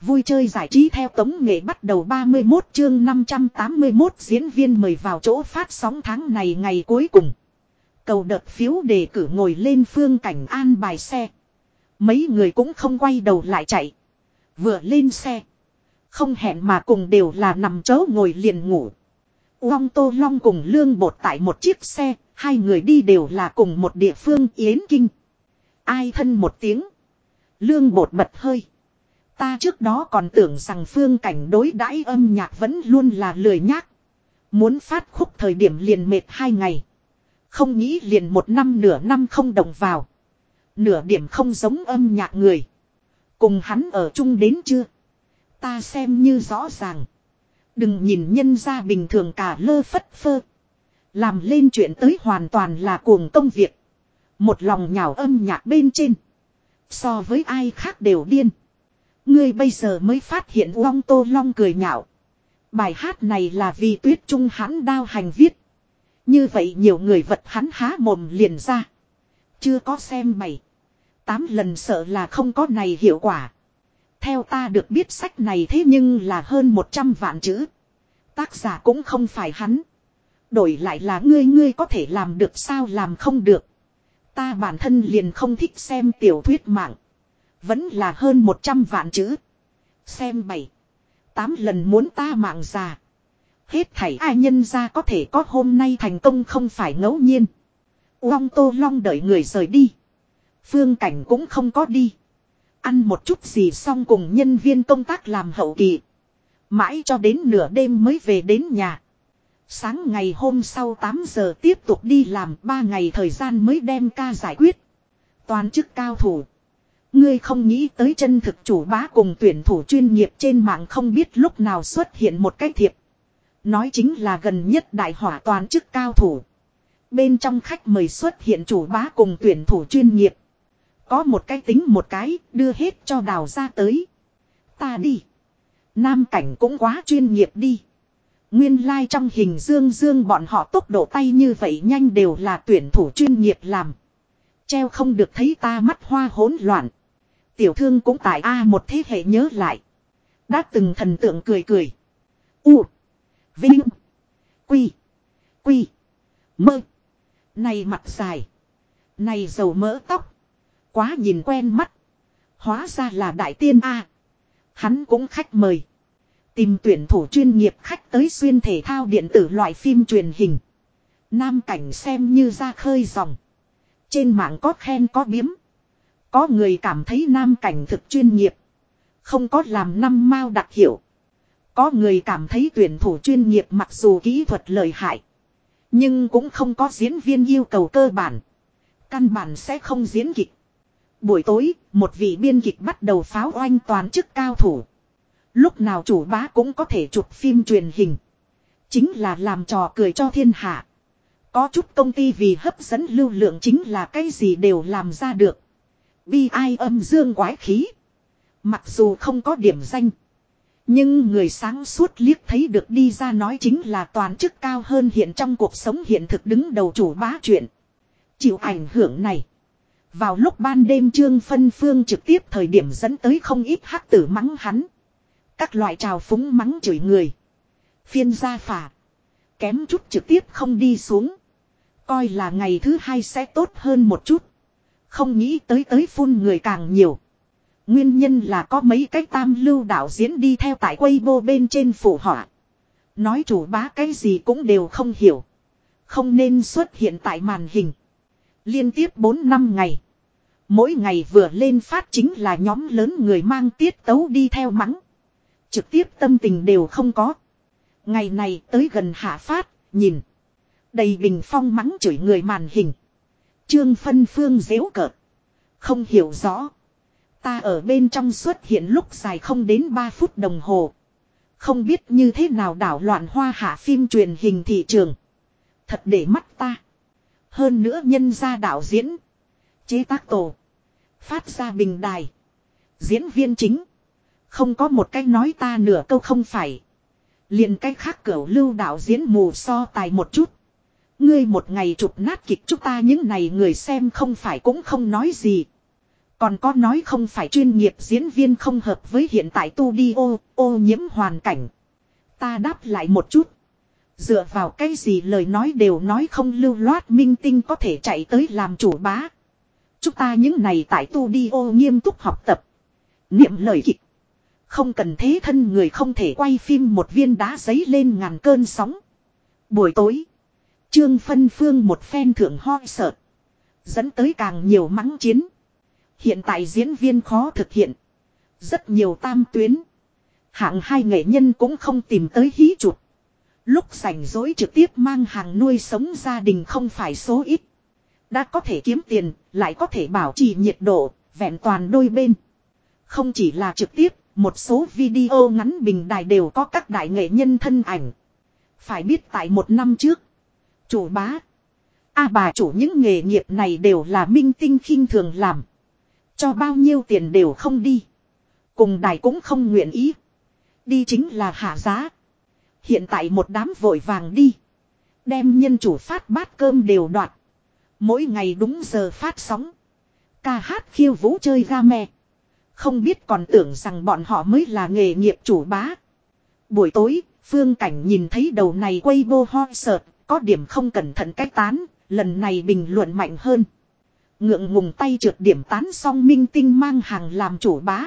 Vui chơi giải trí theo tống nghệ bắt đầu 31 chương 581 diễn viên mời vào chỗ phát sóng tháng này ngày cuối cùng. Cầu đợt phiếu đề cử ngồi lên phương cảnh an bài xe. Mấy người cũng không quay đầu lại chạy. Vừa lên xe. Không hẹn mà cùng đều là nằm chớ ngồi liền ngủ. Long Tô Long cùng Lương Bột tại một chiếc xe, hai người đi đều là cùng một địa phương Yến Kinh. Ai thân một tiếng. Lương Bột bật hơi. Ta trước đó còn tưởng rằng phương cảnh đối đãi âm nhạc vẫn luôn là lười nhác. Muốn phát khúc thời điểm liền mệt hai ngày. Không nghĩ liền một năm nửa năm không đồng vào. Nửa điểm không giống âm nhạc người. Cùng hắn ở chung đến chưa? Ta xem như rõ ràng. Đừng nhìn nhân ra bình thường cả lơ phất phơ. Làm lên chuyện tới hoàn toàn là cuồng công việc. Một lòng nhào âm nhạc bên trên. So với ai khác đều điên. Ngươi bây giờ mới phát hiện Long Tô Long cười nhạo. Bài hát này là vì tuyết trung hắn đao hành viết. Như vậy nhiều người vật hắn há mồm liền ra. Chưa có xem mày. Tám lần sợ là không có này hiệu quả. Theo ta được biết sách này thế nhưng là hơn 100 vạn chữ. Tác giả cũng không phải hắn. Đổi lại là ngươi ngươi có thể làm được sao, làm không được. Ta bản thân liền không thích xem tiểu thuyết mạng. Vẫn là hơn 100 vạn chữ. Xem bảy. Tám lần muốn ta mạng già. Hết thảy ai nhân ra có thể có hôm nay thành công không phải ngẫu nhiên. Uông Tô Long đợi người rời đi. Phương Cảnh cũng không có đi. Ăn một chút gì xong cùng nhân viên công tác làm hậu kỳ. Mãi cho đến nửa đêm mới về đến nhà. Sáng ngày hôm sau 8 giờ tiếp tục đi làm 3 ngày thời gian mới đem ca giải quyết. Toàn chức cao thủ. Ngươi không nghĩ tới chân thực chủ bá cùng tuyển thủ chuyên nghiệp trên mạng không biết lúc nào xuất hiện một cái thiệp. Nói chính là gần nhất đại hỏa toàn chức cao thủ. Bên trong khách mời xuất hiện chủ bá cùng tuyển thủ chuyên nghiệp. Có một cái tính một cái, đưa hết cho đào ra tới. Ta đi. Nam cảnh cũng quá chuyên nghiệp đi. Nguyên lai like trong hình dương dương bọn họ tốc độ tay như vậy nhanh đều là tuyển thủ chuyên nghiệp làm. Treo không được thấy ta mắt hoa hỗn loạn. Tiểu thương cũng tại A một thế hệ nhớ lại. Đã từng thần tượng cười cười. U. Vinh. Quy. Quy. Mơ. Này mặt dài. Này dầu mỡ tóc. Quá nhìn quen mắt. Hóa ra là đại tiên A. Hắn cũng khách mời. Tìm tuyển thủ chuyên nghiệp khách tới xuyên thể thao điện tử loại phim truyền hình. Nam cảnh xem như ra khơi dòng. Trên mạng có khen có biếm. Có người cảm thấy nam cảnh thực chuyên nghiệp. Không có làm năm mao đặc hiệu. Có người cảm thấy tuyển thủ chuyên nghiệp mặc dù kỹ thuật lợi hại. Nhưng cũng không có diễn viên yêu cầu cơ bản. Căn bản sẽ không diễn kịch. Buổi tối, một vị biên kịch bắt đầu pháo oanh toàn chức cao thủ. Lúc nào chủ bá cũng có thể chụp phim truyền hình. Chính là làm trò cười cho thiên hạ. Có chút công ty vì hấp dẫn lưu lượng chính là cái gì đều làm ra được. Bi ai âm dương quái khí. Mặc dù không có điểm danh. Nhưng người sáng suốt liếc thấy được đi ra nói chính là toàn chức cao hơn hiện trong cuộc sống hiện thực đứng đầu chủ bá chuyện. Chịu ảnh hưởng này. Vào lúc ban đêm Trương Phân Phương trực tiếp thời điểm dẫn tới không ít hắc tử mắng hắn. Các loại trào phúng mắng chửi người. Phiên gia phả. Kém chút trực tiếp không đi xuống. Coi là ngày thứ hai sẽ tốt hơn một chút. Không nghĩ tới tới phun người càng nhiều. Nguyên nhân là có mấy cái tam lưu đạo diễn đi theo tại quay vô bên trên phủ họa. Nói chủ bá cái gì cũng đều không hiểu. Không nên xuất hiện tại màn hình. Liên tiếp 4 năm ngày. Mỗi ngày vừa lên phát chính là nhóm lớn người mang tiết tấu đi theo mắng. Trực tiếp tâm tình đều không có. Ngày này tới gần hạ phát, nhìn. Đầy bình phong mắng chửi người màn hình. Trương phân phương dễu cợt. Không hiểu rõ. Ta ở bên trong xuất hiện lúc dài không đến 3 phút đồng hồ. Không biết như thế nào đảo loạn hoa hạ phim truyền hình thị trường. Thật để mắt ta. Hơn nữa nhân ra đạo diễn. Chế tác tổ. Phát ra bình đài. Diễn viên chính. Không có một cách nói ta nửa câu không phải. liền cách khác cửu lưu đạo diễn mù so tài một chút. Ngươi một ngày chụp nát kịch chúng ta những này người xem không phải cũng không nói gì. Còn có nói không phải chuyên nghiệp diễn viên không hợp với hiện tại tu đi ô, ô nhiễm hoàn cảnh. Ta đáp lại một chút. Dựa vào cái gì lời nói đều nói không lưu loát minh tinh có thể chạy tới làm chủ bá. Chúng ta những này tại tu đi ô nghiêm túc học tập. Niệm lời kịch. Không cần thế thân người không thể quay phim một viên đá giấy lên ngàn cơn sóng. Buổi tối. Trương phân phương một phen thượng ho sợ. Dẫn tới càng nhiều mắng chiến. Hiện tại diễn viên khó thực hiện. Rất nhiều tam tuyến. Hạng hai nghệ nhân cũng không tìm tới hí chụp. Lúc rảnh rỗi trực tiếp mang hàng nuôi sống gia đình không phải số ít. Đã có thể kiếm tiền, lại có thể bảo trì nhiệt độ, vẹn toàn đôi bên. Không chỉ là trực tiếp, một số video ngắn bình đài đều có các đại nghệ nhân thân ảnh. Phải biết tại một năm trước, chủ bá, a bà chủ những nghề nghiệp này đều là minh tinh khinh thường làm. Cho bao nhiêu tiền đều không đi. Cùng đài cũng không nguyện ý. Đi chính là hạ giá. Hiện tại một đám vội vàng đi. Đem nhân chủ phát bát cơm đều đoạt. Mỗi ngày đúng giờ phát sóng. Ca hát khiêu vũ chơi ga mè Không biết còn tưởng rằng bọn họ mới là nghề nghiệp chủ bá. Buổi tối, Phương Cảnh nhìn thấy đầu này quay bô ho sợt, có điểm không cẩn thận cách tán, lần này bình luận mạnh hơn. Ngượng ngùng tay trượt điểm tán xong minh tinh mang hàng làm chủ bá.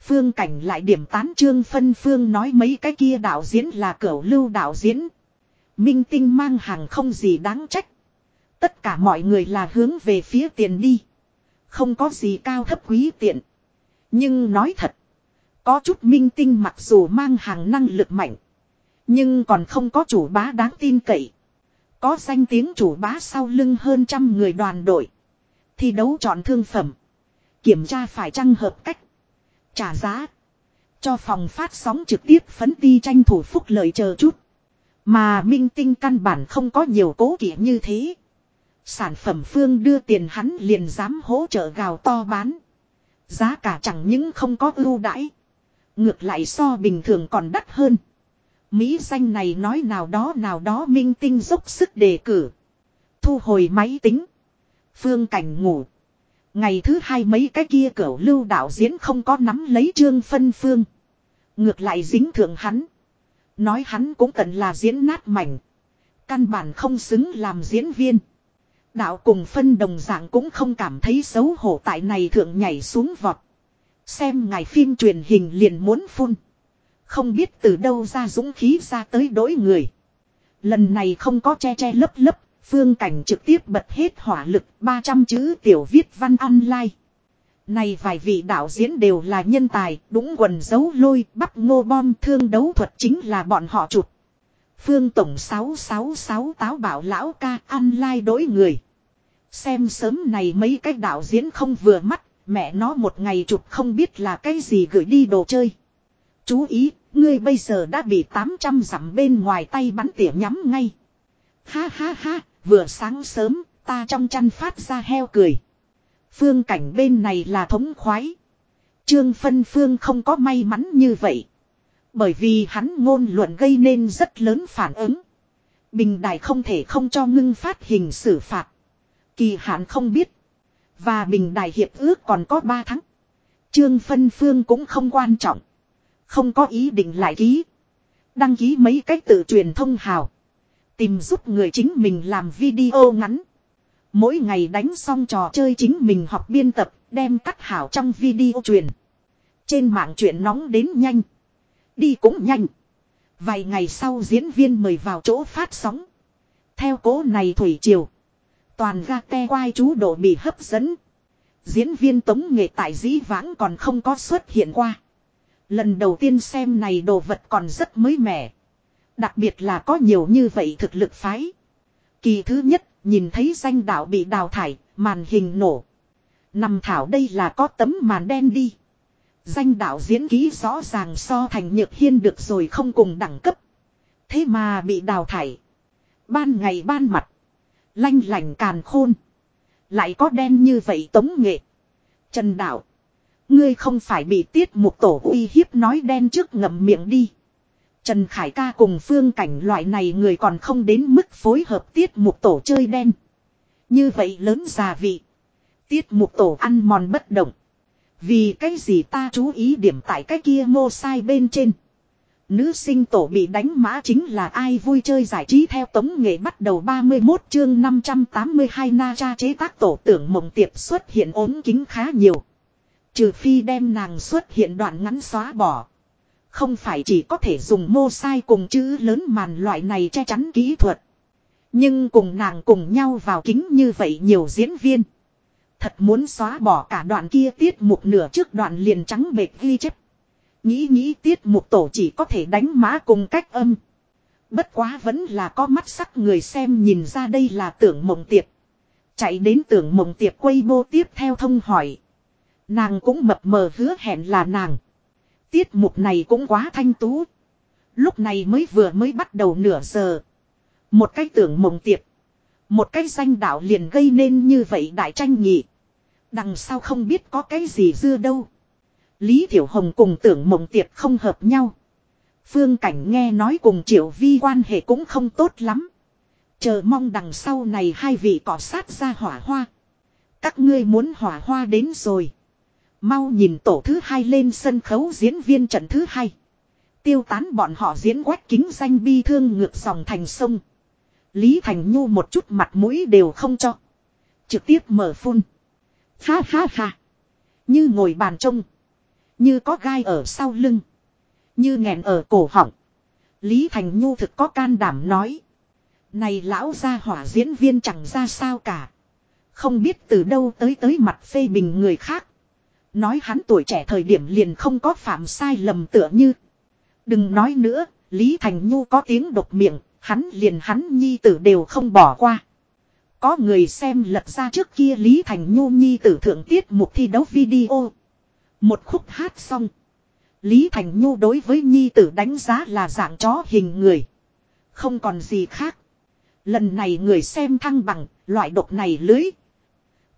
Phương cảnh lại điểm tán trương phân phương nói mấy cái kia đạo diễn là cửu lưu đạo diễn. Minh tinh mang hàng không gì đáng trách. Tất cả mọi người là hướng về phía tiền đi. Không có gì cao thấp quý tiện. Nhưng nói thật. Có chút minh tinh mặc dù mang hàng năng lực mạnh. Nhưng còn không có chủ bá đáng tin cậy. Có danh tiếng chủ bá sau lưng hơn trăm người đoàn đội. Thi đấu chọn thương phẩm. Kiểm tra phải trăng hợp cách. Trả giá. Cho phòng phát sóng trực tiếp phấn ti tranh thủ phúc lợi chờ chút. Mà minh tinh căn bản không có nhiều cố kỵ như thế. Sản phẩm phương đưa tiền hắn liền dám hỗ trợ gào to bán. Giá cả chẳng những không có ưu đãi. Ngược lại so bình thường còn đắt hơn. Mỹ danh này nói nào đó nào đó minh tinh dốc sức đề cử. Thu hồi máy tính. Phương cảnh ngủ. Ngày thứ hai mấy cái kia cẩu lưu đạo diễn không có nắm lấy trương phân phương. Ngược lại dính thượng hắn. Nói hắn cũng tận là diễn nát mảnh. Căn bản không xứng làm diễn viên. Đạo cùng phân đồng dạng cũng không cảm thấy xấu hổ tại này thượng nhảy xuống vọt. Xem ngài phim truyền hình liền muốn phun. Không biết từ đâu ra dũng khí ra tới đối người. Lần này không có che che lấp lấp, phương cảnh trực tiếp bật hết hỏa lực 300 chữ tiểu viết văn online. Này vài vị đạo diễn đều là nhân tài, đúng quần dấu lôi, bắp ngô bom thương đấu thuật chính là bọn họ chụp. Phương Tổng 666 táo bảo lão ca online đối người. Xem sớm này mấy cái đạo diễn không vừa mắt, mẹ nó một ngày chụp không biết là cái gì gửi đi đồ chơi. Chú ý, ngươi bây giờ đã bị 800 dặm bên ngoài tay bắn tỉa nhắm ngay. Ha ha ha, vừa sáng sớm, ta trong chăn phát ra heo cười. Phương cảnh bên này là thống khoái. Trương Phân Phương không có may mắn như vậy. Bởi vì hắn ngôn luận gây nên rất lớn phản ứng. Bình đài không thể không cho ngưng phát hình xử phạt. Kỳ hạn không biết. Và bình đài hiệp ước còn có 3 tháng. Trương Phân Phương cũng không quan trọng. Không có ý định lại ký. Đăng ký mấy cách tự truyền thông hào. Tìm giúp người chính mình làm video ngắn. Mỗi ngày đánh xong trò chơi chính mình học biên tập, đem cắt hảo trong video truyền. Trên mạng chuyện nóng đến nhanh. Đi cũng nhanh. Vài ngày sau diễn viên mời vào chỗ phát sóng. Theo cố này thủy triều. Toàn ga te quai chú độ bị hấp dẫn. Diễn viên tống nghệ tại dĩ vãng còn không có xuất hiện qua. Lần đầu tiên xem này đồ vật còn rất mới mẻ. Đặc biệt là có nhiều như vậy thực lực phái. Kỳ thứ nhất, nhìn thấy danh đạo bị đào thải, màn hình nổ. Nằm thảo đây là có tấm màn đen đi. Danh đạo diễn ký rõ ràng so thành nhược hiên được rồi không cùng đẳng cấp. Thế mà bị đào thải. Ban ngày ban mặt. Lanh lành càn khôn. Lại có đen như vậy tống nghệ. Trần đạo. Ngươi không phải bị tiết mục tổ uy hiếp nói đen trước ngậm miệng đi. Trần Khải ca cùng phương cảnh loại này người còn không đến mức phối hợp tiết mục tổ chơi đen. Như vậy lớn già vị. Tiết mục tổ ăn mòn bất động. Vì cái gì ta chú ý điểm tại cái kia mô sai bên trên. Nữ sinh tổ bị đánh mã chính là ai vui chơi giải trí theo tống nghệ bắt đầu 31 chương 582 na cha chế tác tổ tưởng mộng tiệp xuất hiện ốm kính khá nhiều. Trừ phi đem nàng xuất hiện đoạn ngắn xóa bỏ. Không phải chỉ có thể dùng mô sai cùng chữ lớn màn loại này che chắn kỹ thuật. Nhưng cùng nàng cùng nhau vào kính như vậy nhiều diễn viên. Thật muốn xóa bỏ cả đoạn kia tiết mục nửa trước đoạn liền trắng bệt ghi chép. Nghĩ nghĩ tiết mục tổ chỉ có thể đánh mã cùng cách âm. Bất quá vẫn là có mắt sắc người xem nhìn ra đây là tưởng mộng tiệp. Chạy đến tưởng mộng tiệp quay bô tiếp theo thông hỏi. Nàng cũng mập mờ hứa hẹn là nàng. Tiết mục này cũng quá thanh tú. Lúc này mới vừa mới bắt đầu nửa giờ. Một cái tưởng mộng tiệp. Một cái danh đạo liền gây nên như vậy đại tranh nhị. Đằng sau không biết có cái gì dưa đâu. Lý Thiểu Hồng cùng tưởng mộng tiệp không hợp nhau. Phương Cảnh nghe nói cùng Triệu Vi quan hệ cũng không tốt lắm. Chờ mong đằng sau này hai vị cỏ sát ra hỏa hoa. Các ngươi muốn hỏa hoa đến rồi. Mau nhìn tổ thứ hai lên sân khấu diễn viên trận thứ hai. Tiêu tán bọn họ diễn quách kính danh bi thương ngược dòng thành sông. Lý Thành Nhu một chút mặt mũi đều không cho. Trực tiếp mở phun. Ha ha ha. Như ngồi bàn trông. Như có gai ở sau lưng. Như nghẹn ở cổ họng. Lý Thành Nhu thực có can đảm nói. Này lão gia hỏa diễn viên chẳng ra sao cả. Không biết từ đâu tới tới mặt phê bình người khác. Nói hắn tuổi trẻ thời điểm liền không có phạm sai lầm tựa như. Đừng nói nữa, Lý Thành Nhu có tiếng độc miệng, hắn liền hắn nhi tử đều không bỏ qua. Có người xem lật ra trước kia Lý Thành Nhu nhi tử thượng tiết mục thi đấu video. Một khúc hát xong. Lý Thành Nhu đối với nhi tử đánh giá là dạng chó hình người. Không còn gì khác. Lần này người xem thăng bằng, loại độc này lưới.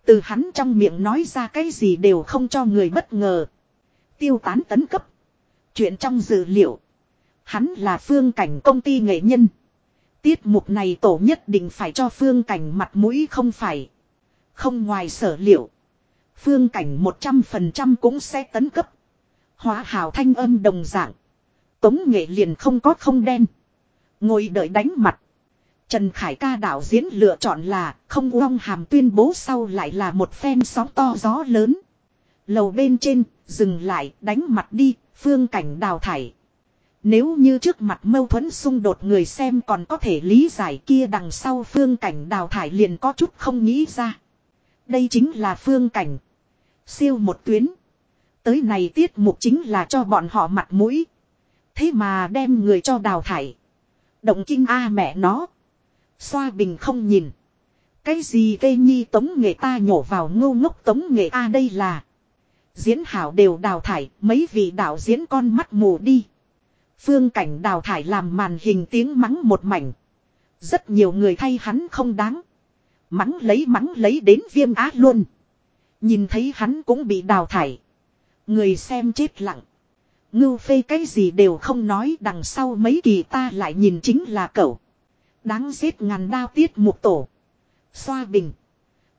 Từ hắn trong miệng nói ra cái gì đều không cho người bất ngờ. Tiêu tán tấn cấp. Chuyện trong dữ liệu. Hắn là phương cảnh công ty nghệ nhân. Tiết mục này tổ nhất định phải cho phương cảnh mặt mũi không phải. Không ngoài sở liệu. Phương cảnh 100% cũng sẽ tấn cấp. Hóa hào thanh âm đồng dạng. Tống nghệ liền không có không đen. Ngồi đợi đánh mặt. Trần Khải ca đạo diễn lựa chọn là không uong hàm tuyên bố sau lại là một phen sóng to gió lớn. Lầu bên trên, dừng lại, đánh mặt đi, phương cảnh đào thải. Nếu như trước mặt mâu thuẫn xung đột người xem còn có thể lý giải kia đằng sau phương cảnh đào thải liền có chút không nghĩ ra. Đây chính là phương cảnh. Siêu một tuyến. Tới này tiết mục chính là cho bọn họ mặt mũi. Thế mà đem người cho đào thải. Động kinh A mẹ nó. Xoa bình không nhìn. Cái gì cây nhi tống nghệ ta nhổ vào ngô ngốc tống nghệ A đây là. Diễn hảo đều đào thải, mấy vị đạo diễn con mắt mù đi. Phương cảnh đào thải làm màn hình tiếng mắng một mảnh. Rất nhiều người thay hắn không đáng. Mắng lấy mắng lấy đến viêm á luôn. Nhìn thấy hắn cũng bị đào thải. Người xem chết lặng. Ngưu phê cái gì đều không nói, đằng sau mấy kỳ ta lại nhìn chính là cậu. Đáng giết ngàn đao tiết mục tổ. Xoa bình.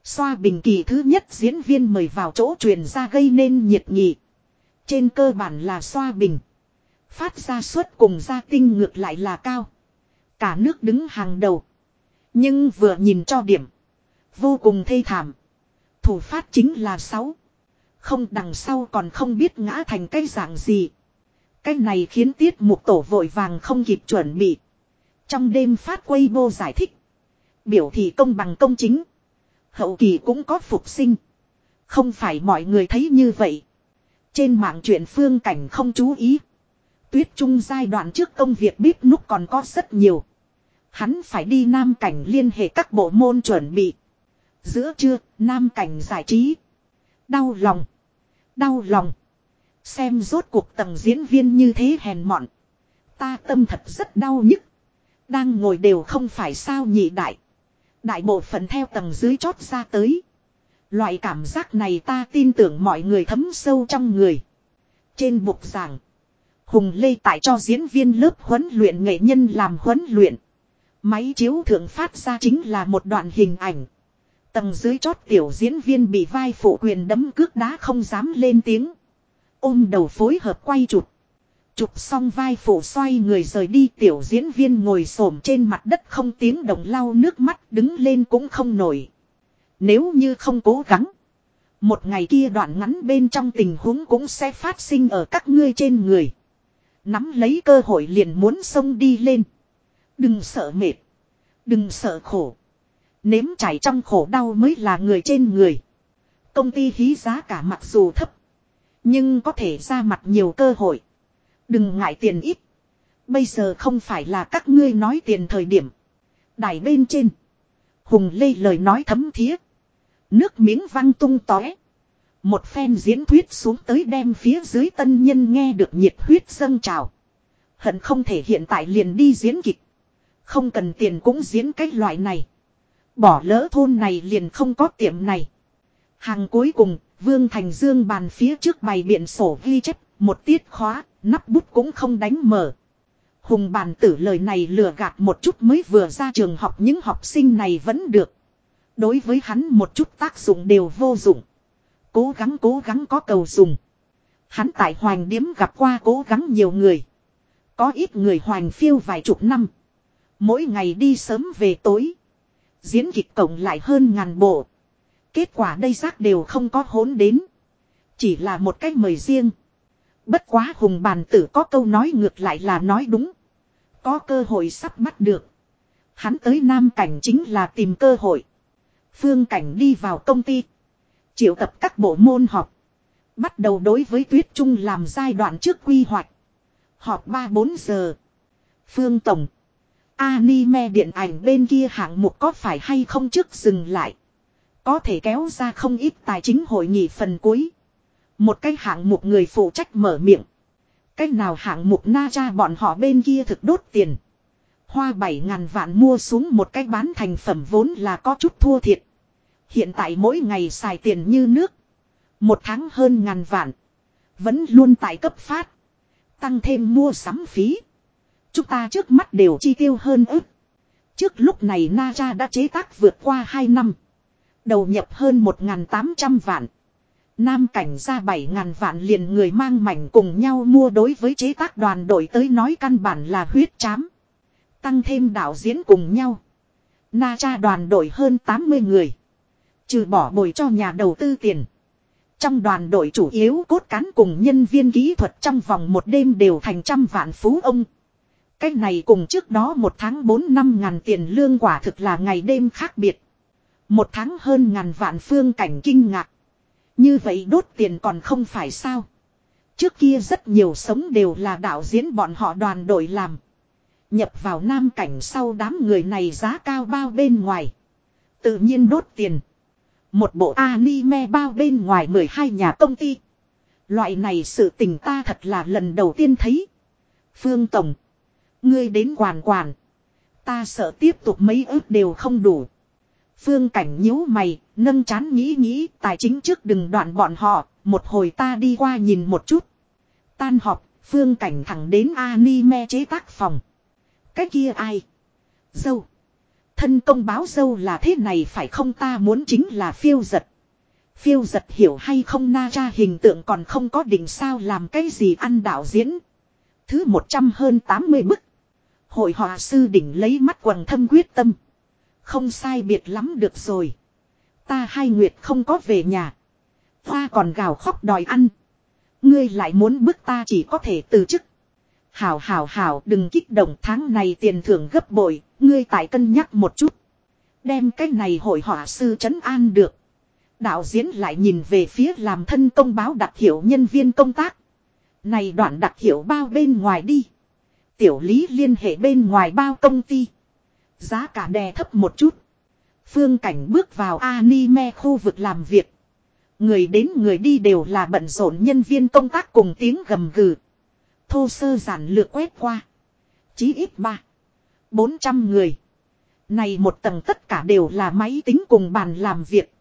Xoa bình kỳ thứ nhất diễn viên mời vào chỗ truyền ra gây nên nhiệt nghị. Trên cơ bản là xoa bình. Phát ra suất cùng gia tinh ngược lại là cao. Cả nước đứng hàng đầu. Nhưng vừa nhìn cho điểm. Vô cùng thê thảm. Thủ phát chính là sáu. Không đằng sau còn không biết ngã thành cái dạng gì. Cái này khiến tiết mục tổ vội vàng không kịp chuẩn bị. Trong đêm phát quay vô giải thích. Biểu thị công bằng công chính. Hậu kỳ cũng có phục sinh. Không phải mọi người thấy như vậy. Trên mạng chuyện phương cảnh không chú ý. Tuyết Trung giai đoạn trước công việc bíp nút còn có rất nhiều. Hắn phải đi Nam Cảnh liên hệ các bộ môn chuẩn bị. Giữa trưa, Nam Cảnh giải trí. Đau lòng. Đau lòng. Xem rốt cuộc tầng diễn viên như thế hèn mọn. Ta tâm thật rất đau nhức. Đang ngồi đều không phải sao nhị đại. Đại bộ phận theo tầng dưới chót ra tới. Loại cảm giác này ta tin tưởng mọi người thấm sâu trong người. Trên bục giảng. Hùng Lê tại cho diễn viên lớp huấn luyện nghệ nhân làm huấn luyện. Máy chiếu thượng phát ra chính là một đoạn hình ảnh. Tầng dưới chót tiểu diễn viên bị vai phụ quyền đấm cước đá không dám lên tiếng. Ôm đầu phối hợp quay chụp. Chụp xong vai phủ xoay người rời đi, tiểu diễn viên ngồi xổm trên mặt đất không tiếng động lau nước mắt, đứng lên cũng không nổi. Nếu như không cố gắng. Một ngày kia đoạn ngắn bên trong tình huống cũng sẽ phát sinh ở các ngươi trên người. Nắm lấy cơ hội liền muốn xông đi lên. Đừng sợ mệt. Đừng sợ khổ. Nếm trải trong khổ đau mới là người trên người. Công ty hí giá cả mặc dù thấp. Nhưng có thể ra mặt nhiều cơ hội. Đừng ngại tiền ít. Bây giờ không phải là các ngươi nói tiền thời điểm. Đài bên trên. Hùng lê lời nói thấm thía. Nước miếng văng tung tóe. Một phen diễn thuyết xuống tới đem phía dưới tân nhân nghe được nhiệt huyết dâng trào. Hận không thể hiện tại liền đi diễn kịch. Không cần tiền cũng diễn cái loại này. Bỏ lỡ thôn này liền không có tiệm này. Hàng cuối cùng, Vương Thành Dương bàn phía trước bày biện sổ ghi chép, một tiết khóa, nắp bút cũng không đánh mở. Hùng bàn tử lời này lừa gạt một chút mới vừa ra trường học những học sinh này vẫn được. Đối với hắn một chút tác dụng đều vô dụng. Cố gắng cố gắng có cầu dùng. Hắn tại Hoành Điếm gặp qua cố gắng nhiều người. Có ít người hoành phiêu vài chục năm. Mỗi ngày đi sớm về tối. Diễn kịch cộng lại hơn ngàn bộ. Kết quả đây xác đều không có hốn đến. Chỉ là một cách mời riêng. Bất quá hùng bàn tử có câu nói ngược lại là nói đúng. Có cơ hội sắp bắt được. Hắn tới Nam Cảnh chính là tìm cơ hội. Phương Cảnh đi vào công ty. Triệu tập các bộ môn họp. Bắt đầu đối với Tuyết Trung làm giai đoạn trước quy hoạch. Họp 3-4 giờ. Phương Tổng. Anime điện ảnh bên kia hạng mục có phải hay không trước dừng lại. Có thể kéo ra không ít tài chính hội nghị phần cuối. Một cái hạng mục người phụ trách mở miệng. Cách nào hạng mục na cha bọn họ bên kia thực đốt tiền. Hoa 7 ngàn vạn mua xuống một cái bán thành phẩm vốn là có chút thua thiệt. Hiện tại mỗi ngày xài tiền như nước. Một tháng hơn ngàn vạn. Vẫn luôn tại cấp phát. Tăng thêm mua sắm phí. Chúng ta trước mắt đều chi tiêu hơn ức. Trước lúc này Na Cha đã chế tác vượt qua 2 năm. Đầu nhập hơn 1.800 vạn. Nam cảnh ra 7.000 vạn liền người mang mảnh cùng nhau mua đối với chế tác đoàn đội tới nói căn bản là huyết chám. Tăng thêm đạo diễn cùng nhau. Na đoàn đội hơn 80 người. Trừ bỏ bồi cho nhà đầu tư tiền. Trong đoàn đội chủ yếu cốt cán cùng nhân viên kỹ thuật trong vòng một đêm đều thành trăm vạn phú ông. Cách này cùng trước đó một tháng 4 năm ngàn tiền lương quả thực là ngày đêm khác biệt. Một tháng hơn ngàn vạn phương cảnh kinh ngạc. Như vậy đốt tiền còn không phải sao. Trước kia rất nhiều sống đều là đạo diễn bọn họ đoàn đội làm. Nhập vào nam cảnh sau đám người này giá cao bao bên ngoài. Tự nhiên đốt tiền. Một bộ anime bao bên ngoài 12 nhà công ty. Loại này sự tình ta thật là lần đầu tiên thấy. Phương Tổng. Ngươi đến quản quản. Ta sợ tiếp tục mấy ước đều không đủ. Phương cảnh nhíu mày, nâng chán nghĩ nghĩ tài chính trước đừng đoạn bọn họ, một hồi ta đi qua nhìn một chút. Tan họp, phương cảnh thẳng đến anime chế tác phòng. Cái kia ai? Dâu. Thân công báo dâu là thế này phải không ta muốn chính là phiêu giật. Phiêu giật hiểu hay không na ra hình tượng còn không có định sao làm cái gì ăn đạo diễn. Thứ 100 hơn 80 bức. Hội họa sư đỉnh lấy mắt quần thâm quyết tâm. Không sai biệt lắm được rồi. Ta hai nguyệt không có về nhà. Hoa còn gào khóc đòi ăn. Ngươi lại muốn bức ta chỉ có thể từ chức. Hảo hảo hảo đừng kích động tháng này tiền thưởng gấp bội, ngươi tại cân nhắc một chút. Đem cái này hội họa sư trấn an được. Đạo diễn lại nhìn về phía làm thân công báo đặc hiệu nhân viên công tác. Này đoạn đặc hiệu bao bên ngoài đi. Tiểu lý liên hệ bên ngoài bao công ty. Giá cả đè thấp một chút. Phương cảnh bước vào anime khu vực làm việc. Người đến người đi đều là bận rộn nhân viên công tác cùng tiếng gầm gừ. Thô sơ giản lược quét qua. Chí ít ba. Bốn trăm người. Này một tầng tất cả đều là máy tính cùng bàn làm việc.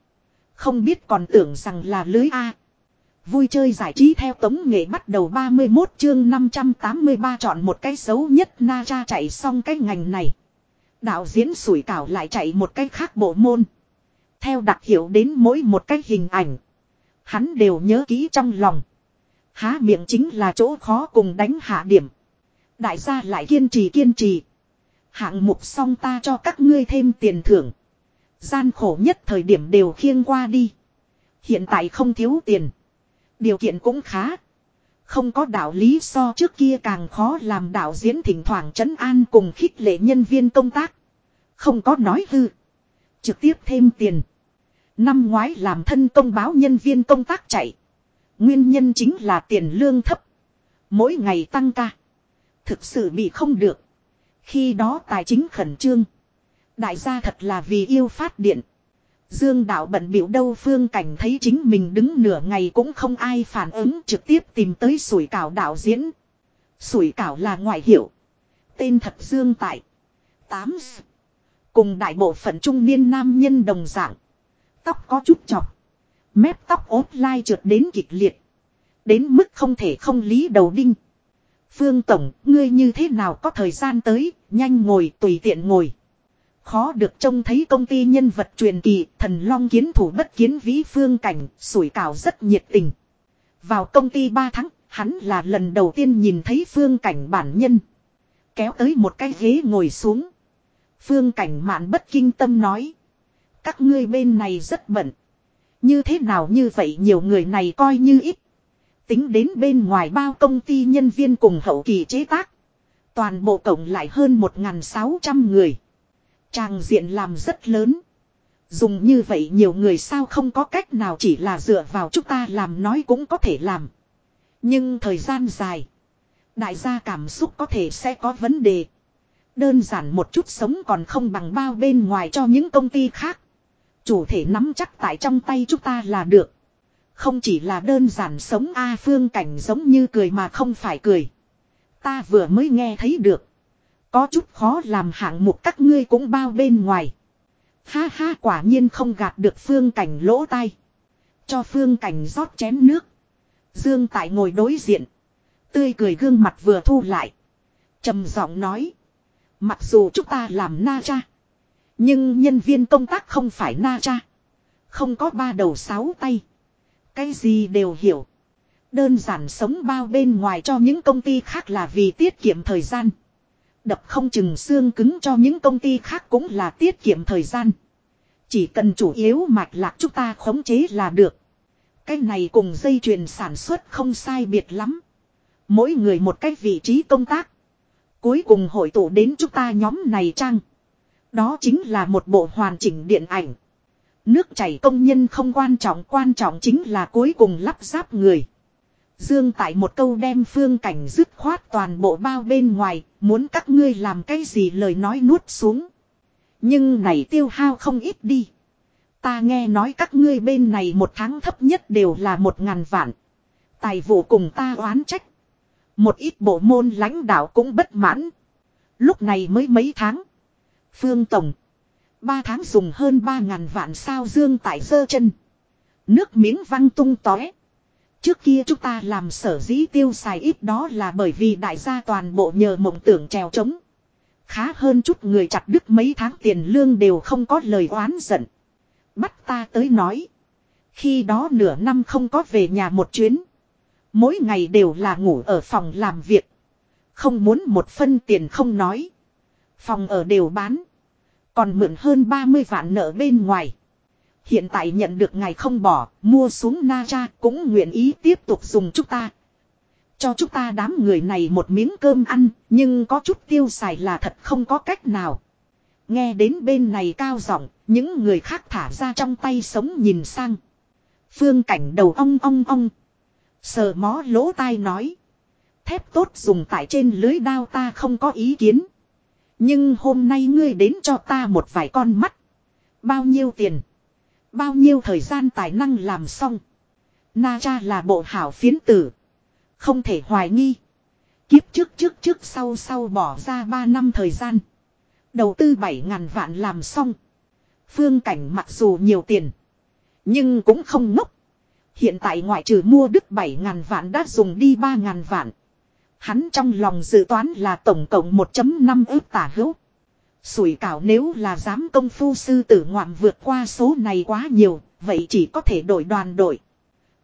Không biết còn tưởng rằng là lưới A. Vui chơi giải trí theo tống nghệ bắt đầu 31 chương 583 chọn một cái xấu nhất na ra chạy xong cái ngành này. Đạo diễn sủi cảo lại chạy một cách khác bộ môn. Theo đặc hiệu đến mỗi một cái hình ảnh. Hắn đều nhớ kỹ trong lòng. Há miệng chính là chỗ khó cùng đánh hạ điểm. Đại gia lại kiên trì kiên trì. Hạng mục xong ta cho các ngươi thêm tiền thưởng. Gian khổ nhất thời điểm đều khiêng qua đi. Hiện tại không thiếu tiền. Điều kiện cũng khá. Không có đạo lý so trước kia càng khó làm đạo diễn thỉnh thoảng trấn an cùng khích lệ nhân viên công tác. Không có nói hư. Trực tiếp thêm tiền. Năm ngoái làm thân công báo nhân viên công tác chạy. Nguyên nhân chính là tiền lương thấp. Mỗi ngày tăng ca. Thực sự bị không được. Khi đó tài chính khẩn trương. Đại gia thật là vì yêu phát điện. Dương đạo bận biểu đâu phương cảnh thấy chính mình đứng nửa ngày cũng không ai phản ứng trực tiếp tìm tới sủi cảo đạo diễn. Sủi cảo là ngoại hiệu. Tên thật Dương Tại. Tám Cùng đại bộ phận trung niên nam nhân đồng dạng. Tóc có chút chọc. Mép tóc ốp lai trượt đến kịch liệt. Đến mức không thể không lý đầu đinh. Phương Tổng, ngươi như thế nào có thời gian tới, nhanh ngồi, tùy tiện ngồi. Khó được trông thấy công ty nhân vật truyền kỳ, thần long kiến thủ bất kiến vĩ phương cảnh, sủi cảo rất nhiệt tình. Vào công ty 3 tháng, hắn là lần đầu tiên nhìn thấy phương cảnh bản nhân. Kéo tới một cái ghế ngồi xuống. Phương cảnh mạn bất kinh tâm nói. Các ngươi bên này rất bận. Như thế nào như vậy nhiều người này coi như ít. Tính đến bên ngoài bao công ty nhân viên cùng hậu kỳ chế tác. Toàn bộ cộng lại hơn 1.600 người. Tràng diện làm rất lớn. Dùng như vậy nhiều người sao không có cách nào chỉ là dựa vào chúng ta làm nói cũng có thể làm. Nhưng thời gian dài. Đại gia cảm xúc có thể sẽ có vấn đề. Đơn giản một chút sống còn không bằng bao bên ngoài cho những công ty khác. Chủ thể nắm chắc tại trong tay chúng ta là được. Không chỉ là đơn giản sống A phương cảnh giống như cười mà không phải cười. Ta vừa mới nghe thấy được. Có chút khó làm hạng mục các ngươi cũng bao bên ngoài. Ha ha, quả nhiên không gạt được phương cảnh lỗ tai. Cho phương cảnh rót chén nước. Dương tại ngồi đối diện. Tươi cười gương mặt vừa thu lại. trầm giọng nói. Mặc dù chúng ta làm na cha. Nhưng nhân viên công tác không phải na cha. Không có ba đầu sáu tay. Cái gì đều hiểu. Đơn giản sống bao bên ngoài cho những công ty khác là vì tiết kiệm thời gian. Đập không chừng xương cứng cho những công ty khác cũng là tiết kiệm thời gian. Chỉ cần chủ yếu mạch lạc chúng ta khống chế là được. Cái này cùng dây chuyền sản xuất không sai biệt lắm. Mỗi người một cái vị trí công tác. Cuối cùng hội tụ đến chúng ta nhóm này trang. Đó chính là một bộ hoàn chỉnh điện ảnh. Nước chảy công nhân không quan trọng, quan trọng chính là cuối cùng lắp ráp người. Dương tại một câu đem phương cảnh dứt khoát toàn bộ bao bên ngoài, muốn các ngươi làm cái gì lời nói nuốt xuống. Nhưng này tiêu hao không ít đi. Ta nghe nói các ngươi bên này một tháng thấp nhất đều là một ngàn vạn. Tài vụ cùng ta oán trách. Một ít bộ môn lãnh đạo cũng bất mãn. Lúc này mới mấy tháng. Phương Tổng. Ba tháng dùng hơn ba ngàn vạn sao dương tại dơ chân. Nước miếng văng tung tóe. Trước kia chúng ta làm sở dĩ tiêu xài ít đó là bởi vì đại gia toàn bộ nhờ mộng tưởng trèo trống. Khá hơn chút người chặt đứt mấy tháng tiền lương đều không có lời oán giận. Bắt ta tới nói. Khi đó nửa năm không có về nhà một chuyến. Mỗi ngày đều là ngủ ở phòng làm việc. Không muốn một phân tiền không nói. Phòng ở đều bán. Còn mượn hơn 30 vạn nợ bên ngoài. Hiện tại nhận được ngài không bỏ, mua xuống na cha cũng nguyện ý tiếp tục dùng chúng ta. Cho chúng ta đám người này một miếng cơm ăn, nhưng có chút tiêu xài là thật không có cách nào. Nghe đến bên này cao giọng, những người khác thả ra trong tay sống nhìn sang. Phương cảnh đầu ong ong ong. Sờ mó lỗ tai nói. Thép tốt dùng tại trên lưới đao ta không có ý kiến. Nhưng hôm nay ngươi đến cho ta một vài con mắt. Bao nhiêu tiền? Bao nhiêu thời gian tài năng làm xong? Na cha là bộ hảo phiến tử. Không thể hoài nghi. Kiếp trước trước trước sau sau bỏ ra 3 năm thời gian. Đầu tư 7 ngàn vạn làm xong. Phương cảnh mặc dù nhiều tiền. Nhưng cũng không ngốc. Hiện tại ngoại trừ mua đức 7 ngàn vạn đã dùng đi 3 ngàn vạn. Hắn trong lòng dự toán là tổng cộng 1.5 ước tả hữu. Sủi cảo nếu là dám công phu sư tử ngoạm vượt qua số này quá nhiều, vậy chỉ có thể đổi đoàn đội.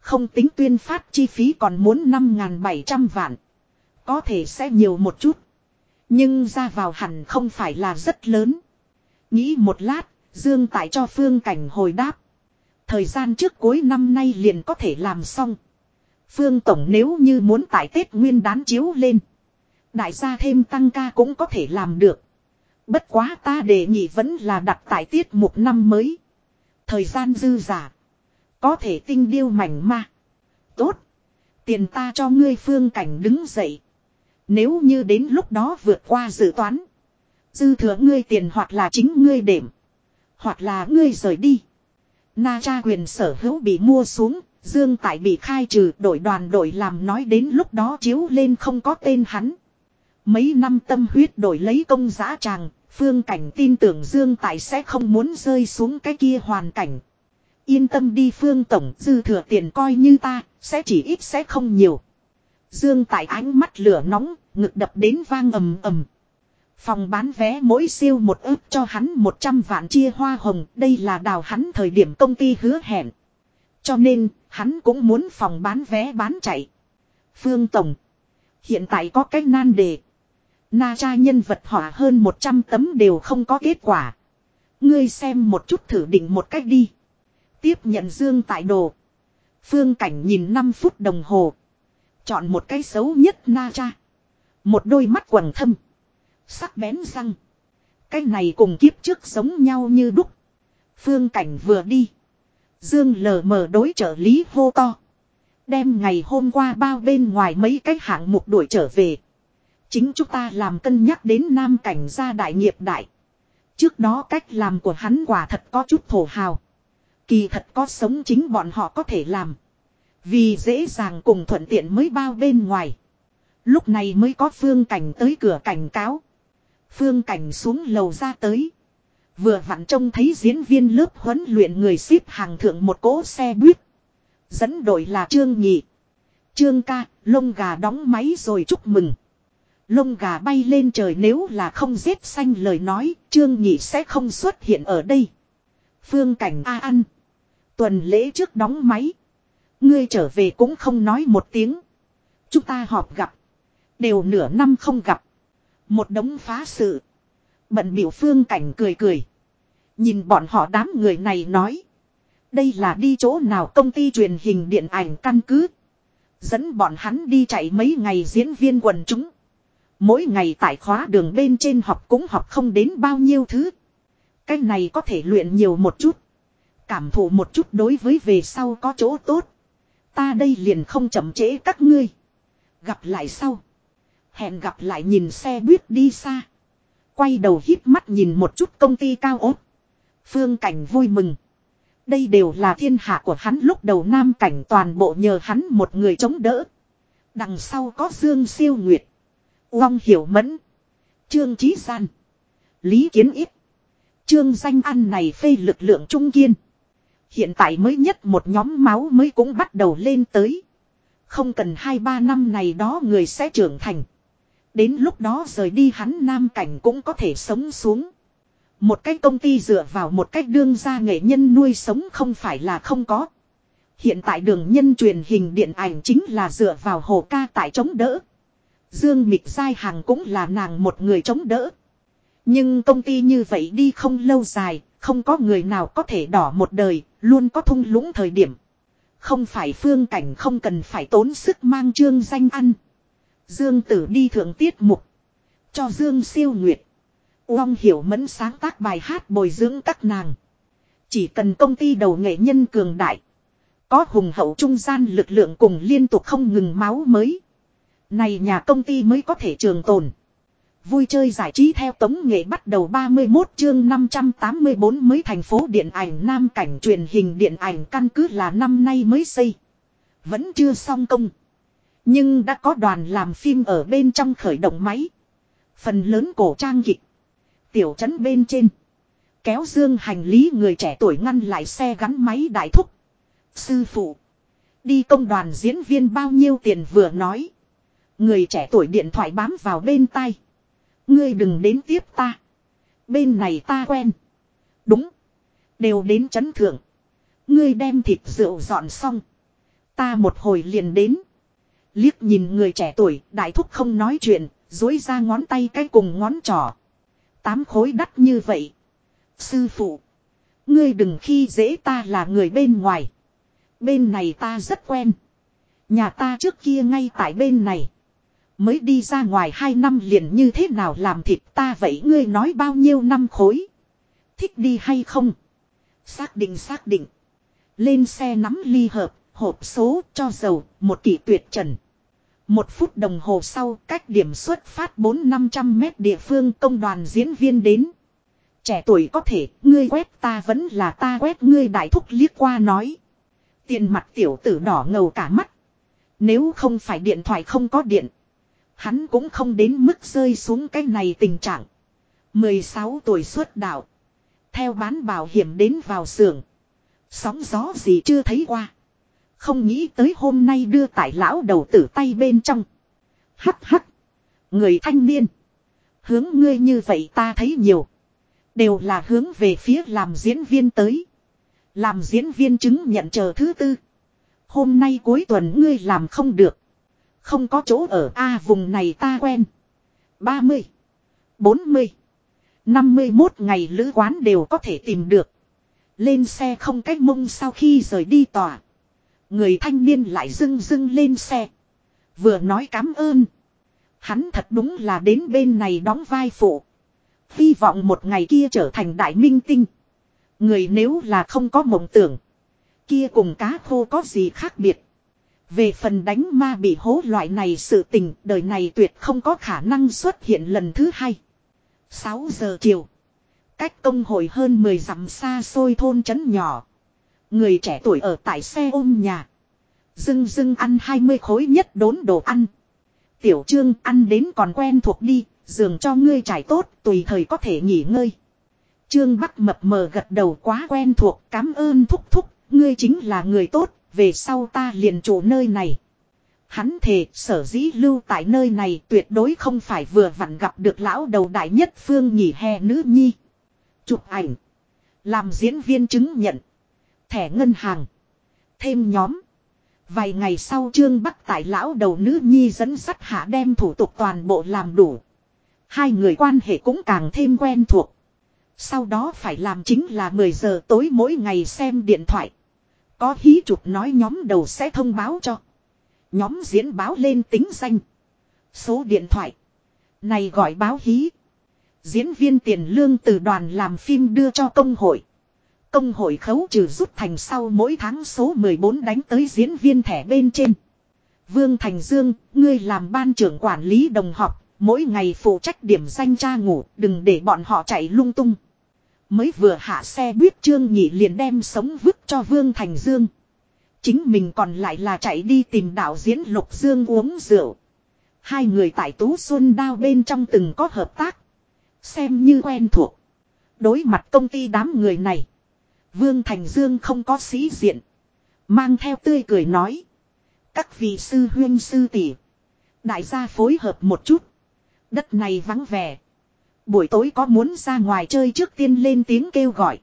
Không tính tuyên phát chi phí còn muốn 5.700 vạn. Có thể sẽ nhiều một chút. Nhưng ra vào hẳn không phải là rất lớn. Nghĩ một lát, Dương Tại cho Phương Cảnh hồi đáp. Thời gian trước cuối năm nay liền có thể làm xong. Phương Tổng nếu như muốn tại Tết Nguyên đán chiếu lên. Đại gia thêm tăng ca cũng có thể làm được. Bất quá ta đề nghị vẫn là đặt tại tiết một năm mới. Thời gian dư giả. Có thể tinh điêu mảnh ma. Tốt. Tiền ta cho ngươi phương cảnh đứng dậy. Nếu như đến lúc đó vượt qua dự toán. Dư thừa ngươi tiền hoặc là chính ngươi đệm. Hoặc là ngươi rời đi. Na cha quyền sở hữu bị mua xuống. Dương Tại bị khai trừ, đội đoàn đội làm nói đến lúc đó chiếu lên không có tên hắn. Mấy năm tâm huyết đổi lấy công giá tràng, phương cảnh tin tưởng Dương tài sẽ không muốn rơi xuống cái kia hoàn cảnh. Yên tâm đi phương tổng dư thừa tiền coi như ta, sẽ chỉ ít sẽ không nhiều. Dương tài ánh mắt lửa nóng, ngực đập đến vang ầm ầm. Phòng bán vé mỗi siêu một ức cho hắn 100 vạn chia hoa hồng, đây là đào hắn thời điểm công ty hứa hẹn. Cho nên, hắn cũng muốn phòng bán vé bán chạy. Phương Tổng, hiện tại có cách nan đề. Na cha nhân vật hỏa hơn 100 tấm đều không có kết quả. Ngươi xem một chút thử định một cách đi. Tiếp nhận dương tại đồ. Phương cảnh nhìn 5 phút đồng hồ. Chọn một cái xấu nhất na cha. Một đôi mắt quầng thâm. Sắc bén răng. Cái này cùng kiếp trước giống nhau như đúc. Phương cảnh vừa đi. Dương lờ mờ đối trợ lý hô to. Đem ngày hôm qua bao bên ngoài mấy cái hạng mục đuổi trở về. Chính chúng ta làm cân nhắc đến nam cảnh gia đại nghiệp đại. Trước đó cách làm của hắn quả thật có chút thổ hào. Kỳ thật có sống chính bọn họ có thể làm. Vì dễ dàng cùng thuận tiện mới bao bên ngoài. Lúc này mới có phương cảnh tới cửa cảnh cáo. Phương cảnh xuống lầu ra tới. Vừa vặn trông thấy diễn viên lớp huấn luyện người ship hàng thượng một cỗ xe buýt. Dẫn đội là Trương Nhị. Trương ca, lông gà đóng máy rồi chúc mừng. Lông gà bay lên trời nếu là không giết xanh lời nói, Trương Nhị sẽ không xuất hiện ở đây. Phương cảnh A ăn. Tuần lễ trước đóng máy. Ngươi trở về cũng không nói một tiếng. Chúng ta họp gặp. Đều nửa năm không gặp. Một đống phá sự. Bận biểu phương cảnh cười cười. Nhìn bọn họ đám người này nói. Đây là đi chỗ nào công ty truyền hình điện ảnh căn cứ. Dẫn bọn hắn đi chạy mấy ngày diễn viên quần chúng. Mỗi ngày tại khóa đường bên trên học cũng học không đến bao nhiêu thứ. Cái này có thể luyện nhiều một chút. Cảm thụ một chút đối với về sau có chỗ tốt. Ta đây liền không chậm trễ các ngươi. Gặp lại sau. Hẹn gặp lại nhìn xe buýt đi xa. Quay đầu hít mắt nhìn một chút công ty cao ốt. Phương cảnh vui mừng. Đây đều là thiên hạ của hắn lúc đầu nam cảnh toàn bộ nhờ hắn một người chống đỡ. Đằng sau có Dương Siêu Nguyệt. Long Hiểu Mẫn. Trương Chí San, Lý Kiến Ít. Trương danh An này phê lực lượng trung kiên. Hiện tại mới nhất một nhóm máu mới cũng bắt đầu lên tới. Không cần hai ba năm này đó người sẽ trưởng thành. Đến lúc đó rời đi hắn nam cảnh cũng có thể sống xuống. Một cái công ty dựa vào một cách đương gia nghệ nhân nuôi sống không phải là không có. Hiện tại đường nhân truyền hình điện ảnh chính là dựa vào hồ ca tại chống đỡ. Dương Mịch Giai Hằng cũng là nàng một người chống đỡ. Nhưng công ty như vậy đi không lâu dài, không có người nào có thể đỏ một đời, luôn có thung lũng thời điểm. Không phải phương cảnh không cần phải tốn sức mang trương danh ăn. Dương Tử đi thượng tiết mục. Cho Dương siêu nguyệt. Uông hiểu mẫn sáng tác bài hát bồi dưỡng các nàng. Chỉ cần công ty đầu nghệ nhân cường đại. Có hùng hậu trung gian lực lượng cùng liên tục không ngừng máu mới. Này nhà công ty mới có thể trường tồn. Vui chơi giải trí theo tống nghệ bắt đầu 31 chương 584 mới thành phố điện ảnh Nam cảnh truyền hình điện ảnh căn cứ là năm nay mới xây. Vẫn chưa xong công. Nhưng đã có đoàn làm phim ở bên trong khởi động máy. Phần lớn cổ trang kịch. Tiểu trấn bên trên. Kéo dương hành lý người trẻ tuổi ngăn lại xe gắn máy đại thúc. Sư phụ. Đi công đoàn diễn viên bao nhiêu tiền vừa nói. Người trẻ tuổi điện thoại bám vào bên tai. Ngươi đừng đến tiếp ta. Bên này ta quen. Đúng. Đều đến chấn thượng. Ngươi đem thịt rượu dọn xong. Ta một hồi liền đến. Liếc nhìn người trẻ tuổi, đại thúc không nói chuyện, dối ra ngón tay cái cùng ngón trỏ. Tám khối đắt như vậy. Sư phụ. Ngươi đừng khi dễ ta là người bên ngoài. Bên này ta rất quen. Nhà ta trước kia ngay tại bên này. Mới đi ra ngoài hai năm liền như thế nào làm thịt ta vậy ngươi nói bao nhiêu năm khối. Thích đi hay không? Xác định xác định. Lên xe nắm ly hợp, hộp số cho dầu, một kỷ tuyệt trần. Một phút đồng hồ sau, cách điểm xuất phát 4-500 mét địa phương công đoàn diễn viên đến. Trẻ tuổi có thể, ngươi quét ta vẫn là ta quét ngươi đại thúc liếc qua nói. Tiền mặt tiểu tử đỏ ngầu cả mắt. Nếu không phải điện thoại không có điện. Hắn cũng không đến mức rơi xuống cái này tình trạng. 16 tuổi xuất đạo. Theo bán bảo hiểm đến vào xưởng. Sóng gió gì chưa thấy qua. Không nghĩ tới hôm nay đưa tại lão đầu tử tay bên trong. Hắc hắc. Người thanh niên. Hướng ngươi như vậy ta thấy nhiều. Đều là hướng về phía làm diễn viên tới. Làm diễn viên chứng nhận chờ thứ tư. Hôm nay cuối tuần ngươi làm không được. Không có chỗ ở, A, vùng này ta quen. 30. 40. 51 ngày lữ quán đều có thể tìm được. Lên xe không cách mông sau khi rời đi tòa. Người thanh niên lại dưng dưng lên xe. Vừa nói cảm ơn. Hắn thật đúng là đến bên này đóng vai phụ. Hy vọng một ngày kia trở thành đại minh tinh. Người nếu là không có mộng tưởng. Kia cùng cá khô có gì khác biệt. Về phần đánh ma bị hố loại này sự tình đời này tuyệt không có khả năng xuất hiện lần thứ hai. 6 giờ chiều. Cách công hội hơn 10 dặm xa xôi thôn trấn nhỏ. Người trẻ tuổi ở tại xe ôm nhà. Dưng dưng ăn 20 khối nhất đốn đồ ăn. Tiểu trương ăn đến còn quen thuộc đi, giường cho ngươi trải tốt, tùy thời có thể nghỉ ngơi. Trương Bắc mập mờ gật đầu quá quen thuộc, cảm ơn thúc thúc, ngươi chính là người tốt, về sau ta liền chủ nơi này. Hắn thề, sở dĩ lưu tại nơi này tuyệt đối không phải vừa vặn gặp được lão đầu đại nhất phương nghỉ hè nữ nhi. Chụp ảnh. Làm diễn viên chứng nhận. Thẻ ngân hàng. Thêm nhóm. Vài ngày sau Trương Bắc tại lão đầu nữ nhi dẫn sắt hạ đem thủ tục toàn bộ làm đủ. Hai người quan hệ cũng càng thêm quen thuộc. Sau đó phải làm chính là 10 giờ tối mỗi ngày xem điện thoại. Có hí chụp nói nhóm đầu sẽ thông báo cho. Nhóm diễn báo lên tính danh. Số điện thoại. Này gọi báo hí. Diễn viên tiền lương từ đoàn làm phim đưa cho công hội. Công hội khấu trừ rút thành sau mỗi tháng số 14 đánh tới diễn viên thẻ bên trên. Vương Thành Dương, ngươi làm ban trưởng quản lý đồng học, mỗi ngày phụ trách điểm danh cha ngủ, đừng để bọn họ chạy lung tung. Mới vừa hạ xe buýt trương nhị liền đem sống vứt cho Vương Thành Dương. Chính mình còn lại là chạy đi tìm đạo diễn Lục Dương uống rượu. Hai người tại Tú Xuân Đao bên trong từng có hợp tác. Xem như quen thuộc. Đối mặt công ty đám người này. Vương Thành Dương không có sĩ diện. Mang theo tươi cười nói. Các vị sư huyên sư tỷ, Đại gia phối hợp một chút. Đất này vắng vẻ. Buổi tối có muốn ra ngoài chơi trước tiên lên tiếng kêu gọi.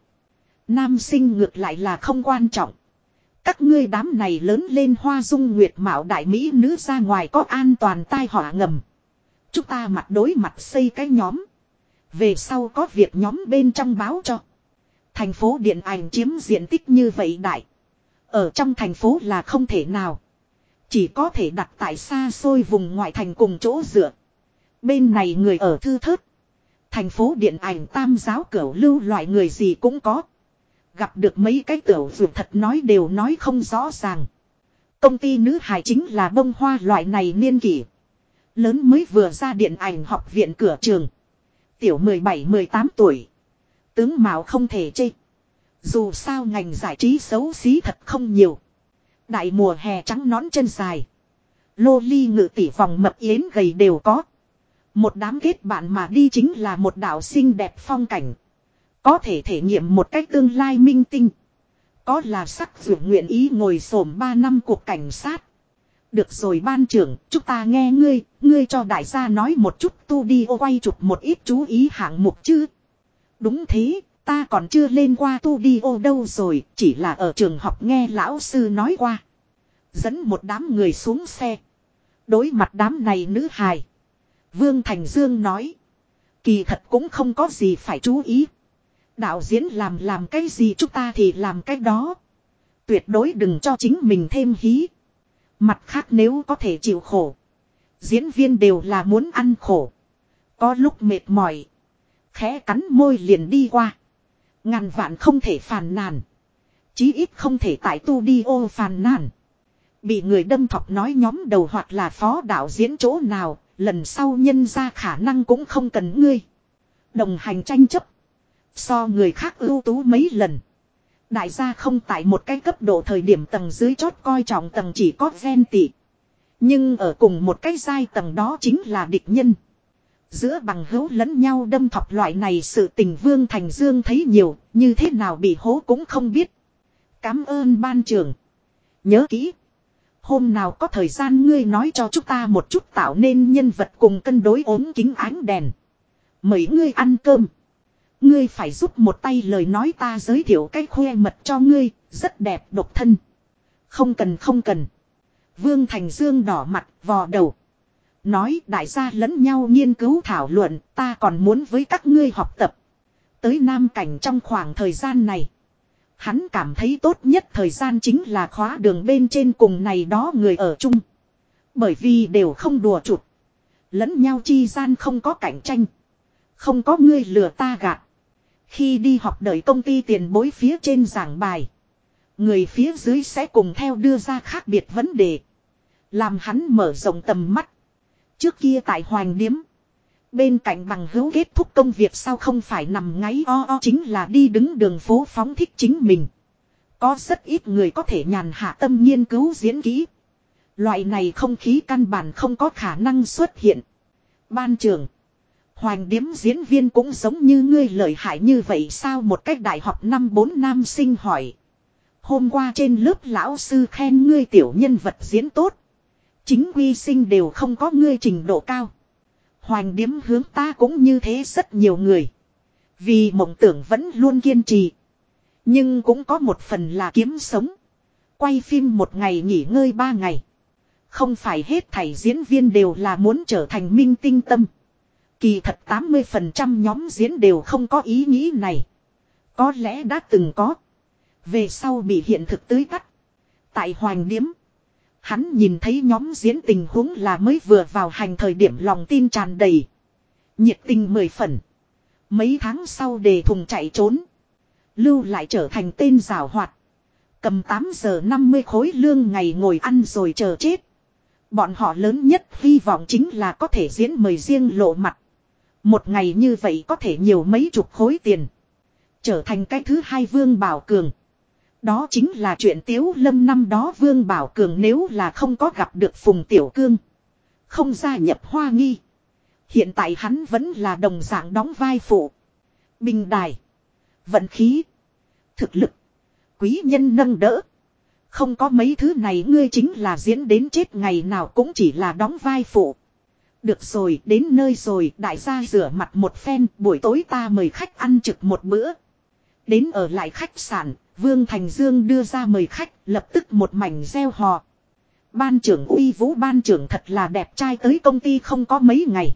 Nam sinh ngược lại là không quan trọng. Các ngươi đám này lớn lên hoa dung nguyệt mạo đại mỹ nữ ra ngoài có an toàn tai họa ngầm. Chúng ta mặt đối mặt xây cái nhóm. Về sau có việc nhóm bên trong báo cho. Thành phố điện ảnh chiếm diện tích như vậy đại. Ở trong thành phố là không thể nào. Chỉ có thể đặt tại xa xôi vùng ngoại thành cùng chỗ dựa. Bên này người ở thư thớt. Thành phố điện ảnh tam giáo cửu lưu loại người gì cũng có. Gặp được mấy cái tiểu dù thật nói đều nói không rõ ràng. Công ty nữ hài chính là bông hoa loại này niên kỷ. Lớn mới vừa ra điện ảnh học viện cửa trường. Tiểu 17-18 tuổi. Tướng mạo không thể chê. Dù sao ngành giải trí xấu xí thật không nhiều. Đại mùa hè trắng nón chân dài. Lô ly ngự tỷ vòng mập yến gầy đều có. Một đám kết bạn mà đi chính là một đảo xinh đẹp phong cảnh. Có thể thể nghiệm một cách tương lai minh tinh. Có là sắc dụ nguyện ý ngồi xổm 3 năm cuộc cảnh sát. Được rồi ban trưởng, chúng ta nghe ngươi, ngươi cho đại gia nói một chút tu đi ô quay chụp một ít chú ý hạng mục chứ. Đúng thế, ta còn chưa lên qua tu đi ô đâu rồi, chỉ là ở trường học nghe lão sư nói qua. Dẫn một đám người xuống xe. Đối mặt đám này nữ hài. Vương Thành Dương nói. Kỳ thật cũng không có gì phải chú ý. Đạo diễn làm làm cái gì chúng ta thì làm cái đó. Tuyệt đối đừng cho chính mình thêm hí. Mặt khác nếu có thể chịu khổ. Diễn viên đều là muốn ăn khổ. Có lúc mệt mỏi. Khẽ cắn môi liền đi qua. Ngàn vạn không thể phàn nàn. Chí ít không thể tại tu đi ô phàn nàn. Bị người đâm thọc nói nhóm đầu hoặc là phó đạo diễn chỗ nào, lần sau nhân ra khả năng cũng không cần ngươi. Đồng hành tranh chấp. So người khác ưu tú mấy lần. Đại gia không tại một cái cấp độ thời điểm tầng dưới chót coi trọng tầng chỉ có ven tị. Nhưng ở cùng một cái giai tầng đó chính là địch nhân. Giữa bằng hữu lẫn nhau đâm thọc loại này sự tình Vương Thành Dương thấy nhiều, như thế nào bị hố cũng không biết. Cám ơn ban trưởng. Nhớ kỹ. Hôm nào có thời gian ngươi nói cho chúng ta một chút tạo nên nhân vật cùng cân đối ốm kính ánh đèn. Mời ngươi ăn cơm. Ngươi phải giúp một tay lời nói ta giới thiệu cái khoe mật cho ngươi, rất đẹp độc thân. Không cần không cần. Vương Thành Dương đỏ mặt, vò đầu. Nói đại gia lẫn nhau nghiên cứu thảo luận, ta còn muốn với các ngươi học tập. Tới Nam Cảnh trong khoảng thời gian này. Hắn cảm thấy tốt nhất thời gian chính là khóa đường bên trên cùng này đó người ở chung. Bởi vì đều không đùa chuột. Lẫn nhau chi gian không có cạnh tranh. Không có ngươi lừa ta gạt. Khi đi học đợi công ty tiền bối phía trên giảng bài. Người phía dưới sẽ cùng theo đưa ra khác biệt vấn đề. Làm hắn mở rộng tầm mắt. Trước kia tại Hoàng Điếm. Bên cạnh bằng hữu kết thúc công việc sao không phải nằm ngáy o o chính là đi đứng đường phố phóng thích chính mình. Có rất ít người có thể nhàn hạ tâm nghiên cứu diễn kỹ. Loại này không khí căn bản không có khả năng xuất hiện. Ban trường. Hoành điếm diễn viên cũng giống như ngươi lợi hại như vậy sao một cách đại học năm bốn nam sinh hỏi. Hôm qua trên lớp lão sư khen ngươi tiểu nhân vật diễn tốt. Chính quy sinh đều không có ngươi trình độ cao. Hoành điếm hướng ta cũng như thế rất nhiều người. Vì mộng tưởng vẫn luôn kiên trì. Nhưng cũng có một phần là kiếm sống. Quay phim một ngày nghỉ ngơi ba ngày. Không phải hết thảy diễn viên đều là muốn trở thành minh tinh tâm. Kỳ thật 80% nhóm diễn đều không có ý nghĩ này. Có lẽ đã từng có. Về sau bị hiện thực tưới tắt. Tại Hoành Điếm. Hắn nhìn thấy nhóm diễn tình huống là mới vừa vào hành thời điểm lòng tin tràn đầy. Nhiệt tình mười phần. Mấy tháng sau đề thùng chạy trốn. Lưu lại trở thành tên rào hoạt. Cầm 8 giờ 50 khối lương ngày ngồi ăn rồi chờ chết. Bọn họ lớn nhất hy vọng chính là có thể diễn mời riêng lộ mặt. Một ngày như vậy có thể nhiều mấy chục khối tiền. Trở thành cái thứ hai Vương Bảo Cường. Đó chính là chuyện Tiếu Lâm năm đó Vương Bảo Cường nếu là không có gặp được Phùng Tiểu Cương. Không gia nhập Hoa Nghi. Hiện tại hắn vẫn là đồng dạng đóng vai phụ. Bình đài. Vận khí. Thực lực. Quý nhân nâng đỡ. Không có mấy thứ này ngươi chính là diễn đến chết ngày nào cũng chỉ là đóng vai phụ. Được rồi, đến nơi rồi, đại gia rửa mặt một phen, buổi tối ta mời khách ăn trực một bữa. Đến ở lại khách sạn, Vương Thành Dương đưa ra mời khách, lập tức một mảnh gieo hò. Ban trưởng uy vũ ban trưởng thật là đẹp trai tới công ty không có mấy ngày.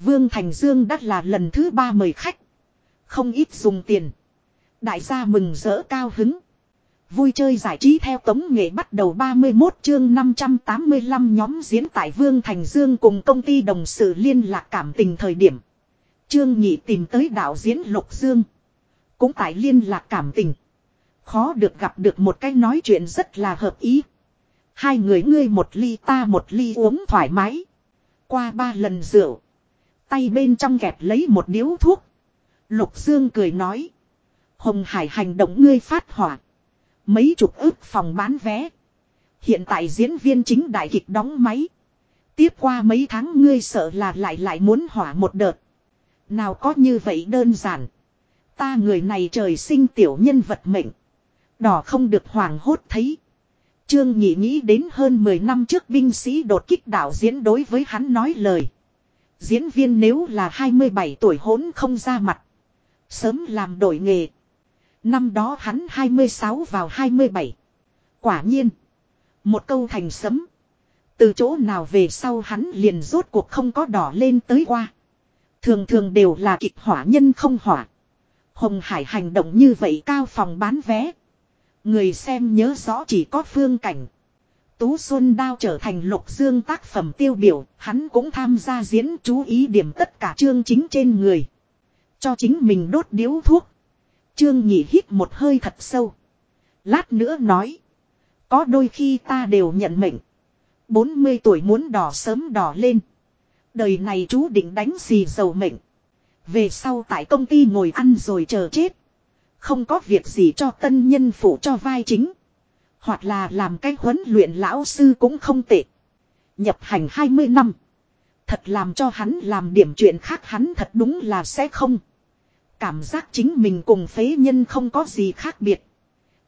Vương Thành Dương đắt là lần thứ ba mời khách. Không ít dùng tiền. Đại gia mừng rỡ cao hứng. Vui chơi giải trí theo tống nghệ bắt đầu 31 chương 585 nhóm diễn tại Vương Thành Dương cùng công ty đồng sự liên lạc cảm tình thời điểm. Trương Nhị tìm tới đạo diễn Lục Dương. Cũng tại liên lạc cảm tình. Khó được gặp được một cái nói chuyện rất là hợp ý. Hai người ngươi một ly ta một ly uống thoải mái. Qua ba lần rượu. Tay bên trong kẹp lấy một điếu thuốc. Lục Dương cười nói. Hồng Hải hành động ngươi phát hỏa. Mấy chục ước phòng bán vé. Hiện tại diễn viên chính đại kịch đóng máy. Tiếp qua mấy tháng ngươi sợ là lại lại muốn hỏa một đợt. Nào có như vậy đơn giản. Ta người này trời sinh tiểu nhân vật mệnh. Đỏ không được hoảng hốt thấy. Trương Nhị nghĩ đến hơn 10 năm trước binh sĩ đột kích đạo diễn đối với hắn nói lời. Diễn viên nếu là 27 tuổi hỗn không ra mặt. Sớm làm đổi nghề. Năm đó hắn 26 vào 27. Quả nhiên. Một câu thành sấm. Từ chỗ nào về sau hắn liền rốt cuộc không có đỏ lên tới qua. Thường thường đều là kịch hỏa nhân không hỏa. Hồng Hải hành động như vậy cao phòng bán vé. Người xem nhớ rõ chỉ có phương cảnh. Tú Xuân Đao trở thành lục dương tác phẩm tiêu biểu, hắn cũng tham gia diễn chú ý điểm tất cả chương chính trên người. Cho chính mình đốt điếu thuốc. Trương Nhị hít một hơi thật sâu. Lát nữa nói. Có đôi khi ta đều nhận mệnh. 40 tuổi muốn đỏ sớm đỏ lên. Đời này chú định đánh gì giàu mệnh. Về sau tại công ty ngồi ăn rồi chờ chết. Không có việc gì cho tân nhân phụ cho vai chính. Hoặc là làm cái huấn luyện lão sư cũng không tệ. Nhập hành 20 năm. Thật làm cho hắn làm điểm chuyện khác hắn thật đúng là sẽ không. Cảm giác chính mình cùng phế nhân không có gì khác biệt.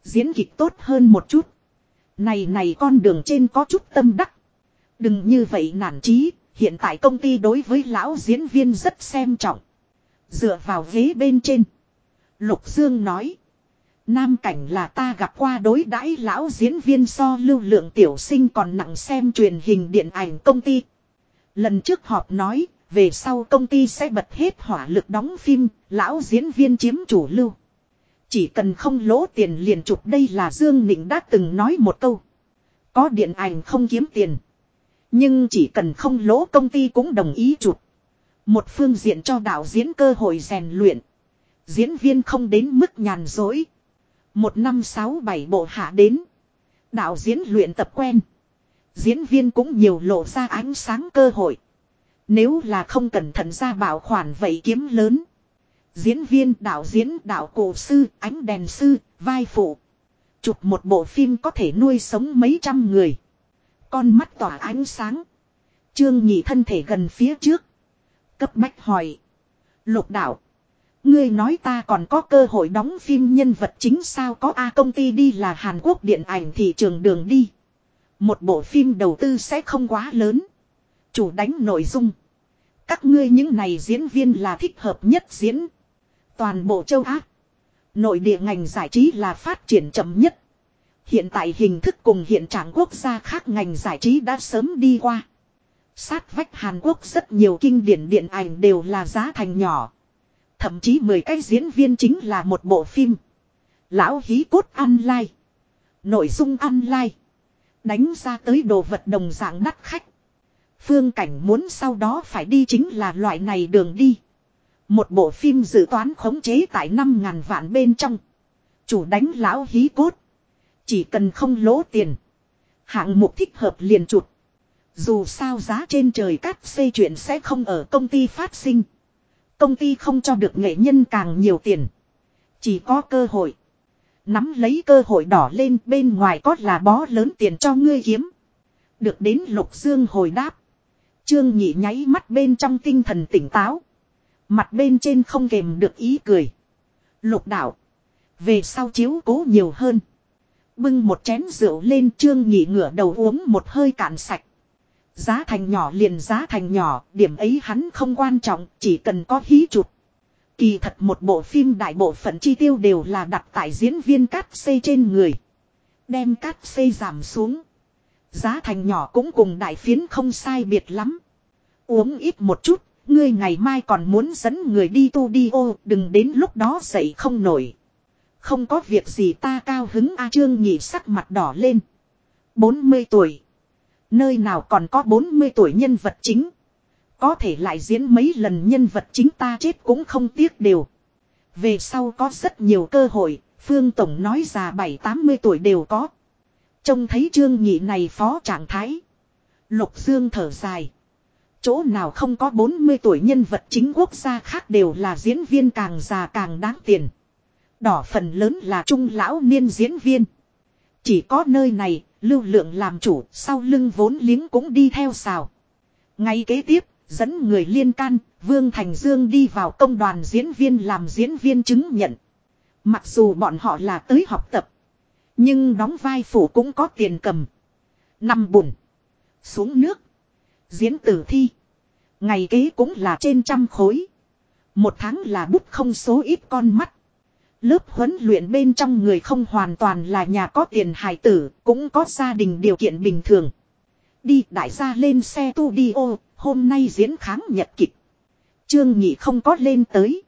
Diễn kịch tốt hơn một chút. Này này con đường trên có chút tâm đắc. Đừng như vậy nản trí, hiện tại công ty đối với lão diễn viên rất xem trọng. Dựa vào ghế bên trên. Lục Dương nói. Nam cảnh là ta gặp qua đối đãi lão diễn viên so lưu lượng tiểu sinh còn nặng xem truyền hình điện ảnh công ty. Lần trước họp nói, về sau công ty sẽ bật hết hỏa lực đóng phim, lão diễn viên chiếm chủ lưu. Chỉ cần không lỗ tiền liền chụp đây là Dương Nịnh đã từng nói một câu. Có điện ảnh không kiếm tiền. Nhưng chỉ cần không lỗ công ty cũng đồng ý chụp. Một phương diện cho đạo diễn cơ hội rèn luyện. Diễn viên không đến mức nhàn dối. Một năm sáu bảy bộ hạ đến. Đạo diễn luyện tập quen. Diễn viên cũng nhiều lộ ra ánh sáng cơ hội. Nếu là không cẩn thận ra bảo khoản vậy kiếm lớn. Diễn viên, đạo diễn, đạo cổ sư, ánh đèn sư, vai phụ. Chụp một bộ phim có thể nuôi sống mấy trăm người. Con mắt tỏa ánh sáng. Trương nhị thân thể gần phía trước. Cấp bách hỏi. Lục đạo. Ngươi nói ta còn có cơ hội đóng phim nhân vật chính sao có A công ty đi là Hàn Quốc điện ảnh thị trường đường đi. Một bộ phim đầu tư sẽ không quá lớn. Chủ đánh nội dung. Các ngươi những này diễn viên là thích hợp nhất diễn. Toàn bộ châu Á. Nội địa ngành giải trí là phát triển chậm nhất. Hiện tại hình thức cùng hiện trạng quốc gia khác ngành giải trí đã sớm đi qua. Sát vách Hàn Quốc rất nhiều kinh điển điện ảnh đều là giá thành nhỏ. Thậm chí 10 cái diễn viên chính là một bộ phim. Lão hí cốt online. Nội dung online. Đánh ra tới đồ vật đồng dạng đắt khách. Phương cảnh muốn sau đó phải đi chính là loại này đường đi. Một bộ phim dự toán khống chế tại 5.000 vạn bên trong. Chủ đánh lão hí cốt. Chỉ cần không lỗ tiền. Hạng mục thích hợp liền chụt. Dù sao giá trên trời cắt xây chuyện sẽ không ở công ty phát sinh. Công ty không cho được nghệ nhân càng nhiều tiền. Chỉ có cơ hội. Nắm lấy cơ hội đỏ lên bên ngoài có là bó lớn tiền cho ngươi kiếm. Được đến lục dương hồi đáp. Trương nhị nháy mắt bên trong tinh thần tỉnh táo. Mặt bên trên không kèm được ý cười. Lục đạo. Về sau chiếu cố nhiều hơn. Bưng một chén rượu lên, trương nhị ngửa đầu uống một hơi cạn sạch. Giá thành nhỏ liền giá thành nhỏ, điểm ấy hắn không quan trọng, chỉ cần có hí chụp. Kỳ thật một bộ phim đại bộ phận chi tiêu đều là đặt tại diễn viên cát xây trên người. Đem cát xây giảm xuống. Giá thành nhỏ cũng cùng đại phiến không sai biệt lắm. Uống ít một chút, ngươi ngày mai còn muốn dẫn người đi tu đi ô, đừng đến lúc đó dậy không nổi. Không có việc gì ta cao hứng A Trương nhị sắc mặt đỏ lên. 40 tuổi. Nơi nào còn có 40 tuổi nhân vật chính. Có thể lại diễn mấy lần nhân vật chính ta chết cũng không tiếc đều. Về sau có rất nhiều cơ hội, Phương Tổng nói già 7-80 tuổi đều có. Trông thấy trương nhị này phó trạng thái. Lục Dương thở dài. Chỗ nào không có 40 tuổi nhân vật chính quốc gia khác đều là diễn viên càng già càng đáng tiền. Đỏ phần lớn là trung lão niên diễn viên. Chỉ có nơi này, lưu lượng làm chủ, sau lưng vốn liếng cũng đi theo xào. Ngay kế tiếp, dẫn người liên can, Vương Thành Dương đi vào công đoàn diễn viên làm diễn viên chứng nhận. Mặc dù bọn họ là tới học tập, nhưng đóng vai phủ cũng có tiền cầm. Nằm bùn, xuống nước, diễn tử thi. Ngày kế cũng là trên trăm khối. Một tháng là bút không số ít con mắt. Lớp huấn luyện bên trong người không hoàn toàn là nhà có tiền hài tử, cũng có gia đình điều kiện bình thường. Đi đại gia lên xe tu đi ô, hôm nay diễn kháng nhật kịch. Trương Nhị không có lên tới.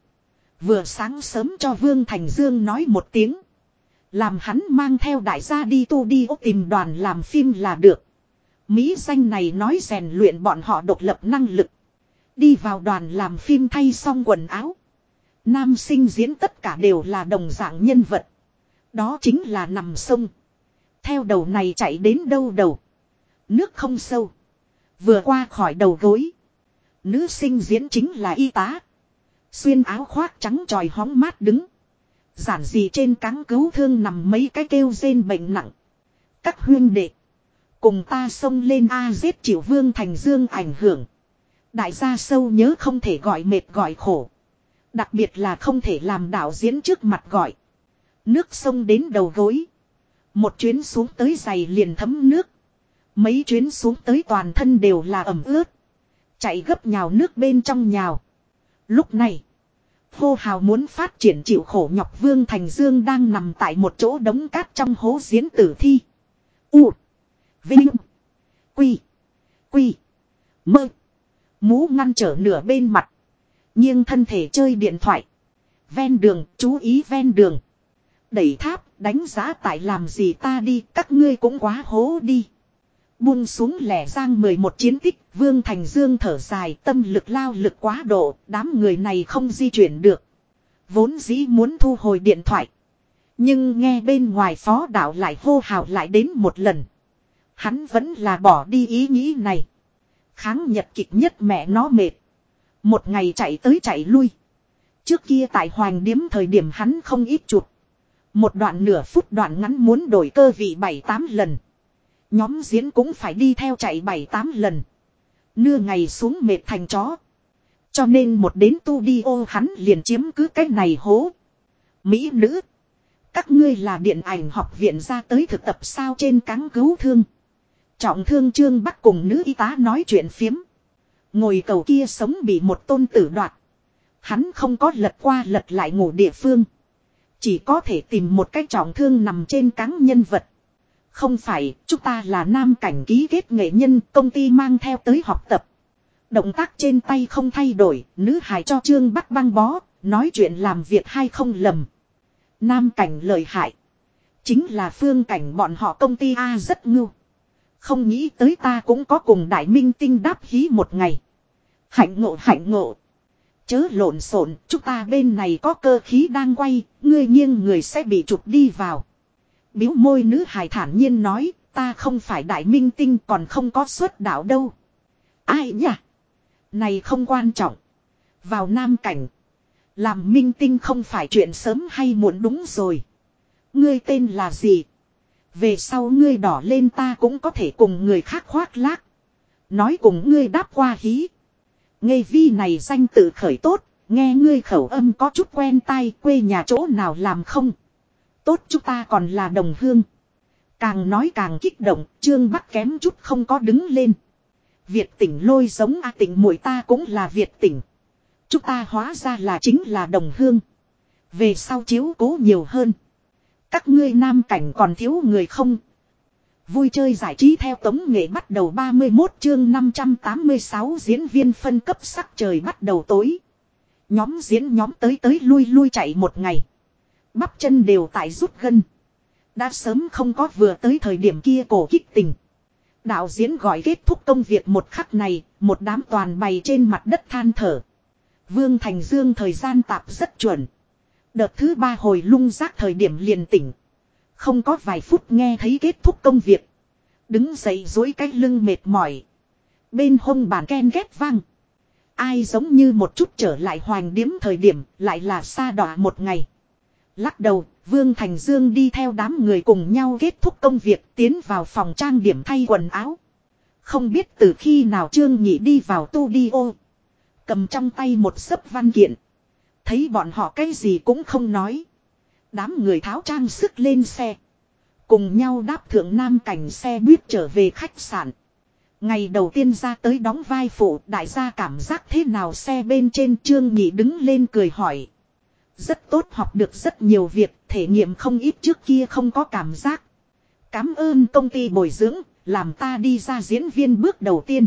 Vừa sáng sớm cho Vương Thành Dương nói một tiếng. Làm hắn mang theo đại gia đi tu đi ô tìm đoàn làm phim là được. Mỹ danh này nói rèn luyện bọn họ độc lập năng lực. Đi vào đoàn làm phim thay xong quần áo. Nam sinh diễn tất cả đều là đồng dạng nhân vật. Đó chính là nằm sông. Theo đầu này chạy đến đâu đầu. Nước không sâu. Vừa qua khỏi đầu gối. Nữ sinh diễn chính là y tá. Xuyên áo khoác trắng tròi hóng mát đứng. Giản dị trên cáng cứu thương nằm mấy cái kêu rên bệnh nặng. Các huyên đệ. Cùng ta xông lên A giết chịu vương thành dương ảnh hưởng. Đại gia sâu nhớ không thể gọi mệt gọi khổ. Đặc biệt là không thể làm đạo diễn trước mặt gọi. Nước sông đến đầu gối. Một chuyến xuống tới giày liền thấm nước. Mấy chuyến xuống tới toàn thân đều là ẩm ướt. Chạy gấp nhào nước bên trong nhào. Lúc này. Hô hào muốn phát triển chịu khổ nhọc Vương Thành Dương đang nằm tại một chỗ đống cát trong hố diễn tử thi. U. Vinh. Quy. Quy. Mơ. Mũ ngăn trở nửa bên mặt nghiêng thân thể chơi điện thoại. Ven đường, chú ý ven đường. Đẩy tháp, đánh giá tại làm gì ta đi, các ngươi cũng quá hố đi. Buông xuống lẻ giang 11 chiến tích, Vương Thành Dương thở dài, tâm lực lao lực quá độ, đám người này không di chuyển được. Vốn dĩ muốn thu hồi điện thoại. Nhưng nghe bên ngoài phó đạo lại hô hào lại đến một lần. Hắn vẫn là bỏ đi ý nghĩ này. Kháng nhật kịch nhất mẹ nó mệt. Một ngày chạy tới chạy lui. Trước kia tại Hoàng Điếm thời điểm hắn không ít chụp. Một đoạn nửa phút đoạn ngắn muốn đổi cơ vị 7-8 lần. Nhóm diễn cũng phải đi theo chạy 7-8 lần. Nưa ngày xuống mệt thành chó. Cho nên một đến tu đi ô hắn liền chiếm cứ cái này hố. Mỹ nữ. Các ngươi là điện ảnh học viện ra tới thực tập sao trên cáng cứu thương. Trọng thương trương bắc cùng nữ y tá nói chuyện phiếm. Ngồi cầu kia sống bị một tôn tử đoạt. Hắn không có lật qua lật lại ngủ địa phương. Chỉ có thể tìm một cái trọng thương nằm trên cáng nhân vật. Không phải, chúng ta là nam cảnh ký kết nghệ nhân, công ty mang theo tới học tập. Động tác trên tay không thay đổi, nữ hài cho Trương Bắc băng bó, nói chuyện làm việc hay không lầm. Nam cảnh lợi hại. Chính là phương cảnh bọn họ công ty A rất ngưu. Không nghĩ tới ta cũng có cùng đại minh tinh đáp hí một ngày. Hạnh ngộ hạnh ngộ. Chớ lộn xộn, chúng ta bên này có cơ khí đang quay, ngươi nghiêng người sẽ bị chụp đi vào. Biếu môi nữ hài thản nhiên nói, ta không phải đại minh tinh còn không có xuất đạo đâu. Ai nhỉ? Này không quan trọng. Vào nam cảnh. Làm minh tinh không phải chuyện sớm hay muộn đúng rồi. Ngươi tên là gì? Về sau ngươi đỏ lên ta cũng có thể cùng người khác khoác lác. Nói cùng ngươi đáp qua hí. Ngây vi này danh tự khởi tốt, nghe ngươi khẩu âm có chút quen tai quê nhà chỗ nào làm không. Tốt chúng ta còn là đồng hương. Càng nói càng kích động, trương bắc kém chút không có đứng lên. Việt tỉnh lôi giống A tỉnh mũi ta cũng là Việt tỉnh. Chúng ta hóa ra là chính là đồng hương. Về sau chiếu cố nhiều hơn. Các ngươi nam cảnh còn thiếu người không? Vui chơi giải trí theo tống nghệ bắt đầu 31 chương 586 diễn viên phân cấp sắc trời bắt đầu tối. Nhóm diễn nhóm tới tới lui lui chạy một ngày. Bắp chân đều tại rút gân. Đã sớm không có vừa tới thời điểm kia cổ kích tình. Đạo diễn gọi kết thúc công việc một khắc này, một đám toàn bày trên mặt đất than thở. Vương Thành Dương thời gian tạp rất chuẩn. Đợt thứ ba hồi lung rác thời điểm liền tỉnh. Không có vài phút nghe thấy kết thúc công việc. Đứng dậy dối cái lưng mệt mỏi. Bên hông bàn ken ghét vang. Ai giống như một chút trở lại hoàng điếm thời điểm lại là xa đỏ một ngày. Lắc đầu, Vương Thành Dương đi theo đám người cùng nhau kết thúc công việc tiến vào phòng trang điểm thay quần áo. Không biết từ khi nào Trương Nhị đi vào tu đi ô. Cầm trong tay một sấp văn kiện. Thấy bọn họ cái gì cũng không nói. Đám người tháo trang sức lên xe. Cùng nhau đáp thượng nam cảnh xe buýt trở về khách sạn. Ngày đầu tiên ra tới đóng vai phụ đại gia cảm giác thế nào xe bên trên trương nhị đứng lên cười hỏi. Rất tốt học được rất nhiều việc, thể nghiệm không ít trước kia không có cảm giác. Cảm ơn công ty bồi dưỡng, làm ta đi ra diễn viên bước đầu tiên.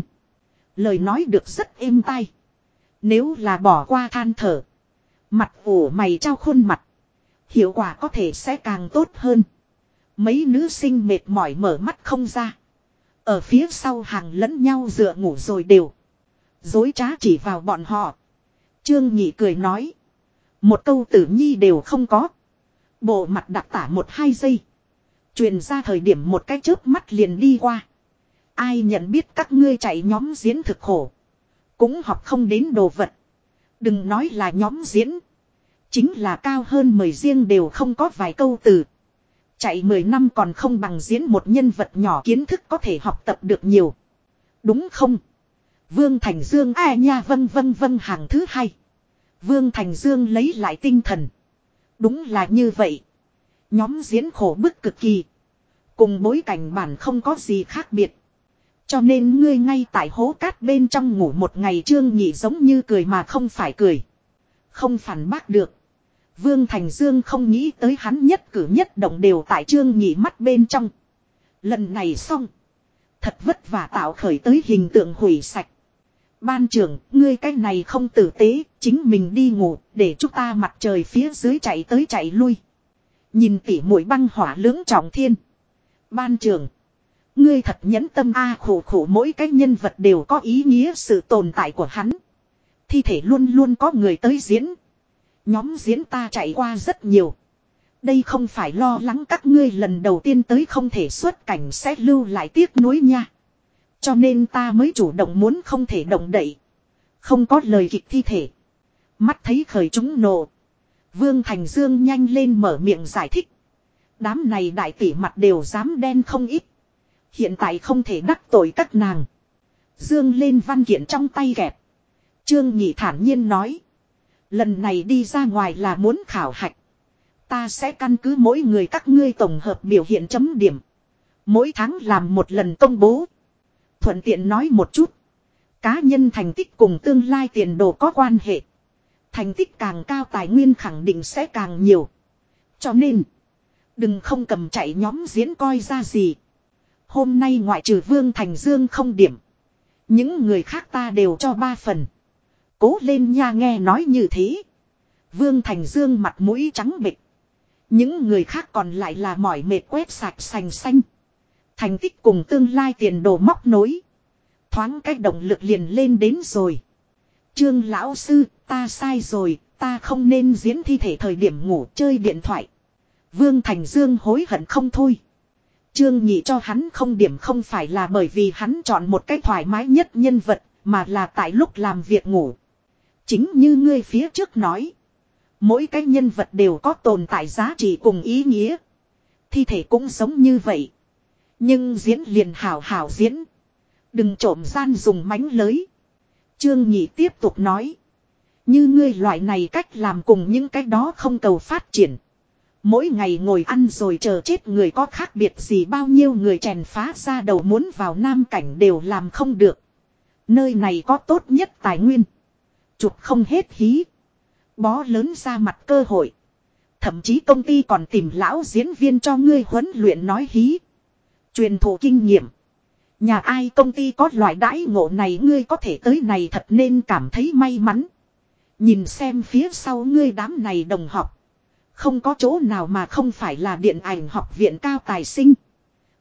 Lời nói được rất êm tai. Nếu là bỏ qua than thở. Mặt ủ mày trao khuôn mặt. Hiệu quả có thể sẽ càng tốt hơn. Mấy nữ sinh mệt mỏi mở mắt không ra. Ở phía sau hàng lẫn nhau dựa ngủ rồi đều. Dối trá chỉ vào bọn họ. Trương Nhị cười nói. Một câu tử nhi đều không có. Bộ mặt đặc tả một hai giây. Truyền ra thời điểm một cái chớp mắt liền đi qua. Ai nhận biết các ngươi chạy nhóm diễn thực khổ. Cũng học không đến đồ vật. Đừng nói là nhóm diễn. Chính là cao hơn mười riêng đều không có vài câu từ. Chạy 10 năm còn không bằng diễn một nhân vật nhỏ kiến thức có thể học tập được nhiều. Đúng không? Vương Thành Dương, a nha, vân vân vân, hàng thứ hai. Vương Thành Dương lấy lại tinh thần. Đúng là như vậy. Nhóm diễn khổ bức cực kỳ. Cùng bối cảnh bản không có gì khác biệt. Cho nên ngươi ngay tại hố cát bên trong ngủ một ngày trương nhị giống như cười mà không phải cười. Không phản bác được. Vương Thành Dương không nghĩ tới hắn nhất cử nhất động đều tại trương nhị mắt bên trong. Lần này xong. Thật vất vả tạo khởi tới hình tượng hủy sạch. Ban trưởng, ngươi cái này không tử tế, chính mình đi ngủ, để chúng ta mặt trời phía dưới chạy tới chạy lui. Nhìn tỉ mũi băng hỏa lưỡng trọng thiên. Ban trưởng, ngươi thật nhẫn tâm a à, khổ khổ mỗi cái nhân vật đều có ý nghĩa sự tồn tại của hắn. Thi thể luôn luôn có người tới diễn. Nhóm diễn ta chạy qua rất nhiều. Đây không phải lo lắng các ngươi lần đầu tiên tới không thể xuất cảnh sẽ lưu lại tiếc nuối nha. Cho nên ta mới chủ động muốn không thể động đậy. Không có lời kịch thi thể. Mắt thấy khởi chúng nộ. Vương Thành Dương nhanh lên mở miệng giải thích. Đám này đại tỷ mặt đều dám đen không ít. Hiện tại không thể đắc tội các nàng. Dương lên văn kiện trong tay kẹp. Trương Nhị thản nhiên nói. Lần này đi ra ngoài là muốn khảo hạch. Ta sẽ căn cứ mỗi người các ngươi tổng hợp biểu hiện chấm điểm. Mỗi tháng làm một lần công bố. Thuận tiện nói một chút. Cá nhân thành tích cùng tương lai tiền đồ có quan hệ. Thành tích càng cao tài nguyên khẳng định sẽ càng nhiều. Cho nên. Đừng không cầm chạy nhóm diễn coi ra gì. Hôm nay ngoại trừ Vương Thành Dương không điểm. Những người khác ta đều cho ba phần. Cố lên nha nghe nói như thế. Vương Thành Dương mặt mũi trắng bịch. Những người khác còn lại là mỏi mệt quét sạch sành xanh. Thành tích cùng tương lai tiền đồ móc nối. Thoáng cách động lực liền lên đến rồi. Trương lão sư, ta sai rồi, ta không nên diễn thi thể thời điểm ngủ chơi điện thoại. Vương Thành Dương hối hận không thôi. Trương nhị cho hắn không điểm không phải là bởi vì hắn chọn một cách thoải mái nhất nhân vật, mà là tại lúc làm việc ngủ. Chính như ngươi phía trước nói. Mỗi cái nhân vật đều có tồn tại giá trị cùng ý nghĩa. Thi thể cũng giống như vậy. Nhưng diễn liền hảo hảo diễn. Đừng trộm gian dùng mánh lới. Trương Nhị tiếp tục nói. Như ngươi loại này cách làm cùng những cái đó không cầu phát triển. Mỗi ngày ngồi ăn rồi chờ chết người có khác biệt gì bao nhiêu người chèn phá ra đầu muốn vào nam cảnh đều làm không được. Nơi này có tốt nhất tài nguyên. Chụp không hết hí. Bó lớn ra mặt cơ hội. Thậm chí công ty còn tìm lão diễn viên cho ngươi huấn luyện nói hí. Truyền thụ kinh nghiệm. Nhà ai công ty có loại đãi ngộ này ngươi có thể tới này thật nên cảm thấy may mắn. Nhìn xem phía sau ngươi đám này đồng học. Không có chỗ nào mà không phải là điện ảnh học viện cao tài sinh.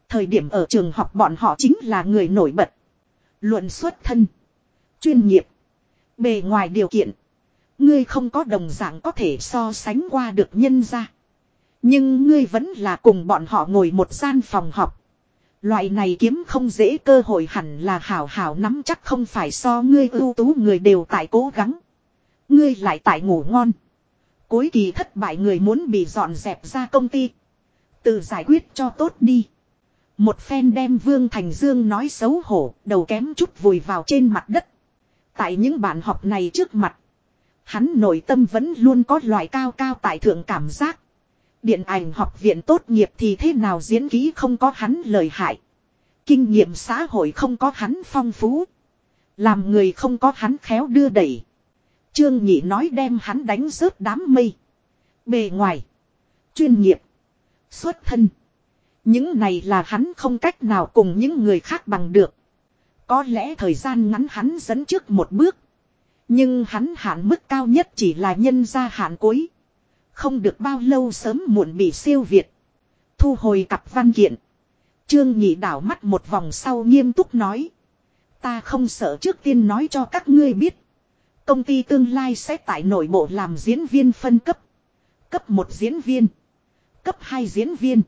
Thời điểm ở trường học bọn họ chính là người nổi bật. Luận xuất thân. Chuyên nghiệp. Bề ngoài điều kiện. Ngươi không có đồng dạng có thể so sánh qua được nhân ra. Nhưng ngươi vẫn là cùng bọn họ ngồi một gian phòng học. Loại này kiếm không dễ cơ hội hẳn là hảo hảo nắm chắc không phải so ngươi ưu tú người đều tại cố gắng. Ngươi lại tại ngủ ngon. Cuối kỳ thất bại người muốn bị dọn dẹp ra công ty. Tự giải quyết cho tốt đi. Một phen đem Vương Thành Dương nói xấu hổ, đầu kém chút vùi vào trên mặt đất. Tại những bạn học này trước mặt. Hắn nội tâm vẫn luôn có loại cao cao tại thượng cảm giác. Điện ảnh học viện tốt nghiệp thì thế nào diễn ký không có hắn lời hại. Kinh nghiệm xã hội không có hắn phong phú. Làm người không có hắn khéo đưa đẩy. Trương Nhị nói đem hắn đánh rớt đám mây. Bề ngoài. Chuyên nghiệp. Xuất thân. Những này là hắn không cách nào cùng những người khác bằng được. Có lẽ thời gian ngắn hắn dẫn trước một bước. Nhưng hắn hạn mức cao nhất chỉ là nhân gia hạn cuối. Không được bao lâu sớm muộn bị siêu việt. Thu hồi cặp văn kiện. Trương nhị đảo mắt một vòng sau nghiêm túc nói. Ta không sợ trước tiên nói cho các ngươi biết. Công ty tương lai sẽ tại nội bộ làm diễn viên phân cấp. Cấp 1 diễn viên. Cấp 2 diễn viên.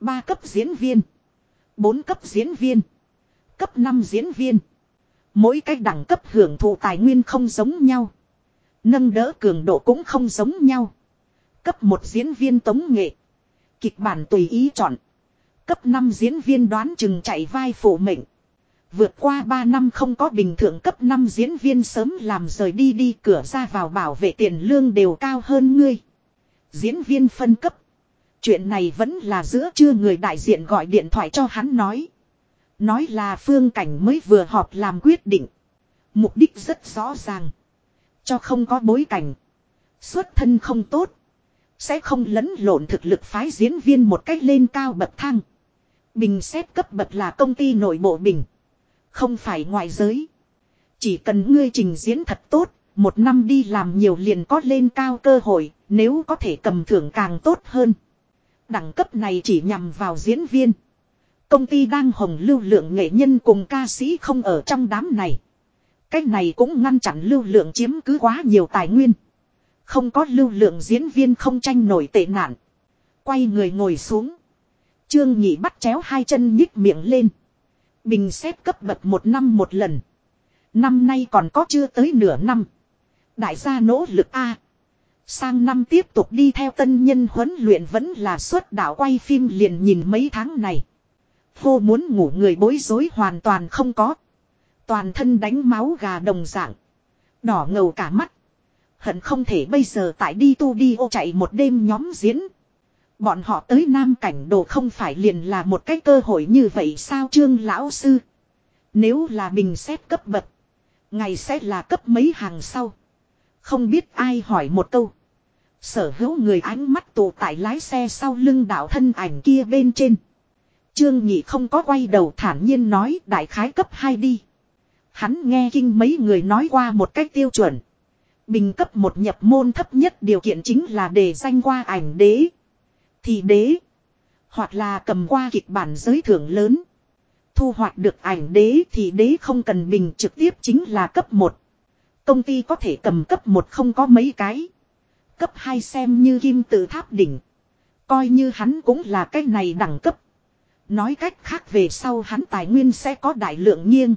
3 cấp diễn viên. 4 cấp diễn viên. Cấp 5 diễn viên. Mỗi cách đẳng cấp hưởng thụ tài nguyên không giống nhau. Nâng đỡ cường độ cũng không giống nhau. Cấp 1 diễn viên tống nghệ. Kịch bản tùy ý chọn. Cấp 5 diễn viên đoán chừng chạy vai phụ mệnh. Vượt qua 3 năm không có bình thường cấp 5 diễn viên sớm làm rời đi đi cửa ra vào bảo vệ tiền lương đều cao hơn ngươi. Diễn viên phân cấp. Chuyện này vẫn là giữa chưa người đại diện gọi điện thoại cho hắn nói. Nói là phương cảnh mới vừa họp làm quyết định. Mục đích rất rõ ràng. Cho không có bối cảnh. Xuất thân không tốt. Sẽ không lẫn lộn thực lực phái diễn viên một cách lên cao bậc thang. Bình xét cấp bậc là công ty nội bộ bình. Không phải ngoại giới. Chỉ cần ngươi trình diễn thật tốt, một năm đi làm nhiều liền có lên cao cơ hội, nếu có thể cầm thưởng càng tốt hơn. Đẳng cấp này chỉ nhằm vào diễn viên. Công ty đang hồng lưu lượng nghệ nhân cùng ca sĩ không ở trong đám này. Cái này cũng ngăn chặn lưu lượng chiếm cứ quá nhiều tài nguyên. Không có lưu lượng diễn viên không tranh nổi tệ nạn. Quay người ngồi xuống. Trương Nhị bắt chéo hai chân nhích miệng lên. Bình xét cấp bậc một năm một lần. Năm nay còn có chưa tới nửa năm. Đại gia nỗ lực A. Sang năm tiếp tục đi theo tân nhân huấn luyện vẫn là suốt đạo quay phim liền nhìn mấy tháng này. vô muốn ngủ người bối rối hoàn toàn không có. Toàn thân đánh máu gà đồng dạng. Đỏ ngầu cả mắt. Hận không thể bây giờ tại đi tu đi ô chạy một đêm nhóm diễn. Bọn họ tới Nam Cảnh Đồ không phải liền là một cái cơ hội như vậy sao trương lão sư. Nếu là bình xét cấp bậc. Ngày sẽ là cấp mấy hàng sau. Không biết ai hỏi một câu. Sở hữu người ánh mắt tụ tại lái xe sau lưng đạo thân ảnh kia bên trên. Trương Nhị không có quay đầu thản nhiên nói, đại khái cấp 2 đi. Hắn nghe kinh mấy người nói qua một cách tiêu chuẩn. Bình cấp một nhập môn thấp nhất điều kiện chính là để danh qua ảnh đế. Thì đế. Hoặc là cầm qua kịch bản giới thưởng lớn. Thu hoạch được ảnh đế thì đế không cần bình trực tiếp chính là cấp 1. Công ty có thể cầm cấp 1 không có mấy cái. Cấp 2 xem như kim tự tháp đỉnh. Coi như hắn cũng là cái này đẳng cấp. Nói cách khác về sau hắn tài nguyên sẽ có đại lượng nghiêng.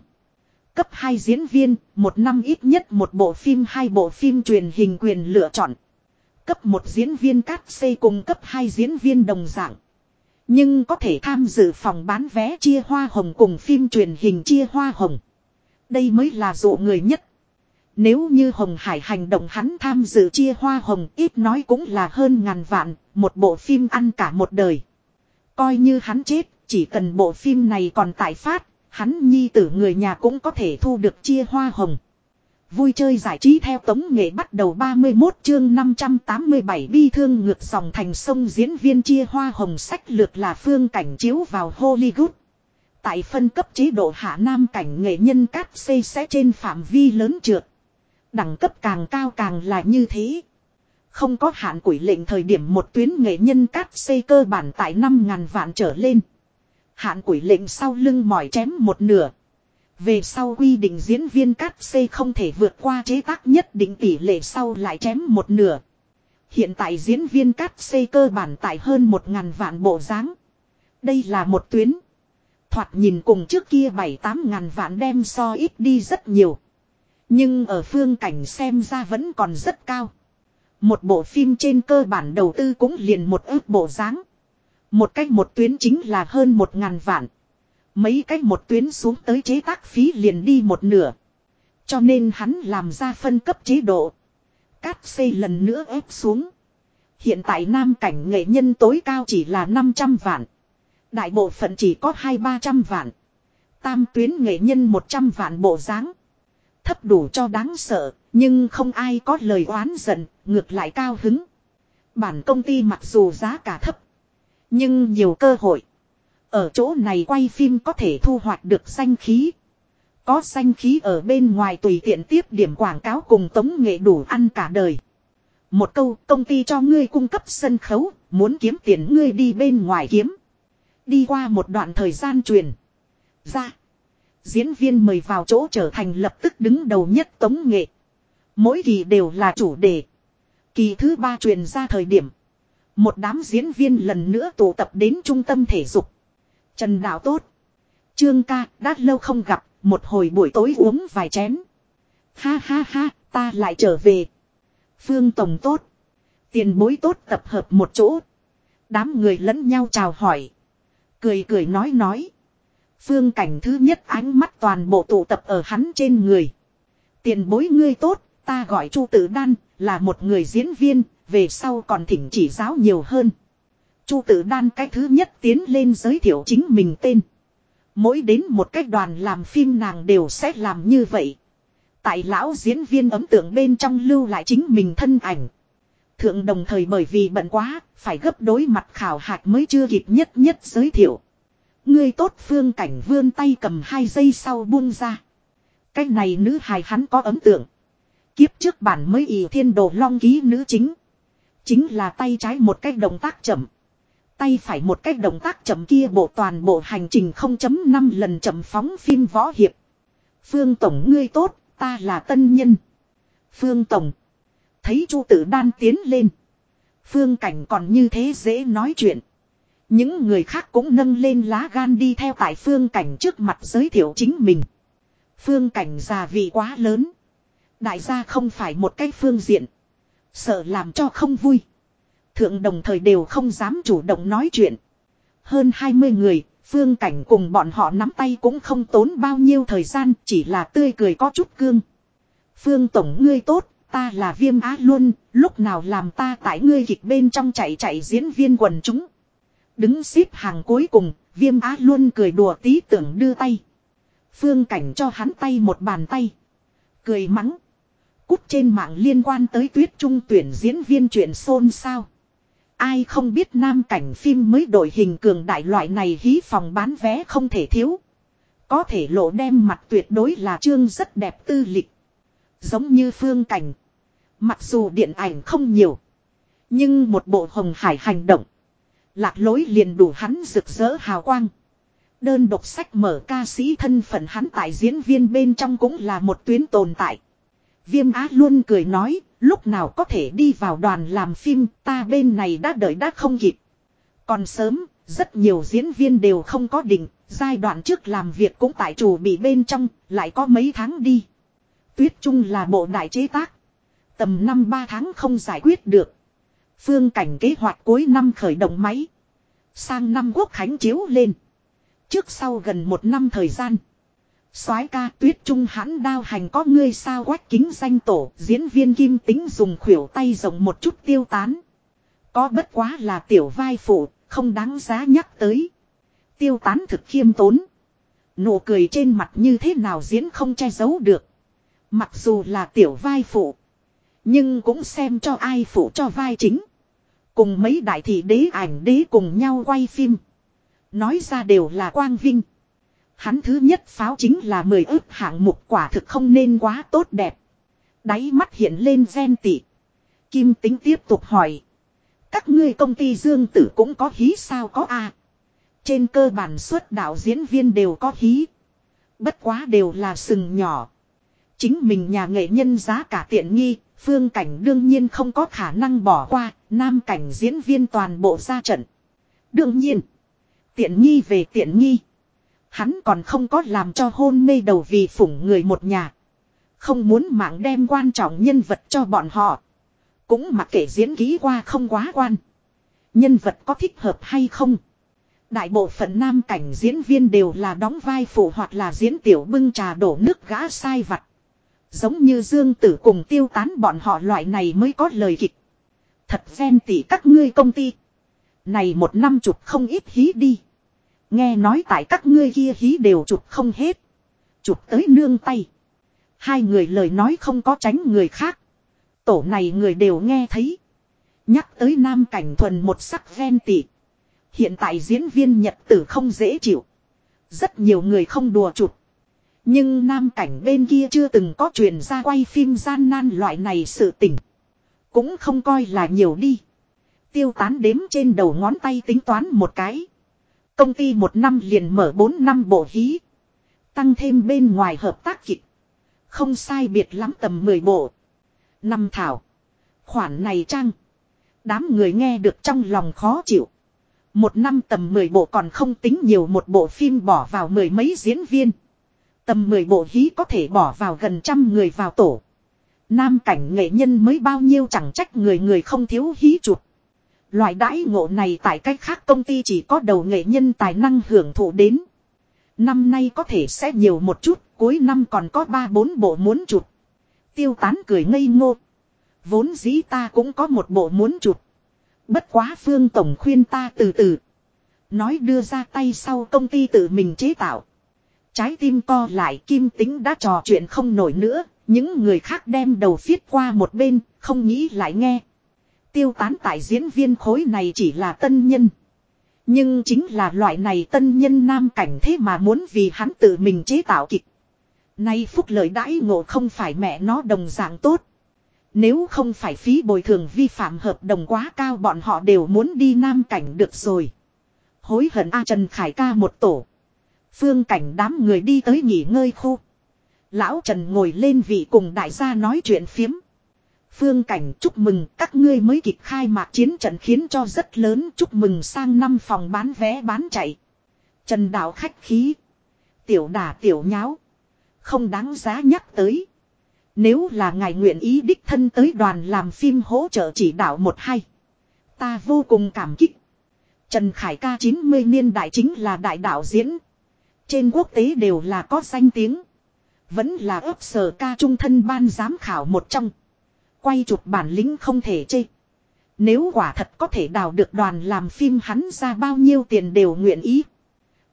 Cấp 2 diễn viên, một năm ít nhất một bộ phim hai bộ phim truyền hình quyền lựa chọn. Cấp 1 diễn viên cát xây cùng cấp 2 diễn viên đồng dạng. Nhưng có thể tham dự phòng bán vé chia hoa hồng cùng phim truyền hình chia hoa hồng. Đây mới là dụ người nhất. Nếu như Hồng Hải hành động hắn tham dự chia hoa hồng ít nói cũng là hơn ngàn vạn, một bộ phim ăn cả một đời. Coi như hắn chết, chỉ cần bộ phim này còn tại phát, hắn nhi tử người nhà cũng có thể thu được chia hoa hồng. Vui chơi giải trí theo tống nghệ bắt đầu 31 chương 587 bi thương ngược dòng thành sông diễn viên chia hoa hồng sách lược là phương cảnh chiếu vào Hollywood. Tại phân cấp chế độ hạ nam cảnh nghệ nhân cát xây sẽ trên phạm vi lớn trượt. Đẳng cấp càng cao càng là như thế. Không có hạn quỷ lệnh thời điểm một tuyến nghệ nhân cát xây cơ bản tại 5.000 vạn trở lên. Hạn quỷ lệnh sau lưng mỏi chém một nửa. Về sau quy định diễn viên cát c không thể vượt qua chế tác nhất định tỷ lệ sau lại chém một nửa. Hiện tại diễn viên cát c cơ bản tại hơn một ngàn vạn bộ dáng. Đây là một tuyến. Thoạt nhìn cùng trước kia bảy tám ngàn vạn đem so ít đi rất nhiều. Nhưng ở phương cảnh xem ra vẫn còn rất cao. Một bộ phim trên cơ bản đầu tư cũng liền một ước bộ dáng. Một cách một tuyến chính là hơn một ngàn vạn. Mấy cách một tuyến xuống tới chế tác phí liền đi một nửa. Cho nên hắn làm ra phân cấp chế độ. Cát xây lần nữa ép xuống. Hiện tại nam cảnh nghệ nhân tối cao chỉ là 500 vạn. Đại bộ phận chỉ có hai ba trăm vạn. Tam tuyến nghệ nhân một trăm vạn bộ dáng Thấp đủ cho đáng sợ, nhưng không ai có lời oán giận, ngược lại cao hứng. Bản công ty mặc dù giá cả thấp, nhưng nhiều cơ hội. Ở chỗ này quay phim có thể thu hoạch được danh khí. Có danh khí ở bên ngoài tùy tiện tiếp điểm quảng cáo cùng tống nghệ đủ ăn cả đời. Một câu công ty cho ngươi cung cấp sân khấu, muốn kiếm tiền ngươi đi bên ngoài kiếm. Đi qua một đoạn thời gian truyền. Ra. Diễn viên mời vào chỗ trở thành lập tức đứng đầu nhất tống nghệ. Mỗi kỳ đều là chủ đề. Kỳ thứ ba truyền ra thời điểm. Một đám diễn viên lần nữa tụ tập đến trung tâm thể dục. Trần Đạo tốt. Trương ca, đã lâu không gặp, một hồi buổi tối uống vài chén. Ha ha ha, ta lại trở về. Phương Tổng tốt. Tiền bối tốt tập hợp một chỗ. Đám người lẫn nhau chào hỏi. Cười cười nói nói. Phương cảnh thứ nhất ánh mắt toàn bộ tụ tập ở hắn trên người. Tiền bối ngươi tốt, ta gọi Chu Tử Đan, là một người diễn viên, về sau còn thỉnh chỉ giáo nhiều hơn. Chu Tử Đan cái thứ nhất tiến lên giới thiệu chính mình tên. Mỗi đến một cách đoàn làm phim nàng đều sẽ làm như vậy. Tại lão diễn viên ấm tượng bên trong lưu lại chính mình thân ảnh. Thượng đồng thời bởi vì bận quá, phải gấp đối mặt khảo hạch mới chưa kịp nhất nhất giới thiệu. Ngươi tốt phương cảnh vươn tay cầm hai giây sau buông ra. Cái này nữ hài hắn có ấm tượng. Kiếp trước bản mới ỷ thiên đồ long ký nữ chính. Chính là tay trái một cách động tác chậm. Tay phải một cách động tác chậm kia bộ toàn bộ hành trình 0.5 lần chậm phóng phim võ hiệp. Phương Tổng ngươi tốt, ta là tân nhân. Phương Tổng. Thấy Chu tử đan tiến lên. Phương Cảnh còn như thế dễ nói chuyện. Những người khác cũng nâng lên lá gan đi theo tại phương cảnh trước mặt giới thiệu chính mình. Phương cảnh già vị quá lớn. Đại gia không phải một cái phương diện. Sợ làm cho không vui. Thượng đồng thời đều không dám chủ động nói chuyện. Hơn 20 người, phương cảnh cùng bọn họ nắm tay cũng không tốn bao nhiêu thời gian, chỉ là tươi cười có chút cương. Phương tổng ngươi tốt, ta là viêm á luôn, lúc nào làm ta tại ngươi kịch bên trong chạy chạy diễn viên quần chúng. Đứng xếp hàng cuối cùng, viêm á luôn cười đùa tí tưởng đưa tay. Phương cảnh cho hắn tay một bàn tay. Cười mắng. Cút trên mạng liên quan tới tuyết trung tuyển diễn viên chuyện xôn xao. Ai không biết nam cảnh phim mới đổi hình cường đại loại này hí phòng bán vé không thể thiếu. Có thể lộ đem mặt tuyệt đối là chương rất đẹp tư lịch. Giống như phương cảnh. Mặc dù điện ảnh không nhiều. Nhưng một bộ hồng hải hành động. Lạc lối liền đủ hắn rực rỡ hào quang. Đơn độc sách mở ca sĩ thân phận hắn tại diễn viên bên trong cũng là một tuyến tồn tại. Viêm Á luôn cười nói, lúc nào có thể đi vào đoàn làm phim, ta bên này đã đợi đã không kịp. Còn sớm, rất nhiều diễn viên đều không có định, giai đoạn trước làm việc cũng tại chủ bị bên trong, lại có mấy tháng đi. Tuyết Trung là bộ đại chế tác. Tầm năm ba tháng không giải quyết được. Phương cảnh kế hoạch cuối năm khởi động máy. Sang năm quốc khánh chiếu lên. Trước sau gần một năm thời gian soái ca tuyết trung hãn đao hành có ngươi sao quách kính danh tổ diễn viên kim tính dùng khuỷu tay rộng một chút tiêu tán. Có bất quá là tiểu vai phụ, không đáng giá nhắc tới. Tiêu tán thực khiêm tốn. Nụ cười trên mặt như thế nào diễn không che giấu được. Mặc dù là tiểu vai phụ. Nhưng cũng xem cho ai phụ cho vai chính. Cùng mấy đại thị đế ảnh đế cùng nhau quay phim. Nói ra đều là quang vinh. Hắn thứ nhất pháo chính là mười ước hạng mục quả thực không nên quá tốt đẹp. Đáy mắt hiện lên gen tị. Kim tính tiếp tục hỏi. Các ngươi công ty dương tử cũng có hí sao có a Trên cơ bản suất đạo diễn viên đều có hí. Bất quá đều là sừng nhỏ. Chính mình nhà nghệ nhân giá cả tiện nghi, phương cảnh đương nhiên không có khả năng bỏ qua, nam cảnh diễn viên toàn bộ ra trận. Đương nhiên, tiện nghi về tiện nghi. Hắn còn không có làm cho hôn mê đầu vì phủng người một nhà. Không muốn mạng đem quan trọng nhân vật cho bọn họ. Cũng mặc kệ diễn ký qua không quá quan. Nhân vật có thích hợp hay không. Đại bộ phận nam cảnh diễn viên đều là đóng vai phụ hoặc là diễn tiểu bưng trà đổ nước gã sai vặt. Giống như Dương Tử cùng tiêu tán bọn họ loại này mới có lời kịch. Thật ghen tỉ các ngươi công ty. Này một năm chục không ít hí đi. Nghe nói tại các ngươi kia hí đều chụp không hết. Chụp tới nương tay. Hai người lời nói không có tránh người khác. Tổ này người đều nghe thấy. Nhắc tới nam cảnh thuần một sắc ghen tị. Hiện tại diễn viên nhật tử không dễ chịu. Rất nhiều người không đùa chụp. Nhưng nam cảnh bên kia chưa từng có truyền ra quay phim gian nan loại này sự tình. Cũng không coi là nhiều đi. Tiêu tán đếm trên đầu ngón tay tính toán một cái. Công ty một năm liền mở bốn năm bộ hí. Tăng thêm bên ngoài hợp tác kịch. Không sai biệt lắm tầm 10 bộ. Năm thảo. Khoản này trang. Đám người nghe được trong lòng khó chịu. Một năm tầm 10 bộ còn không tính nhiều một bộ phim bỏ vào mười mấy diễn viên. Tầm 10 bộ hí có thể bỏ vào gần trăm người vào tổ. Nam cảnh nghệ nhân mới bao nhiêu chẳng trách người người không thiếu hí chụp. Loại đãi ngộ này tại cách khác công ty chỉ có đầu nghệ nhân tài năng hưởng thụ đến. Năm nay có thể sẽ nhiều một chút, cuối năm còn có 3-4 bộ muốn chụp. Tiêu tán cười ngây ngô. Vốn dĩ ta cũng có một bộ muốn chụp. Bất quá phương tổng khuyên ta từ từ. Nói đưa ra tay sau công ty tự mình chế tạo. Trái tim co lại kim tính đã trò chuyện không nổi nữa. Những người khác đem đầu phiết qua một bên, không nghĩ lại nghe. Tiêu tán tại diễn viên khối này chỉ là tân nhân. Nhưng chính là loại này tân nhân nam cảnh thế mà muốn vì hắn tự mình chế tạo kịch. Nay phúc lợi đãi ngộ không phải mẹ nó đồng dạng tốt. Nếu không phải phí bồi thường vi phạm hợp đồng quá cao bọn họ đều muốn đi nam cảnh được rồi. Hối hận A Trần Khải ca một tổ. Phương cảnh đám người đi tới nghỉ ngơi khu. Lão Trần ngồi lên vị cùng đại gia nói chuyện phiếm. Phương cảnh chúc mừng, các ngươi mới kịp khai mạc chiến trận khiến cho rất lớn chúc mừng sang năm phòng bán vé bán chạy. Trần đạo khách khí. Tiểu đà, tiểu nháo. Không đáng giá nhắc tới. Nếu là ngài nguyện ý đích thân tới đoàn làm phim hỗ trợ chỉ đạo một hay. Ta vô cùng cảm kích. Trần Khải ca 90 niên đại chính là đại đạo diễn. Trên quốc tế đều là có danh tiếng. Vẫn là ấp sở ca trung thân ban giám khảo một trong. Quay chụp bản lĩnh không thể chê. Nếu quả thật có thể đào được đoàn làm phim hắn ra bao nhiêu tiền đều nguyện ý.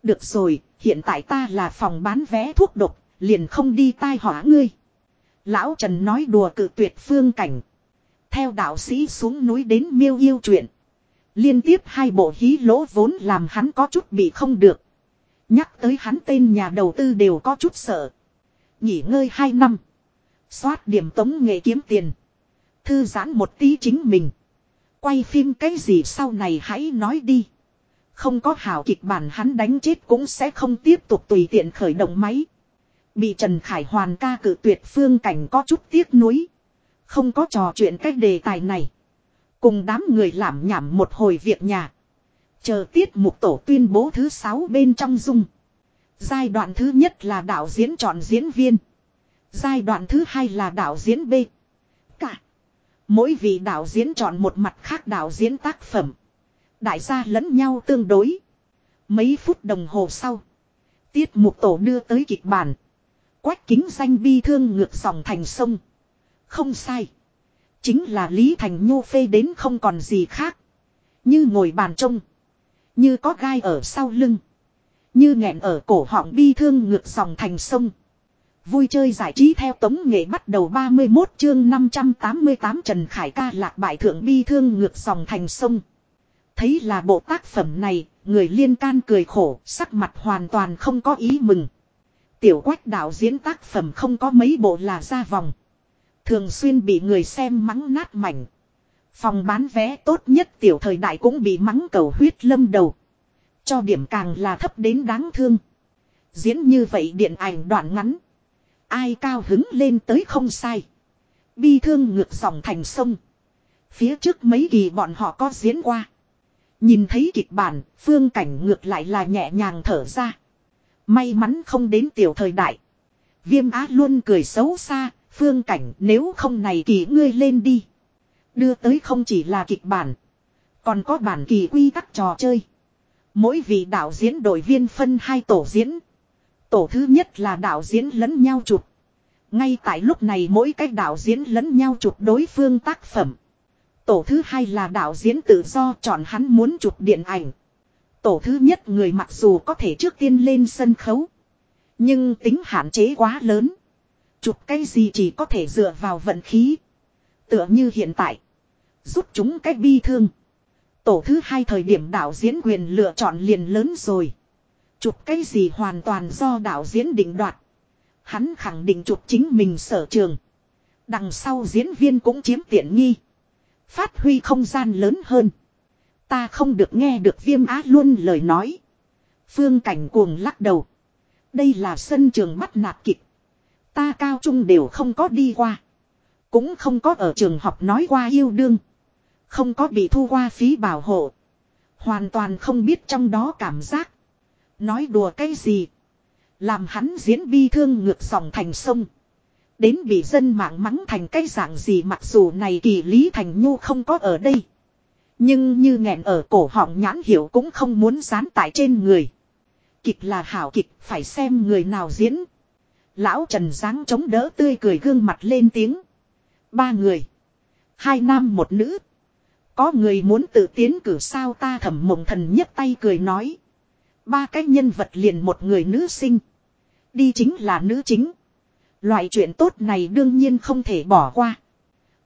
Được rồi, hiện tại ta là phòng bán vé thuốc độc, liền không đi tai họa ngươi. Lão Trần nói đùa cự tuyệt phương cảnh. Theo đạo sĩ xuống núi đến miêu yêu chuyện. Liên tiếp hai bộ hí lỗ vốn làm hắn có chút bị không được. Nhắc tới hắn tên nhà đầu tư đều có chút sợ. Nghỉ ngơi hai năm. Xoát điểm tống nghệ kiếm tiền. Thư giãn một tí chính mình. Quay phim cái gì sau này hãy nói đi. Không có hảo kịch bản hắn đánh chết cũng sẽ không tiếp tục tùy tiện khởi động máy. Bị Trần Khải Hoàn ca cử tuyệt phương cảnh có chút tiếc nuối. Không có trò chuyện cách đề tài này. Cùng đám người làm nhảm một hồi việc nhà. Chờ tiết mục tổ tuyên bố thứ sáu bên trong dung. Giai đoạn thứ nhất là đạo diễn chọn diễn viên. Giai đoạn thứ hai là đạo diễn B. Mỗi vị đạo diễn chọn một mặt khác đạo diễn tác phẩm. Đại gia lẫn nhau tương đối. Mấy phút đồng hồ sau. Tiết mục tổ đưa tới kịch bản. Quách kính danh bi thương ngược dòng thành sông. Không sai. Chính là Lý Thành Nhô phê đến không còn gì khác. Như ngồi bàn trông. Như có gai ở sau lưng. Như nghẹn ở cổ họng bi thương ngược dòng thành sông. Vui chơi giải trí theo tống nghệ bắt đầu 31 chương 588 Trần Khải ca lạc bại thượng bi thương ngược dòng thành sông. Thấy là bộ tác phẩm này, người liên can cười khổ, sắc mặt hoàn toàn không có ý mừng. Tiểu quách đạo diễn tác phẩm không có mấy bộ là ra vòng. Thường xuyên bị người xem mắng nát mảnh. Phòng bán vé tốt nhất tiểu thời đại cũng bị mắng cầu huyết lâm đầu. Cho điểm càng là thấp đến đáng thương. Diễn như vậy điện ảnh đoạn ngắn. Ai cao hứng lên tới không sai. Bi thương ngược dòng thành sông. Phía trước mấy kỳ bọn họ có diễn qua. Nhìn thấy kịch bản, phương cảnh ngược lại là nhẹ nhàng thở ra. May mắn không đến tiểu thời đại. Viêm á luôn cười xấu xa, phương cảnh nếu không này kỳ ngươi lên đi. Đưa tới không chỉ là kịch bản. Còn có bản kỳ quy tắc trò chơi. Mỗi vị đạo diễn đội viên phân hai tổ diễn. Tổ thứ nhất là đạo diễn lẫn nhau chụp. Ngay tại lúc này mỗi cách đạo diễn lẫn nhau chụp đối phương tác phẩm. Tổ thứ hai là đạo diễn tự do chọn hắn muốn chụp điện ảnh. Tổ thứ nhất người mặc dù có thể trước tiên lên sân khấu. Nhưng tính hạn chế quá lớn. Chụp cái gì chỉ có thể dựa vào vận khí. Tựa như hiện tại. Giúp chúng cách bi thương. Tổ thứ hai thời điểm đạo diễn quyền lựa chọn liền lớn rồi. Chụp cái gì hoàn toàn do đạo diễn định đoạt. Hắn khẳng định chụp chính mình sở trường. Đằng sau diễn viên cũng chiếm tiện nghi. Phát huy không gian lớn hơn. Ta không được nghe được viêm á luôn lời nói. Phương cảnh cuồng lắc đầu. Đây là sân trường bắt nạt kịch. Ta cao trung đều không có đi qua. Cũng không có ở trường học nói qua yêu đương. Không có bị thu qua phí bảo hộ. Hoàn toàn không biết trong đó cảm giác. Nói đùa cái gì. Làm hắn diễn bi thương ngược dòng thành sông. Đến bị dân mạng mắng thành cái dạng gì mặc dù này kỳ lý thành nhu không có ở đây. Nhưng như nghẹn ở cổ họng nhãn hiểu cũng không muốn dán tại trên người. Kịch là hảo kịch, phải xem người nào diễn. Lão Trần Giáng chống đỡ tươi cười gương mặt lên tiếng. Ba người. Hai nam một nữ. Có người muốn tự tiến cử sao ta thẩm mộng thần nhấc tay cười nói. Ba cái nhân vật liền một người nữ sinh. Đi chính là nữ chính. Loại chuyện tốt này đương nhiên không thể bỏ qua.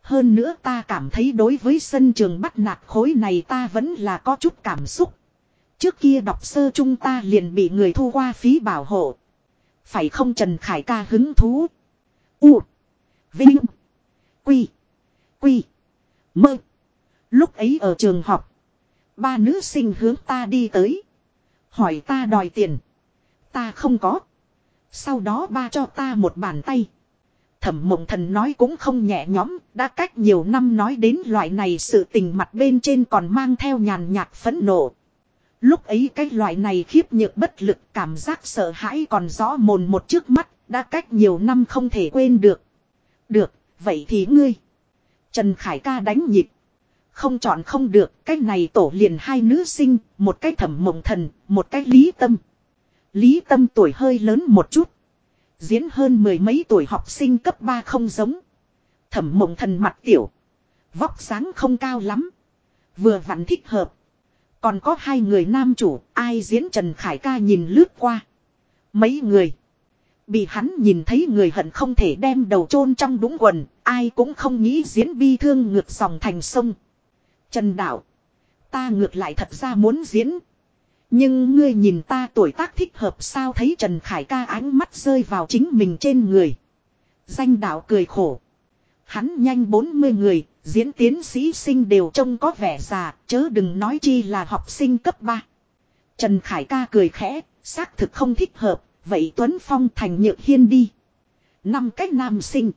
Hơn nữa ta cảm thấy đối với sân trường bắt nạt khối này ta vẫn là có chút cảm xúc. Trước kia đọc sơ chung ta liền bị người thu qua phí bảo hộ. Phải không Trần Khải ca hứng thú. U. Vinh. Quy. Quy. Mơ. Lúc ấy ở trường học. Ba nữ sinh hướng ta đi tới. Hỏi ta đòi tiền. Ta không có. Sau đó ba cho ta một bàn tay. Thẩm mộng thần nói cũng không nhẹ nhõm, đã cách nhiều năm nói đến loại này sự tình mặt bên trên còn mang theo nhàn nhạt phẫn nộ. Lúc ấy cái loại này khiếp nhược bất lực cảm giác sợ hãi còn rõ mồn một trước mắt, đã cách nhiều năm không thể quên được. Được, vậy thì ngươi. Trần Khải ca đánh nhịp. Không chọn không được, cái này tổ liền hai nữ sinh, một cái thẩm mộng thần, một cái lý tâm. Lý tâm tuổi hơi lớn một chút. Diễn hơn mười mấy tuổi học sinh cấp 3 không giống. Thẩm mộng thần mặt tiểu. Vóc sáng không cao lắm. Vừa vặn thích hợp. Còn có hai người nam chủ, ai diễn Trần Khải ca nhìn lướt qua. Mấy người. Bị hắn nhìn thấy người hận không thể đem đầu chôn trong đúng quần, ai cũng không nghĩ diễn bi thương ngược dòng thành sông. Trần Đạo. Ta ngược lại thật ra muốn diễn. Nhưng ngươi nhìn ta tuổi tác thích hợp sao thấy Trần Khải ca ánh mắt rơi vào chính mình trên người. Danh đạo cười khổ. Hắn nhanh 40 người, diễn tiến sĩ sinh đều trông có vẻ già, chớ đừng nói chi là học sinh cấp 3. Trần Khải ca cười khẽ, xác thực không thích hợp, vậy Tuấn Phong thành nhược hiên đi. Năm cách nam sinh.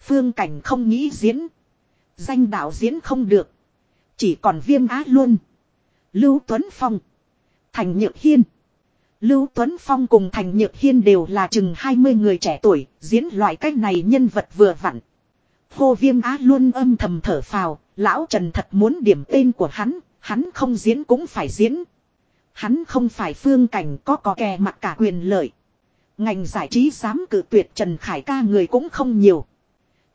Phương cảnh không nghĩ diễn. Danh đạo diễn không được. Chỉ còn viêm á luôn. Lưu Tuấn Phong. Thành Nhược Hiên. Lưu Tuấn Phong cùng Thành Nhược Hiên đều là chừng 20 người trẻ tuổi, diễn loại cách này nhân vật vừa vặn. Hô viêm á luôn âm thầm thở phào, lão Trần thật muốn điểm tên của hắn, hắn không diễn cũng phải diễn. Hắn không phải phương cảnh có có kè mặt cả quyền lợi. Ngành giải trí dám cử tuyệt Trần Khải ca người cũng không nhiều.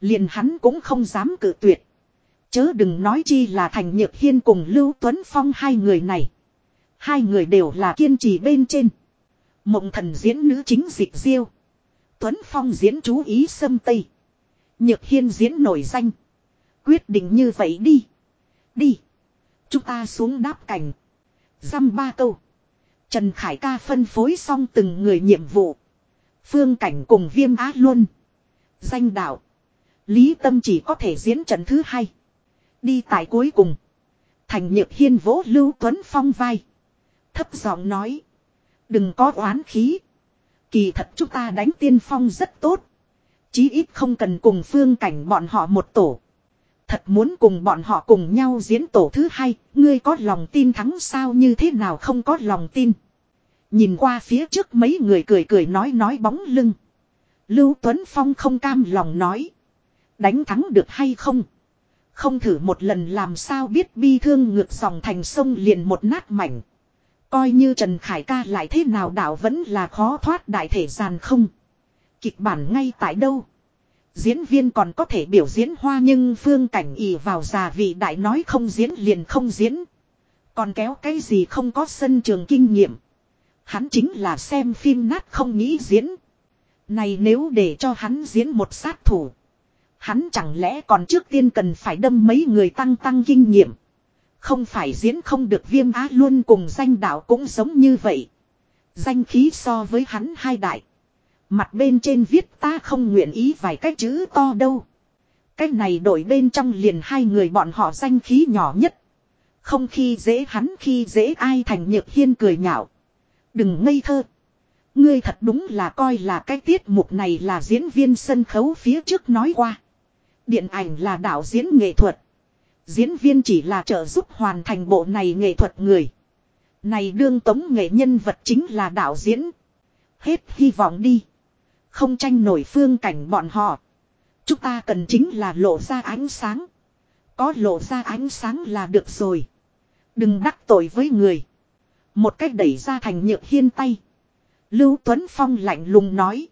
Liền hắn cũng không dám cử tuyệt. Chớ đừng nói chi là Thành Nhược Hiên cùng Lưu Tuấn Phong hai người này. Hai người đều là kiên trì bên trên. Mộng thần diễn nữ chính dịch diêu. Tuấn Phong diễn chú ý sâm tây. Nhược Hiên diễn nổi danh. Quyết định như vậy đi. Đi. Chúng ta xuống đáp cảnh. Dăm ba câu. Trần Khải ca phân phối xong từng người nhiệm vụ. Phương cảnh cùng viêm á luôn. Danh đạo. Lý tâm chỉ có thể diễn trận thứ hai. Đi tại cuối cùng. Thành Nhược Hiên vỗ Lưu Tuấn Phong vai. Thấp giọng nói. Đừng có oán khí. Kỳ thật chúng ta đánh tiên phong rất tốt. Chí ít không cần cùng phương cảnh bọn họ một tổ. Thật muốn cùng bọn họ cùng nhau diễn tổ thứ hai, ngươi có lòng tin thắng sao như thế nào không có lòng tin. Nhìn qua phía trước mấy người cười cười nói nói bóng lưng. Lưu Tuấn Phong không cam lòng nói. Đánh thắng được hay không? Không thử một lần làm sao biết bi thương ngược dòng thành sông liền một nát mảnh. Coi như Trần Khải ca lại thế nào đảo vẫn là khó thoát đại thể giàn không. Kịch bản ngay tại đâu? Diễn viên còn có thể biểu diễn hoa nhưng phương cảnh ỉ vào già vị đại nói không diễn liền không diễn. Còn kéo cái gì không có sân trường kinh nghiệm. Hắn chính là xem phim nát không nghĩ diễn. Này nếu để cho hắn diễn một sát thủ. Hắn chẳng lẽ còn trước tiên cần phải đâm mấy người tăng tăng kinh nghiệm. Không phải diễn không được viêm á luôn cùng danh đạo cũng giống như vậy. Danh khí so với hắn hai đại. Mặt bên trên viết ta không nguyện ý vài cái chữ to đâu. Cái này đổi bên trong liền hai người bọn họ danh khí nhỏ nhất. Không khi dễ hắn khi dễ ai thành nhược hiên cười nhạo. Đừng ngây thơ. Ngươi thật đúng là coi là cái tiết mục này là diễn viên sân khấu phía trước nói qua. Điện ảnh là đạo diễn nghệ thuật. Diễn viên chỉ là trợ giúp hoàn thành bộ này nghệ thuật người. Này đương tống nghệ nhân vật chính là đạo diễn. Hết hy vọng đi. Không tranh nổi phương cảnh bọn họ. Chúng ta cần chính là lộ ra ánh sáng. Có lộ ra ánh sáng là được rồi. Đừng đắc tội với người. Một cách đẩy ra thành nhược hiên tay. Lưu Tuấn Phong lạnh lùng nói.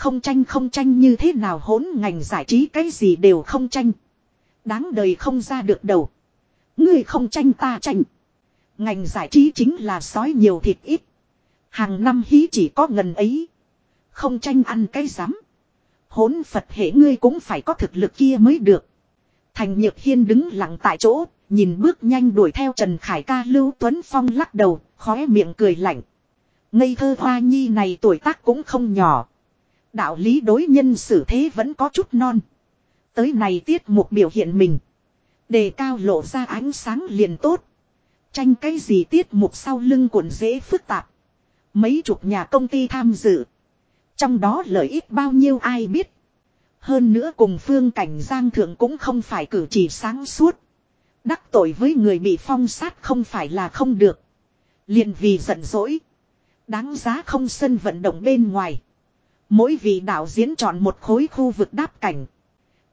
Không tranh không tranh như thế nào hỗn ngành giải trí cái gì đều không tranh. Đáng đời không ra được đầu. Ngươi không tranh ta tranh. Ngành giải trí chính là sói nhiều thịt ít. Hàng năm hí chỉ có ngần ấy. Không tranh ăn cái rắm hốn Phật hệ ngươi cũng phải có thực lực kia mới được. Thành Nhược Hiên đứng lặng tại chỗ, nhìn bước nhanh đuổi theo Trần Khải ca Lưu Tuấn Phong lắc đầu, khóe miệng cười lạnh. Ngây thơ hoa nhi này tuổi tác cũng không nhỏ. Đạo lý đối nhân xử thế vẫn có chút non. Tới này tiết mục biểu hiện mình. Đề cao lộ ra ánh sáng liền tốt. Tranh cái gì tiết mục sau lưng cuộn dễ phức tạp. Mấy chục nhà công ty tham dự. Trong đó lợi ích bao nhiêu ai biết. Hơn nữa cùng phương cảnh giang thượng cũng không phải cử chỉ sáng suốt. Đắc tội với người bị phong sát không phải là không được. liền vì giận dỗi. Đáng giá không sân vận động bên ngoài. Mỗi vị đạo diễn chọn một khối khu vực đáp cảnh.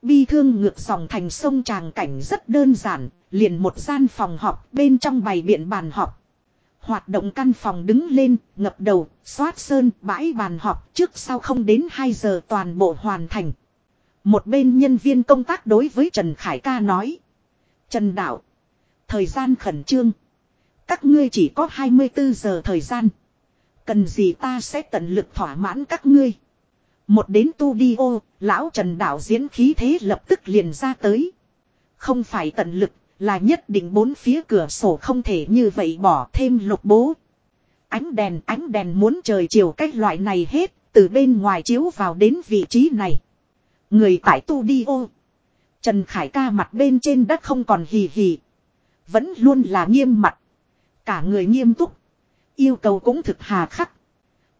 Bi thương ngược dòng thành sông tràng cảnh rất đơn giản, liền một gian phòng họp bên trong bày biện bàn họp. Hoạt động căn phòng đứng lên, ngập đầu, xoát sơn, bãi bàn họp trước sau không đến 2 giờ toàn bộ hoàn thành. Một bên nhân viên công tác đối với Trần Khải ca nói. Trần Đạo, thời gian khẩn trương. Các ngươi chỉ có 24 giờ thời gian. Cần gì ta sẽ tận lực thỏa mãn các ngươi. Một đến tu đi ô, lão Trần Đạo diễn khí thế lập tức liền ra tới. Không phải tận lực, là nhất định bốn phía cửa sổ không thể như vậy bỏ thêm lục bố. Ánh đèn ánh đèn muốn trời chiều cách loại này hết, từ bên ngoài chiếu vào đến vị trí này. Người tại tu đi ô. Trần Khải ca mặt bên trên đất không còn hì hì. Vẫn luôn là nghiêm mặt. Cả người nghiêm túc. Yêu cầu cũng thực hà khắc.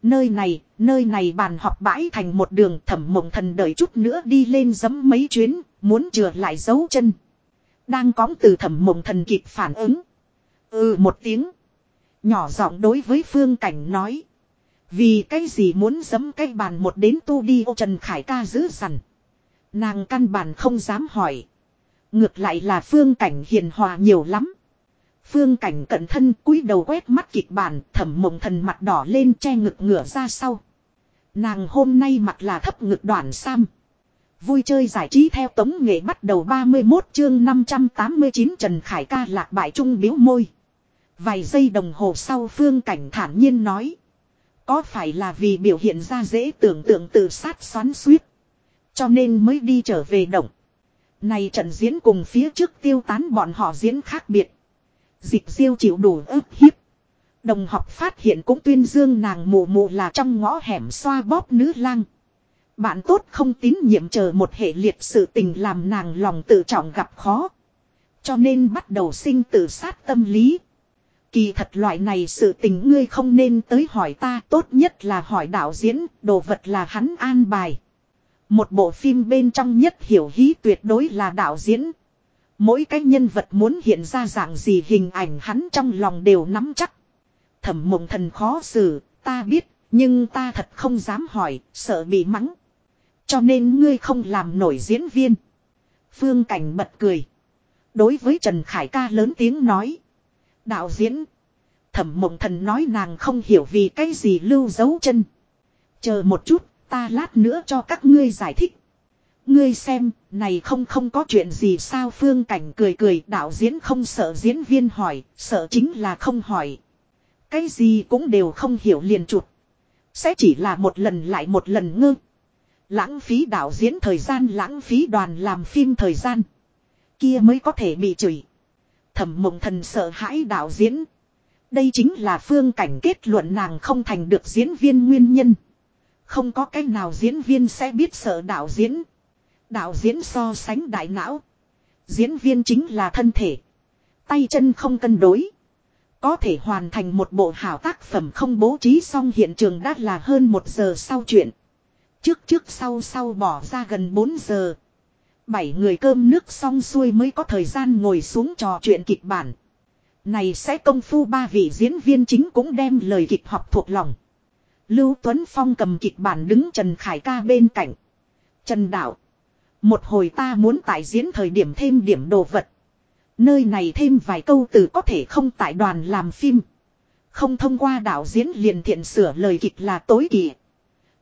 Nơi này, nơi này bàn họp bãi thành một đường thẩm mộng thần đợi chút nữa đi lên giấm mấy chuyến, muốn chừa lại dấu chân. Đang cóng từ thẩm mộng thần kịp phản ứng. Ừ một tiếng. Nhỏ giọng đối với phương cảnh nói. Vì cái gì muốn giấm cái bàn một đến tu đi ô Trần Khải ca giữ dằn. Nàng căn bản không dám hỏi. Ngược lại là phương cảnh hiền hòa nhiều lắm. Phương cảnh cận thân cúi đầu quét mắt kịch bản thẩm mộng thần mặt đỏ lên che ngực ngửa ra sau. Nàng hôm nay mặc là thấp ngực đoạn sam. Vui chơi giải trí theo tống nghệ bắt đầu 31 chương 589 Trần Khải ca lạc bại trung biếu môi. Vài giây đồng hồ sau phương cảnh thản nhiên nói. Có phải là vì biểu hiện ra dễ tưởng tượng tự sát xoắn suýt. Cho nên mới đi trở về động. Này trận diễn cùng phía trước tiêu tán bọn họ diễn khác biệt. Dịch diêu chịu đủ ức hiếp. Đồng học phát hiện cũng tuyên dương nàng mù mù là trong ngõ hẻm xoa bóp nữ lang. Bạn tốt không tín nhiệm chờ một hệ liệt sự tình làm nàng lòng tự trọng gặp khó. Cho nên bắt đầu sinh tự sát tâm lý. Kỳ thật loại này sự tình ngươi không nên tới hỏi ta tốt nhất là hỏi đạo diễn, đồ vật là hắn an bài. Một bộ phim bên trong nhất hiểu hí tuyệt đối là đạo diễn. Mỗi cái nhân vật muốn hiện ra dạng gì hình ảnh hắn trong lòng đều nắm chắc. Thẩm mộng thần khó xử, ta biết, nhưng ta thật không dám hỏi, sợ bị mắng. Cho nên ngươi không làm nổi diễn viên. Phương Cảnh bật cười. Đối với Trần Khải ca lớn tiếng nói. Đạo diễn. Thẩm mộng thần nói nàng không hiểu vì cái gì lưu dấu chân. Chờ một chút, ta lát nữa cho các ngươi giải thích. Ngươi xem, này không không có chuyện gì sao phương cảnh cười cười đạo diễn không sợ diễn viên hỏi, sợ chính là không hỏi. Cái gì cũng đều không hiểu liền chụp. Sẽ chỉ là một lần lại một lần ngư, Lãng phí đạo diễn thời gian lãng phí đoàn làm phim thời gian. Kia mới có thể bị chửi. Thẩm mộng thần sợ hãi đạo diễn. Đây chính là phương cảnh kết luận nàng không thành được diễn viên nguyên nhân. Không có cách nào diễn viên sẽ biết sợ đạo diễn. Đạo diễn so sánh đại não. Diễn viên chính là thân thể. Tay chân không cân đối. Có thể hoàn thành một bộ hảo tác phẩm không bố trí xong hiện trường đã là hơn một giờ sau chuyện. Trước trước sau sau bỏ ra gần 4 giờ. Bảy người cơm nước xong xuôi mới có thời gian ngồi xuống trò chuyện kịch bản. Này sẽ công phu ba vị diễn viên chính cũng đem lời kịch học thuộc lòng. Lưu Tuấn Phong cầm kịch bản đứng Trần Khải ca bên cạnh. Trần Đạo. Một hồi ta muốn tại diễn thời điểm thêm điểm đồ vật. Nơi này thêm vài câu từ có thể không tại đoàn làm phim. Không thông qua đạo diễn liền thiện sửa lời kịch là tối kỵ.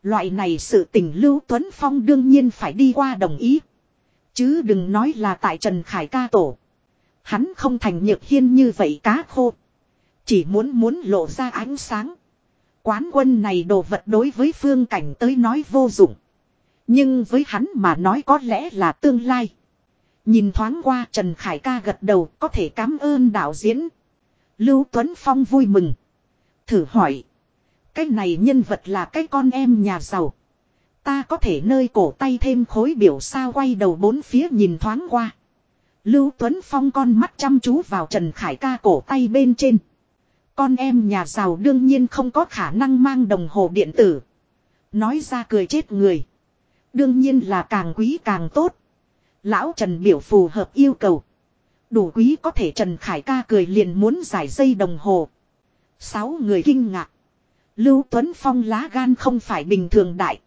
Loại này sự tình Lưu Tuấn Phong đương nhiên phải đi qua đồng ý. Chứ đừng nói là tại Trần Khải ca tổ. Hắn không thành nhược hiên như vậy cá khô. Chỉ muốn muốn lộ ra ánh sáng. Quán quân này đồ vật đối với phương cảnh tới nói vô dụng. Nhưng với hắn mà nói có lẽ là tương lai. Nhìn thoáng qua Trần Khải ca gật đầu có thể cảm ơn đạo diễn. Lưu Tuấn Phong vui mừng. Thử hỏi. Cái này nhân vật là cái con em nhà giàu. Ta có thể nơi cổ tay thêm khối biểu sao quay đầu bốn phía nhìn thoáng qua. Lưu Tuấn Phong con mắt chăm chú vào Trần Khải ca cổ tay bên trên. Con em nhà giàu đương nhiên không có khả năng mang đồng hồ điện tử. Nói ra cười chết người. Đương nhiên là càng quý càng tốt. Lão Trần biểu phù hợp yêu cầu. Đủ quý có thể Trần Khải ca cười liền muốn giải dây đồng hồ. Sáu người kinh ngạc. Lưu Tuấn Phong lá gan không phải bình thường đại.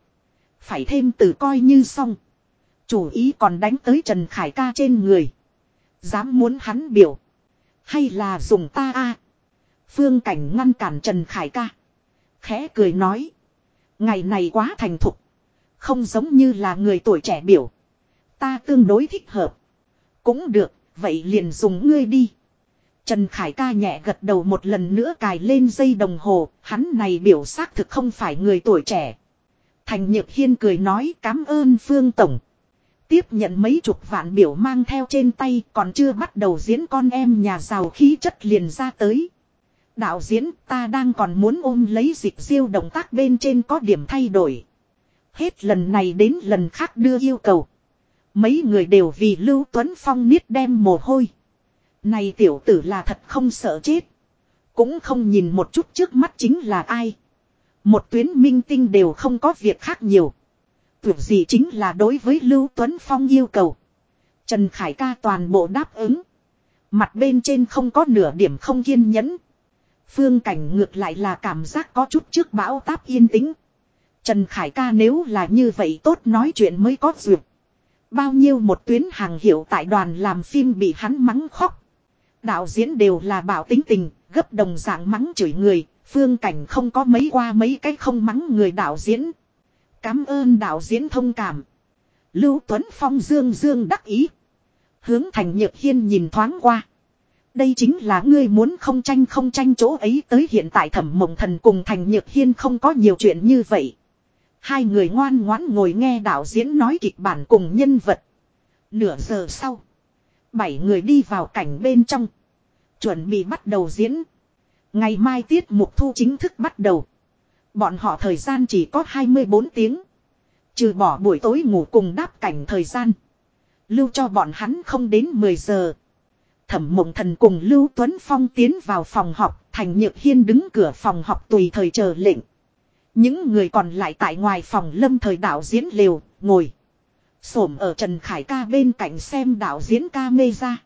Phải thêm từ coi như xong. Chủ ý còn đánh tới Trần Khải ca trên người. Dám muốn hắn biểu. Hay là dùng ta a Phương cảnh ngăn cản Trần Khải ca. Khẽ cười nói. Ngày này quá thành thục. Không giống như là người tuổi trẻ biểu. Ta tương đối thích hợp. Cũng được, vậy liền dùng ngươi đi. Trần Khải ca nhẹ gật đầu một lần nữa cài lên dây đồng hồ, hắn này biểu xác thực không phải người tuổi trẻ. Thành Nhược Hiên cười nói cảm ơn Phương Tổng. Tiếp nhận mấy chục vạn biểu mang theo trên tay còn chưa bắt đầu diễn con em nhà giàu khí chất liền ra tới. Đạo diễn ta đang còn muốn ôm lấy dịch diêu động tác bên trên có điểm thay đổi. Hết lần này đến lần khác đưa yêu cầu. Mấy người đều vì Lưu Tuấn Phong niết đem mồ hôi. Này tiểu tử là thật không sợ chết. Cũng không nhìn một chút trước mắt chính là ai. Một tuyến minh tinh đều không có việc khác nhiều. Việc gì chính là đối với Lưu Tuấn Phong yêu cầu. Trần Khải ca toàn bộ đáp ứng. Mặt bên trên không có nửa điểm không kiên nhẫn. Phương cảnh ngược lại là cảm giác có chút trước bão táp yên tĩnh. Trần Khải ca nếu là như vậy tốt nói chuyện mới có duyệt. Bao nhiêu một tuyến hàng hiệu tại đoàn làm phim bị hắn mắng khóc. Đạo diễn đều là bảo tính tình, gấp đồng dạng mắng chửi người, phương cảnh không có mấy qua mấy cái không mắng người đạo diễn. Cám ơn đạo diễn thông cảm. Lưu Tuấn Phong dương dương đắc ý. Hướng thành nhược hiên nhìn thoáng qua. Đây chính là ngươi muốn không tranh không tranh chỗ ấy tới hiện tại thẩm mộng thần cùng thành nhược hiên không có nhiều chuyện như vậy. Hai người ngoan ngoãn ngồi nghe đạo diễn nói kịch bản cùng nhân vật. Nửa giờ sau. Bảy người đi vào cảnh bên trong. Chuẩn bị bắt đầu diễn. Ngày mai tiết mục thu chính thức bắt đầu. Bọn họ thời gian chỉ có 24 tiếng. Trừ bỏ buổi tối ngủ cùng đáp cảnh thời gian. Lưu cho bọn hắn không đến 10 giờ. Thẩm mộng thần cùng Lưu Tuấn Phong tiến vào phòng học. Thành Nhược Hiên đứng cửa phòng học tùy thời chờ lệnh. Những người còn lại tại ngoài phòng lâm thời đạo diễn liều, ngồi. Sổm ở Trần Khải ca bên cạnh xem đạo diễn ca mê ra.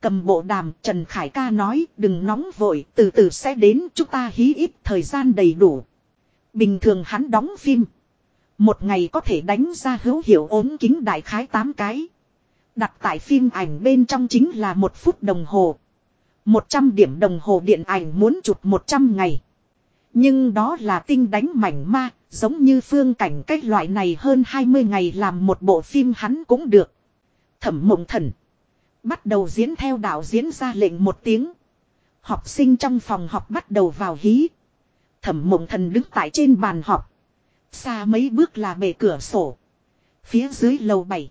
Cầm bộ đàm Trần Khải ca nói đừng nóng vội từ từ sẽ đến chúng ta hí ít thời gian đầy đủ. Bình thường hắn đóng phim. Một ngày có thể đánh ra hữu hiệu ốm kính đại khái 8 cái. Đặt tại phim ảnh bên trong chính là một phút đồng hồ. 100 điểm đồng hồ điện ảnh muốn chụp 100 ngày. Nhưng đó là tinh đánh mảnh ma, giống như phương cảnh cách loại này hơn 20 ngày làm một bộ phim hắn cũng được. Thẩm mộng thần. Bắt đầu diễn theo đạo diễn ra lệnh một tiếng. Học sinh trong phòng học bắt đầu vào hí. Thẩm mộng thần đứng tại trên bàn học. Xa mấy bước là bề cửa sổ. Phía dưới lầu bảy.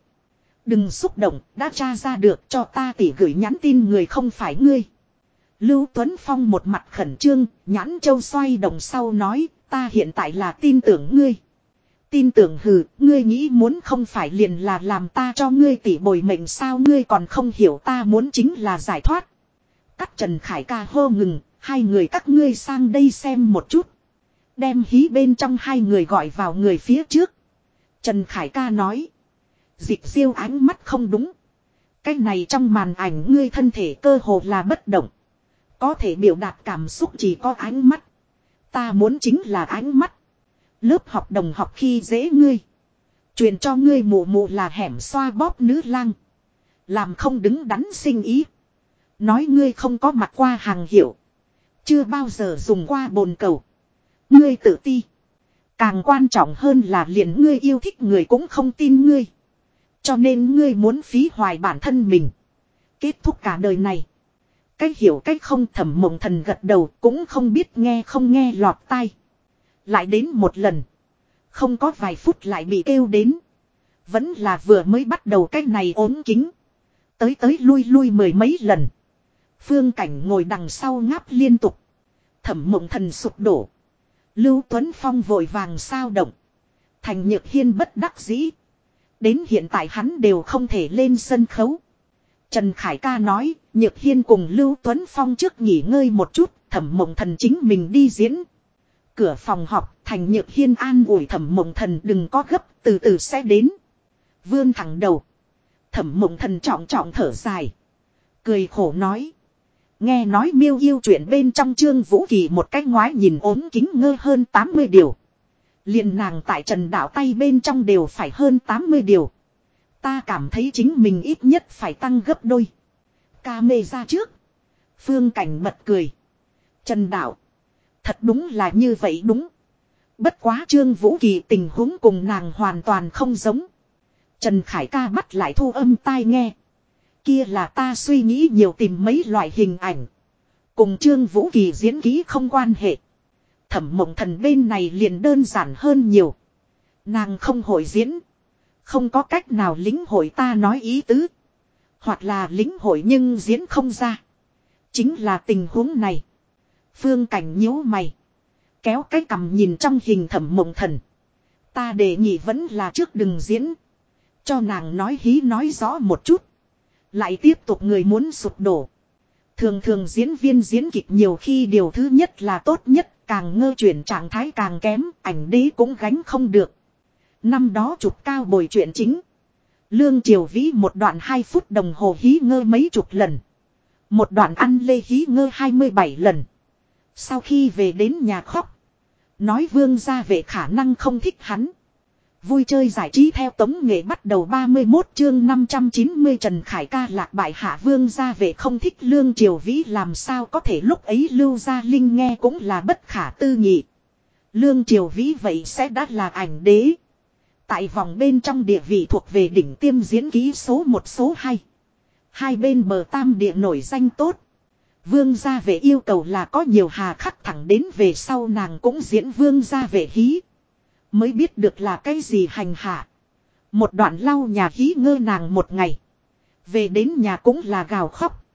Đừng xúc động, đã tra ra được cho ta tỉ gửi nhắn tin người không phải ngươi. Lưu Tuấn Phong một mặt khẩn trương, nhãn châu xoay đồng sau nói, ta hiện tại là tin tưởng ngươi. Tin tưởng hừ, ngươi nghĩ muốn không phải liền là làm ta cho ngươi tỉ bồi mệnh sao ngươi còn không hiểu ta muốn chính là giải thoát. Cắt Trần Khải ca hô ngừng, hai người các ngươi sang đây xem một chút. Đem hí bên trong hai người gọi vào người phía trước. Trần Khải ca nói. Dịch siêu ánh mắt không đúng. Cái này trong màn ảnh ngươi thân thể cơ hồ là bất động. Có thể biểu đạt cảm xúc chỉ có ánh mắt. Ta muốn chính là ánh mắt. Lớp học đồng học khi dễ ngươi. Truyền cho ngươi mụ mụ là hẻm xoa bóp nữ lang. Làm không đứng đắn sinh ý. Nói ngươi không có mặt qua hàng hiệu. Chưa bao giờ dùng qua bồn cầu. Ngươi tự ti. Càng quan trọng hơn là liền ngươi yêu thích người cũng không tin ngươi. Cho nên ngươi muốn phí hoài bản thân mình. Kết thúc cả đời này. Cách hiểu cách không thẩm mộng thần gật đầu cũng không biết nghe không nghe lọt tai. Lại đến một lần. Không có vài phút lại bị kêu đến. Vẫn là vừa mới bắt đầu cái này ốm kính. Tới tới lui lui mười mấy lần. Phương cảnh ngồi đằng sau ngáp liên tục. Thẩm mộng thần sụp đổ. Lưu Tuấn Phong vội vàng sao động. Thành Nhược Hiên bất đắc dĩ. Đến hiện tại hắn đều không thể lên sân khấu. Trần Khải ca nói, Nhược Hiên cùng Lưu Tuấn Phong trước nghỉ ngơi một chút, thẩm mộng thần chính mình đi diễn. Cửa phòng học, Thành Nhược Hiên an ủi thẩm mộng thần đừng có gấp, từ từ sẽ đến. Vươn thẳng đầu. Thẩm mộng thần trọng trọng thở dài. Cười khổ nói. Nghe nói miêu yêu chuyện bên trong trương vũ kỳ một cái ngoái nhìn ốm kính ngơ hơn 80 điều. liền nàng tại trần đạo tay bên trong đều phải hơn 80 điều. Ta cảm thấy chính mình ít nhất phải tăng gấp đôi. Ca mê ra trước. Phương cảnh bật cười. Trần đạo. Thật đúng là như vậy đúng. Bất quá trương vũ kỳ tình huống cùng nàng hoàn toàn không giống. Trần Khải ca bắt lại thu âm tai nghe. Kia là ta suy nghĩ nhiều tìm mấy loại hình ảnh. Cùng Trương Vũ Kỳ diễn ký không quan hệ. Thẩm mộng thần bên này liền đơn giản hơn nhiều. Nàng không hội diễn. Không có cách nào lính hội ta nói ý tứ. Hoặc là lính hội nhưng diễn không ra. Chính là tình huống này. Phương cảnh nhíu mày. Kéo cái cầm nhìn trong hình thẩm mộng thần. Ta đề nghị vẫn là trước đừng diễn. Cho nàng nói hí nói rõ một chút. Lại tiếp tục người muốn sụp đổ. Thường thường diễn viên diễn kịch nhiều khi điều thứ nhất là tốt nhất, càng ngơ chuyển trạng thái càng kém, ảnh đế cũng gánh không được. Năm đó chụp cao bồi chuyện chính. Lương Triều Vĩ một đoạn 2 phút đồng hồ hí ngơ mấy chục lần. Một đoạn ăn lê hí ngơ 27 lần. Sau khi về đến nhà khóc. Nói vương gia về khả năng không thích hắn. Vui chơi giải trí theo tống nghệ bắt đầu 31 chương 590 Trần Khải ca lạc bại hạ vương ra về không thích lương triều vĩ làm sao có thể lúc ấy lưu gia linh nghe cũng là bất khả tư nghị. Lương triều vĩ vậy sẽ đã là ảnh đế. Tại vòng bên trong địa vị thuộc về đỉnh tiêm diễn ký số 1 số 2. Hai bên bờ tam địa nổi danh tốt. Vương gia về yêu cầu là có nhiều hà khắc thẳng đến về sau nàng cũng diễn vương gia về hí. Mới biết được là cái gì hành hạ. Một đoạn lau nhà hí ngơ nàng một ngày. Về đến nhà cũng là gào khóc.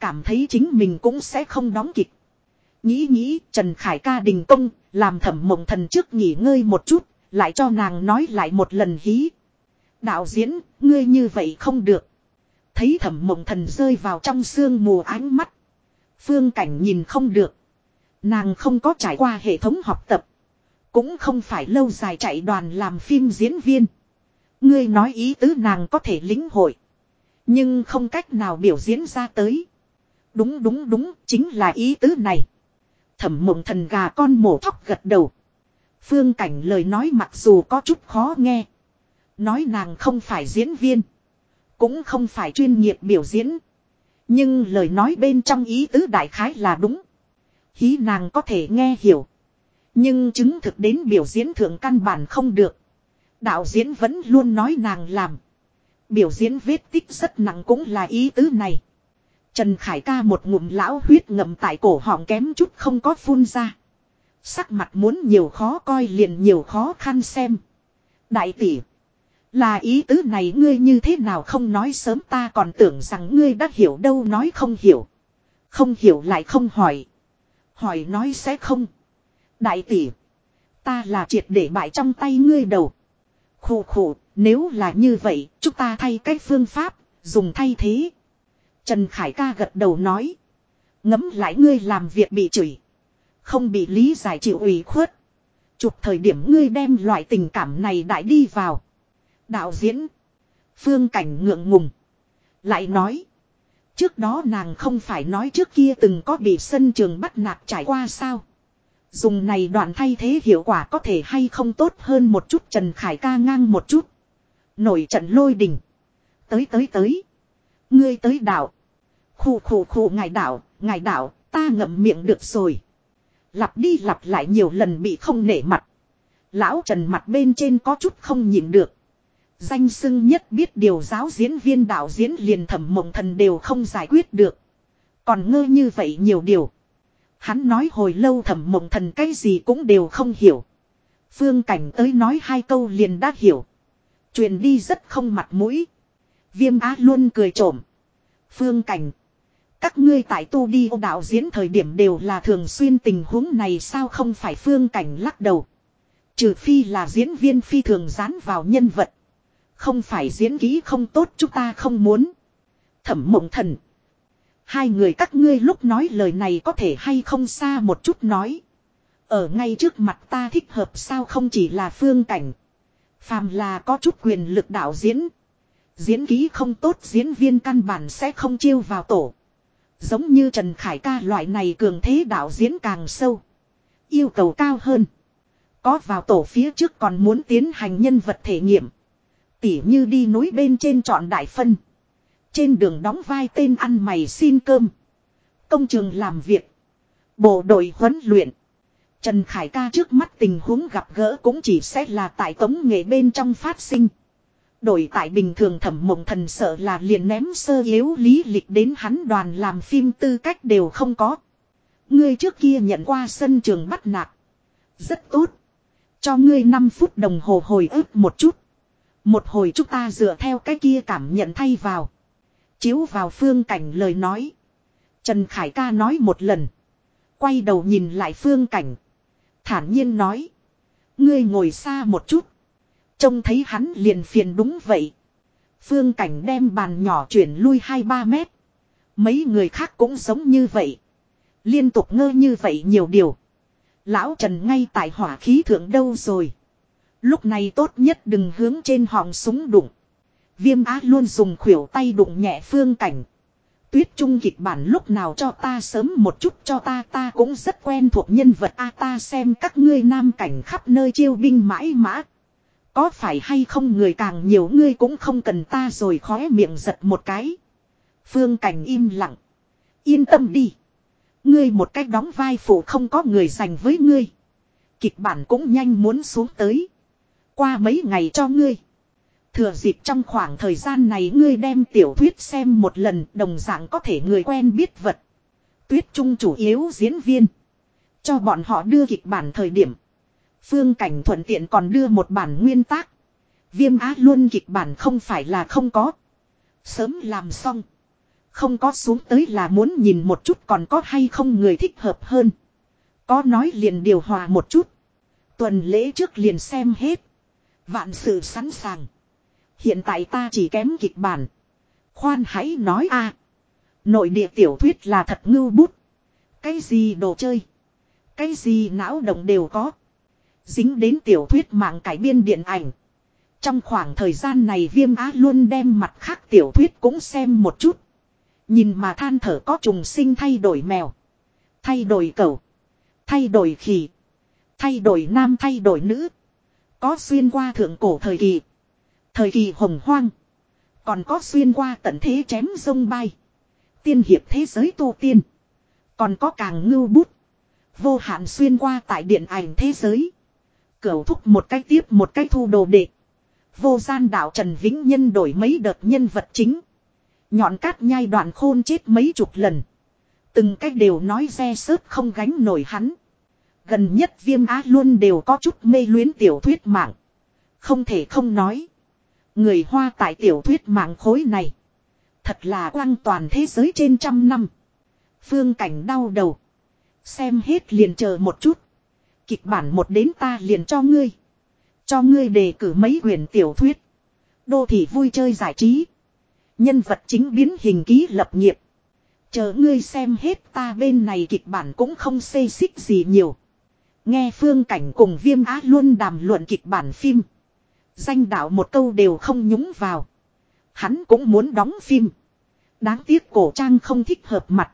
Cảm thấy chính mình cũng sẽ không đóng kịch. Nghĩ nghĩ Trần Khải ca đình công, làm thẩm mộng thần trước nghỉ ngơi một chút, lại cho nàng nói lại một lần hí. Đạo diễn, ngươi như vậy không được. Thấy thẩm mộng thần rơi vào trong sương mù ánh mắt. Phương cảnh nhìn không được. Nàng không có trải qua hệ thống học tập. Cũng không phải lâu dài chạy đoàn làm phim diễn viên. Ngươi nói ý tứ nàng có thể lính hội. Nhưng không cách nào biểu diễn ra tới. Đúng đúng đúng, chính là ý tứ này. Thẩm mộng thần gà con mổ thóc gật đầu. Phương cảnh lời nói mặc dù có chút khó nghe. Nói nàng không phải diễn viên. Cũng không phải chuyên nghiệp biểu diễn. Nhưng lời nói bên trong ý tứ đại khái là đúng. Hí nàng có thể nghe hiểu. Nhưng chứng thực đến biểu diễn thượng căn bản không được. Đạo diễn vẫn luôn nói nàng làm. Biểu diễn vết tích rất nặng cũng là ý tứ này. Trần Khải ca một ngụm lão huyết ngậm tại cổ họng kém chút không có phun ra. Sắc mặt muốn nhiều khó coi liền nhiều khó khăn xem. Đại tỷ. Là ý tứ này ngươi như thế nào không nói sớm ta còn tưởng rằng ngươi đã hiểu đâu nói không hiểu. Không hiểu lại không hỏi. Hỏi nói sẽ không. Đại tỷ. Ta là triệt để bại trong tay ngươi đầu. Khổ khổ, nếu là như vậy, chúng ta thay cách phương pháp, dùng thay thế. Trần Khải ca gật đầu nói. Ngấm lại ngươi làm việc bị chửi. Không bị lý giải chịu ủy khuất. Chụp thời điểm ngươi đem loại tình cảm này đại đi vào. Đạo diễn. Phương cảnh ngượng ngùng. Lại nói. Trước đó nàng không phải nói trước kia từng có bị sân trường bắt nạt trải qua sao. Dùng này đoạn thay thế hiệu quả có thể hay không tốt hơn một chút Trần Khải ca ngang một chút. Nổi trận lôi đình. Tới tới tới. Ngươi tới đảo. Khủ khủ khủ ngài đảo, ngài đảo, ta ngậm miệng được rồi. Lặp đi lặp lại nhiều lần bị không nể mặt. Lão Trần mặt bên trên có chút không nhìn được. Danh sưng nhất biết điều giáo diễn viên đạo diễn liền thẩm mộng thần đều không giải quyết được. Còn ngơ như vậy nhiều điều. Hắn nói hồi lâu thẩm mộng thần cái gì cũng đều không hiểu. Phương cảnh tới nói hai câu liền đã hiểu. Truyền đi rất không mặt mũi. Viêm á luôn cười trộm. Phương cảnh. Các ngươi tại tu đi ô đạo diễn thời điểm đều là thường xuyên tình huống này sao không phải phương cảnh lắc đầu. Trừ phi là diễn viên phi thường dán vào nhân vật. Không phải diễn kỹ không tốt chúng ta không muốn. Thẩm mộng thần. Hai người các ngươi lúc nói lời này có thể hay không xa một chút nói. Ở ngay trước mặt ta thích hợp sao không chỉ là phương cảnh. Phàm là có chút quyền lực đạo diễn. Diễn ký không tốt diễn viên căn bản sẽ không chiêu vào tổ. Giống như Trần Khải ca loại này cường thế đạo diễn càng sâu. Yêu cầu cao hơn. Có vào tổ phía trước còn muốn tiến hành nhân vật thể nghiệm. Tỉ như đi núi bên trên chọn đại phân. Trên đường đóng vai tên ăn mày xin cơm. Công trường làm việc. Bộ đội huấn luyện. Trần Khải ca trước mắt tình huống gặp gỡ cũng chỉ sẽ là tại tống nghệ bên trong phát sinh. Đổi tại bình thường thẩm mộng thần sợ là liền ném sơ yếu lý lịch đến hắn đoàn làm phim tư cách đều không có. Ngươi trước kia nhận qua sân trường bắt nạt. Rất tốt. Cho ngươi 5 phút đồng hồ hồi ức một chút. Một hồi chúng ta dựa theo cái kia cảm nhận thay vào. Chiếu vào phương cảnh lời nói. Trần Khải ca nói một lần. Quay đầu nhìn lại phương cảnh. Thản nhiên nói. Ngươi ngồi xa một chút. Trông thấy hắn liền phiền đúng vậy. Phương cảnh đem bàn nhỏ chuyển lui 2-3 mét. Mấy người khác cũng giống như vậy. Liên tục ngơ như vậy nhiều điều. Lão Trần ngay tại hỏa khí thượng đâu rồi. Lúc này tốt nhất đừng hướng trên họng súng đụng. Viêm á luôn dùng khuỷu tay đụng nhẹ phương cảnh. Tuyết trung kịch bản lúc nào cho ta sớm một chút cho ta ta cũng rất quen thuộc nhân vật a, ta xem các ngươi nam cảnh khắp nơi chiêu binh mãi mã. Có phải hay không người càng nhiều ngươi cũng không cần ta rồi khóe miệng giật một cái. Phương cảnh im lặng. Yên tâm đi. Ngươi một cách đóng vai phụ không có người dành với ngươi. Kịch bản cũng nhanh muốn xuống tới. Qua mấy ngày cho ngươi. Thừa dịp trong khoảng thời gian này ngươi đem tiểu thuyết xem một lần, đồng dạng có thể người quen biết vật. Tuyết Trung chủ yếu diễn viên. Cho bọn họ đưa kịch bản thời điểm. Phương Cảnh thuận tiện còn đưa một bản nguyên tác. Viêm á luôn kịch bản không phải là không có. Sớm làm xong. Không có xuống tới là muốn nhìn một chút còn có hay không người thích hợp hơn. Có nói liền điều hòa một chút. Tuần lễ trước liền xem hết. Vạn sự sẵn sàng. Hiện tại ta chỉ kém kịch bản. Khoan hãy nói a Nội địa tiểu thuyết là thật ngưu bút. Cái gì đồ chơi. Cái gì não động đều có. Dính đến tiểu thuyết mạng cải biên điện ảnh. Trong khoảng thời gian này viêm á luôn đem mặt khác tiểu thuyết cũng xem một chút. Nhìn mà than thở có trùng sinh thay đổi mèo. Thay đổi cẩu. Thay đổi khỉ. Thay đổi nam thay đổi nữ. Có xuyên qua thượng cổ thời kỳ. Thời kỳ hồng hoang. Còn có xuyên qua tận thế chém sông bay. Tiên hiệp thế giới tu tiên. Còn có càng ngưu bút. Vô hạn xuyên qua tại điện ảnh thế giới. Cửu thúc một cách tiếp một cách thu đồ đệ. Vô gian đạo Trần Vĩnh Nhân đổi mấy đợt nhân vật chính. Nhọn cát nhai đoạn khôn chết mấy chục lần. Từng cách đều nói xe sớt không gánh nổi hắn. Gần nhất viêm á luôn đều có chút mê luyến tiểu thuyết mạng. Không thể không nói. Người Hoa tại tiểu thuyết mạng khối này. Thật là quang toàn thế giới trên trăm năm. Phương cảnh đau đầu. Xem hết liền chờ một chút. Kịch bản một đến ta liền cho ngươi. Cho ngươi đề cử mấy quyền tiểu thuyết. Đô thị vui chơi giải trí. Nhân vật chính biến hình ký lập nghiệp. Chờ ngươi xem hết ta bên này kịch bản cũng không xê xích gì nhiều. Nghe phương cảnh cùng viêm á luôn đàm luận kịch bản phim. Danh đạo một câu đều không nhúng vào. Hắn cũng muốn đóng phim. Đáng tiếc cổ trang không thích hợp mặt.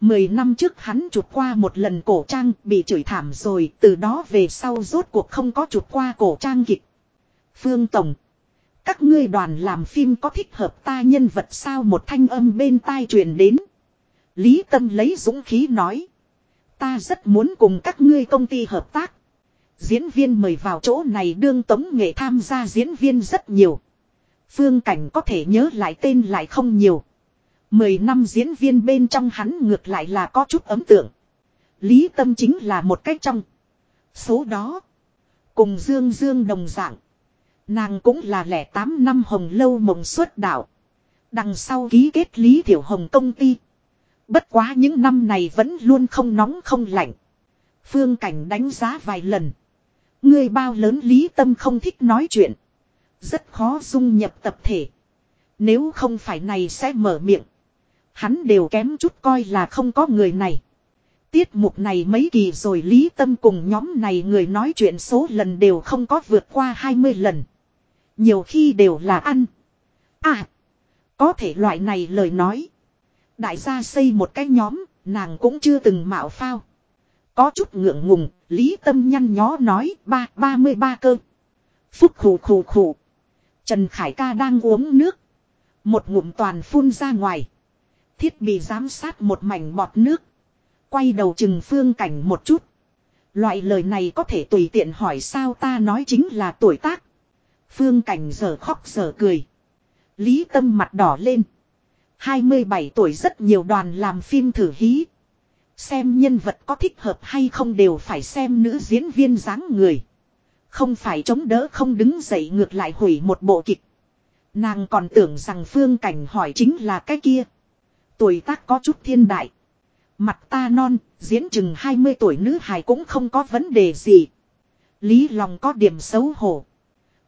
Mười năm trước hắn chụp qua một lần cổ trang, bị chửi thảm rồi, từ đó về sau rốt cuộc không có chụp qua cổ trang kịch. Phương Tổng. Các ngươi đoàn làm phim có thích hợp ta nhân vật sao một thanh âm bên tai truyền đến. Lý Tâm lấy dũng khí nói. Ta rất muốn cùng các ngươi công ty hợp tác. Diễn viên mời vào chỗ này đương tống nghệ tham gia diễn viên rất nhiều. Phương Cảnh có thể nhớ lại tên lại không nhiều. Mười năm diễn viên bên trong hắn ngược lại là có chút ấm tượng. Lý Tâm chính là một cách trong. Số đó. Cùng Dương Dương đồng dạng. Nàng cũng là lẻ tám năm hồng lâu mộng xuất đạo. Đằng sau ký kết Lý Tiểu Hồng công ty. Bất quá những năm này vẫn luôn không nóng không lạnh. Phương Cảnh đánh giá vài lần. Người bao lớn lý tâm không thích nói chuyện. Rất khó dung nhập tập thể. Nếu không phải này sẽ mở miệng. Hắn đều kém chút coi là không có người này. Tiết mục này mấy kỳ rồi lý tâm cùng nhóm này người nói chuyện số lần đều không có vượt qua 20 lần. Nhiều khi đều là ăn. À. Có thể loại này lời nói. Đại gia xây một cái nhóm, nàng cũng chưa từng mạo phao. Có chút ngượng ngùng, Lý Tâm nhăn nhó nói ba, ba mươi ba cơ. Phúc khủ khủ khủ. Trần Khải ca đang uống nước. Một ngụm toàn phun ra ngoài. Thiết bị giám sát một mảnh bọt nước. Quay đầu chừng phương cảnh một chút. Loại lời này có thể tùy tiện hỏi sao ta nói chính là tuổi tác. Phương cảnh giờ khóc giờ cười. Lý tâm mặt đỏ lên. 27 tuổi rất nhiều đoàn làm phim thử hí. Xem nhân vật có thích hợp hay không đều phải xem nữ diễn viên dáng người. Không phải chống đỡ không đứng dậy ngược lại hủy một bộ kịch. Nàng còn tưởng rằng phương cảnh hỏi chính là cái kia. Tuổi tác có chút thiên đại. Mặt ta non, diễn chừng 20 tuổi nữ hài cũng không có vấn đề gì. Lý lòng có điểm xấu hổ.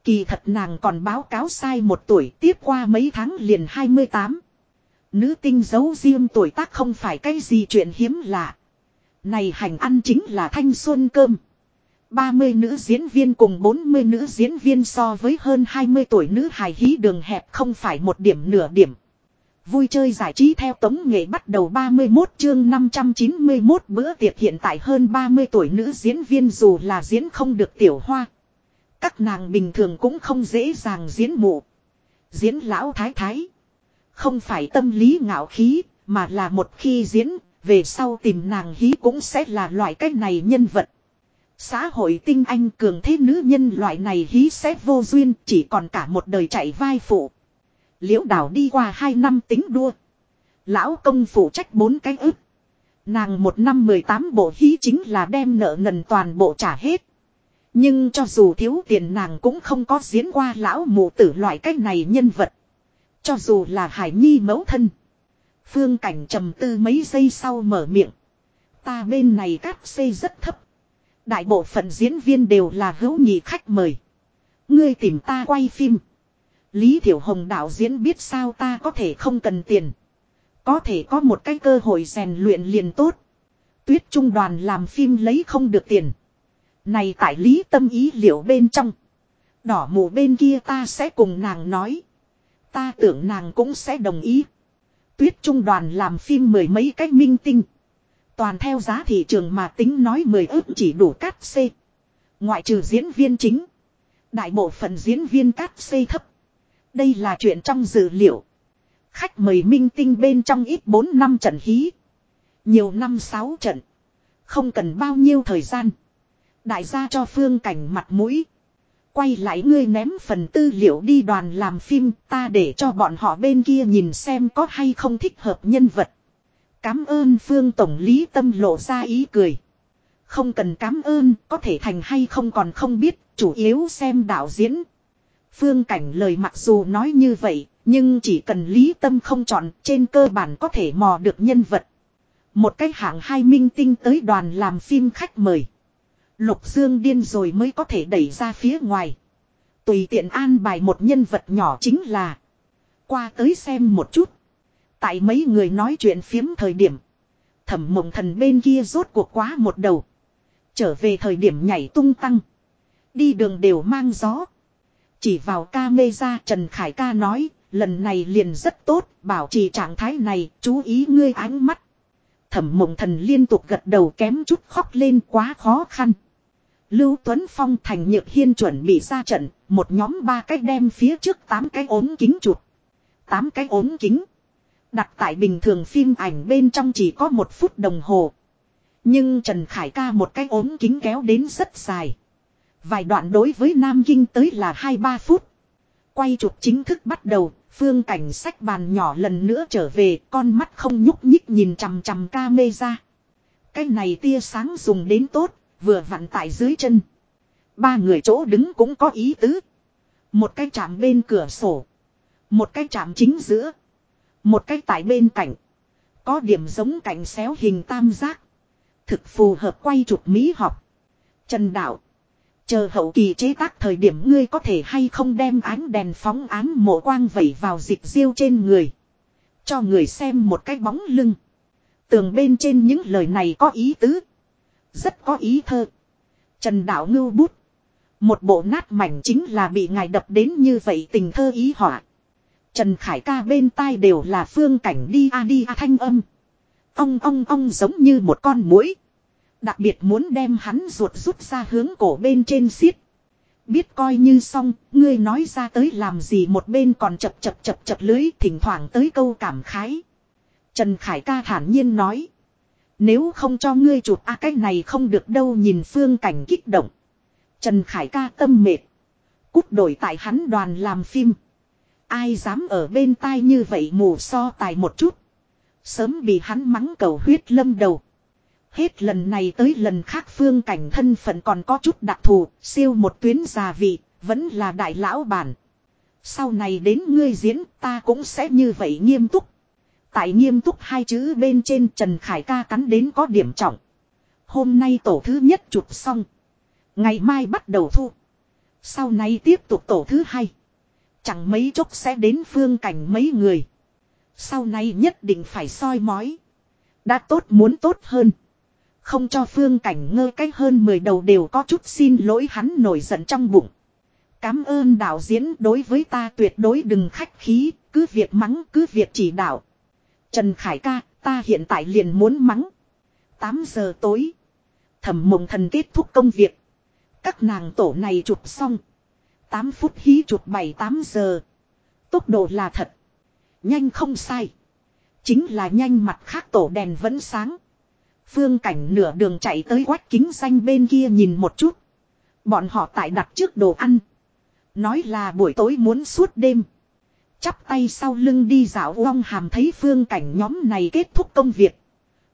Kỳ thật nàng còn báo cáo sai một tuổi tiếp qua mấy tháng liền 28. Nữ tinh giấu riêng tuổi tác không phải cái gì chuyện hiếm lạ. Này hành ăn chính là thanh xuân cơm. 30 nữ diễn viên cùng 40 nữ diễn viên so với hơn 20 tuổi nữ hài hí đường hẹp không phải một điểm nửa điểm. Vui chơi giải trí theo tống nghệ bắt đầu 31 chương 591 bữa tiệc hiện tại hơn 30 tuổi nữ diễn viên dù là diễn không được tiểu hoa. Các nàng bình thường cũng không dễ dàng diễn mụ. Diễn lão thái thái. Không phải tâm lý ngạo khí, mà là một khi diễn, về sau tìm nàng hí cũng sẽ là loại cách này nhân vật. Xã hội tinh anh cường thế nữ nhân loại này hí sẽ vô duyên, chỉ còn cả một đời chạy vai phụ. Liễu đảo đi qua hai năm tính đua. Lão công phụ trách bốn cái ức. Nàng một năm 18 bộ hí chính là đem nợ nần toàn bộ trả hết. Nhưng cho dù thiếu tiền nàng cũng không có diễn qua lão mụ tử loại cách này nhân vật. Cho dù là Hải Nhi mẫu thân. Phương cảnh trầm tư mấy giây sau mở miệng. Ta bên này cát xây rất thấp. Đại bộ phận diễn viên đều là hữu nhị khách mời. Ngươi tìm ta quay phim. Lý Thiểu Hồng đạo diễn biết sao ta có thể không cần tiền. Có thể có một cái cơ hội rèn luyện liền tốt. Tuyết trung đoàn làm phim lấy không được tiền. Này tại lý tâm ý liệu bên trong. Đỏ mù bên kia ta sẽ cùng nàng nói. Ta tưởng nàng cũng sẽ đồng ý. Tuyết trung đoàn làm phim mười mấy cách minh tinh. Toàn theo giá thị trường mà tính nói mười ước chỉ đủ cắt C. Ngoại trừ diễn viên chính. Đại bộ phận diễn viên cắt C thấp. Đây là chuyện trong dự liệu. Khách mời minh tinh bên trong ít 4 năm trận hí. Nhiều năm 6 trận. Không cần bao nhiêu thời gian. Đại gia cho phương cảnh mặt mũi. Quay lại ngươi ném phần tư liệu đi đoàn làm phim ta để cho bọn họ bên kia nhìn xem có hay không thích hợp nhân vật. Cám ơn phương tổng lý tâm lộ ra ý cười. Không cần cám ơn, có thể thành hay không còn không biết, chủ yếu xem đạo diễn. Phương cảnh lời mặc dù nói như vậy, nhưng chỉ cần lý tâm không chọn, trên cơ bản có thể mò được nhân vật. Một cái hạng hai minh tinh tới đoàn làm phim khách mời. Lục Dương điên rồi mới có thể đẩy ra phía ngoài. Tùy tiện an bài một nhân vật nhỏ chính là. Qua tới xem một chút. Tại mấy người nói chuyện phiếm thời điểm. Thẩm mộng thần bên kia rốt cuộc quá một đầu. Trở về thời điểm nhảy tung tăng. Đi đường đều mang gió. Chỉ vào ca mê ra Trần Khải ca nói. Lần này liền rất tốt. Bảo trì trạng thái này. Chú ý ngươi ánh mắt. Thẩm mộng thần liên tục gật đầu kém chút khóc lên quá khó khăn. Lưu Tuấn Phong thành nhược hiên chuẩn bị ra trận, một nhóm ba cái đem phía trước tám cái ốm kính chụp. tám cái ốm kính. Đặt tại bình thường phim ảnh bên trong chỉ có một phút đồng hồ. Nhưng Trần Khải ca một cái ốm kính kéo đến rất dài. Vài đoạn đối với Nam Kinh tới là 2-3 phút. Quay chụp chính thức bắt đầu, phương cảnh sách bàn nhỏ lần nữa trở về, con mắt không nhúc nhích nhìn chằm chằm ca mê ra. Cái này tia sáng dùng đến tốt, vừa vặn tại dưới chân. Ba người chỗ đứng cũng có ý tứ. Một cái chạm bên cửa sổ. Một cái chạm chính giữa. Một cái tại bên cạnh. Có điểm giống cảnh xéo hình tam giác. Thực phù hợp quay chụp mỹ học. Trần Đạo. Chờ hậu kỳ chế tác thời điểm ngươi có thể hay không đem ánh đèn phóng ám mộ quang vẩy vào dịch diêu trên người. Cho người xem một cái bóng lưng. Tường bên trên những lời này có ý tứ. Rất có ý thơ. Trần Đạo ngưu bút. Một bộ nát mảnh chính là bị ngài đập đến như vậy tình thơ ý họa. Trần Khải ca bên tai đều là phương cảnh đi a à đi a thanh âm. Ong ong ong giống như một con muỗi. Đặc biệt muốn đem hắn ruột rút ra hướng cổ bên trên xiết. Biết coi như xong, ngươi nói ra tới làm gì một bên còn chập chập chập chập lưới thỉnh thoảng tới câu cảm khái. Trần Khải ca thản nhiên nói. Nếu không cho ngươi chụp a à, cái này không được đâu nhìn phương cảnh kích động. Trần Khải ca tâm mệt. Cút đổi tại hắn đoàn làm phim. Ai dám ở bên tai như vậy mù so tài một chút. Sớm bị hắn mắng cầu huyết lâm đầu. Hết lần này tới lần khác phương cảnh thân phận còn có chút đặc thù, siêu một tuyến già vị, vẫn là đại lão bản. Sau này đến ngươi diễn ta cũng sẽ như vậy nghiêm túc. Tại nghiêm túc hai chữ bên trên Trần Khải ca cắn đến có điểm trọng. Hôm nay tổ thứ nhất chụp xong. Ngày mai bắt đầu thu. Sau này tiếp tục tổ thứ hai. Chẳng mấy chốc sẽ đến phương cảnh mấy người. Sau này nhất định phải soi mói. Đã tốt muốn tốt hơn. Không cho phương cảnh ngơ cách hơn 10 đầu đều có chút xin lỗi hắn nổi giận trong bụng. Cám ơn đạo diễn đối với ta tuyệt đối đừng khách khí, cứ việc mắng cứ việc chỉ đạo. Trần Khải ca, ta hiện tại liền muốn mắng. 8 giờ tối. Thẩm mộng thần kết thúc công việc. Các nàng tổ này chụp xong. 8 phút hí chụp 7-8 giờ. Tốc độ là thật. Nhanh không sai. Chính là nhanh mặt khác tổ đèn vẫn sáng. Phương cảnh nửa đường chạy tới quách kính xanh bên kia nhìn một chút. Bọn họ tại đặt trước đồ ăn. Nói là buổi tối muốn suốt đêm. Chắp tay sau lưng đi dạo uong hàm thấy phương cảnh nhóm này kết thúc công việc.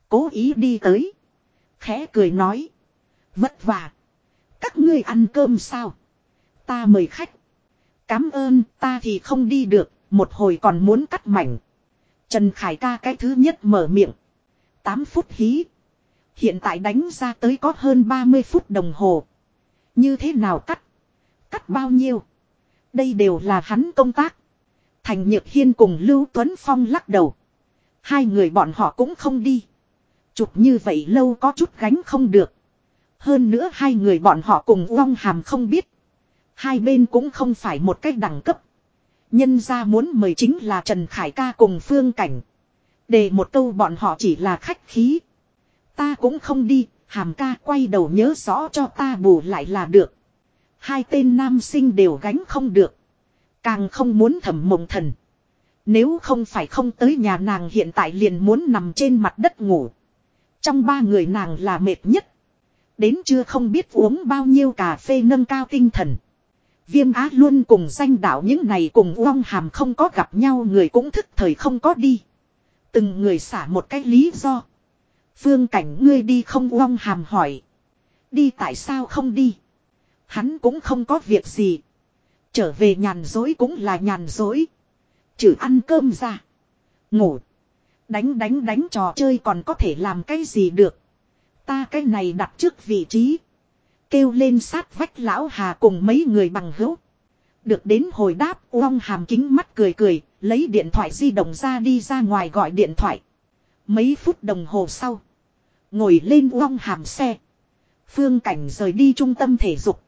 Cố ý đi tới. Khẽ cười nói. Vất vả. Các ngươi ăn cơm sao? Ta mời khách. Cám ơn, ta thì không đi được. Một hồi còn muốn cắt mảnh. Trần Khải ca cái thứ nhất mở miệng. 8 phút hí. Hiện tại đánh ra tới có hơn 30 phút đồng hồ. Như thế nào cắt? Cắt bao nhiêu? Đây đều là hắn công tác. Thành Nhược Hiên cùng Lưu Tuấn Phong lắc đầu. Hai người bọn họ cũng không đi. Chụp như vậy lâu có chút gánh không được. Hơn nữa hai người bọn họ cùng Uông Hàm không biết. Hai bên cũng không phải một cách đẳng cấp. Nhân ra muốn mời chính là Trần Khải ca cùng Phương Cảnh. Để một câu bọn họ chỉ là khách khí. Ta cũng không đi, Hàm ca quay đầu nhớ rõ cho ta bù lại là được. Hai tên nam sinh đều gánh không được. Càng không muốn thẩm mộng thần. Nếu không phải không tới nhà nàng hiện tại liền muốn nằm trên mặt đất ngủ. Trong ba người nàng là mệt nhất. Đến chưa không biết uống bao nhiêu cà phê nâng cao tinh thần. Viêm á luôn cùng danh đạo những này cùng uong hàm không có gặp nhau người cũng thức thời không có đi. Từng người xả một cái lý do. Phương cảnh ngươi đi không uong hàm hỏi. Đi tại sao không đi? Hắn cũng không có việc gì. Trở về nhàn dối cũng là nhàn dối. Trừ ăn cơm ra. Ngủ. Đánh đánh đánh trò chơi còn có thể làm cái gì được. Ta cái này đặt trước vị trí. Kêu lên sát vách lão hà cùng mấy người bằng hữu. Được đến hồi đáp uong hàm kính mắt cười cười. Lấy điện thoại di động ra đi ra ngoài gọi điện thoại. Mấy phút đồng hồ sau. Ngồi lên uong hàm xe. Phương cảnh rời đi trung tâm thể dục.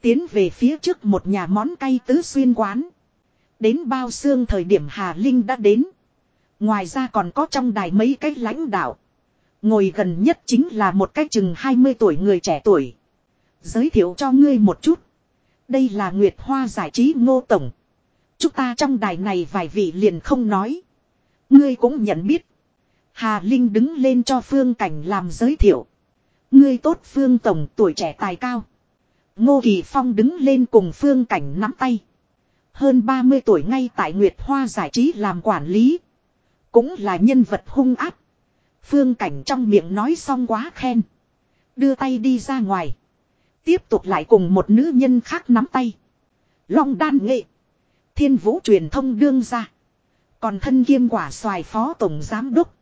Tiến về phía trước một nhà món cay tứ xuyên quán. Đến bao xương thời điểm Hà Linh đã đến. Ngoài ra còn có trong đài mấy cái lãnh đạo. Ngồi gần nhất chính là một cái chừng 20 tuổi người trẻ tuổi. Giới thiệu cho ngươi một chút. Đây là Nguyệt Hoa giải trí ngô tổng. Chúng ta trong đài này vài vị liền không nói. Ngươi cũng nhận biết. Hà Linh đứng lên cho Phương Cảnh làm giới thiệu. Ngươi tốt Phương Tổng, tuổi trẻ tài cao. Ngô Kỳ Phong đứng lên cùng Phương Cảnh nắm tay. Hơn 30 tuổi ngay tại Nguyệt Hoa giải trí làm quản lý. Cũng là nhân vật hung áp. Phương Cảnh trong miệng nói xong quá khen. Đưa tay đi ra ngoài. Tiếp tục lại cùng một nữ nhân khác nắm tay. Long đan nghệ. Thiên vũ truyền thông đương ra. Còn thân kiêm quả xoài phó tổng giám đốc.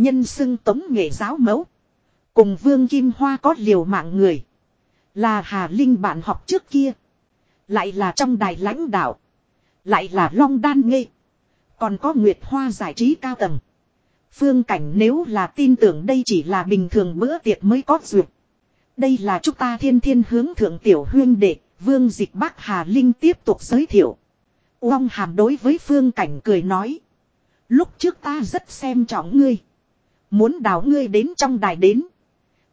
Nhân xưng tống nghệ giáo mẫu. Cùng Vương Kim Hoa có liều mạng người. Là Hà Linh bạn học trước kia. Lại là trong đài lãnh đạo. Lại là Long Đan Nghê. Còn có Nguyệt Hoa giải trí cao tầng. Phương cảnh nếu là tin tưởng đây chỉ là bình thường bữa tiệc mới có duyệt. Đây là chúng ta thiên thiên hướng thượng tiểu huyên đệ, vương dịch bắc Hà Linh tiếp tục giới thiệu. Uông hàm đối với phương cảnh cười nói. Lúc trước ta rất xem trọng ngươi. Muốn đào ngươi đến trong đài đến.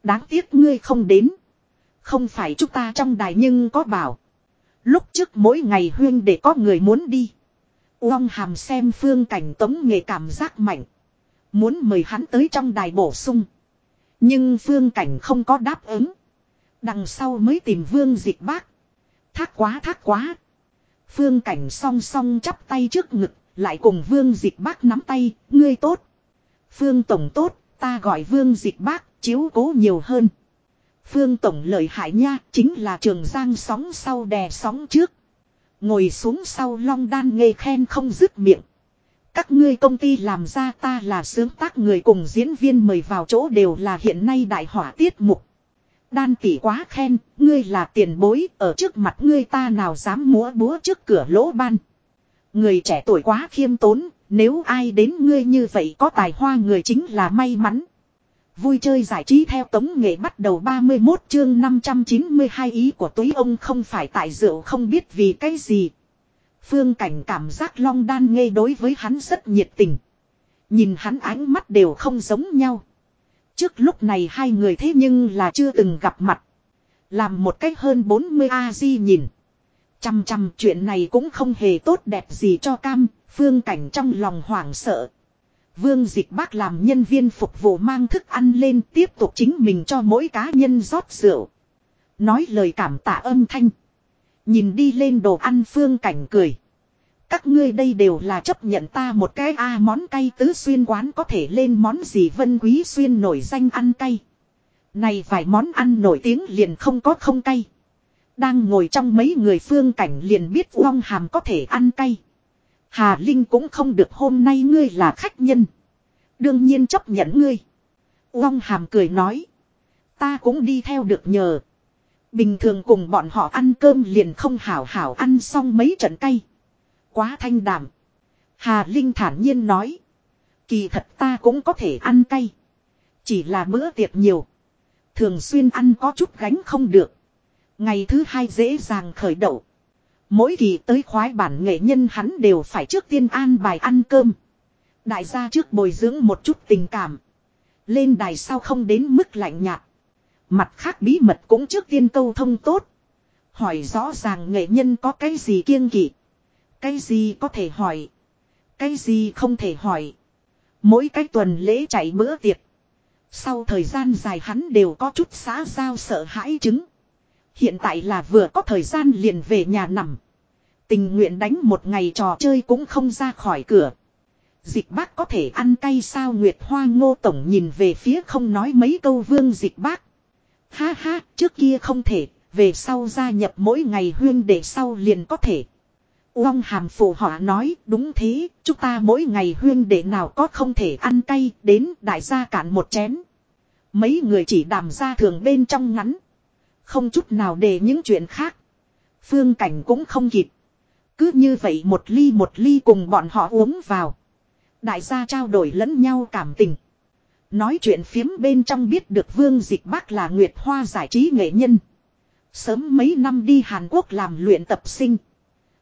Đáng tiếc ngươi không đến. Không phải chúng ta trong đài nhưng có bảo. Lúc trước mỗi ngày huyên để có người muốn đi. Uông hàm xem phương cảnh tống nghề cảm giác mạnh. Muốn mời hắn tới trong đài bổ sung. Nhưng phương cảnh không có đáp ứng. Đằng sau mới tìm vương dịch bác. Thác quá thác quá. Phương cảnh song song chắp tay trước ngực. Lại cùng vương dịch bác nắm tay. Ngươi tốt. Phương tổng tốt. Ta gọi vương dịch bác. Chiếu cố nhiều hơn. Phương Tổng lợi hại nha, chính là trường giang sóng sau đè sóng trước. Ngồi xuống sau long đan ngây khen không dứt miệng. Các ngươi công ty làm ra ta là sướng tác người cùng diễn viên mời vào chỗ đều là hiện nay đại hỏa tiết mục. Đan tỷ quá khen, ngươi là tiền bối, ở trước mặt ngươi ta nào dám múa búa trước cửa lỗ ban. Người trẻ tuổi quá khiêm tốn, nếu ai đến ngươi như vậy có tài hoa người chính là may mắn. Vui chơi giải trí theo tống nghệ bắt đầu 31 chương 592 ý của túi ông không phải tại rượu không biết vì cái gì. Phương cảnh cảm giác long đan ngây đối với hắn rất nhiệt tình. Nhìn hắn ánh mắt đều không giống nhau. Trước lúc này hai người thế nhưng là chưa từng gặp mặt. Làm một cách hơn 40 A-di nhìn. Chăm chăm chuyện này cũng không hề tốt đẹp gì cho cam, phương cảnh trong lòng hoảng sợ. Vương dịch bác làm nhân viên phục vụ mang thức ăn lên tiếp tục chính mình cho mỗi cá nhân rót rượu. Nói lời cảm tạ âm thanh. Nhìn đi lên đồ ăn phương cảnh cười. Các ngươi đây đều là chấp nhận ta một cái a, món cay tứ xuyên quán có thể lên món gì vân quý xuyên nổi danh ăn cay. Này vài món ăn nổi tiếng liền không có không cay. Đang ngồi trong mấy người phương cảnh liền biết uong hàm có thể ăn cay. Hà Linh cũng không được hôm nay ngươi là khách nhân. Đương nhiên chấp nhận ngươi. Uông hàm cười nói. Ta cũng đi theo được nhờ. Bình thường cùng bọn họ ăn cơm liền không hảo hảo ăn xong mấy trận cay. Quá thanh đạm. Hà Linh thản nhiên nói. Kỳ thật ta cũng có thể ăn cay. Chỉ là bữa tiệc nhiều. Thường xuyên ăn có chút gánh không được. Ngày thứ hai dễ dàng khởi đậu. Mỗi kỳ tới khoái bản nghệ nhân hắn đều phải trước tiên an bài ăn cơm. Đại gia trước bồi dưỡng một chút tình cảm. Lên đài sau không đến mức lạnh nhạt. Mặt khác bí mật cũng trước tiên câu thông tốt. Hỏi rõ ràng nghệ nhân có cái gì kiêng kỵ. Cái gì có thể hỏi. Cái gì không thể hỏi. Mỗi cái tuần lễ chạy bữa tiệc. Sau thời gian dài hắn đều có chút xã giao sợ hãi chứng. Hiện tại là vừa có thời gian liền về nhà nằm. Tình nguyện đánh một ngày trò chơi cũng không ra khỏi cửa. Dịch bác có thể ăn cay sao Nguyệt Hoa ngô tổng nhìn về phía không nói mấy câu vương dịch bác. Ha ha, trước kia không thể, về sau gia nhập mỗi ngày huyên để sau liền có thể. Uông hàm phụ họ nói, đúng thế, chúng ta mỗi ngày huyên để nào có không thể ăn cay, đến đại gia cạn một chén. Mấy người chỉ đàm ra thường bên trong ngắn. Không chút nào để những chuyện khác. Phương cảnh cũng không kịp. Cứ như vậy một ly một ly cùng bọn họ uống vào. Đại gia trao đổi lẫn nhau cảm tình. Nói chuyện phiếm bên trong biết được Vương Dịch Bác là Nguyệt Hoa giải trí nghệ nhân. Sớm mấy năm đi Hàn Quốc làm luyện tập sinh.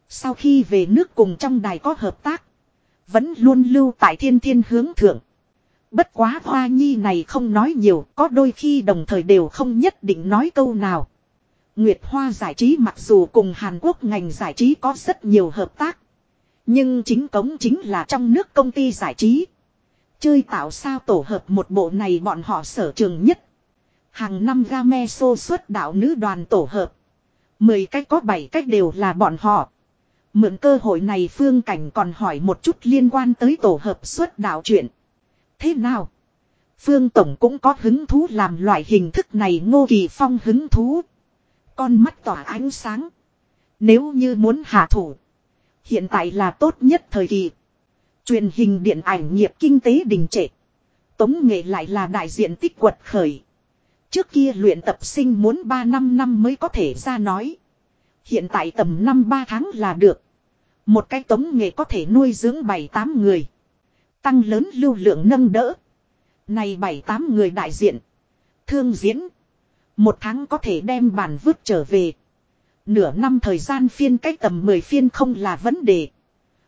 Sau khi về nước cùng trong đài có hợp tác. Vẫn luôn lưu tại thiên thiên hướng thượng. Bất quá Hoa Nhi này không nói nhiều, có đôi khi đồng thời đều không nhất định nói câu nào. Nguyệt Hoa giải trí mặc dù cùng Hàn Quốc ngành giải trí có rất nhiều hợp tác. Nhưng chính cống chính là trong nước công ty giải trí. Chơi tạo sao tổ hợp một bộ này bọn họ sở trường nhất. Hàng năm game xô xuất đạo nữ đoàn tổ hợp. Mười cách có bảy cách đều là bọn họ. Mượn cơ hội này Phương Cảnh còn hỏi một chút liên quan tới tổ hợp xuất đạo chuyện. Thế nào? Phương Tổng cũng có hứng thú làm loại hình thức này Ngô Kỳ Phong hứng thú. Con mắt tỏa ánh sáng. Nếu như muốn hạ thủ. Hiện tại là tốt nhất thời kỳ. Truyền hình điện ảnh nghiệp kinh tế đình trệ. Tống nghệ lại là đại diện tích quật khởi. Trước kia luyện tập sinh muốn 3 năm năm mới có thể ra nói. Hiện tại tầm năm 3 tháng là được. Một cái tống nghệ có thể nuôi dưỡng 7-8 người. Tăng lớn lưu lượng nâng đỡ. Này 7-8 người đại diện. Thương diễn. Một tháng có thể đem bản vứt trở về. Nửa năm thời gian phiên cách tầm 10 phiên không là vấn đề.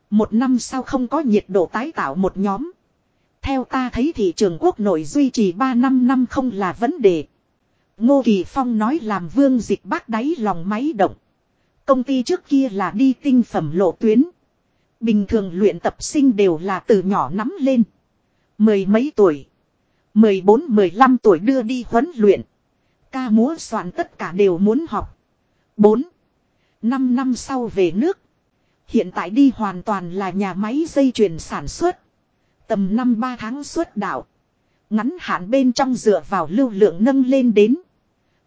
Một năm sau không có nhiệt độ tái tạo một nhóm. Theo ta thấy thị trường quốc nội duy trì 3 năm năm không là vấn đề. Ngô Kỳ Phong nói làm vương dịch bác đáy lòng máy động. Công ty trước kia là đi tinh phẩm lộ tuyến. Bình thường luyện tập sinh đều là từ nhỏ nắm lên. Mười mấy tuổi. Mười bốn mười lăm tuổi đưa đi huấn luyện. Ca múa soạn tất cả đều muốn học. Bốn. Năm năm sau về nước. Hiện tại đi hoàn toàn là nhà máy dây chuyền sản xuất. Tầm năm ba tháng xuất đạo. Ngắn hạn bên trong dựa vào lưu lượng nâng lên đến.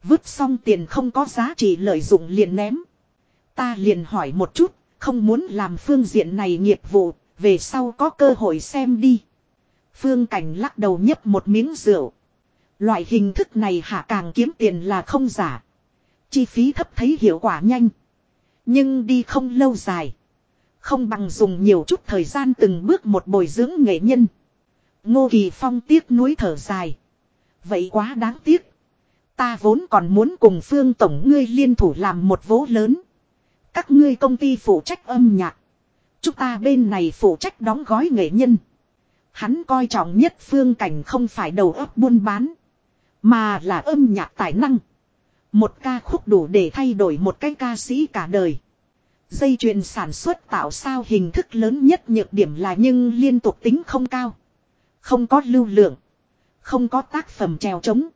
Vứt xong tiền không có giá trị lợi dụng liền ném. Ta liền hỏi một chút, không muốn làm phương diện này nghiệp vụ, về sau có cơ hội xem đi. Phương Cảnh lắc đầu nhấp một miếng rượu. Loại hình thức này hạ càng kiếm tiền là không giả. Chi phí thấp thấy hiệu quả nhanh. Nhưng đi không lâu dài. Không bằng dùng nhiều chút thời gian từng bước một bồi dưỡng nghệ nhân. Ngô Kỳ Phong tiếc nuối thở dài. Vậy quá đáng tiếc. Ta vốn còn muốn cùng Phương Tổng ngươi liên thủ làm một vố lớn. Các ngươi công ty phụ trách âm nhạc. Chúng ta bên này phụ trách đóng gói nghệ nhân. Hắn coi trọng nhất phương cảnh không phải đầu óc buôn bán. Mà là âm nhạc tài năng. Một ca khúc đủ để thay đổi một cái ca sĩ cả đời. Dây chuyền sản xuất tạo sao hình thức lớn nhất nhược điểm là nhưng liên tục tính không cao. Không có lưu lượng. Không có tác phẩm trèo trống.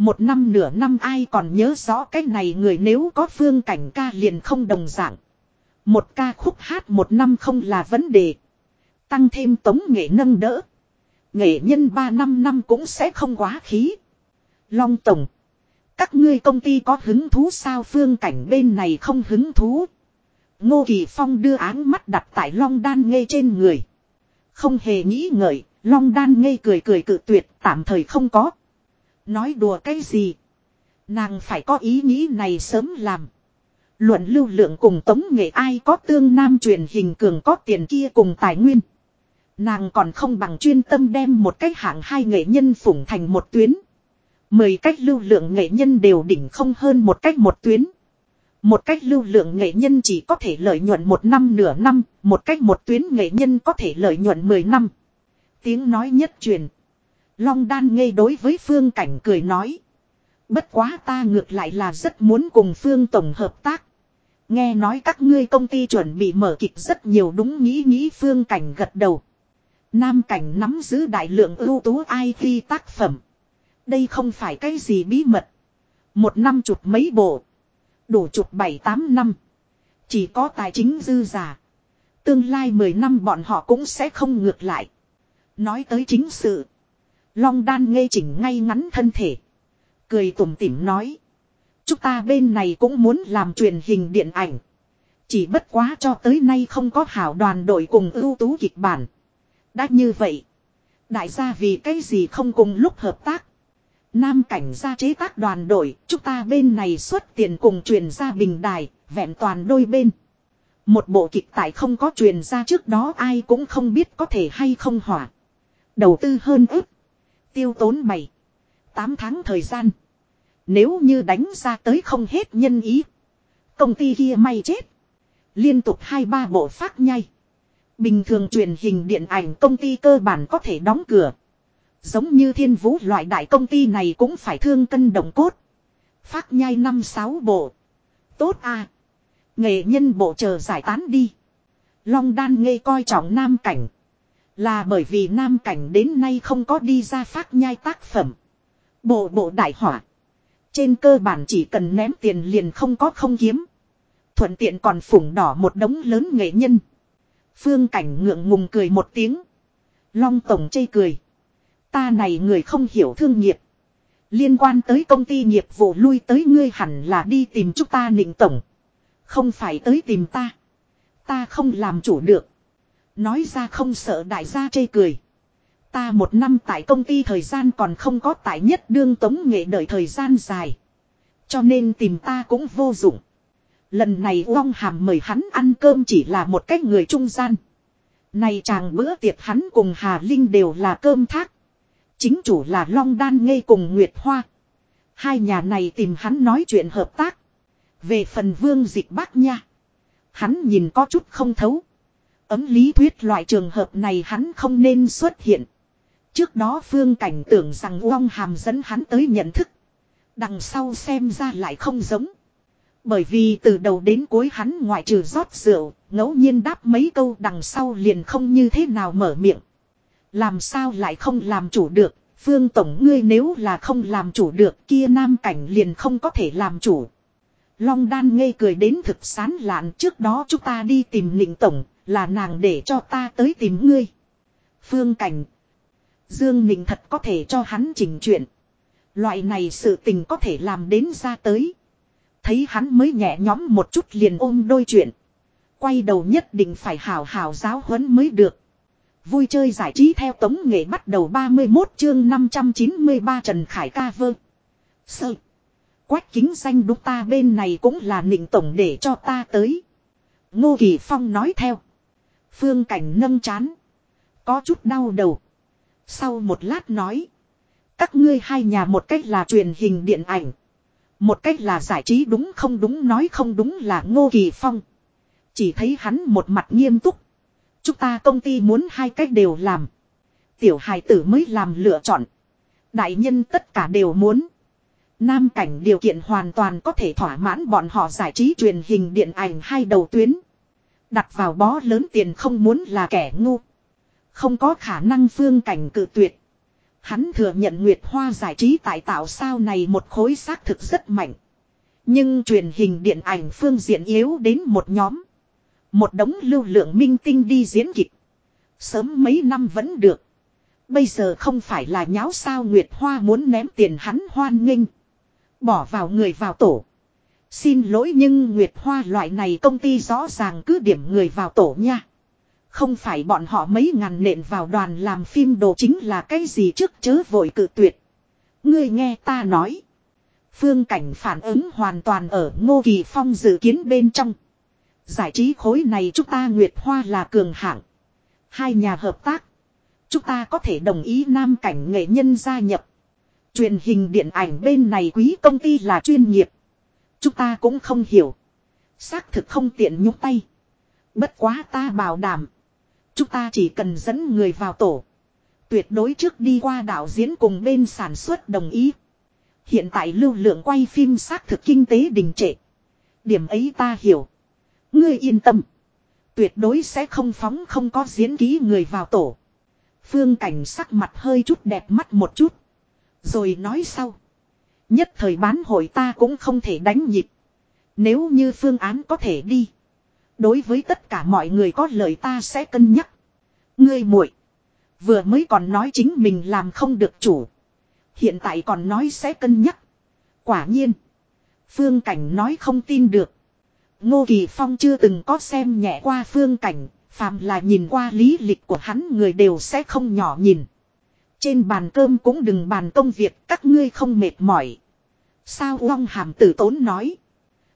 Một năm nửa năm ai còn nhớ rõ cái này người nếu có phương cảnh ca liền không đồng dạng. Một ca khúc hát một năm không là vấn đề. Tăng thêm tống nghệ nâng đỡ. Nghệ nhân ba năm năm cũng sẽ không quá khí. Long Tổng. Các ngươi công ty có hứng thú sao phương cảnh bên này không hứng thú. Ngô Kỳ Phong đưa áng mắt đặt tại Long Đan Ngây trên người. Không hề nghĩ ngợi, Long Đan Ngây cười cười cự tuyệt tạm thời không có. Nói đùa cái gì? Nàng phải có ý nghĩ này sớm làm. Luận lưu lượng cùng tống nghệ ai có tương nam truyền hình cường có tiền kia cùng tài nguyên. Nàng còn không bằng chuyên tâm đem một cách hạng hai nghệ nhân phủng thành một tuyến. Mười cách lưu lượng nghệ nhân đều đỉnh không hơn một cách một tuyến. Một cách lưu lượng nghệ nhân chỉ có thể lợi nhuận một năm nửa năm, một cách một tuyến nghệ nhân có thể lợi nhuận mười năm. Tiếng nói nhất truyền. Long đan ngây đối với phương cảnh cười nói. Bất quá ta ngược lại là rất muốn cùng phương tổng hợp tác. Nghe nói các ngươi công ty chuẩn bị mở kịch rất nhiều đúng nghĩ nghĩ phương cảnh gật đầu. Nam cảnh nắm giữ đại lượng ưu tú IT tác phẩm. Đây không phải cái gì bí mật. Một năm chụp mấy bộ. Đủ chụp 7-8 năm. Chỉ có tài chính dư giả. Tương lai 10 năm bọn họ cũng sẽ không ngược lại. Nói tới chính sự. Long đan ngây chỉnh ngay ngắn thân thể. Cười tủm tỉm nói. Chúng ta bên này cũng muốn làm truyền hình điện ảnh. Chỉ bất quá cho tới nay không có hảo đoàn đội cùng ưu tú kịch bản. Đã như vậy. Đại gia vì cái gì không cùng lúc hợp tác. Nam cảnh gia chế tác đoàn đội, chúng ta bên này xuất tiền cùng truyền ra bình đài, vẹn toàn đôi bên. Một bộ kịch tại không có truyền ra trước đó ai cũng không biết có thể hay không hỏa. Đầu tư hơn ức. Tiêu tốn 7. 8 tháng thời gian. Nếu như đánh ra tới không hết nhân ý. Công ty kia may chết. Liên tục hai ba bộ phát nhai. Bình thường truyền hình điện ảnh công ty cơ bản có thể đóng cửa. Giống như thiên vũ loại đại công ty này cũng phải thương cân động cốt. Phát nhai năm sáu bộ. Tốt à. Nghệ nhân bộ chờ giải tán đi. Long đan ngây coi trọng nam cảnh. Là bởi vì nam cảnh đến nay không có đi ra phát nhai tác phẩm. Bộ bộ đại hỏa. Trên cơ bản chỉ cần ném tiền liền không có không kiếm. Thuận tiện còn phủng đỏ một đống lớn nghệ nhân. Phương cảnh ngượng ngùng cười một tiếng. Long tổng chây cười. Ta này người không hiểu thương nghiệp. Liên quan tới công ty nghiệp vụ lui tới ngươi hẳn là đi tìm chúng ta nịnh tổng. Không phải tới tìm ta. Ta không làm chủ được. Nói ra không sợ đại gia chê cười. Ta một năm tại công ty thời gian còn không có tại nhất đương tống nghệ đợi thời gian dài. Cho nên tìm ta cũng vô dụng. Lần này Uông Hàm mời hắn ăn cơm chỉ là một cách người trung gian. Này chàng bữa tiệc hắn cùng Hà Linh đều là cơm thác. Chính chủ là Long Đan Ngây cùng Nguyệt Hoa. Hai nhà này tìm hắn nói chuyện hợp tác. Về phần vương dịch bác nha. Hắn nhìn có chút không thấu. Ấm lý thuyết loại trường hợp này hắn không nên xuất hiện. Trước đó phương cảnh tưởng rằng Uông Hàm dẫn hắn tới nhận thức. Đằng sau xem ra lại không giống. Bởi vì từ đầu đến cuối hắn ngoại trừ rót rượu, ngẫu nhiên đáp mấy câu đằng sau liền không như thế nào mở miệng. Làm sao lại không làm chủ được, phương tổng ngươi nếu là không làm chủ được kia nam cảnh liền không có thể làm chủ. Long đan ngây cười đến thực sán lạn trước đó chúng ta đi tìm nịnh tổng, là nàng để cho ta tới tìm ngươi. Phương cảnh. Dương Nịnh thật có thể cho hắn chỉnh chuyện. Loại này sự tình có thể làm đến ra tới. Thấy hắn mới nhẹ nhõm một chút liền ôm đôi chuyện. Quay đầu nhất định phải hào hào giáo huấn mới được. Vui chơi giải trí theo tống nghệ bắt đầu 31 chương 593 Trần Khải ca vơ. Sơ. Quách kính danh đúc ta bên này cũng là nịnh tổng để cho ta tới. Ngô Kỳ Phong nói theo. Phương cảnh nâng chán. Có chút đau đầu. Sau một lát nói. Các ngươi hai nhà một cách là truyền hình điện ảnh. Một cách là giải trí đúng không đúng nói không đúng là Ngô Kỳ Phong. Chỉ thấy hắn một mặt nghiêm túc. Chúng ta công ty muốn hai cách đều làm. Tiểu hài tử mới làm lựa chọn. Đại nhân tất cả đều muốn. Nam cảnh điều kiện hoàn toàn có thể thỏa mãn bọn họ giải trí truyền hình điện ảnh hai đầu tuyến. Đặt vào bó lớn tiền không muốn là kẻ ngu. Không có khả năng phương cảnh cự tuyệt. Hắn thừa nhận Nguyệt Hoa giải trí tại tạo sao này một khối xác thực rất mạnh. Nhưng truyền hình điện ảnh phương diện yếu đến một nhóm. Một đống lưu lượng minh tinh đi diễn kịch. Sớm mấy năm vẫn được. Bây giờ không phải là nháo sao Nguyệt Hoa muốn ném tiền hắn hoan nghênh. Bỏ vào người vào tổ. Xin lỗi nhưng Nguyệt Hoa loại này công ty rõ ràng cứ điểm người vào tổ nha. Không phải bọn họ mấy ngàn nện vào đoàn làm phim đồ chính là cái gì trước chớ vội cự tuyệt. Ngươi nghe ta nói. Phương cảnh phản ứng hoàn toàn ở Ngô Kỳ Phong dự kiến bên trong. Giải trí khối này chúng ta Nguyệt Hoa là cường hạng. Hai nhà hợp tác. Chúng ta có thể đồng ý nam cảnh nghệ nhân gia nhập. Truyền hình điện ảnh bên này quý công ty là chuyên nghiệp. Chúng ta cũng không hiểu. Xác thực không tiện nhúc tay. Bất quá ta bảo đảm. Chúng ta chỉ cần dẫn người vào tổ. Tuyệt đối trước đi qua đạo diễn cùng bên sản xuất đồng ý. Hiện tại lưu lượng quay phim xác thực kinh tế đình trệ. Điểm ấy ta hiểu. Ngươi yên tâm. Tuyệt đối sẽ không phóng không có diễn ký người vào tổ. Phương cảnh sắc mặt hơi chút đẹp mắt một chút. Rồi nói sau. Nhất thời bán hội ta cũng không thể đánh nhịp. Nếu như phương án có thể đi. Đối với tất cả mọi người có lời ta sẽ cân nhắc. Ngươi muội, Vừa mới còn nói chính mình làm không được chủ. Hiện tại còn nói sẽ cân nhắc. Quả nhiên. Phương Cảnh nói không tin được. Ngô Kỳ Phong chưa từng có xem nhẹ qua Phương Cảnh. phạm là nhìn qua lý lịch của hắn người đều sẽ không nhỏ nhìn. Trên bàn cơm cũng đừng bàn công việc, các ngươi không mệt mỏi. Sao Long Hàm tử tốn nói.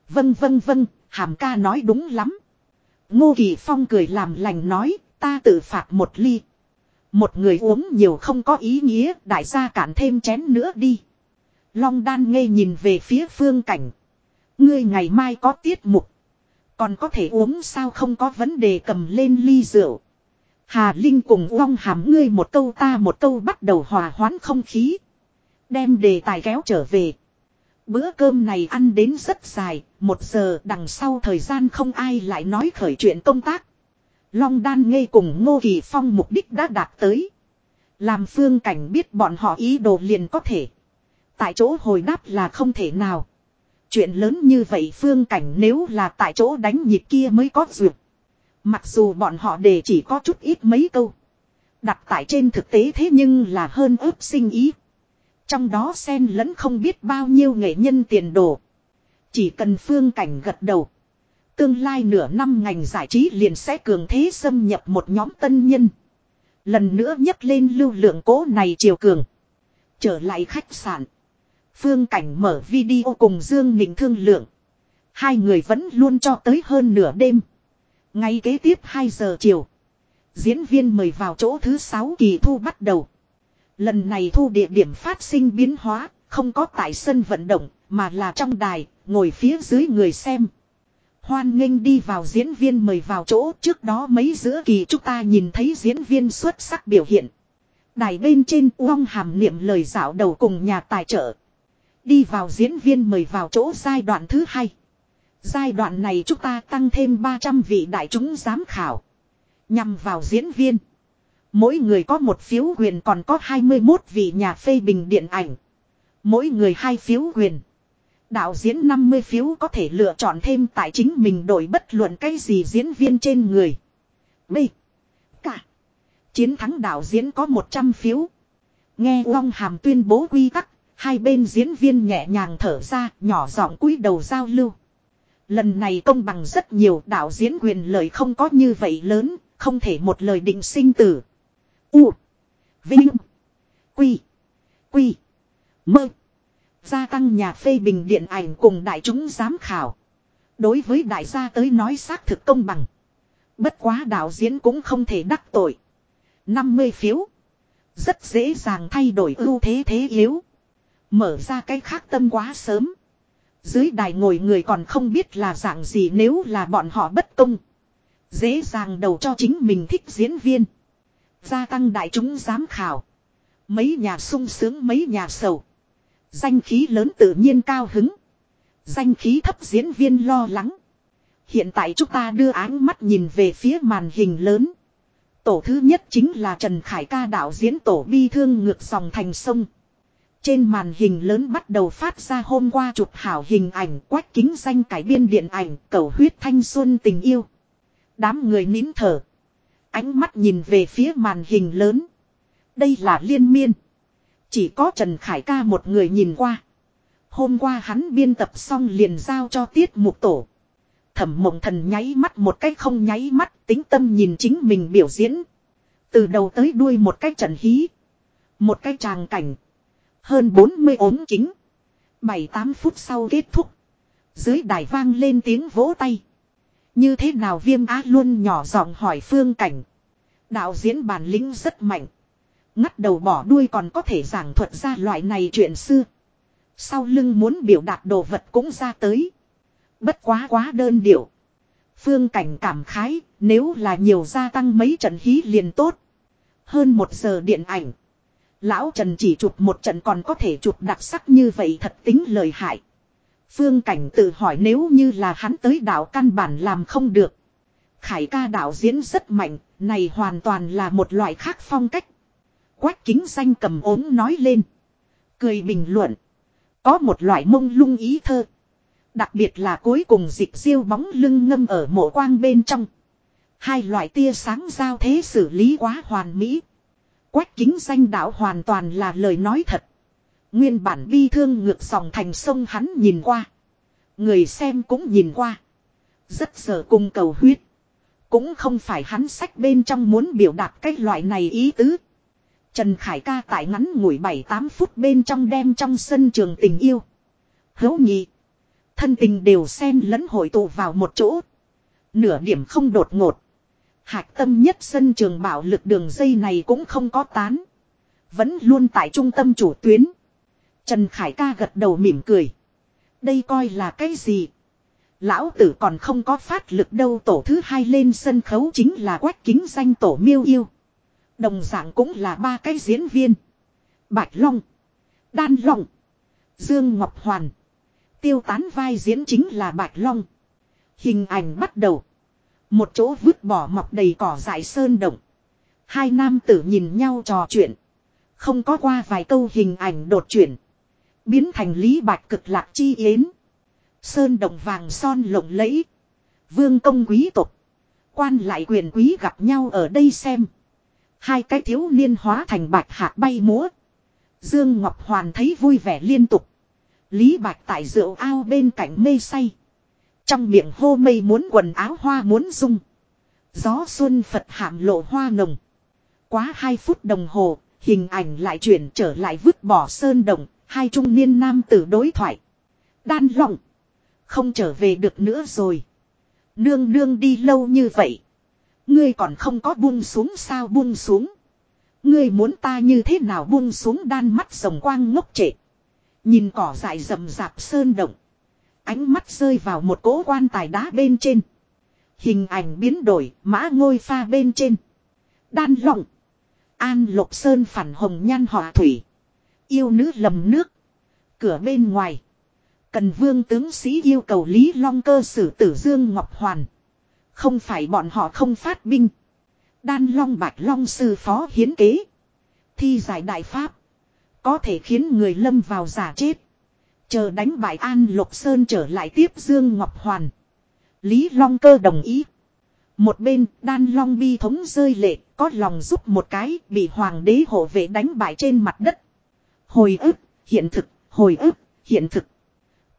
Vâng vâng vâng, Hàm ca nói đúng lắm. Ngô Kỳ Phong cười làm lành nói, ta tự phạt một ly. Một người uống nhiều không có ý nghĩa, đại gia cản thêm chén nữa đi. Long đan ngây nhìn về phía phương cảnh. Ngươi ngày mai có tiết mục. Còn có thể uống sao không có vấn đề cầm lên ly rượu. Hà Linh cùng Long hàm ngươi một câu ta một câu bắt đầu hòa hoãn không khí. Đem đề tài kéo trở về. Bữa cơm này ăn đến rất dài, một giờ đằng sau thời gian không ai lại nói khởi chuyện công tác. Long đan ngây cùng Ngô Kỳ Phong mục đích đã đạt tới. Làm phương cảnh biết bọn họ ý đồ liền có thể. Tại chỗ hồi đáp là không thể nào. Chuyện lớn như vậy phương cảnh nếu là tại chỗ đánh nhịp kia mới có duyệt. Mặc dù bọn họ đề chỉ có chút ít mấy câu. Đặt tại trên thực tế thế nhưng là hơn ướp sinh ý. Trong đó xen lẫn không biết bao nhiêu nghệ nhân tiền đồ. Chỉ cần phương cảnh gật đầu. Tương lai nửa năm ngành giải trí liền sẽ cường thế xâm nhập một nhóm tân nhân. Lần nữa nhấc lên lưu lượng cố này chiều cường. Trở lại khách sạn. Phương Cảnh mở video cùng Dương Ninh thương lượng. Hai người vẫn luôn cho tới hơn nửa đêm. Ngay kế tiếp 2 giờ chiều. Diễn viên mời vào chỗ thứ 6 kỳ thu bắt đầu. Lần này thu địa điểm phát sinh biến hóa, không có tại sân vận động, mà là trong đài, ngồi phía dưới người xem. Hoan nghênh đi vào diễn viên mời vào chỗ trước đó mấy giữa kỳ chúng ta nhìn thấy diễn viên xuất sắc biểu hiện. Đài bên trên uong hàm niệm lời dạo đầu cùng nhà tài trợ. Đi vào diễn viên mời vào chỗ giai đoạn thứ hai. Giai đoạn này chúng ta tăng thêm 300 vị đại chúng giám khảo. Nhằm vào diễn viên. Mỗi người có một phiếu quyền còn có 21 vị nhà phê bình điện ảnh. Mỗi người hai phiếu quyền. Đạo diễn 50 phiếu có thể lựa chọn thêm tại chính mình đổi bất luận cái gì diễn viên trên người. B. Cả. Chiến thắng đạo diễn có 100 phiếu. Nghe Long Hàm tuyên bố quy tắc, hai bên diễn viên nhẹ nhàng thở ra, nhỏ giọng cúi đầu giao lưu. Lần này công bằng rất nhiều đạo diễn quyền lời không có như vậy lớn, không thể một lời định sinh tử. U. Vinh. Quy. Quy. Mơ. Gia tăng nhà phê bình điện ảnh cùng đại chúng giám khảo. Đối với đại gia tới nói xác thực công bằng. Bất quá đạo diễn cũng không thể đắc tội. 50 phiếu. Rất dễ dàng thay đổi ưu thế thế yếu. Mở ra cái khác tâm quá sớm. Dưới đài ngồi người còn không biết là dạng gì nếu là bọn họ bất công. Dễ dàng đầu cho chính mình thích diễn viên. Gia tăng đại chúng giám khảo. Mấy nhà sung sướng mấy nhà sầu. Danh khí lớn tự nhiên cao hứng. Danh khí thấp diễn viên lo lắng. Hiện tại chúng ta đưa áng mắt nhìn về phía màn hình lớn. Tổ thứ nhất chính là Trần Khải ca đạo diễn tổ bi thương ngược dòng thành sông. Trên màn hình lớn bắt đầu phát ra hôm qua chụp hảo hình ảnh quách kính danh cải biên điện ảnh cầu huyết thanh xuân tình yêu. Đám người nín thở. Ánh mắt nhìn về phía màn hình lớn. Đây là liên miên. Chỉ có Trần Khải ca một người nhìn qua. Hôm qua hắn biên tập xong liền giao cho tiết mục tổ. Thẩm mộng thần nháy mắt một cách không nháy mắt, tính tâm nhìn chính mình biểu diễn. Từ đầu tới đuôi một cái trận hí. Một cái tràng cảnh. Hơn 40 ốm chính. 7-8 phút sau kết thúc. Dưới đài vang lên tiếng vỗ tay. Như thế nào viêm á luôn nhỏ giọng hỏi phương cảnh. Đạo diễn bản lĩnh rất mạnh. Ngắt đầu bỏ đuôi còn có thể giảng thuật ra loại này chuyện xưa. Sau lưng muốn biểu đạt đồ vật cũng ra tới. Bất quá quá đơn điệu. Phương cảnh cảm khái, nếu là nhiều gia tăng mấy trận hí liền tốt. Hơn một giờ điện ảnh. Lão Trần chỉ chụp một trận còn có thể chụp đặc sắc như vậy thật tính lời hại. Phương Cảnh tự hỏi nếu như là hắn tới đạo căn bản làm không được. Khải ca đạo diễn rất mạnh, này hoàn toàn là một loại khác phong cách. Quách kính Xanh cầm ốm nói lên. Cười bình luận. Có một loại mông lung ý thơ. Đặc biệt là cuối cùng dịch diêu bóng lưng ngâm ở mộ quang bên trong. Hai loại tia sáng giao thế xử lý quá hoàn mỹ. Quách kính Xanh đạo hoàn toàn là lời nói thật. Nguyên bản bi thương ngược dòng thành sông hắn nhìn qua. Người xem cũng nhìn qua. Rất sợ cung cầu huyết. Cũng không phải hắn sách bên trong muốn biểu đạt cái loại này ý tứ. Trần Khải ca tại ngắn ngủi 7-8 phút bên trong đem trong sân trường tình yêu. Hấu nhị. Thân tình đều xen lẫn hội tụ vào một chỗ. Nửa điểm không đột ngột. Hạc tâm nhất sân trường bảo lực đường dây này cũng không có tán. Vẫn luôn tại trung tâm chủ tuyến. Trần Khải ca gật đầu mỉm cười. Đây coi là cái gì? Lão tử còn không có phát lực đâu, tổ thứ hai lên sân khấu chính là quách kính danh tổ miêu yêu. Đồng dạng cũng là ba cái diễn viên. Bạch Long. Đan Long. Dương Ngọc Hoàn. Tiêu tán vai diễn chính là Bạch Long. Hình ảnh bắt đầu. Một chỗ vứt bỏ mọc đầy cỏ dại sơn động. Hai nam tử nhìn nhau trò chuyện. Không có qua vài câu hình ảnh đột chuyển. Biến thành lý bạch cực lạc chi yến. Sơn động vàng son lộng lẫy. Vương công quý tộc. Quan lại quyền quý gặp nhau ở đây xem. Hai cái thiếu niên hóa thành bạch hạc bay múa. Dương Ngọc Hoàn thấy vui vẻ liên tục. Lý Bạch tại rượu ao bên cạnh mê say. Trong miệng hô mây muốn quần áo hoa muốn dung. Gió xuân Phật hạm lộ hoa nồng. Quá hai phút đồng hồ, hình ảnh lại chuyển trở lại vứt bỏ sơn đồng, hai trung niên nam tử đối thoại. Đan lòng. Không trở về được nữa rồi. Nương nương đi lâu như vậy. Ngươi còn không có buông xuống sao buông xuống. Ngươi muốn ta như thế nào buông xuống đan mắt rồng quang ngốc trệ. Nhìn cỏ dại rậm rạp sơn động. Ánh mắt rơi vào một cỗ quan tài đá bên trên. Hình ảnh biến đổi, mã ngôi pha bên trên. Đan lọng. An lục sơn phản hồng nhan họa thủy. Yêu nữ lầm nước. Cửa bên ngoài. Cần vương tướng sĩ yêu cầu Lý Long cơ xử tử Dương Ngọc Hoàn. Không phải bọn họ không phát binh. Đan Long Bạch Long sư phó hiến kế. Thi giải đại pháp. Có thể khiến người lâm vào giả chết. Chờ đánh bại An Lục Sơn trở lại tiếp Dương Ngọc Hoàn. Lý Long cơ đồng ý. Một bên, đan long bi thống rơi lệ, có lòng giúp một cái, bị hoàng đế hộ vệ đánh bại trên mặt đất. Hồi ức, hiện thực, hồi ức, hiện thực.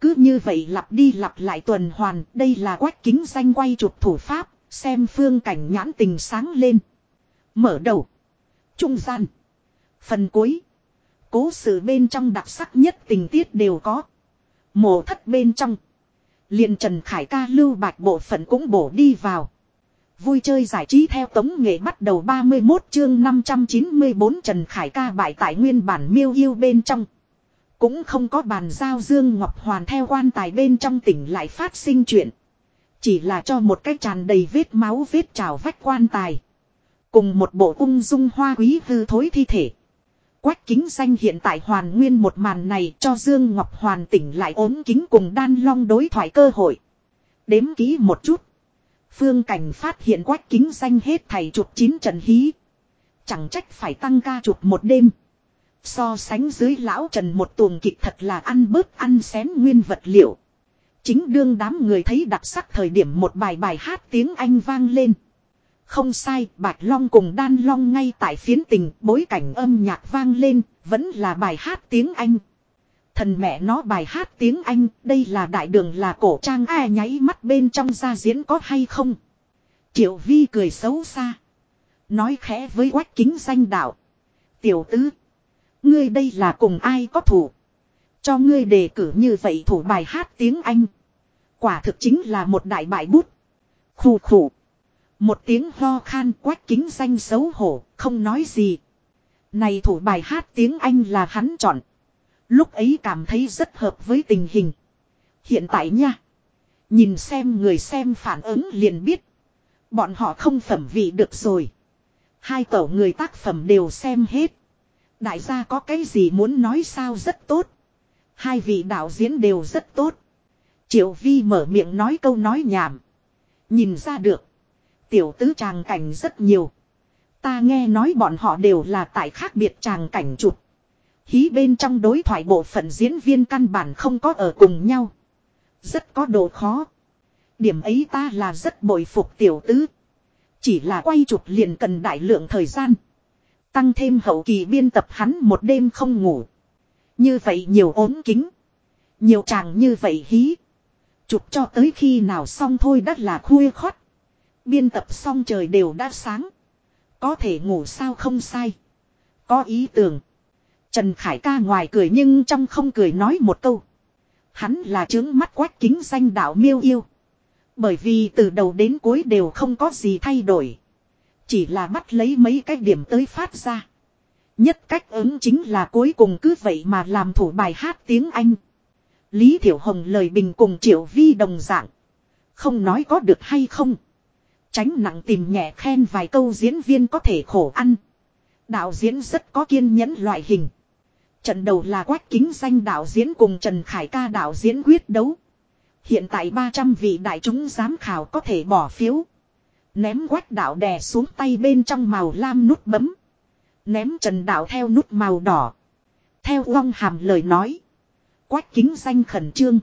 Cứ như vậy lặp đi lặp lại tuần hoàn, đây là quách kính danh quay chụp thủ pháp, xem phương cảnh nhãn tình sáng lên. Mở đầu. Trung gian. Phần cuối. Cố sự bên trong đặc sắc nhất tình tiết đều có. Mổ thất bên trong. liền Trần Khải ca lưu bạch bộ phận cũng bổ đi vào. Vui chơi giải trí theo tống nghệ bắt đầu 31 chương 594 Trần Khải ca bại tại nguyên bản miêu yêu bên trong. Cũng không có bàn giao Dương Ngọc Hoàn theo quan tài bên trong tỉnh lại phát sinh chuyện. Chỉ là cho một cái tràn đầy vết máu vết trào vách quan tài. Cùng một bộ ung dung hoa quý hư thối thi thể. Quách kính danh hiện tại hoàn nguyên một màn này cho Dương Ngọc Hoàn tỉnh lại ốm kính cùng đan long đối thoại cơ hội. Đếm ký một chút. Phương Cảnh phát hiện quách kính danh hết thầy chụp chín trận hí. Chẳng trách phải tăng ca chụp một đêm. So sánh dưới lão trần một tuồng kịch thật là ăn bớt ăn xén nguyên vật liệu. Chính đương đám người thấy đặc sắc thời điểm một bài bài hát tiếng Anh vang lên. Không sai, Bạch Long cùng Đan Long ngay tại phiến tình, bối cảnh âm nhạc vang lên, vẫn là bài hát tiếng Anh. Thần mẹ nó bài hát tiếng Anh, đây là đại đường là cổ trang ai nháy mắt bên trong ra diễn có hay không? Triệu Vi cười xấu xa. Nói khẽ với quách kính danh đạo. Tiểu tứ. Ngươi đây là cùng ai có thủ. Cho ngươi đề cử như vậy thủ bài hát tiếng Anh. Quả thực chính là một đại bại bút. Khủ khủ. Một tiếng ho khan quách kính danh xấu hổ, không nói gì. Này thủ bài hát tiếng Anh là hắn chọn. Lúc ấy cảm thấy rất hợp với tình hình. Hiện tại nha. Nhìn xem người xem phản ứng liền biết. Bọn họ không phẩm vị được rồi. Hai tổ người tác phẩm đều xem hết. Đại gia có cái gì muốn nói sao rất tốt. Hai vị đạo diễn đều rất tốt. Triệu Vi mở miệng nói câu nói nhảm. Nhìn ra được. Tiểu tứ tràng cảnh rất nhiều. Ta nghe nói bọn họ đều là tại khác biệt tràng cảnh chụp. Hí bên trong đối thoại bộ phận diễn viên căn bản không có ở cùng nhau. Rất có độ khó. Điểm ấy ta là rất bội phục tiểu tứ. Chỉ là quay chụp liền cần đại lượng thời gian. Tăng thêm hậu kỳ biên tập hắn một đêm không ngủ. Như vậy nhiều ốm kính. Nhiều chàng như vậy hí. Chụp cho tới khi nào xong thôi đã là khuya khót. Biên tập xong trời đều đã sáng. Có thể ngủ sao không sai. Có ý tưởng. Trần Khải ca ngoài cười nhưng trong không cười nói một câu. Hắn là chứng mắt quách kính danh đạo miêu yêu. Bởi vì từ đầu đến cuối đều không có gì thay đổi. Chỉ là bắt lấy mấy cái điểm tới phát ra. Nhất cách ứng chính là cuối cùng cứ vậy mà làm thủ bài hát tiếng Anh. Lý Thiểu Hồng lời bình cùng Triệu Vi đồng dạng. Không nói có được hay không. Tránh nặng tìm nhẹ khen vài câu diễn viên có thể khổ ăn. Đạo diễn rất có kiên nhẫn loại hình. Trận đầu là quách kính danh đạo diễn cùng Trần Khải ca đạo diễn quyết đấu. Hiện tại 300 vị đại chúng giám khảo có thể bỏ phiếu. Ném quách đạo đè xuống tay bên trong màu lam nút bấm. Ném trần đạo theo nút màu đỏ. Theo long hàm lời nói. Quách kính danh khẩn trương.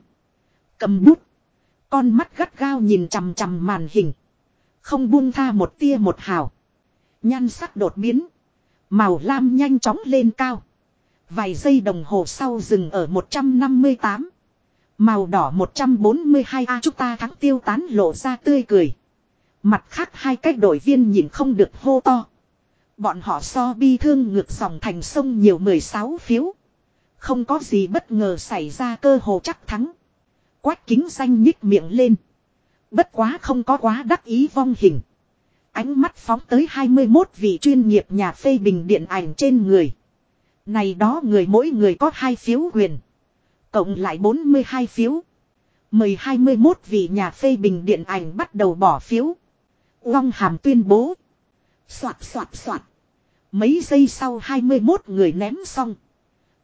Cầm bút. Con mắt gắt gao nhìn chằm chằm màn hình. Không buông tha một tia một hào. Nhan sắc đột biến. Màu lam nhanh chóng lên cao. Vài giây đồng hồ sau dừng ở 158. Màu đỏ 142 A chúng ta thắng tiêu tán lộ ra tươi cười. Mặt khác hai cách đội viên nhìn không được hô to. Bọn họ so bi thương ngược dòng thành sông nhiều 16 phiếu. Không có gì bất ngờ xảy ra cơ hồ chắc thắng. Quách kính xanh nhích miệng lên. Bất quá không có quá đắc ý vong hình. Ánh mắt phóng tới 21 vị chuyên nghiệp nhà phê bình điện ảnh trên người. Này đó người mỗi người có hai phiếu quyền. Cộng lại 42 phiếu. Mời 21 vị nhà phê bình điện ảnh bắt đầu bỏ phiếu. Long hàm tuyên bố. Xoạt xoạt xoạt. Mấy giây sau 21 người ném xong.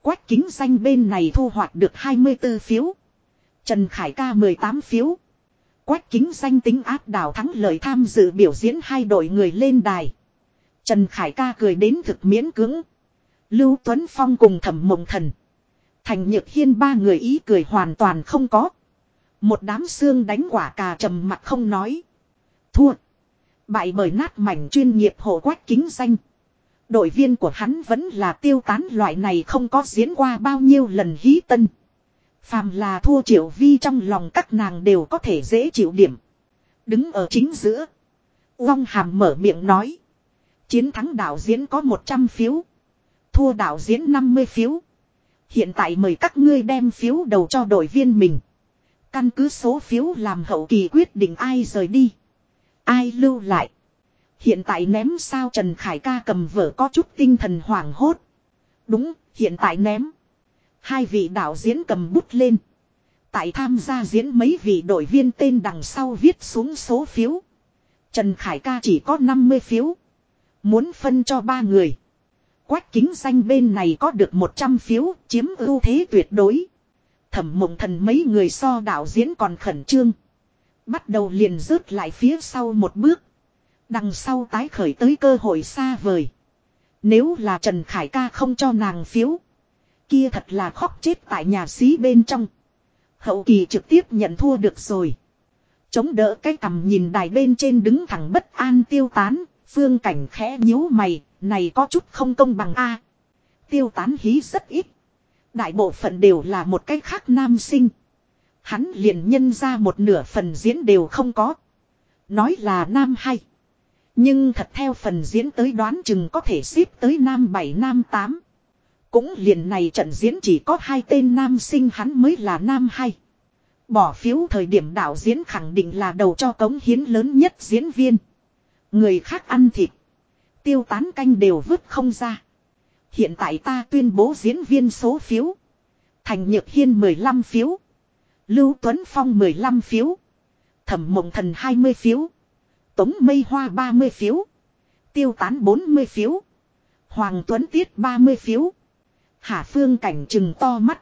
Quách kính danh bên này thu hoạch được 24 phiếu. Trần Khải ca 18 phiếu. Quách kính danh tính áp đảo thắng lợi tham dự biểu diễn hai đội người lên đài. Trần Khải ca cười đến thực miễn cưỡng. Lưu Tuấn Phong cùng thẩm mộng thần. Thành Nhược Hiên ba người ý cười hoàn toàn không có. Một đám xương đánh quả cà trầm mặt không nói. Thua. Bại bởi nát mảnh chuyên nghiệp hộ quách kính danh. Đội viên của hắn vẫn là tiêu tán loại này không có diễn qua bao nhiêu lần hí tân. Phàm là thua triệu vi trong lòng các nàng đều có thể dễ chịu điểm. Đứng ở chính giữa. Long hàm mở miệng nói. Chiến thắng đạo diễn có 100 phiếu. Thua đạo diễn 50 phiếu. Hiện tại mời các ngươi đem phiếu đầu cho đội viên mình. Căn cứ số phiếu làm hậu kỳ quyết định ai rời đi. Ai lưu lại. Hiện tại ném sao Trần Khải ca cầm vở có chút tinh thần hoảng hốt. Đúng, hiện tại ném. Hai vị đạo diễn cầm bút lên. Tại tham gia diễn mấy vị đội viên tên đằng sau viết xuống số phiếu. Trần Khải ca chỉ có 50 phiếu. Muốn phân cho ba người. Quách kính danh bên này có được 100 phiếu, chiếm ưu thế tuyệt đối. Thẩm mộng thần mấy người so đạo diễn còn khẩn trương. Bắt đầu liền rớt lại phía sau một bước. Đằng sau tái khởi tới cơ hội xa vời. Nếu là Trần Khải ca không cho nàng phiếu. Kia thật là khóc chết tại nhà xí bên trong. Hậu kỳ trực tiếp nhận thua được rồi. Chống đỡ cái cầm nhìn đài bên trên đứng thẳng bất an tiêu tán. Phương cảnh khẽ nhíu mày. Này có chút không công bằng a Tiêu tán hí rất ít. Đại bộ phận đều là một cái khác nam sinh. Hắn liền nhân ra một nửa phần diễn đều không có. Nói là nam hay. Nhưng thật theo phần diễn tới đoán chừng có thể xếp tới nam 7 nam 8. Cũng liền này trận diễn chỉ có hai tên nam sinh hắn mới là nam hay. Bỏ phiếu thời điểm đạo diễn khẳng định là đầu cho cống hiến lớn nhất diễn viên. Người khác ăn thịt. Tiêu tán canh đều vứt không ra. Hiện tại ta tuyên bố diễn viên số phiếu. Thành Nhược Hiên 15 phiếu. Lưu Tuấn Phong 15 phiếu. Thẩm Mộng Thần 20 phiếu. Tống Mây Hoa 30 phiếu. Tiêu Tán 40 phiếu. Hoàng Tuấn Tiết 30 phiếu. Hà Phương Cảnh trừng to mắt.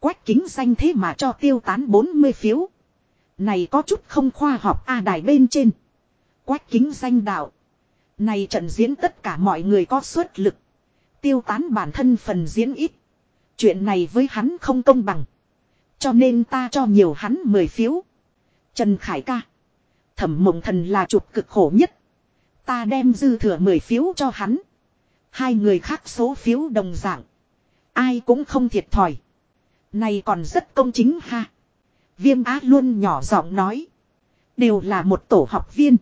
Quách kính danh thế mà cho tiêu tán 40 phiếu. Này có chút không khoa học, A đài bên trên. Quách kính danh đạo. Này trận diễn tất cả mọi người có suất lực. Tiêu tán bản thân phần diễn ít. Chuyện này với hắn không công bằng. Cho nên ta cho nhiều hắn 10 phiếu. Trần Khải ca. Thẩm mộng thần là chụp cực khổ nhất. Ta đem dư thừa 10 phiếu cho hắn. Hai người khác số phiếu đồng dạng. Ai cũng không thiệt thòi. Này còn rất công chính ha. Viêm á luôn nhỏ giọng nói. Đều là một tổ học viên.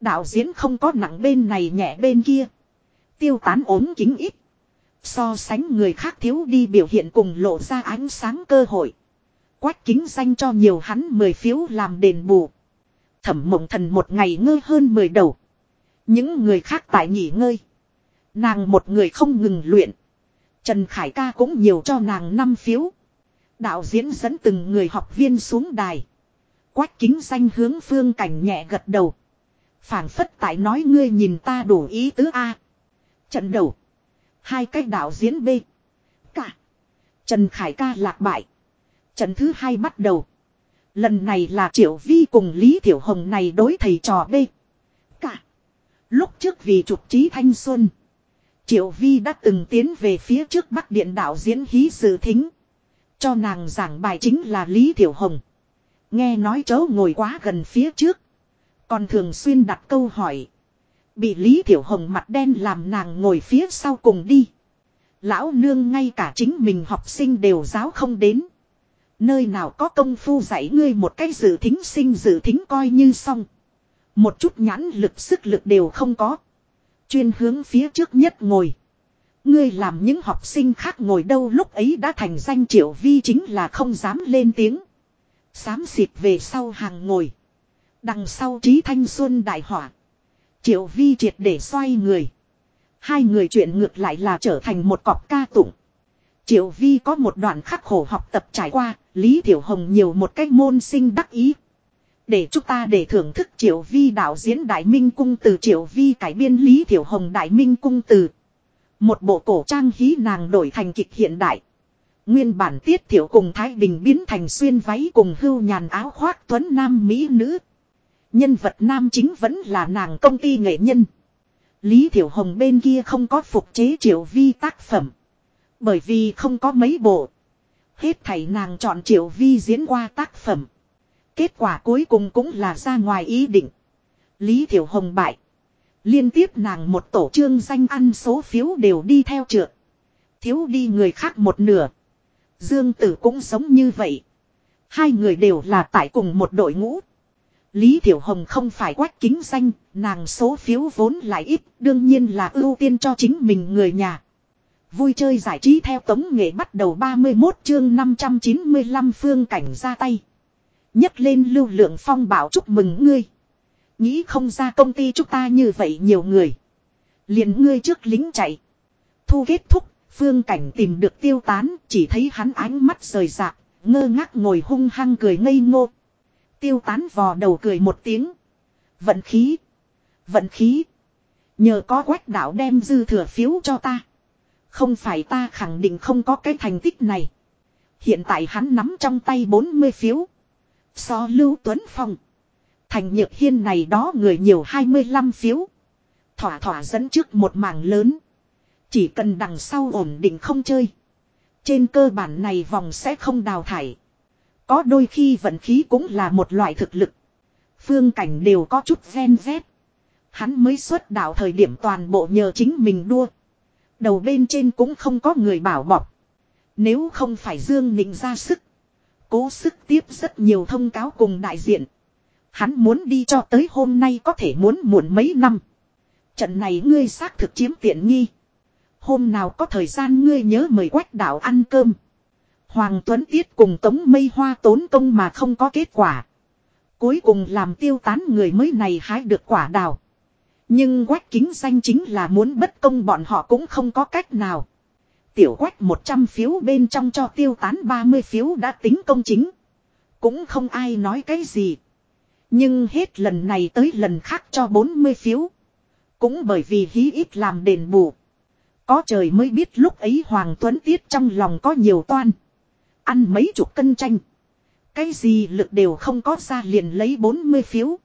Đạo diễn không có nặng bên này nhẹ bên kia. Tiêu tán ốm kính ít. So sánh người khác thiếu đi biểu hiện cùng lộ ra ánh sáng cơ hội. Quách kính danh cho nhiều hắn 10 phiếu làm đền bù. Thẩm mộng thần một ngày ngơi hơn 10 đầu. Những người khác tại nghỉ ngơi. Nàng một người không ngừng luyện. Trần Khải ca cũng nhiều cho nàng 5 phiếu. Đạo diễn dẫn từng người học viên xuống đài. Quách kính danh hướng phương cảnh nhẹ gật đầu phảng phất tại nói ngươi nhìn ta đủ ý tứ A. Trận đầu. Hai cách đạo diễn B. Cả. Trần Khải ca lạc bại. Trận thứ hai bắt đầu. Lần này là Triệu Vi cùng Lý Thiểu Hồng này đối thầy trò B. Cả. Lúc trước vì trục trí thanh xuân. Triệu Vi đã từng tiến về phía trước Bắc Điện đạo diễn hí sự thính. Cho nàng giảng bài chính là Lý Thiểu Hồng. Nghe nói chớ ngồi quá gần phía trước. Còn thường xuyên đặt câu hỏi. Bị Lý Thiểu Hồng mặt đen làm nàng ngồi phía sau cùng đi. Lão nương ngay cả chính mình học sinh đều giáo không đến. Nơi nào có công phu dạy ngươi một cái dự thính sinh dự thính coi như xong. Một chút nhãn lực sức lực đều không có. Chuyên hướng phía trước nhất ngồi. Ngươi làm những học sinh khác ngồi đâu lúc ấy đã thành danh triệu vi chính là không dám lên tiếng. Xám xịt về sau hàng ngồi. Đằng sau trí thanh xuân đại hỏa. Triệu vi triệt để xoay người. Hai người chuyện ngược lại là trở thành một cọc ca tụng. Triệu vi có một đoạn khắc khổ học tập trải qua, Lý Thiểu Hồng nhiều một cách môn sinh đắc ý. Để chúng ta để thưởng thức Triệu vi đạo diễn Đại Minh Cung từ Triệu vi cải biên Lý Thiểu Hồng Đại Minh Cung từ. Một bộ cổ trang hí nàng đổi thành kịch hiện đại. Nguyên bản tiết thiểu cùng Thái Bình biến thành xuyên váy cùng hưu nhàn áo khoác tuấn nam mỹ nữ. Nhân vật nam chính vẫn là nàng công ty nghệ nhân. Lý Thiểu Hồng bên kia không có phục chế triệu vi tác phẩm. Bởi vì không có mấy bộ. Hết thảy nàng chọn triệu vi diễn qua tác phẩm. Kết quả cuối cùng cũng là ra ngoài ý định. Lý Thiểu Hồng bại. Liên tiếp nàng một tổ trương danh ăn số phiếu đều đi theo trượt. Thiếu đi người khác một nửa. Dương Tử cũng sống như vậy. Hai người đều là tại cùng một đội ngũ. Lý Thiểu Hồng không phải quách kính danh, nàng số phiếu vốn lại ít, đương nhiên là ưu tiên cho chính mình người nhà. Vui chơi giải trí theo tống nghệ bắt đầu 31 chương 595 phương cảnh ra tay. nhấc lên lưu lượng phong bảo chúc mừng ngươi. Nghĩ không ra công ty chúng ta như vậy nhiều người. liền ngươi trước lính chạy. Thu kết thúc, phương cảnh tìm được tiêu tán, chỉ thấy hắn ánh mắt rời rạc, ngơ ngác ngồi hung hăng cười ngây ngô. Tiêu tán vò đầu cười một tiếng. Vận khí. Vận khí. Nhờ có quách đạo đem dư thừa phiếu cho ta. Không phải ta khẳng định không có cái thành tích này. Hiện tại hắn nắm trong tay 40 phiếu. So Lưu Tuấn Phong. Thành Nhược Hiên này đó người nhiều 25 phiếu. Thỏa thỏa dẫn trước một mảng lớn. Chỉ cần đằng sau ổn định không chơi. Trên cơ bản này vòng sẽ không đào thải. Có đôi khi vận khí cũng là một loại thực lực. Phương cảnh đều có chút gen rét. Hắn mới xuất đạo thời điểm toàn bộ nhờ chính mình đua. Đầu bên trên cũng không có người bảo bọc. Nếu không phải Dương Nịnh ra sức. Cố sức tiếp rất nhiều thông cáo cùng đại diện. Hắn muốn đi cho tới hôm nay có thể muốn muộn mấy năm. Trận này ngươi xác thực chiếm tiện nghi. Hôm nào có thời gian ngươi nhớ mời quách đạo ăn cơm. Hoàng Tuấn Tiết cùng Tống Mây Hoa tốn công mà không có kết quả. Cuối cùng làm tiêu tán người mới này hái được quả đào. Nhưng quách kính danh chính là muốn bất công bọn họ cũng không có cách nào. Tiểu quách 100 phiếu bên trong cho tiêu tán 30 phiếu đã tính công chính. Cũng không ai nói cái gì. Nhưng hết lần này tới lần khác cho 40 phiếu. Cũng bởi vì hí ít làm đền bù. Có trời mới biết lúc ấy Hoàng Tuấn Tiết trong lòng có nhiều toan. Ăn mấy chục cân chanh. Cái gì lực đều không có ra liền lấy 40 phiếu.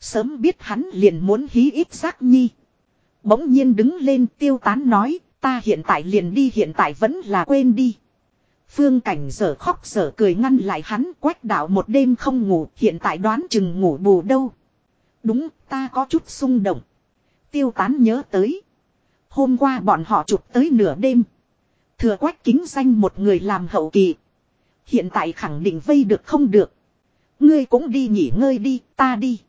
Sớm biết hắn liền muốn hí ít giác nhi. Bỗng nhiên đứng lên tiêu tán nói, ta hiện tại liền đi hiện tại vẫn là quên đi. Phương cảnh giờ khóc giờ cười ngăn lại hắn quách đạo một đêm không ngủ hiện tại đoán chừng ngủ bù đâu. Đúng ta có chút xung động. Tiêu tán nhớ tới. Hôm qua bọn họ chụp tới nửa đêm. Thừa quách kính danh một người làm hậu kỳ. Hiện tại khẳng định vây được không được. Ngươi cũng đi nghỉ ngơi đi, ta đi.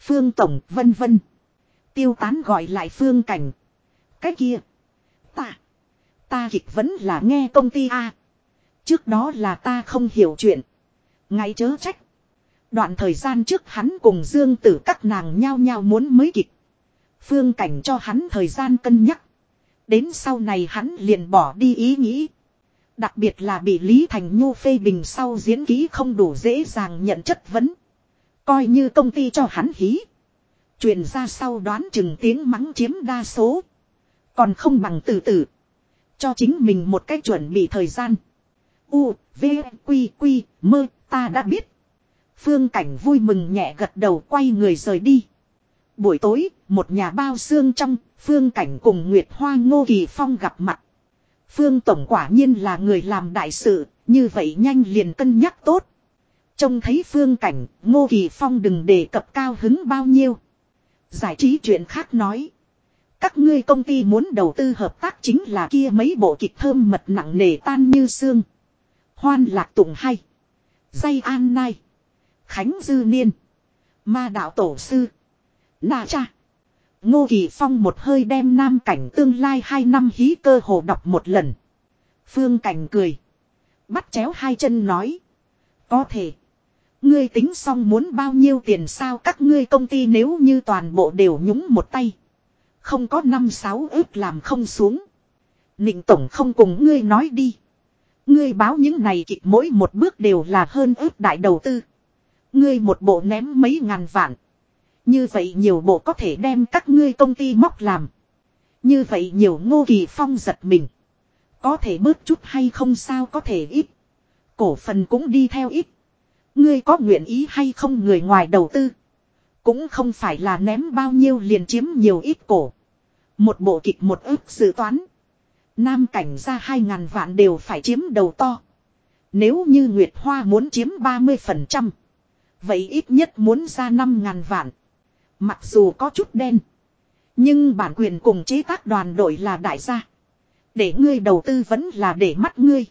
Phương Tổng, vân vân. Tiêu tán gọi lại Phương Cảnh. Cái kia. Ta. Ta kịch vẫn là nghe công ty A. Trước đó là ta không hiểu chuyện. Ngay chớ trách. Đoạn thời gian trước hắn cùng Dương Tử các nàng nhao nhao muốn mới kịch. Phương Cảnh cho hắn thời gian cân nhắc. Đến sau này hắn liền bỏ đi ý nghĩ. Đặc biệt là bị Lý Thành Nhu phê bình sau diễn ký không đủ dễ dàng nhận chất vấn. Coi như công ty cho hắn hí. Truyền ra sau đoán chừng tiếng mắng chiếm đa số. Còn không bằng từ từ. Cho chính mình một cách chuẩn bị thời gian. U, V, Quy, Quy, mơ, ta đã biết. Phương Cảnh vui mừng nhẹ gật đầu quay người rời đi. Buổi tối, một nhà bao xương trong, Phương Cảnh cùng Nguyệt Hoa Ngô Kỳ Phong gặp mặt. Phương Tổng quả nhiên là người làm đại sự, như vậy nhanh liền cân nhắc tốt. Trông thấy Phương Cảnh, Ngô Kỳ Phong đừng đề cập cao hứng bao nhiêu. Giải trí chuyện khác nói. Các ngươi công ty muốn đầu tư hợp tác chính là kia mấy bộ kịch thơm mật nặng nề tan như xương. Hoan lạc tụng hay. Dây an nai. Khánh dư niên. Ma đạo tổ sư. Na cha. Ngô Kỳ Phong một hơi đem nam cảnh tương lai hai năm hí cơ hồ đọc một lần. Phương Cảnh cười. Bắt chéo hai chân nói. Có thể. Ngươi tính xong muốn bao nhiêu tiền sao các ngươi công ty nếu như toàn bộ đều nhúng một tay. Không có năm sáu ước làm không xuống. Nịnh Tổng không cùng ngươi nói đi. Ngươi báo những này kịch mỗi một bước đều là hơn ước đại đầu tư. Ngươi một bộ ném mấy ngàn vạn. Như vậy nhiều bộ có thể đem các ngươi công ty móc làm. Như vậy nhiều ngô kỳ phong giật mình. Có thể bớt chút hay không sao có thể ít. Cổ phần cũng đi theo ít. Ngươi có nguyện ý hay không người ngoài đầu tư. Cũng không phải là ném bao nhiêu liền chiếm nhiều ít cổ. Một bộ kịch một ước dự toán. Nam cảnh ra hai ngàn vạn đều phải chiếm đầu to. Nếu như Nguyệt Hoa muốn chiếm 30%. Vậy ít nhất muốn ra năm ngàn vạn. Mặc dù có chút đen. Nhưng bản quyền cùng chế tác đoàn đội là đại gia. Để ngươi đầu tư vẫn là để mắt ngươi.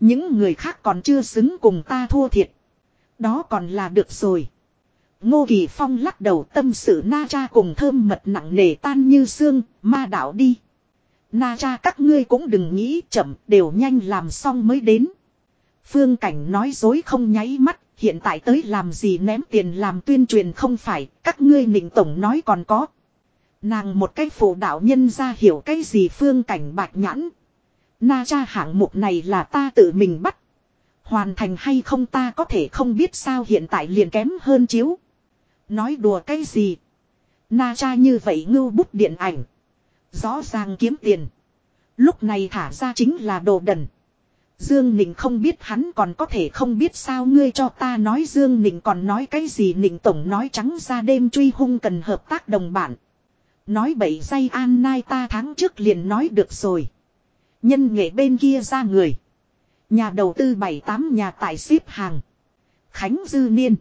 Những người khác còn chưa xứng cùng ta thua thiệt. Đó còn là được rồi. Ngô Kỳ Phong lắc đầu tâm sự na cha cùng thơm mật nặng nề tan như xương, ma đảo đi. Na cha các ngươi cũng đừng nghĩ chậm, đều nhanh làm xong mới đến. Phương Cảnh nói dối không nháy mắt, hiện tại tới làm gì ném tiền làm tuyên truyền không phải, các ngươi nịnh tổng nói còn có. Nàng một cái phụ đạo nhân ra hiểu cái gì Phương Cảnh bạch nhãn. Na cha hạng mục này là ta tự mình bắt. Hoàn thành hay không ta có thể không biết sao hiện tại liền kém hơn chiếu. Nói đùa cái gì. Na cha như vậy ngưu bút điện ảnh. Rõ ràng kiếm tiền. Lúc này thả ra chính là đồ đần. Dương Nịnh không biết hắn còn có thể không biết sao ngươi cho ta nói Dương Nịnh còn nói cái gì Nịnh Tổng nói trắng ra đêm truy hung cần hợp tác đồng bản. Nói bậy dây an nai ta tháng trước liền nói được rồi. Nhân nghệ bên kia ra người. Nhà đầu tư bảy tám nhà tại xếp hàng. Khánh Dư Niên.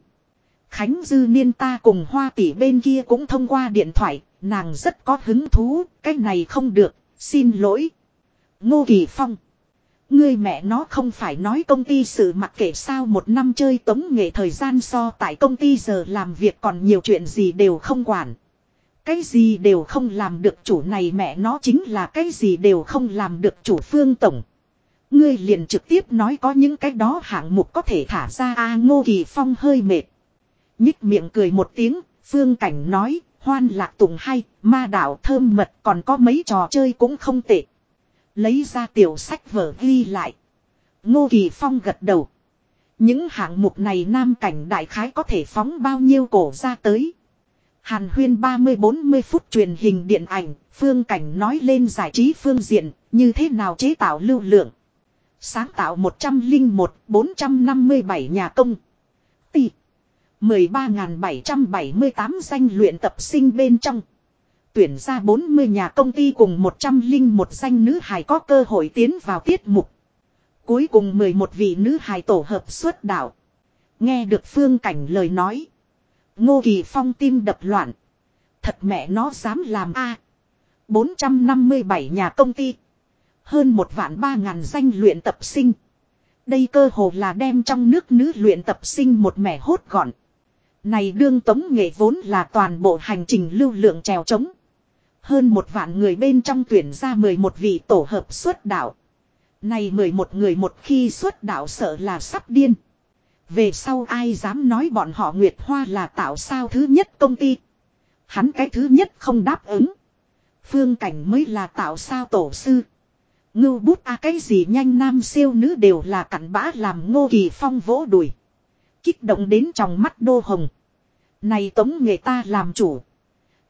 Khánh Dư Niên ta cùng hoa tỷ bên kia cũng thông qua điện thoại, nàng rất có hứng thú, cái này không được, xin lỗi. Ngô Kỳ Phong. Ngươi mẹ nó không phải nói công ty sự mặc kệ sao một năm chơi tống nghệ thời gian so tại công ty giờ làm việc còn nhiều chuyện gì đều không quản. Cái gì đều không làm được chủ này mẹ nó chính là cái gì đều không làm được chủ phương tổng. Ngươi liền trực tiếp nói có những cái đó hạng mục có thể thả ra a ngô kỳ phong hơi mệt. Nhích miệng cười một tiếng, phương cảnh nói, hoan lạc tùng hay, ma đạo thơm mật còn có mấy trò chơi cũng không tệ. Lấy ra tiểu sách vở ghi lại. Ngô Kỳ Phong gật đầu. Những hạng mục này nam cảnh đại khái có thể phóng bao nhiêu cổ ra tới. Hàn huyên 30-40 phút truyền hình điện ảnh, phương cảnh nói lên giải trí phương diện, như thế nào chế tạo lưu lượng. Sáng tạo 101, 457 nhà công. Tỷ. 13.778 danh luyện tập sinh bên trong tuyển ra 40 nhà công ty cùng 101 danh nữ hài có cơ hội tiến vào tiết mục. Cuối cùng 11 vị nữ hài tổ hợp xuất đạo. Nghe được phương cảnh lời nói. Ngô Kỳ Phong tim đập loạn. Thật mẹ nó dám làm a 457 nhà công ty. Hơn một vạn ba ngàn danh luyện tập sinh. Đây cơ hồ là đem trong nước nữ luyện tập sinh một mẻ hốt gọn. Này đương tống nghệ vốn là toàn bộ hành trình lưu lượng trèo trống. Hơn một vạn người bên trong tuyển ra 11 vị tổ hợp xuất đạo. Này 11 người một khi xuất đạo sợ là sắp điên. Về sau ai dám nói bọn họ Nguyệt Hoa là tạo sao thứ nhất công ty. Hắn cái thứ nhất không đáp ứng. Phương cảnh mới là tạo sao tổ sư. Ngưu bút a cái gì nhanh nam siêu nữ đều là cặn bã làm ngô kỳ phong vỗ đùi. Kích động đến trong mắt đô hồng. Này tống người ta làm chủ.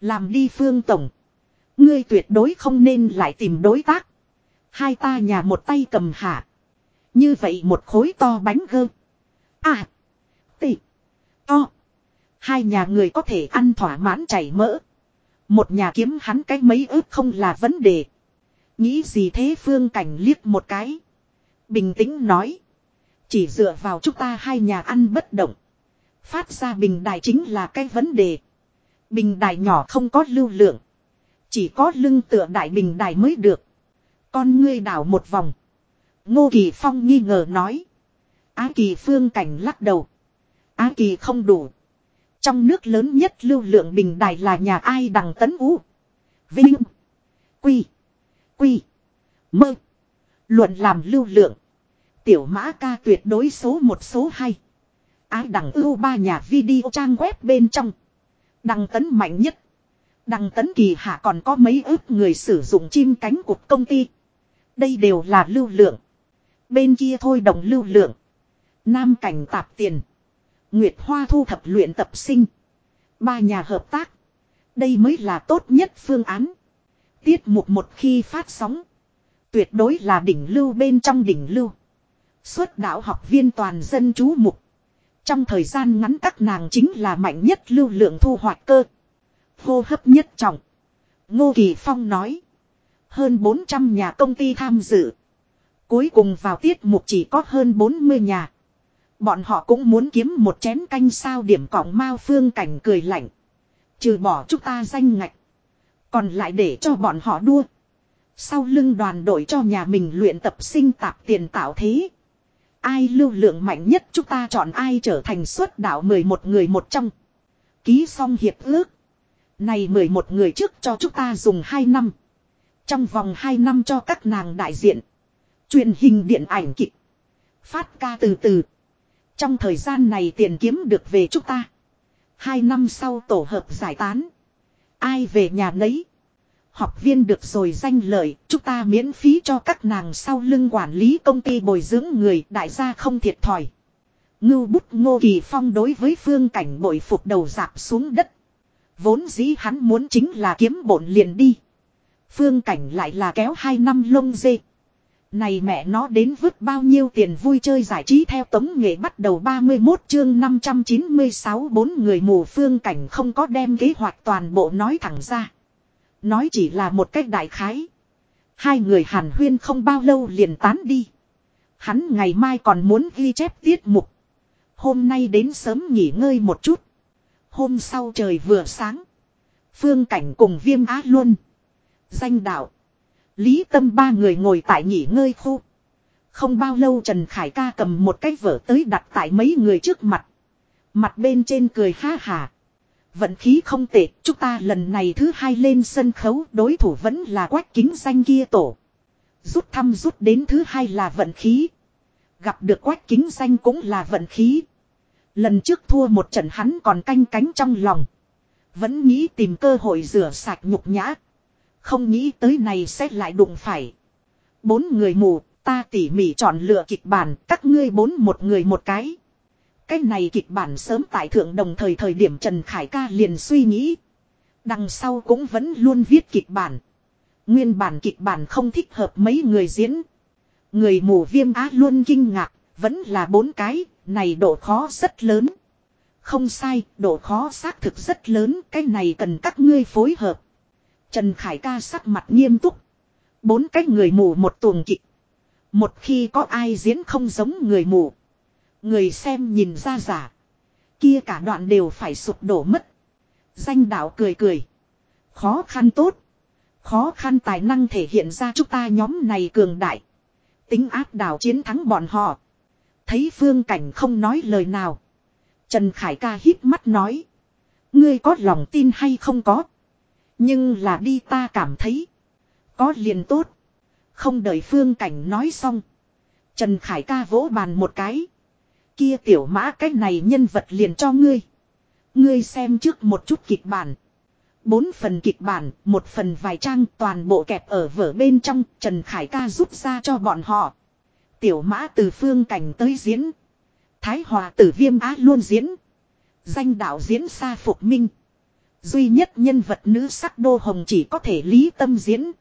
Làm đi phương tổng. Ngươi tuyệt đối không nên lại tìm đối tác. Hai ta nhà một tay cầm hạ. Như vậy một khối to bánh gơ. À. Tị. To. Hai nhà người có thể ăn thỏa mãn chảy mỡ. Một nhà kiếm hắn cái mấy ước không là vấn đề. Nghĩ gì thế phương cảnh liếc một cái. Bình tĩnh nói. Chỉ dựa vào chúng ta hai nhà ăn bất động. Phát ra bình đài chính là cái vấn đề. Bình đài nhỏ không có lưu lượng. Chỉ có lưng tựa đại bình đài mới được. Con ngươi đảo một vòng. Ngô Kỳ Phong nghi ngờ nói. Á Kỳ phương cảnh lắc đầu. Á Kỳ không đủ. Trong nước lớn nhất lưu lượng bình đài là nhà ai đằng tấn ú. Vinh. Quy. Quy. Mơ. Luận làm lưu lượng. Tiểu mã ca tuyệt đối số một số hai. Á đằng ưu ba nhà video trang web bên trong. Đằng tấn mạnh nhất. Đằng tấn kỳ hạ còn có mấy ước người sử dụng chim cánh của công ty. Đây đều là lưu lượng. Bên kia thôi đồng lưu lượng. Nam cảnh tạp tiền. Nguyệt Hoa thu thập luyện tập sinh. Ba nhà hợp tác. Đây mới là tốt nhất phương án. Tiết mục một khi phát sóng. Tuyệt đối là đỉnh lưu bên trong đỉnh lưu. Xuất đạo học viên toàn dân chú mục. Trong thời gian ngắn các nàng chính là mạnh nhất lưu lượng thu hoạch cơ. Hô hấp nhất trọng. Ngô Kỳ Phong nói. Hơn 400 nhà công ty tham dự. Cuối cùng vào tiết mục chỉ có hơn 40 nhà. Bọn họ cũng muốn kiếm một chén canh sao điểm cỏng mao phương cảnh cười lạnh. Trừ bỏ chúng ta danh ngạch. Còn lại để cho bọn họ đua. Sau lưng đoàn đội cho nhà mình luyện tập sinh tạp tiền tạo thế. Ai lưu lượng mạnh nhất chúng ta chọn ai trở thành suất đạo 11 người một trong. Ký xong hiệp ước. Này 11 người trước cho chúng ta dùng 2 năm. Trong vòng 2 năm cho các nàng đại diện. Truyền hình điện ảnh kịch. Phát ca từ từ. Trong thời gian này tiền kiếm được về chúng ta. Hai năm sau tổ hợp giải tán. Ai về nhà nấy. Học viên được rồi danh lợi, chúng ta miễn phí cho các nàng sau lưng quản lý công ty bồi dưỡng người, đại gia không thiệt thòi. Ngưu bút ngô kỳ phong đối với phương cảnh bội phục đầu dạp xuống đất. Vốn dĩ hắn muốn chính là kiếm bổn liền đi. Phương cảnh lại là kéo hai năm lông dê. Này mẹ nó đến vứt bao nhiêu tiền vui chơi giải trí theo tống nghệ bắt đầu 31 chương 596 bốn người mù phương cảnh không có đem kế hoạch toàn bộ nói thẳng ra. Nói chỉ là một cách đại khái. Hai người hàn huyên không bao lâu liền tán đi. Hắn ngày mai còn muốn ghi chép tiết mục. Hôm nay đến sớm nghỉ ngơi một chút. Hôm sau trời vừa sáng. Phương cảnh cùng viêm á luôn. Danh đạo. Lý tâm ba người ngồi tại nghỉ ngơi khu. Không bao lâu Trần Khải ca cầm một cái vở tới đặt tại mấy người trước mặt. Mặt bên trên cười ha hà. Vận khí không tệ, chúng ta lần này thứ hai lên sân khấu đối thủ vẫn là quách kính danh kia tổ. Rút thăm rút đến thứ hai là vận khí. Gặp được quách kính danh cũng là vận khí. Lần trước thua một trận hắn còn canh cánh trong lòng. Vẫn nghĩ tìm cơ hội rửa sạch nhục nhã. Không nghĩ tới này sẽ lại đụng phải. Bốn người mù, ta tỉ mỉ chọn lựa kịch bản, các ngươi bốn một người một cái. Cái này kịch bản sớm tại thượng đồng thời thời điểm Trần Khải ca liền suy nghĩ. Đằng sau cũng vẫn luôn viết kịch bản. Nguyên bản kịch bản không thích hợp mấy người diễn. Người mù viêm á luôn kinh ngạc, vẫn là bốn cái, này độ khó rất lớn. Không sai, độ khó xác thực rất lớn, cái này cần các ngươi phối hợp. Trần Khải ca sắc mặt nghiêm túc. Bốn cái người mù một tuồng kịch. Một khi có ai diễn không giống người mù. Người xem nhìn ra giả. Kia cả đoạn đều phải sụp đổ mất. Danh đạo cười cười. Khó khăn tốt. Khó khăn tài năng thể hiện ra chúng ta nhóm này cường đại. Tính áp đảo chiến thắng bọn họ. Thấy phương cảnh không nói lời nào. Trần Khải ca hít mắt nói. Ngươi có lòng tin hay không có. Nhưng là đi ta cảm thấy. Có liền tốt. Không đợi phương cảnh nói xong. Trần Khải ca vỗ bàn một cái. Kia tiểu mã cái này nhân vật liền cho ngươi. Ngươi xem trước một chút kịch bản. Bốn phần kịch bản, một phần vài trang toàn bộ kẹp ở vở bên trong, Trần Khải ca rút ra cho bọn họ. Tiểu mã từ phương cảnh tới diễn. Thái Hòa tử viêm á luôn diễn. Danh đạo diễn xa phục minh. Duy nhất nhân vật nữ sắc đô hồng chỉ có thể lý tâm diễn.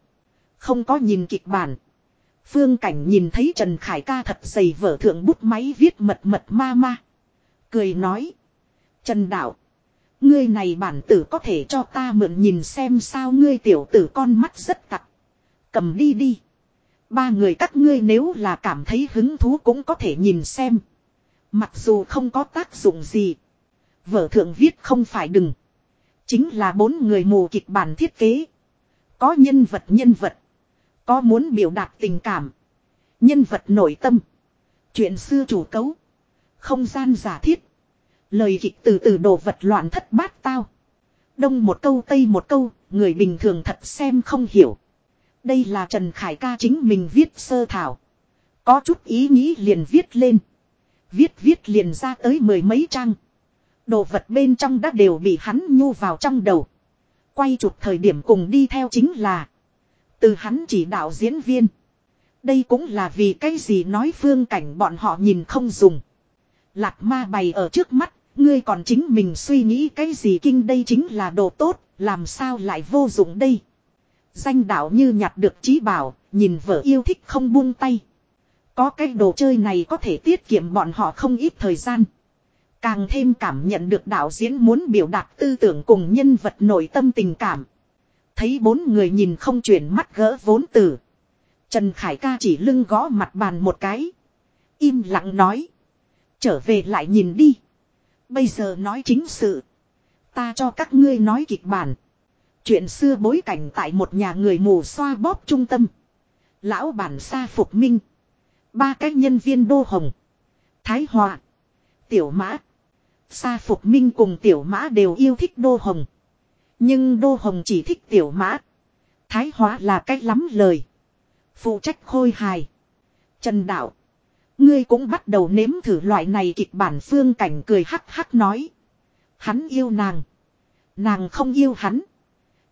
Không có nhìn kịch bản. Phương cảnh nhìn thấy Trần Khải ca thật dày vở thượng bút máy viết mật mật ma ma. Cười nói. Trần đạo. Ngươi này bản tử có thể cho ta mượn nhìn xem sao ngươi tiểu tử con mắt rất tặc. Cầm đi đi. Ba người các ngươi nếu là cảm thấy hứng thú cũng có thể nhìn xem. Mặc dù không có tác dụng gì. Vở thượng viết không phải đừng. Chính là bốn người mù kịch bản thiết kế. Có nhân vật nhân vật. Có muốn biểu đạt tình cảm. Nhân vật nội tâm. Chuyện xưa chủ cấu. Không gian giả thiết. Lời kịch từ từ đồ vật loạn thất bát tao. Đông một câu tây một câu, người bình thường thật xem không hiểu. Đây là Trần Khải ca chính mình viết sơ thảo. Có chút ý nghĩ liền viết lên. Viết viết liền ra tới mười mấy trang. Đồ vật bên trong đã đều bị hắn nhu vào trong đầu. Quay chụp thời điểm cùng đi theo chính là. Từ hắn chỉ đạo diễn viên. Đây cũng là vì cái gì nói phương cảnh bọn họ nhìn không dùng. Lạc ma bày ở trước mắt, ngươi còn chính mình suy nghĩ cái gì kinh đây chính là đồ tốt, làm sao lại vô dụng đây. Danh đạo như nhặt được trí bảo, nhìn vợ yêu thích không buông tay. Có cái đồ chơi này có thể tiết kiệm bọn họ không ít thời gian. Càng thêm cảm nhận được đạo diễn muốn biểu đạt tư tưởng cùng nhân vật nội tâm tình cảm. Thấy bốn người nhìn không chuyển mắt gỡ vốn tử. Trần Khải ca chỉ lưng gõ mặt bàn một cái. Im lặng nói. Trở về lại nhìn đi. Bây giờ nói chính sự. Ta cho các ngươi nói kịch bản. Chuyện xưa bối cảnh tại một nhà người mù xoa bóp trung tâm. Lão bản xa phục minh. Ba cái nhân viên đô hồng. Thái Hòa. Tiểu mã. Sa Phục Minh cùng Tiểu Mã đều yêu thích Đô Hồng. Nhưng Đô Hồng chỉ thích Tiểu Mã. Thái Hóa là cách lắm lời. Phụ trách khôi hài. Trần Đạo. Ngươi cũng bắt đầu nếm thử loại này kịch bản phương cảnh cười hắc hắc nói. Hắn yêu nàng. Nàng không yêu hắn.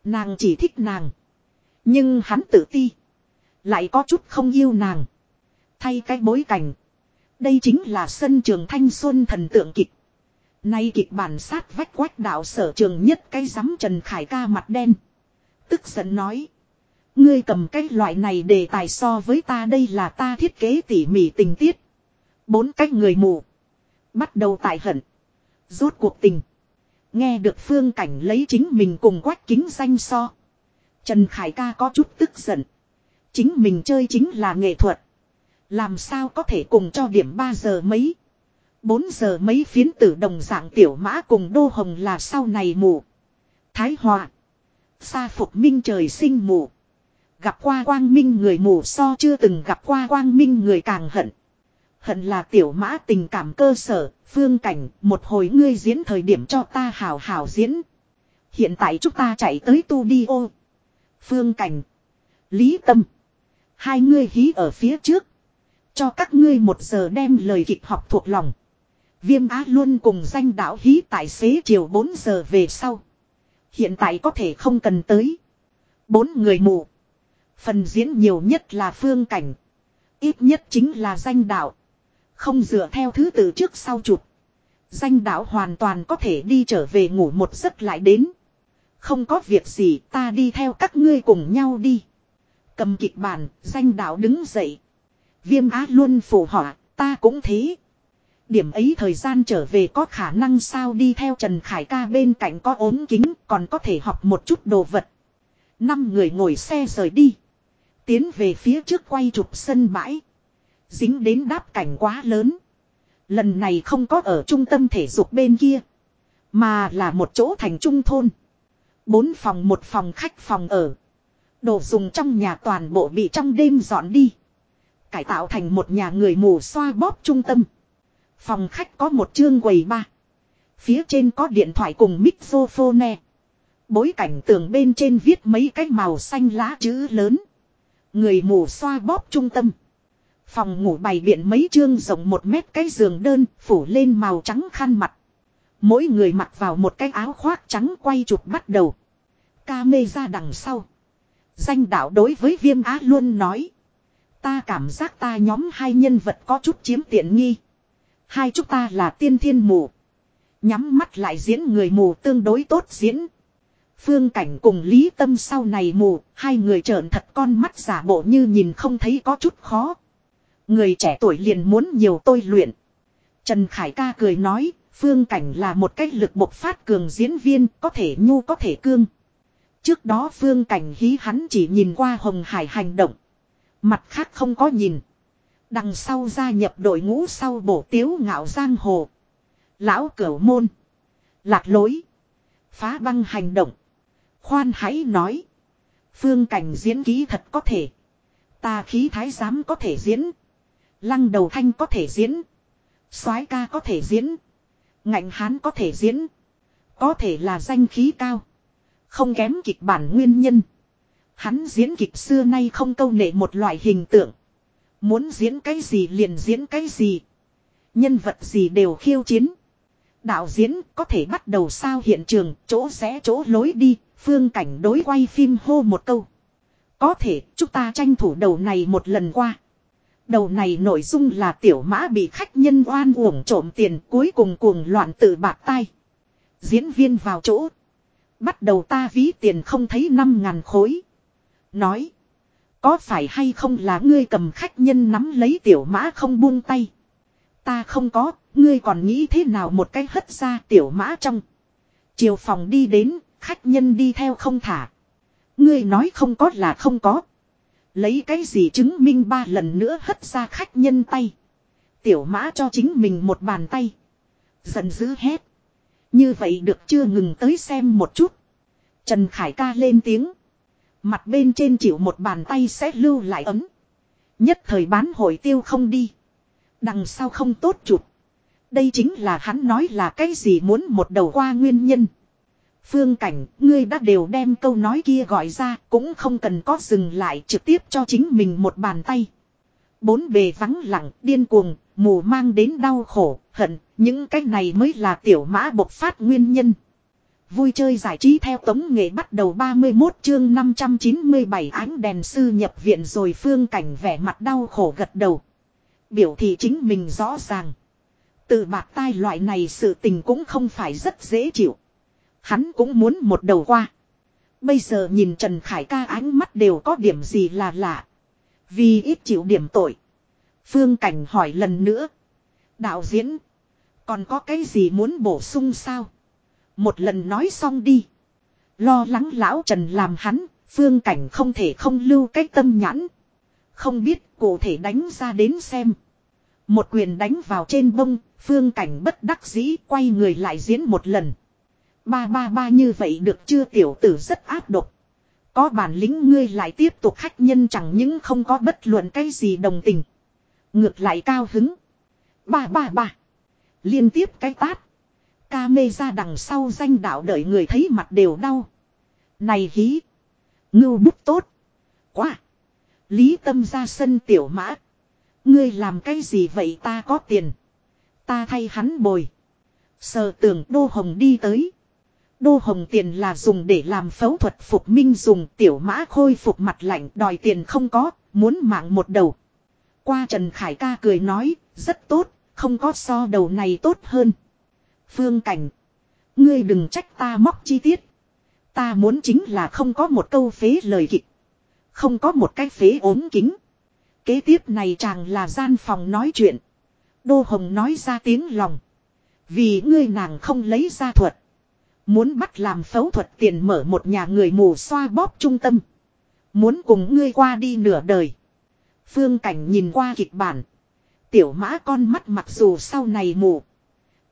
Nàng chỉ thích nàng. Nhưng hắn tự ti. Lại có chút không yêu nàng. Thay cái bối cảnh. Đây chính là sân trường thanh xuân thần tượng kịch. Nay kịch bản sát vách quách đạo sở trường nhất cái giám Trần Khải ca mặt đen. Tức giận nói. Ngươi cầm cái loại này đề tài so với ta đây là ta thiết kế tỉ mỉ tình tiết. Bốn cách người mù. Bắt đầu tại hận. Rốt cuộc tình. Nghe được phương cảnh lấy chính mình cùng quách kính danh so. Trần Khải ca có chút tức giận. Chính mình chơi chính là nghệ thuật. Làm sao có thể cùng cho điểm 3 giờ mấy. 4 giờ mấy phiến tử đồng dạng tiểu mã cùng đô hồng là sau này mù. Thái Hòa. Sa phục minh trời sinh mù. Gặp qua quang minh người mù so chưa từng gặp qua quang minh người càng hận. Hận là tiểu mã tình cảm cơ sở, phương cảnh, một hồi ngươi diễn thời điểm cho ta hào hào diễn. Hiện tại chúng ta chạy tới tu đi ô. Phương cảnh. Lý tâm. Hai ngươi hí ở phía trước. Cho các ngươi một giờ đem lời kịch học thuộc lòng. Viêm Á luôn cùng danh đạo hí tại xế chiều 4 giờ về sau. Hiện tại có thể không cần tới. Bốn người mù. Phần diễn nhiều nhất là phương cảnh. Ít nhất chính là danh đạo. Không dựa theo thứ tự trước sau chụp. Danh đạo hoàn toàn có thể đi trở về ngủ một giấc lại đến. Không có việc gì ta đi theo các ngươi cùng nhau đi. Cầm kịch bản, danh đạo đứng dậy. Viêm á luôn phù họa, ta cũng thế. Điểm ấy thời gian trở về có khả năng sao đi theo Trần Khải ca bên cạnh có ốm kính còn có thể học một chút đồ vật. Năm người ngồi xe rời đi. Tiến về phía trước quay chụp sân bãi. Dính đến đáp cảnh quá lớn. Lần này không có ở trung tâm thể dục bên kia. Mà là một chỗ thành trung thôn. Bốn phòng một phòng khách phòng ở. Đồ dùng trong nhà toàn bộ bị trong đêm dọn đi. Cải tạo thành một nhà người mù xoa bóp trung tâm. Phòng khách có một chương quầy ba. Phía trên có điện thoại cùng mixophone. Bối cảnh tường bên trên viết mấy cái màu xanh lá chữ lớn. Người mù xoa bóp trung tâm. Phòng ngủ bày biện mấy chương rộng một mét cái giường đơn phủ lên màu trắng khăn mặt. Mỗi người mặc vào một cái áo khoác trắng quay chụp bắt đầu. Ca mê ra đằng sau. Danh đạo đối với viêm á luôn nói. Ta cảm giác ta nhóm hai nhân vật có chút chiếm tiện nghi. Hai chúng ta là tiên thiên mù. Nhắm mắt lại diễn người mù tương đối tốt diễn. Phương Cảnh cùng Lý Tâm sau này mù, hai người trợn thật con mắt giả bộ như nhìn không thấy có chút khó. Người trẻ tuổi liền muốn nhiều tôi luyện. Trần Khải ca cười nói, Phương Cảnh là một cách lực bộc phát cường diễn viên, có thể nhu có thể cương. Trước đó Phương Cảnh hí hắn chỉ nhìn qua Hồng Hải hành động. Mặt khác không có nhìn. Đằng sau gia nhập đội ngũ sau bổ tiếu ngạo giang hồ. Lão cửu môn. Lạc lối. Phá băng hành động. Khoan hãy nói. Phương cảnh diễn ký thật có thể. Ta khí thái giám có thể diễn. Lăng đầu thanh có thể diễn. soái ca có thể diễn. Ngạnh hán có thể diễn. Có thể là danh khí cao. Không kém kịch bản nguyên nhân. Hắn diễn kịch xưa nay không câu nệ một loại hình tượng. Muốn diễn cái gì liền diễn cái gì. Nhân vật gì đều khiêu chiến. Đạo diễn có thể bắt đầu sao hiện trường, chỗ rẽ chỗ lối đi, phương cảnh đối quay phim hô một câu. Có thể, chúng ta tranh thủ đầu này một lần qua. Đầu này nội dung là tiểu mã bị khách nhân oan uổng trộm tiền cuối cùng cuồng loạn tự bạc tay. Diễn viên vào chỗ. Bắt đầu ta ví tiền không thấy năm ngàn khối. Nói. Có phải hay không là ngươi cầm khách nhân nắm lấy tiểu mã không buông tay. Ta không có, ngươi còn nghĩ thế nào một cái hất ra tiểu mã trong. Chiều phòng đi đến, khách nhân đi theo không thả. Ngươi nói không có là không có. Lấy cái gì chứng minh ba lần nữa hất ra khách nhân tay. Tiểu mã cho chính mình một bàn tay. Giận dữ hét. Như vậy được chưa ngừng tới xem một chút. Trần Khải ca lên tiếng. Mặt bên trên chịu một bàn tay sẽ lưu lại ấm. Nhất thời bán hội tiêu không đi. Đằng sau không tốt chụp. Đây chính là hắn nói là cái gì muốn một đầu qua nguyên nhân. Phương cảnh, ngươi đã đều đem câu nói kia gọi ra, cũng không cần có dừng lại trực tiếp cho chính mình một bàn tay. Bốn bề vắng lặng, điên cuồng, mù mang đến đau khổ, hận, những cái này mới là tiểu mã bộc phát nguyên nhân. Vui chơi giải trí theo tống nghệ bắt đầu 31 chương 597 ánh đèn sư nhập viện rồi phương cảnh vẻ mặt đau khổ gật đầu. Biểu thị chính mình rõ ràng. Từ bạc tai loại này sự tình cũng không phải rất dễ chịu. Hắn cũng muốn một đầu qua. Bây giờ nhìn Trần Khải ca ánh mắt đều có điểm gì là lạ. Vì ít chịu điểm tội. Phương Cảnh hỏi lần nữa. Đạo diễn. Còn có cái gì muốn bổ sung sao? Một lần nói xong đi. Lo lắng lão Trần làm hắn. Phương Cảnh không thể không lưu cái tâm nhãn. Không biết cụ thể đánh ra đến xem. Một quyền đánh vào trên bông. Phương Cảnh bất đắc dĩ quay người lại diễn một lần. Ba ba ba như vậy được chưa tiểu tử rất áp độc. Có bản lĩnh ngươi lại tiếp tục khách nhân chẳng những không có bất luận cái gì đồng tình. Ngược lại cao hứng. Ba ba ba. Liên tiếp cái tát. Ca mê ra đằng sau danh đạo đợi người thấy mặt đều đau. Này hí. Ngưu bút tốt. Quá. Lý tâm ra sân tiểu mã. Ngươi làm cái gì vậy ta có tiền. Ta thay hắn bồi. Sờ tưởng đô hồng đi tới. Đô hồng tiền là dùng để làm phẫu thuật phục minh dùng tiểu mã khôi phục mặt lạnh đòi tiền không có, muốn mạng một đầu. Qua Trần Khải ca cười nói, rất tốt, không có so đầu này tốt hơn. Phương Cảnh. Ngươi đừng trách ta móc chi tiết. Ta muốn chính là không có một câu phế lời kịch. Không có một cái phế ốm kính. Kế tiếp này chàng là gian phòng nói chuyện. Đô Hồng nói ra tiếng lòng. Vì ngươi nàng không lấy ra thuật. Muốn bắt làm phẫu thuật tiền mở một nhà người mù xoa bóp trung tâm. Muốn cùng ngươi qua đi nửa đời. Phương Cảnh nhìn qua kịch bản. Tiểu mã con mắt mặc dù sau này mù.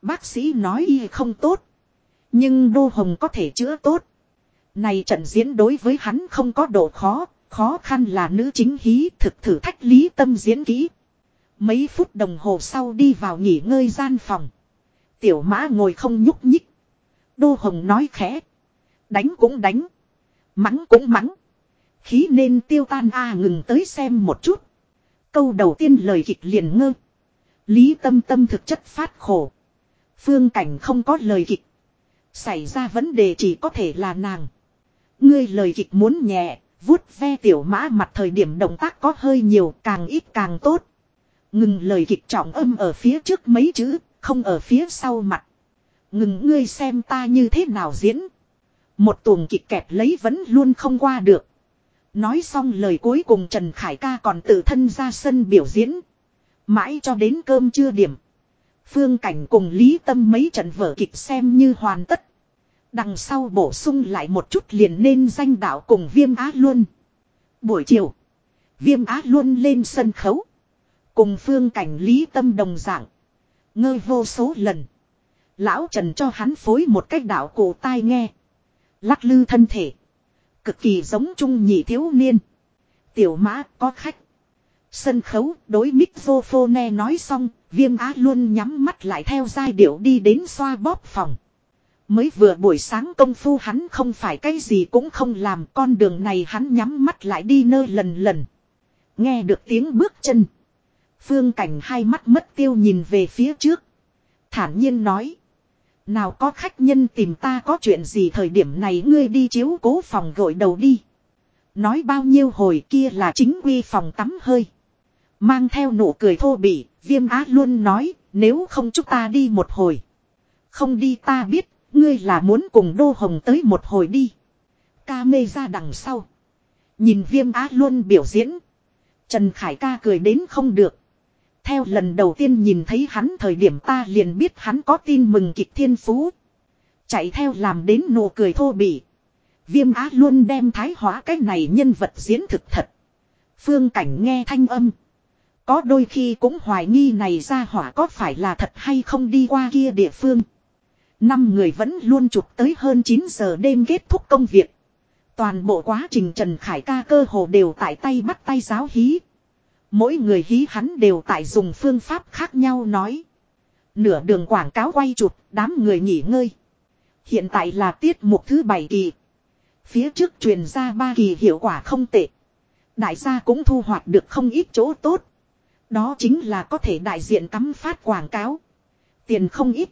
Bác sĩ nói y không tốt. Nhưng Đô Hồng có thể chữa tốt. Này trận diễn đối với hắn không có độ khó. Khó khăn là nữ chính hí thực thử thách lý tâm diễn kỹ. Mấy phút đồng hồ sau đi vào nghỉ ngơi gian phòng. Tiểu mã ngồi không nhúc nhích. Đô Hồng nói khẽ. Đánh cũng đánh. Mắng cũng mắng. Khí nên tiêu tan a ngừng tới xem một chút. Câu đầu tiên lời kịch liền ngơ. Lý tâm tâm thực chất phát khổ. Phương cảnh không có lời kịch. Xảy ra vấn đề chỉ có thể là nàng. Ngươi lời kịch muốn nhẹ, vuốt ve tiểu mã mặt thời điểm động tác có hơi nhiều càng ít càng tốt. Ngừng lời kịch trọng âm ở phía trước mấy chữ, không ở phía sau mặt. Ngừng ngươi xem ta như thế nào diễn. Một tuồng kịch kẹp lấy vẫn luôn không qua được. Nói xong lời cuối cùng Trần Khải ca còn tự thân ra sân biểu diễn. Mãi cho đến cơm trưa điểm. Phương Cảnh cùng Lý Tâm mấy trận vở kịch xem như hoàn tất. Đằng sau bổ sung lại một chút liền nên danh đạo cùng Viêm Á Luân. Buổi chiều. Viêm Á Luân lên sân khấu. Cùng Phương Cảnh Lý Tâm đồng dạng. Ngơi vô số lần. Lão Trần cho hắn phối một cách đạo cổ tai nghe. Lắc lư thân thể. Cực kỳ giống trung nhị thiếu niên. Tiểu mã có khách. Sân khấu đối mixophone nói xong, viêm á luôn nhắm mắt lại theo giai điệu đi đến xoa bóp phòng. Mới vừa buổi sáng công phu hắn không phải cái gì cũng không làm con đường này hắn nhắm mắt lại đi nơi lần lần. Nghe được tiếng bước chân. Phương cảnh hai mắt mất tiêu nhìn về phía trước. Thản nhiên nói. Nào có khách nhân tìm ta có chuyện gì thời điểm này ngươi đi chiếu cố phòng gội đầu đi. Nói bao nhiêu hồi kia là chính quy phòng tắm hơi. Mang theo nụ cười thô bỉ, viêm á luôn nói, nếu không chúng ta đi một hồi. Không đi ta biết, ngươi là muốn cùng đô hồng tới một hồi đi. Ca mê ra đằng sau. Nhìn viêm á luôn biểu diễn. Trần Khải ca cười đến không được. Theo lần đầu tiên nhìn thấy hắn thời điểm ta liền biết hắn có tin mừng kịch thiên phú. Chạy theo làm đến nụ cười thô bỉ. Viêm á luôn đem thái hóa cái này nhân vật diễn thực thật. Phương cảnh nghe thanh âm. Có đôi khi cũng hoài nghi này ra hỏa có phải là thật hay không đi qua kia địa phương. Năm người vẫn luôn chụp tới hơn 9 giờ đêm kết thúc công việc. Toàn bộ quá trình Trần Khải ca cơ hồ đều tại tay bắt tay giáo hí. Mỗi người hí hắn đều tại dùng phương pháp khác nhau nói. Nửa đường quảng cáo quay chụp, đám người nghỉ ngơi. Hiện tại là tiết mục thứ bảy kỳ. Phía trước truyền ra ba kỳ hiệu quả không tệ. Đại gia cũng thu hoạch được không ít chỗ tốt. Đó chính là có thể đại diện cắm phát quảng cáo. Tiền không ít.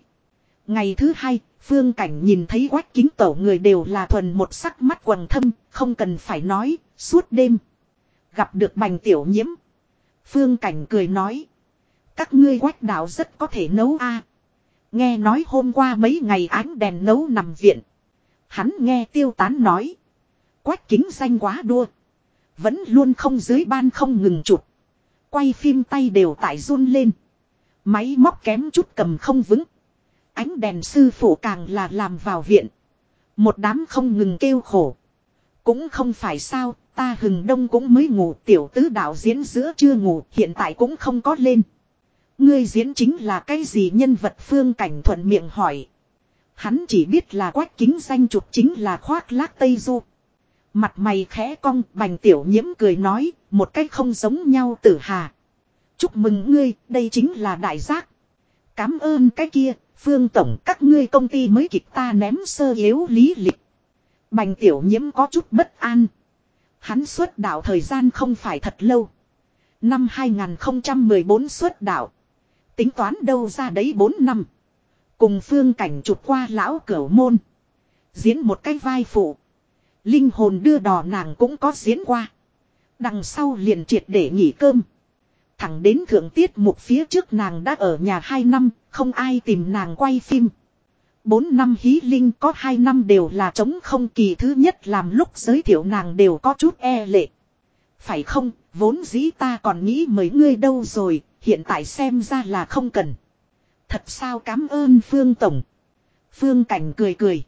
Ngày thứ hai, phương cảnh nhìn thấy quách kính tổ người đều là thuần một sắc mắt quần thâm, không cần phải nói, suốt đêm. Gặp được bành tiểu nhiễm. Phương cảnh cười nói. Các ngươi quách đạo rất có thể nấu a Nghe nói hôm qua mấy ngày ánh đèn nấu nằm viện. Hắn nghe tiêu tán nói. Quách kính danh quá đua. Vẫn luôn không dưới ban không ngừng chụp. Quay phim tay đều tại run lên. Máy móc kém chút cầm không vững. Ánh đèn sư phụ càng là làm vào viện. Một đám không ngừng kêu khổ. Cũng không phải sao, ta hừng đông cũng mới ngủ tiểu tứ đạo diễn giữa chưa ngủ, hiện tại cũng không có lên. Ngươi diễn chính là cái gì nhân vật phương cảnh thuận miệng hỏi. Hắn chỉ biết là quách kính danh chụp chính là khoác lác Tây Du. Mặt mày khẽ cong bành tiểu nhiễm cười nói, một cách không giống nhau tử hà. Chúc mừng ngươi, đây chính là đại giác. Cám ơn cái kia, phương tổng các ngươi công ty mới kịp ta ném sơ yếu lý lịch. Bành tiểu nhiễm có chút bất an. Hắn xuất đạo thời gian không phải thật lâu. Năm 2014 xuất đạo. Tính toán đâu ra đấy 4 năm. Cùng phương cảnh chụp qua lão cửu môn. Diễn một cái vai phụ. Linh hồn đưa đò nàng cũng có diễn qua. Đằng sau liền triệt để nghỉ cơm. Thẳng đến thượng tiết một phía trước nàng đã ở nhà 2 năm, không ai tìm nàng quay phim. 4 năm hí linh có 2 năm đều là chống không kỳ thứ nhất làm lúc giới thiệu nàng đều có chút e lệ. Phải không, vốn dĩ ta còn nghĩ mấy ngươi đâu rồi, hiện tại xem ra là không cần. Thật sao cảm ơn Phương Tổng. Phương Cảnh cười cười.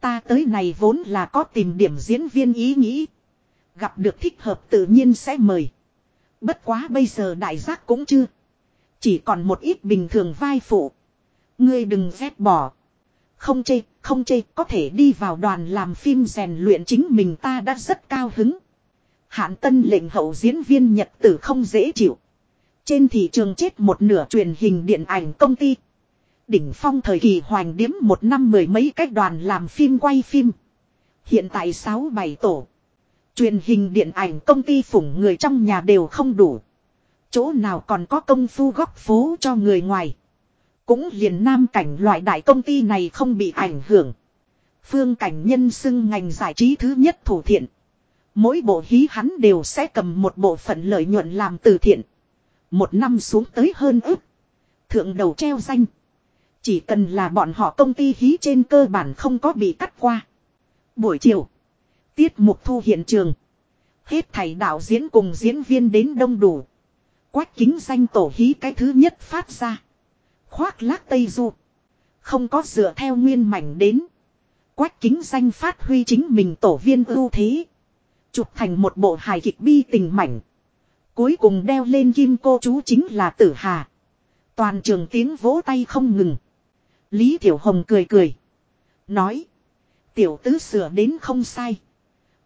Ta tới này vốn là có tìm điểm diễn viên ý nghĩ. Gặp được thích hợp tự nhiên sẽ mời. Bất quá bây giờ đại giác cũng chưa. Chỉ còn một ít bình thường vai phụ. Ngươi đừng ghét bỏ. Không chê, không chê, có thể đi vào đoàn làm phim rèn luyện chính mình ta đã rất cao hứng. Hạn tân lệnh hậu diễn viên nhật tử không dễ chịu. Trên thị trường chết một nửa truyền hình điện ảnh công ty. Đỉnh phong thời kỳ hoành điếm một năm mười mấy cách đoàn làm phim quay phim. Hiện tại sáu bảy tổ. Truyền hình điện ảnh công ty phủng người trong nhà đều không đủ. Chỗ nào còn có công phu góc phố cho người ngoài. Cũng liền nam cảnh loại đại công ty này không bị ảnh hưởng. Phương cảnh nhân xưng ngành giải trí thứ nhất thủ thiện. Mỗi bộ hí hắn đều sẽ cầm một bộ phận lợi nhuận làm từ thiện. Một năm xuống tới hơn ức. Thượng đầu treo danh. Chỉ cần là bọn họ công ty hí trên cơ bản không có bị cắt qua. Buổi chiều. Tiết mục thu hiện trường. Hết thầy đạo diễn cùng diễn viên đến đông đủ. Quách kính danh tổ hí cái thứ nhất phát ra. Khoác lác Tây Du. Không có dựa theo nguyên mảnh đến. Quách kính danh phát huy chính mình tổ viên ưu thế. Chụp thành một bộ hài kịch bi tình mảnh. Cuối cùng đeo lên kim cô chú chính là tử hà. Toàn trường tiếng vỗ tay không ngừng. Lý Tiểu Hồng cười cười. Nói. Tiểu tứ sửa đến không sai.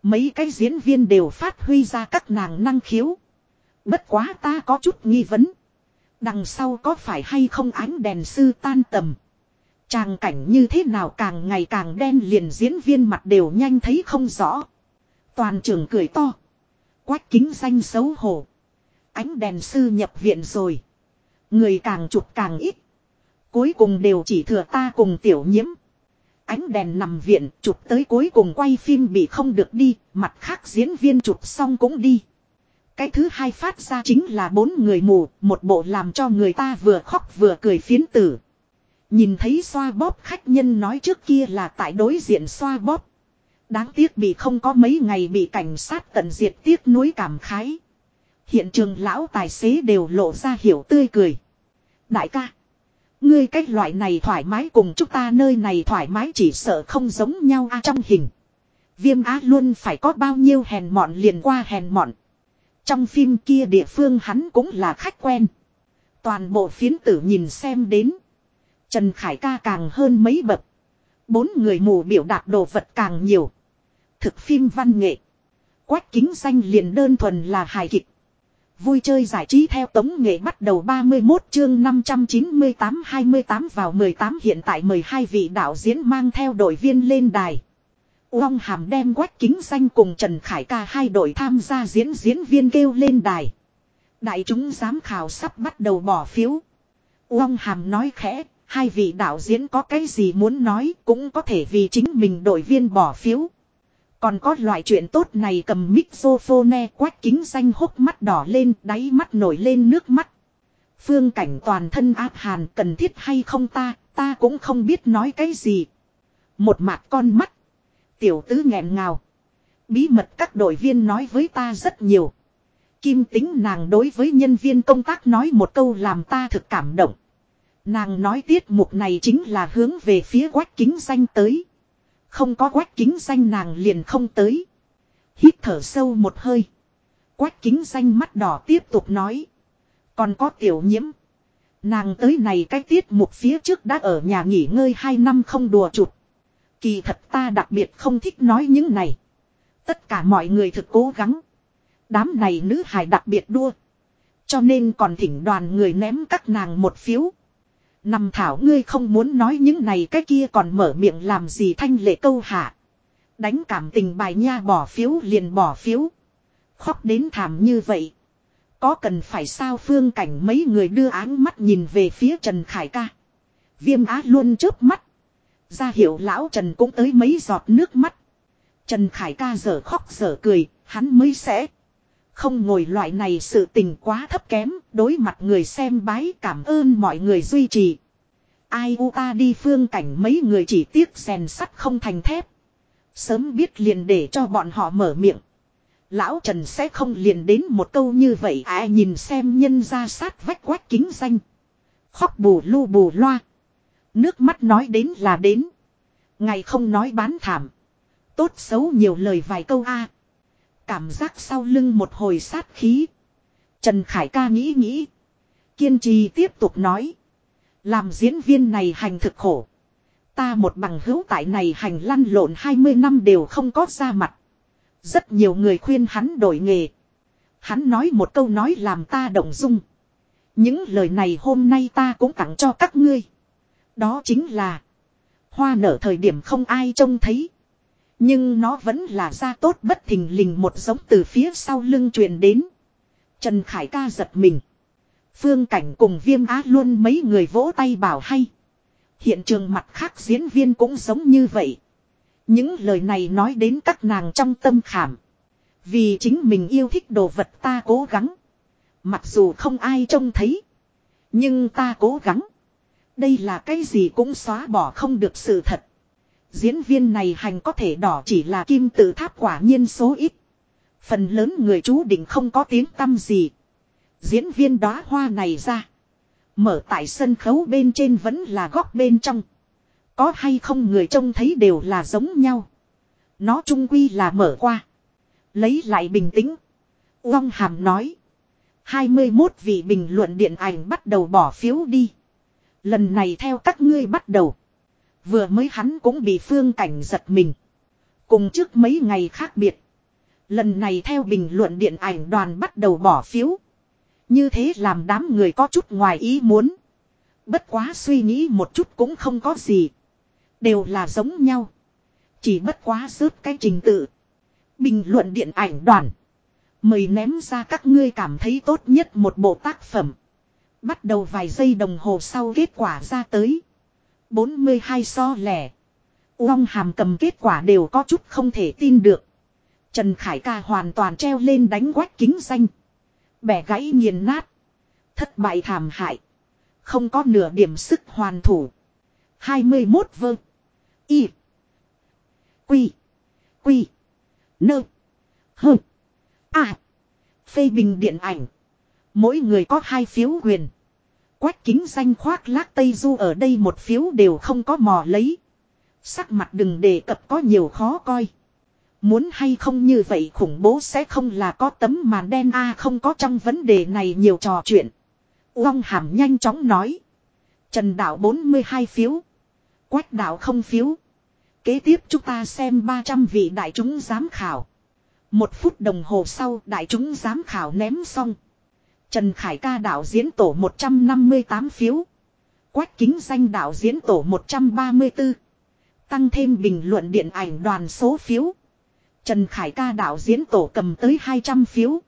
Mấy cái diễn viên đều phát huy ra các nàng năng khiếu. Bất quá ta có chút nghi vấn. Đằng sau có phải hay không ánh đèn sư tan tầm. Tràng cảnh như thế nào càng ngày càng đen liền diễn viên mặt đều nhanh thấy không rõ. Toàn trường cười to. Quách kính danh xấu hổ. Ánh đèn sư nhập viện rồi. Người càng chụp càng ít. Cuối cùng đều chỉ thừa ta cùng tiểu nhiễm. Ánh đèn nằm viện, chụp tới cuối cùng quay phim bị không được đi. Mặt khác diễn viên chụp xong cũng đi. Cái thứ hai phát ra chính là bốn người mù. Một bộ làm cho người ta vừa khóc vừa cười phiến tử. Nhìn thấy xoa bóp khách nhân nói trước kia là tại đối diện xoa bóp. Đáng tiếc bị không có mấy ngày bị cảnh sát tận diệt tiếc nuối cảm khái. Hiện trường lão tài xế đều lộ ra hiểu tươi cười. Đại ca. Ngươi cách loại này thoải mái cùng chúng ta nơi này thoải mái chỉ sợ không giống nhau a trong hình. Viêm á luôn phải có bao nhiêu hèn mọn liền qua hèn mọn. Trong phim kia địa phương hắn cũng là khách quen. Toàn bộ phiến tử nhìn xem đến. Trần Khải ca càng hơn mấy bậc. Bốn người mù biểu đạt đồ vật càng nhiều. Thực phim văn nghệ. Quách kính danh liền đơn thuần là hài kịch. Vui chơi giải trí theo tống nghệ bắt đầu 31 chương 598-28 vào 18 hiện tại mời hai vị đạo diễn mang theo đội viên lên đài. Uông Hàm đem quách kính danh cùng Trần Khải ca hai đội tham gia diễn diễn viên kêu lên đài. Đại chúng giám khảo sắp bắt đầu bỏ phiếu. Uông Hàm nói khẽ, hai vị đạo diễn có cái gì muốn nói cũng có thể vì chính mình đội viên bỏ phiếu. Còn có loại chuyện tốt này cầm mixophone quách kính xanh hốc mắt đỏ lên đáy mắt nổi lên nước mắt. Phương cảnh toàn thân áp hàn cần thiết hay không ta, ta cũng không biết nói cái gì. Một mặt con mắt. Tiểu tứ nghẹn ngào. Bí mật các đội viên nói với ta rất nhiều. Kim tính nàng đối với nhân viên công tác nói một câu làm ta thực cảm động. Nàng nói tiết mục này chính là hướng về phía quách kính xanh tới. Không có quách kính danh nàng liền không tới. Hít thở sâu một hơi. Quách kính danh mắt đỏ tiếp tục nói. Còn có tiểu nhiễm. Nàng tới này cái tiết mục phía trước đã ở nhà nghỉ ngơi hai năm không đùa chụt. Kỳ thật ta đặc biệt không thích nói những này. Tất cả mọi người thực cố gắng. Đám này nữ hài đặc biệt đua. Cho nên còn thỉnh đoàn người ném các nàng một phiếu. Nằm thảo ngươi không muốn nói những này cái kia còn mở miệng làm gì thanh lệ câu hạ. Đánh cảm tình bài nha bỏ phiếu liền bỏ phiếu. Khóc đến thảm như vậy. Có cần phải sao phương cảnh mấy người đưa áng mắt nhìn về phía Trần Khải ca. Viêm á luôn chớp mắt. Ra hiệu lão Trần cũng tới mấy giọt nước mắt. Trần Khải ca giờ khóc giờ cười, hắn mới sẽ. Không ngồi loại này sự tình quá thấp kém, đối mặt người xem bái cảm ơn mọi người duy trì. Ai u ta đi phương cảnh mấy người chỉ tiếc rèn sắt không thành thép. Sớm biết liền để cho bọn họ mở miệng. Lão Trần sẽ không liền đến một câu như vậy à nhìn xem nhân ra sát vách quách kính danh. Khóc bù lu bù loa. Nước mắt nói đến là đến. Ngày không nói bán thảm. Tốt xấu nhiều lời vài câu a Cảm giác sau lưng một hồi sát khí. Trần Khải ca nghĩ nghĩ. Kiên trì tiếp tục nói. Làm diễn viên này hành thực khổ. Ta một bằng hữu tại này hành lăn lộn 20 năm đều không có ra mặt. Rất nhiều người khuyên hắn đổi nghề. Hắn nói một câu nói làm ta động dung. Những lời này hôm nay ta cũng tặng cho các ngươi. Đó chính là. Hoa nở thời điểm không ai trông thấy. Nhưng nó vẫn là ra tốt bất thình lình một giống từ phía sau lưng truyền đến. Trần Khải ca giật mình. Phương Cảnh cùng viêm á luôn mấy người vỗ tay bảo hay. Hiện trường mặt khác diễn viên cũng giống như vậy. Những lời này nói đến các nàng trong tâm khảm. Vì chính mình yêu thích đồ vật ta cố gắng. Mặc dù không ai trông thấy. Nhưng ta cố gắng. Đây là cái gì cũng xóa bỏ không được sự thật. Diễn viên này hành có thể đỏ chỉ là kim tự tháp quả nhiên số ít. Phần lớn người chú định không có tiếng tâm gì. Diễn viên đóa hoa này ra. Mở tại sân khấu bên trên vẫn là góc bên trong. Có hay không người trông thấy đều là giống nhau. Nó trung quy là mở qua. Lấy lại bình tĩnh. Uông Hàm nói. 21 vị bình luận điện ảnh bắt đầu bỏ phiếu đi. Lần này theo các ngươi bắt đầu. Vừa mới hắn cũng bị phương cảnh giật mình. Cùng trước mấy ngày khác biệt. Lần này theo bình luận điện ảnh đoàn bắt đầu bỏ phiếu. Như thế làm đám người có chút ngoài ý muốn. Bất quá suy nghĩ một chút cũng không có gì. Đều là giống nhau. Chỉ bất quá rớt cái trình tự. Bình luận điện ảnh đoàn. Mời ném ra các ngươi cảm thấy tốt nhất một bộ tác phẩm. Bắt đầu vài giây đồng hồ sau kết quả ra tới. 42 so lẻ. Uông hàm cầm kết quả đều có chút không thể tin được. Trần Khải ca hoàn toàn treo lên đánh quách kính danh. Bẻ gãy nghiền nát. Thất bại thảm hại. Không có nửa điểm sức hoàn thủ. 21 vơ. Y. Quy. Quy. Nơ. Hơ. À. Phê bình điện ảnh. Mỗi người có hai phiếu quyền. Quách kính danh khoác lác Tây Du ở đây một phiếu đều không có mò lấy. Sắc mặt đừng đề cập có nhiều khó coi. Muốn hay không như vậy khủng bố sẽ không là có tấm màn đen a à, không có trong vấn đề này nhiều trò chuyện. Uông hàm nhanh chóng nói. Trần đạo 42 phiếu. Quách đạo không phiếu. Kế tiếp chúng ta xem 300 vị đại chúng giám khảo. Một phút đồng hồ sau đại chúng giám khảo ném xong. Trần Khải ca đạo diễn tổ 158 phiếu. Quách kính danh đạo diễn tổ 134. Tăng thêm bình luận điện ảnh đoàn số phiếu. Trần Khải ca đạo diễn tổ cầm tới 200 phiếu.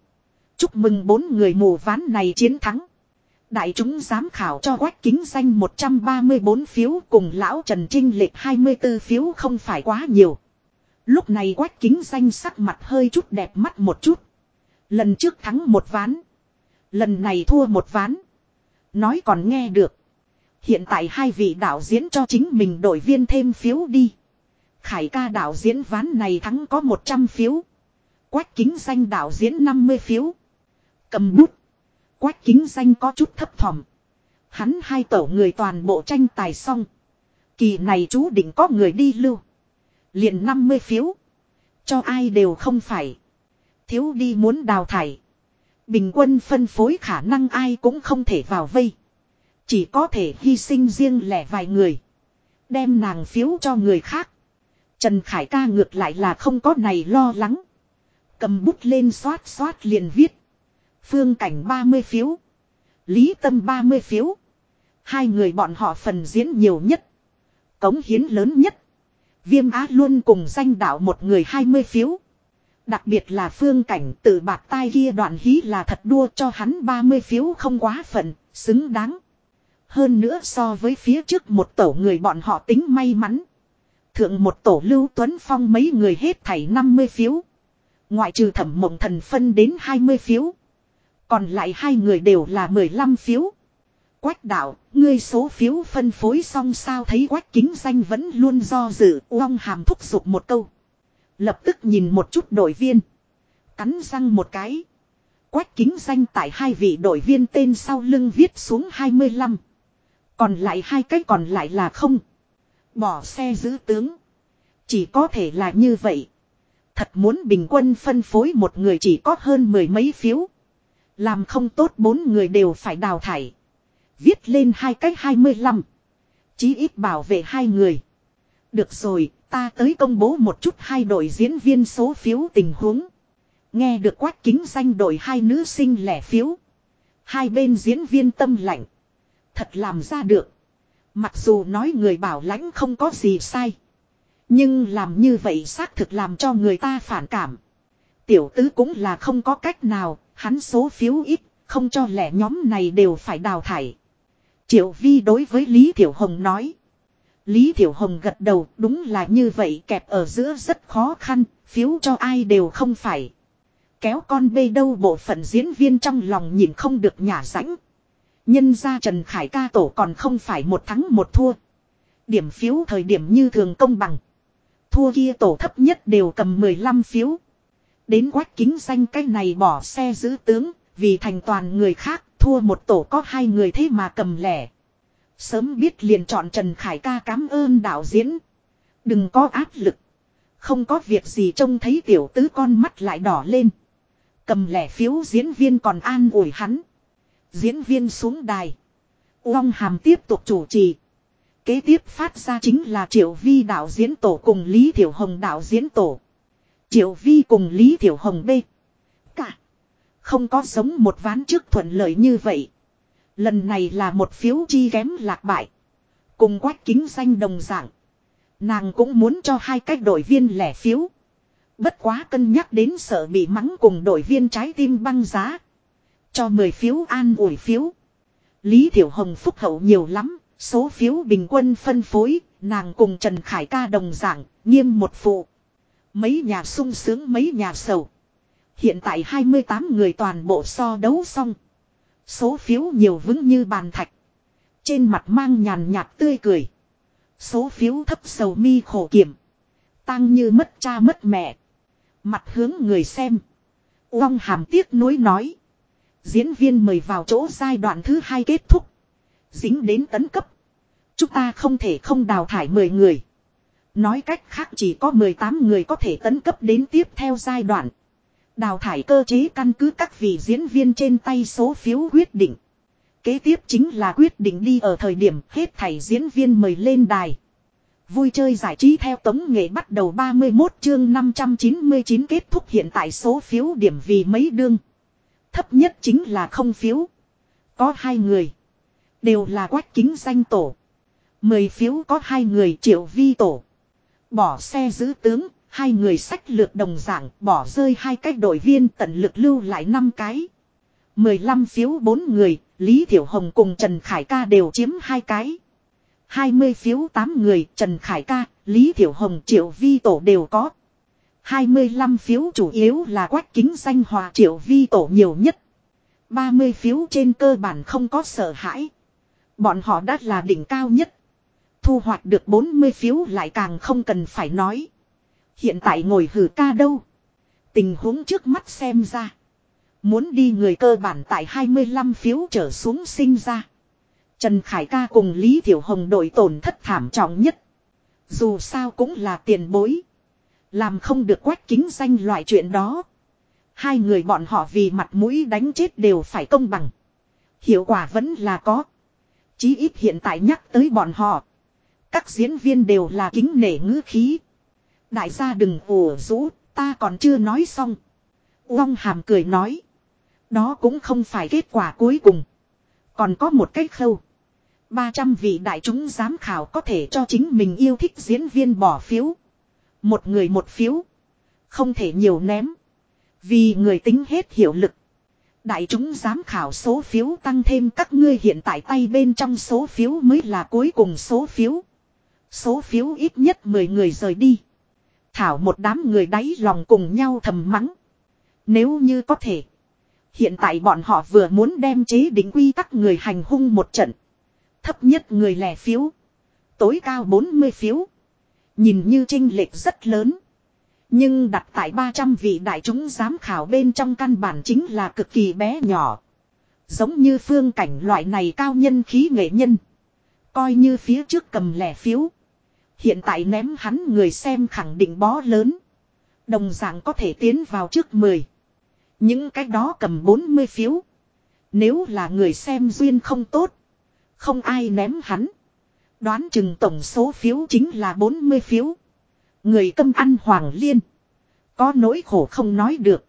Chúc mừng bốn người mù ván này chiến thắng. Đại chúng giám khảo cho quách kính danh 134 phiếu cùng lão Trần Trinh lệch 24 phiếu không phải quá nhiều. Lúc này quách kính danh sắc mặt hơi chút đẹp mắt một chút. Lần trước thắng một ván. Lần này thua một ván. Nói còn nghe được. Hiện tại hai vị đạo diễn cho chính mình đội viên thêm phiếu đi. Khải ca đạo diễn ván này thắng có 100 phiếu. Quách kính danh đạo diễn 50 phiếu. Cầm bút. Quách kính danh có chút thấp thỏm. Hắn hai tổ người toàn bộ tranh tài xong. Kỳ này chú định có người đi lưu. liền 50 phiếu. Cho ai đều không phải. Thiếu đi muốn đào thải. Bình quân phân phối khả năng ai cũng không thể vào vây. Chỉ có thể hy sinh riêng lẻ vài người. Đem nàng phiếu cho người khác. Trần Khải ca ngược lại là không có này lo lắng. Cầm bút lên xoát xoát liền viết. Phương cảnh 30 phiếu. Lý tâm 30 phiếu. Hai người bọn họ phần diễn nhiều nhất. Cống hiến lớn nhất. Viêm á luôn cùng danh đạo một người 20 phiếu. Đặc biệt là phương cảnh tự bạc tai kia đoạn hí là thật đua cho hắn 30 phiếu không quá phận, xứng đáng. Hơn nữa so với phía trước một tổ người bọn họ tính may mắn. Thượng một tổ lưu Tuấn Phong mấy người hết thảy 50 phiếu. Ngoại trừ thẩm mộng thần phân đến 20 phiếu. Còn lại hai người đều là 15 phiếu. Quách đạo, ngươi số phiếu phân phối xong sao thấy quách kính danh vẫn luôn do dự, uong hàm thúc giục một câu. Lập tức nhìn một chút đội viên. Cắn răng một cái. Quách kính danh tại hai vị đội viên tên sau lưng viết xuống 25. Còn lại hai cái còn lại là không. Bỏ xe giữ tướng. Chỉ có thể là như vậy. Thật muốn bình quân phân phối một người chỉ có hơn mười mấy phiếu. Làm không tốt bốn người đều phải đào thải. Viết lên hai cách hai mươi lăm. Chí ít bảo vệ hai người. Được rồi, ta tới công bố một chút hai đội diễn viên số phiếu tình huống. Nghe được quát kính danh đội hai nữ sinh lẻ phiếu. Hai bên diễn viên tâm lạnh. Thật làm ra được. Mặc dù nói người bảo lãnh không có gì sai. Nhưng làm như vậy xác thực làm cho người ta phản cảm. Tiểu tứ cũng là không có cách nào, hắn số phiếu ít, không cho lẻ nhóm này đều phải đào thải. Triệu Vi đối với Lý Tiểu Hồng nói. Lý Tiểu Hồng gật đầu, đúng là như vậy kẹp ở giữa rất khó khăn, phiếu cho ai đều không phải. Kéo con bê đâu bộ phận diễn viên trong lòng nhìn không được nhả rãnh. Nhân ra Trần Khải ca tổ còn không phải một thắng một thua. Điểm phiếu thời điểm như thường công bằng. Thua kia tổ thấp nhất đều cầm 15 phiếu. Đến quách kính danh cái này bỏ xe giữ tướng, vì thành toàn người khác, thua một tổ có hai người thế mà cầm lẻ. Sớm biết liền chọn Trần Khải ca cảm ơn đạo diễn. Đừng có áp lực. Không có việc gì trông thấy tiểu tứ con mắt lại đỏ lên. Cầm lẻ phiếu diễn viên còn an ủi hắn. Diễn viên xuống đài. Uông hàm tiếp tục chủ trì. Kế tiếp phát ra chính là Triệu Vi đạo diễn tổ cùng Lý Thiểu Hồng đạo diễn tổ. Triệu Vi cùng Lý Thiểu Hồng B. Cả. Không có giống một ván trước thuận lợi như vậy. Lần này là một phiếu chi kém lạc bại. Cùng quách kính danh đồng dạng. Nàng cũng muốn cho hai cách đội viên lẻ phiếu. Bất quá cân nhắc đến sợ bị mắng cùng đội viên trái tim băng giá. Cho 10 phiếu an ủi phiếu. Lý Thiểu Hồng phúc hậu nhiều lắm, số phiếu bình quân phân phối, nàng cùng Trần Khải ca đồng dạng, nghiêm một phụ. Mấy nhà sung sướng mấy nhà sầu. Hiện tại 28 người toàn bộ so đấu xong. Số phiếu nhiều vững như bàn thạch. Trên mặt mang nhàn nhạt tươi cười. Số phiếu thấp sầu mi khổ kiểm. Tăng như mất cha mất mẹ. Mặt hướng người xem. Uông hàm tiếc nuối nói. Diễn viên mời vào chỗ giai đoạn thứ hai kết thúc. Dính đến tấn cấp. Chúng ta không thể không đào thải 10 người. Nói cách khác chỉ có 18 người có thể tấn cấp đến tiếp theo giai đoạn. Đào thải cơ chế căn cứ các vị diễn viên trên tay số phiếu quyết định. Kế tiếp chính là quyết định đi ở thời điểm hết thảy diễn viên mời lên đài. Vui chơi giải trí theo tống nghệ bắt đầu 31 chương 599 kết thúc hiện tại số phiếu điểm vì mấy đương. Thấp nhất chính là không phiếu. Có hai người. Đều là quách kính danh tổ. Mười phiếu có hai người triệu vi tổ. Bỏ xe giữ tướng, hai người sách lược đồng dạng, bỏ rơi hai cách đội viên tận lực lưu lại năm cái. mười lăm phiếu bốn người, Lý Thiểu Hồng cùng Trần Khải Ca đều chiếm hai cái. hai mươi phiếu tám người, Trần Khải Ca, Lý Thiểu Hồng Triệu Vi Tổ đều có. 25 phiếu chủ yếu là quách kính danh hòa triệu vi tổ nhiều nhất. 30 phiếu trên cơ bản không có sợ hãi. Bọn họ đã là đỉnh cao nhất. Thu hoạch được 40 phiếu lại càng không cần phải nói. Hiện tại ngồi hử ca đâu. Tình huống trước mắt xem ra. Muốn đi người cơ bản tại 25 phiếu trở xuống sinh ra. Trần Khải ca cùng Lý Thiểu Hồng đội tổn thất thảm trọng nhất. Dù sao cũng là tiền bối. Làm không được quách kính danh loại chuyện đó. Hai người bọn họ vì mặt mũi đánh chết đều phải công bằng. Hiệu quả vẫn là có. Chí ít hiện tại nhắc tới bọn họ. Các diễn viên đều là kính nể ngữ khí. Đại gia đừng ổ rũ, ta còn chưa nói xong. Uông hàm cười nói. Đó cũng không phải kết quả cuối cùng. Còn có một cách khâu. 300 vị đại chúng giám khảo có thể cho chính mình yêu thích diễn viên bỏ phiếu. Một người một phiếu. Không thể nhiều ném. Vì người tính hết hiệu lực. Đại chúng giám khảo số phiếu tăng thêm các ngươi hiện tại tay bên trong số phiếu mới là cuối cùng số phiếu. Số phiếu ít nhất 10 người rời đi. Thảo một đám người đáy lòng cùng nhau thầm mắng. Nếu như có thể. Hiện tại bọn họ vừa muốn đem chế định quy tắc người hành hung một trận. Thấp nhất người lẻ phiếu. Tối cao 40 phiếu. Nhìn như trinh lệch rất lớn. Nhưng đặt tại 300 vị đại chúng giám khảo bên trong căn bản chính là cực kỳ bé nhỏ. Giống như phương cảnh loại này cao nhân khí nghệ nhân. Coi như phía trước cầm lẻ phiếu. Hiện tại ném hắn người xem khẳng định bó lớn. Đồng dạng có thể tiến vào trước 10. Những cái đó cầm 40 phiếu. Nếu là người xem duyên không tốt. Không ai ném hắn. Đoán chừng tổng số phiếu chính là 40 phiếu. Người tâm ăn hoàng liên. Có nỗi khổ không nói được.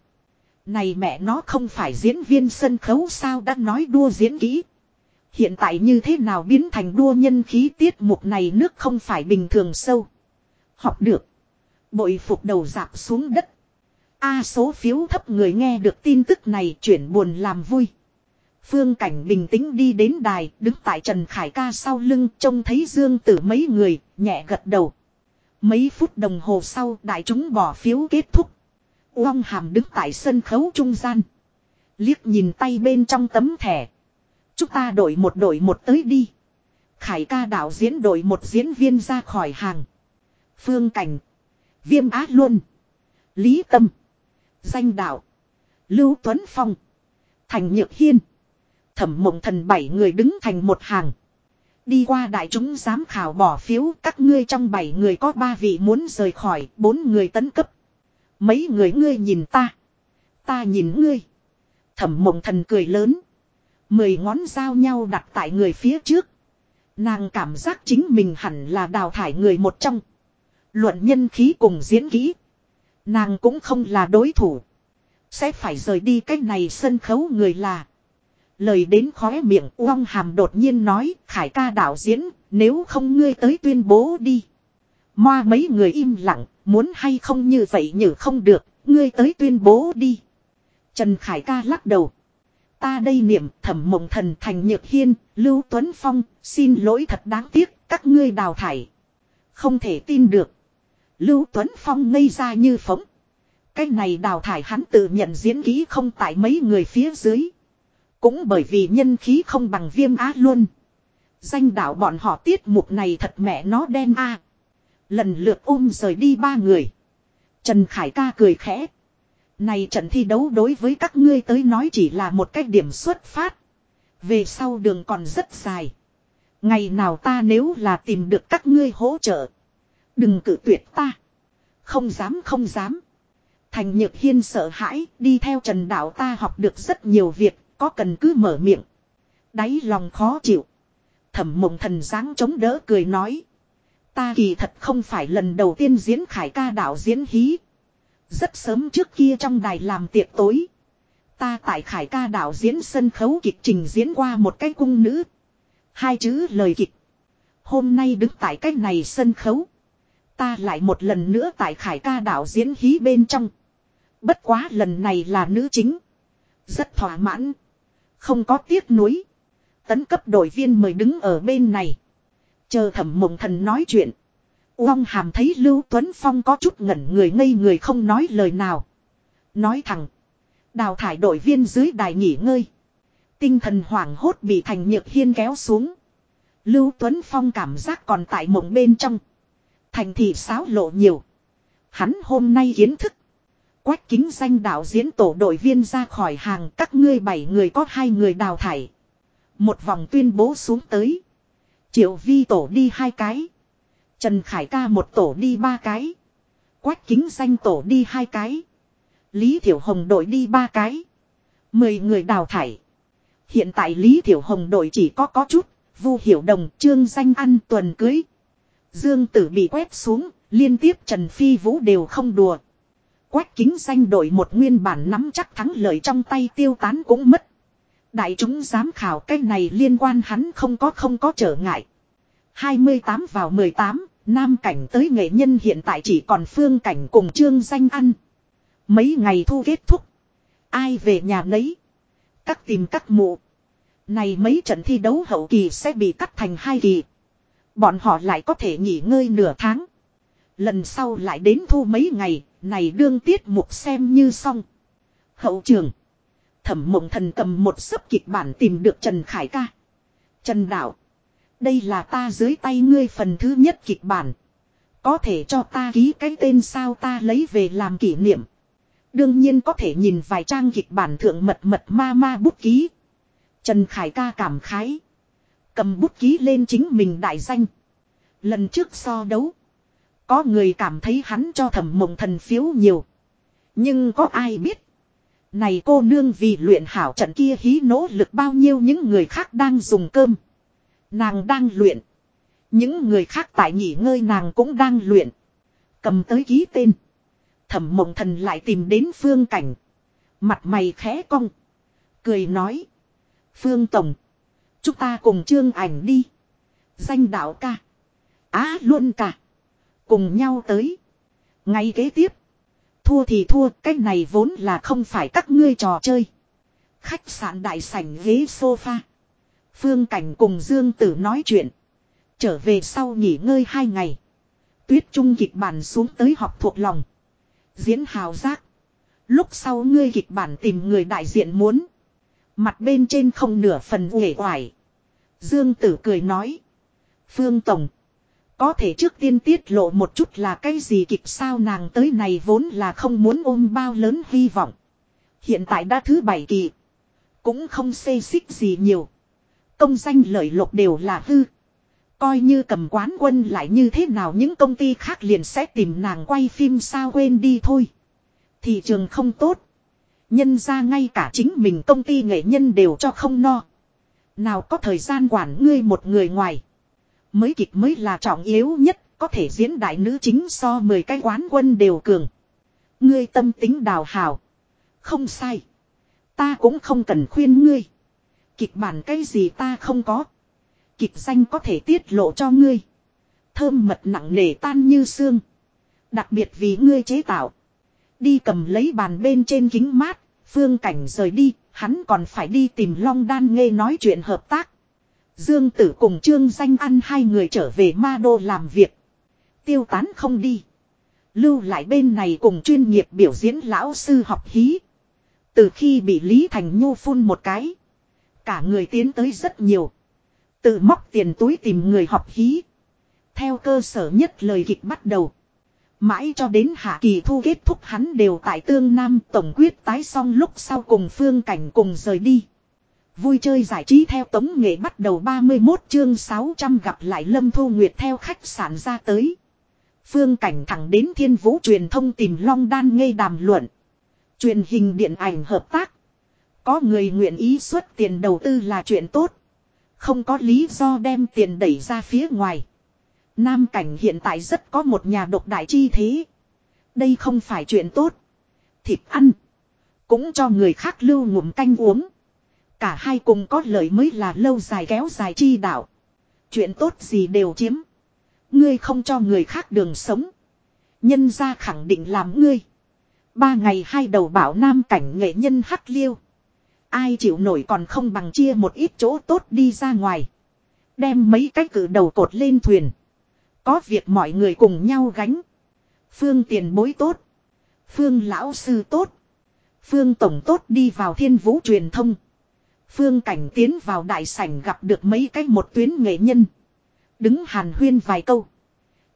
Này mẹ nó không phải diễn viên sân khấu sao đã nói đua diễn kỹ. Hiện tại như thế nào biến thành đua nhân khí tiết mục này nước không phải bình thường sâu. Học được. Bội phục đầu dạp xuống đất. A số phiếu thấp người nghe được tin tức này chuyển buồn làm vui. Phương Cảnh bình tĩnh đi đến đài, đứng tại Trần Khải ca sau lưng, trông thấy Dương Tử mấy người, nhẹ gật đầu. Mấy phút đồng hồ sau, đại chúng bỏ phiếu kết thúc. Uông Hàm đứng tại sân khấu trung gian. Liếc nhìn tay bên trong tấm thẻ. Chúng ta đổi một đội một tới đi. Khải ca đạo diễn đội một diễn viên ra khỏi hàng. Phương Cảnh. Viêm Á Luân. Lý Tâm. Danh đạo. Lưu Tuấn Phong. Thành Nhược Hiên. Thẩm mộng thần bảy người đứng thành một hàng. Đi qua đại chúng giám khảo bỏ phiếu các ngươi trong bảy người có ba vị muốn rời khỏi, bốn người tấn cấp. Mấy người ngươi nhìn ta. Ta nhìn ngươi. Thẩm mộng thần cười lớn. Mười ngón dao nhau đặt tại người phía trước. Nàng cảm giác chính mình hẳn là đào thải người một trong. Luận nhân khí cùng diễn kỹ. Nàng cũng không là đối thủ. Sẽ phải rời đi cách này sân khấu người là. Lời đến khóe miệng uong hàm đột nhiên nói, khải ca đạo diễn, nếu không ngươi tới tuyên bố đi. Moa mấy người im lặng, muốn hay không như vậy nhử không được, ngươi tới tuyên bố đi. Trần Khải ca lắc đầu. Ta đây niệm thẩm mộng thần thành nhược hiên, Lưu Tuấn Phong, xin lỗi thật đáng tiếc, các ngươi đào thải. Không thể tin được. Lưu Tuấn Phong ngây ra như phóng. Cái này đào thải hắn tự nhận diễn ký không tại mấy người phía dưới. Cũng bởi vì nhân khí không bằng viêm á luôn. Danh đạo bọn họ tiết mục này thật mẹ nó đen a. Lần lượt ôm rời đi ba người. Trần Khải ca cười khẽ. Này trận thi đấu đối với các ngươi tới nói chỉ là một cách điểm xuất phát. Về sau đường còn rất dài. Ngày nào ta nếu là tìm được các ngươi hỗ trợ. Đừng cử tuyệt ta. Không dám không dám. Thành Nhược Hiên sợ hãi, đi theo Trần Đạo ta học được rất nhiều việc, có cần cứ mở miệng. Đáy lòng khó chịu. Thẩm mộng thần dáng chống đỡ cười nói. Ta kỳ thật không phải lần đầu tiên diễn khải ca đạo diễn hí. Rất sớm trước kia trong đài làm tiệc tối. Ta tại khải ca đạo diễn sân khấu kịch trình diễn qua một cái cung nữ. Hai chữ lời kịch. Hôm nay đứng tại cái này sân khấu. Ta lại một lần nữa tại khải ca đạo diễn hí bên trong. Bất quá lần này là nữ chính. Rất thỏa mãn. Không có tiếc nuối. Tấn cấp đội viên mời đứng ở bên này. Chờ thẩm mộng thần nói chuyện. Uông hàm thấy Lưu Tuấn Phong có chút ngẩn người ngây người không nói lời nào. Nói thẳng. Đào thải đội viên dưới đài nghỉ ngơi. Tinh thần hoảng hốt bị thành nhược hiên kéo xuống. Lưu Tuấn Phong cảm giác còn tại mộng bên trong. Thành thị xáo lộ nhiều. Hắn hôm nay kiến thức. Quách kính danh đạo diễn tổ đội viên ra khỏi hàng, các ngươi bảy người có hai người đào thải. Một vòng tuyên bố xuống tới. Triệu vi tổ đi hai cái. Trần Khải ca một tổ đi ba cái. Quách kính danh tổ đi hai cái. Lý Thiểu Hồng đội đi ba cái. Mười người đào thải. Hiện tại Lý Thiểu Hồng đội chỉ có có chút. Vu Hiểu Đồng trương danh ăn tuần cưới. Dương Tử bị quét xuống. Liên tiếp Trần Phi Vũ đều không đùa. Quách kính danh đội một nguyên bản nắm chắc thắng lợi trong tay tiêu tán cũng mất. Đại chúng giám khảo cái này liên quan hắn không có không có trở ngại. 28 vào 18, nam cảnh tới nghệ nhân hiện tại chỉ còn phương cảnh cùng trương danh ăn. Mấy ngày thu kết thúc. Ai về nhà nấy. Các tìm các mụ. Này mấy trận thi đấu hậu kỳ sẽ bị cắt thành hai kỳ. Bọn họ lại có thể nghỉ ngơi nửa tháng. Lần sau lại đến thu mấy ngày, này đương tiết mục xem như xong. Hậu trường. Thẩm mộng thần cầm một sấp kịch bản tìm được Trần Khải ca. Trần Đạo. Đây là ta dưới tay ngươi phần thứ nhất kịch bản. Có thể cho ta ký cái tên sao ta lấy về làm kỷ niệm. Đương nhiên có thể nhìn vài trang kịch bản thượng mật mật ma ma bút ký. Trần Khải ca cảm khái. Cầm bút ký lên chính mình đại danh. Lần trước so đấu. Có người cảm thấy hắn cho thẩm mộng thần phiếu nhiều. Nhưng có ai biết. Này cô nương vì luyện hảo trận kia hí nỗ lực bao nhiêu những người khác đang dùng cơm. Nàng đang luyện. Những người khác tại nghỉ ngơi nàng cũng đang luyện. Cầm tới ký tên. Thẩm mộng thần lại tìm đến phương cảnh. Mặt mày khẽ cong. Cười nói. Phương Tổng. Chúng ta cùng trương ảnh đi. Danh đạo ca. Á luôn cả. Cùng nhau tới. Ngay kế tiếp. Thua thì thua. Cái này vốn là không phải các ngươi trò chơi. Khách sạn đại sảnh ghế sofa. Phương Cảnh cùng Dương Tử nói chuyện. Trở về sau nghỉ ngơi hai ngày. Tuyết Trung kịch bản xuống tới học thuộc lòng. Diễn hào giác. Lúc sau ngươi kịch bản tìm người đại diện muốn. Mặt bên trên không nửa phần uể oải. Dương Tử cười nói. Phương Tổng. Có thể trước tiên tiết lộ một chút là cái gì kịch sao nàng tới này vốn là không muốn ôm bao lớn hy vọng. Hiện tại đã thứ bảy kỳ. Cũng không xê xích gì nhiều. Công danh lợi lộc đều là hư. Coi như cầm quán quân lại như thế nào những công ty khác liền sẽ tìm nàng quay phim sao quên đi thôi. Thị trường không tốt. Nhân ra ngay cả chính mình công ty nghệ nhân đều cho không no. Nào có thời gian quản ngươi một người ngoài. Mới kịch mới là trọng yếu nhất, có thể diễn đại nữ chính so 10 cái quán quân đều cường. Ngươi tâm tính đào hào. Không sai. Ta cũng không cần khuyên ngươi. Kịch bản cái gì ta không có. Kịch danh có thể tiết lộ cho ngươi. Thơm mật nặng nề tan như xương. Đặc biệt vì ngươi chế tạo. Đi cầm lấy bàn bên trên kính mát. Phương cảnh rời đi. Hắn còn phải đi tìm Long Đan nghe nói chuyện hợp tác. Dương Tử cùng Trương Danh ăn hai người trở về Ma Đô làm việc. Tiêu tán không đi. Lưu lại bên này cùng chuyên nghiệp biểu diễn lão sư học hí. Từ khi bị Lý Thành Nhu phun một cái. Cả người tiến tới rất nhiều. Tự móc tiền túi tìm người học hí. Theo cơ sở nhất lời kịch bắt đầu. Mãi cho đến hạ kỳ thu kết thúc hắn đều tại tương nam tổng quyết tái xong lúc sau cùng phương cảnh cùng rời đi. Vui chơi giải trí theo tống nghệ bắt đầu 31 chương 600 gặp lại Lâm Thu Nguyệt theo khách sạn ra tới. Phương cảnh thẳng đến thiên vũ truyền thông tìm Long Đan ngây đàm luận. Truyền hình điện ảnh hợp tác. Có người nguyện ý xuất tiền đầu tư là chuyện tốt. Không có lý do đem tiền đẩy ra phía ngoài. Nam cảnh hiện tại rất có một nhà độc đại chi thế. Đây không phải chuyện tốt. Thịt ăn. Cũng cho người khác lưu ngụm canh uống. Cả hai cùng có lợi mới là lâu dài kéo dài chi đạo. Chuyện tốt gì đều chiếm. Ngươi không cho người khác đường sống. Nhân ra khẳng định làm ngươi. Ba ngày hai đầu bảo nam cảnh nghệ nhân hắc liêu. Ai chịu nổi còn không bằng chia một ít chỗ tốt đi ra ngoài. Đem mấy cái cử đầu cột lên thuyền. Có việc mọi người cùng nhau gánh. Phương tiền bối tốt. Phương lão sư tốt. Phương tổng tốt đi vào thiên vũ truyền thông. Phương cảnh tiến vào đại sảnh gặp được mấy cái một tuyến nghệ nhân. Đứng hàn huyên vài câu.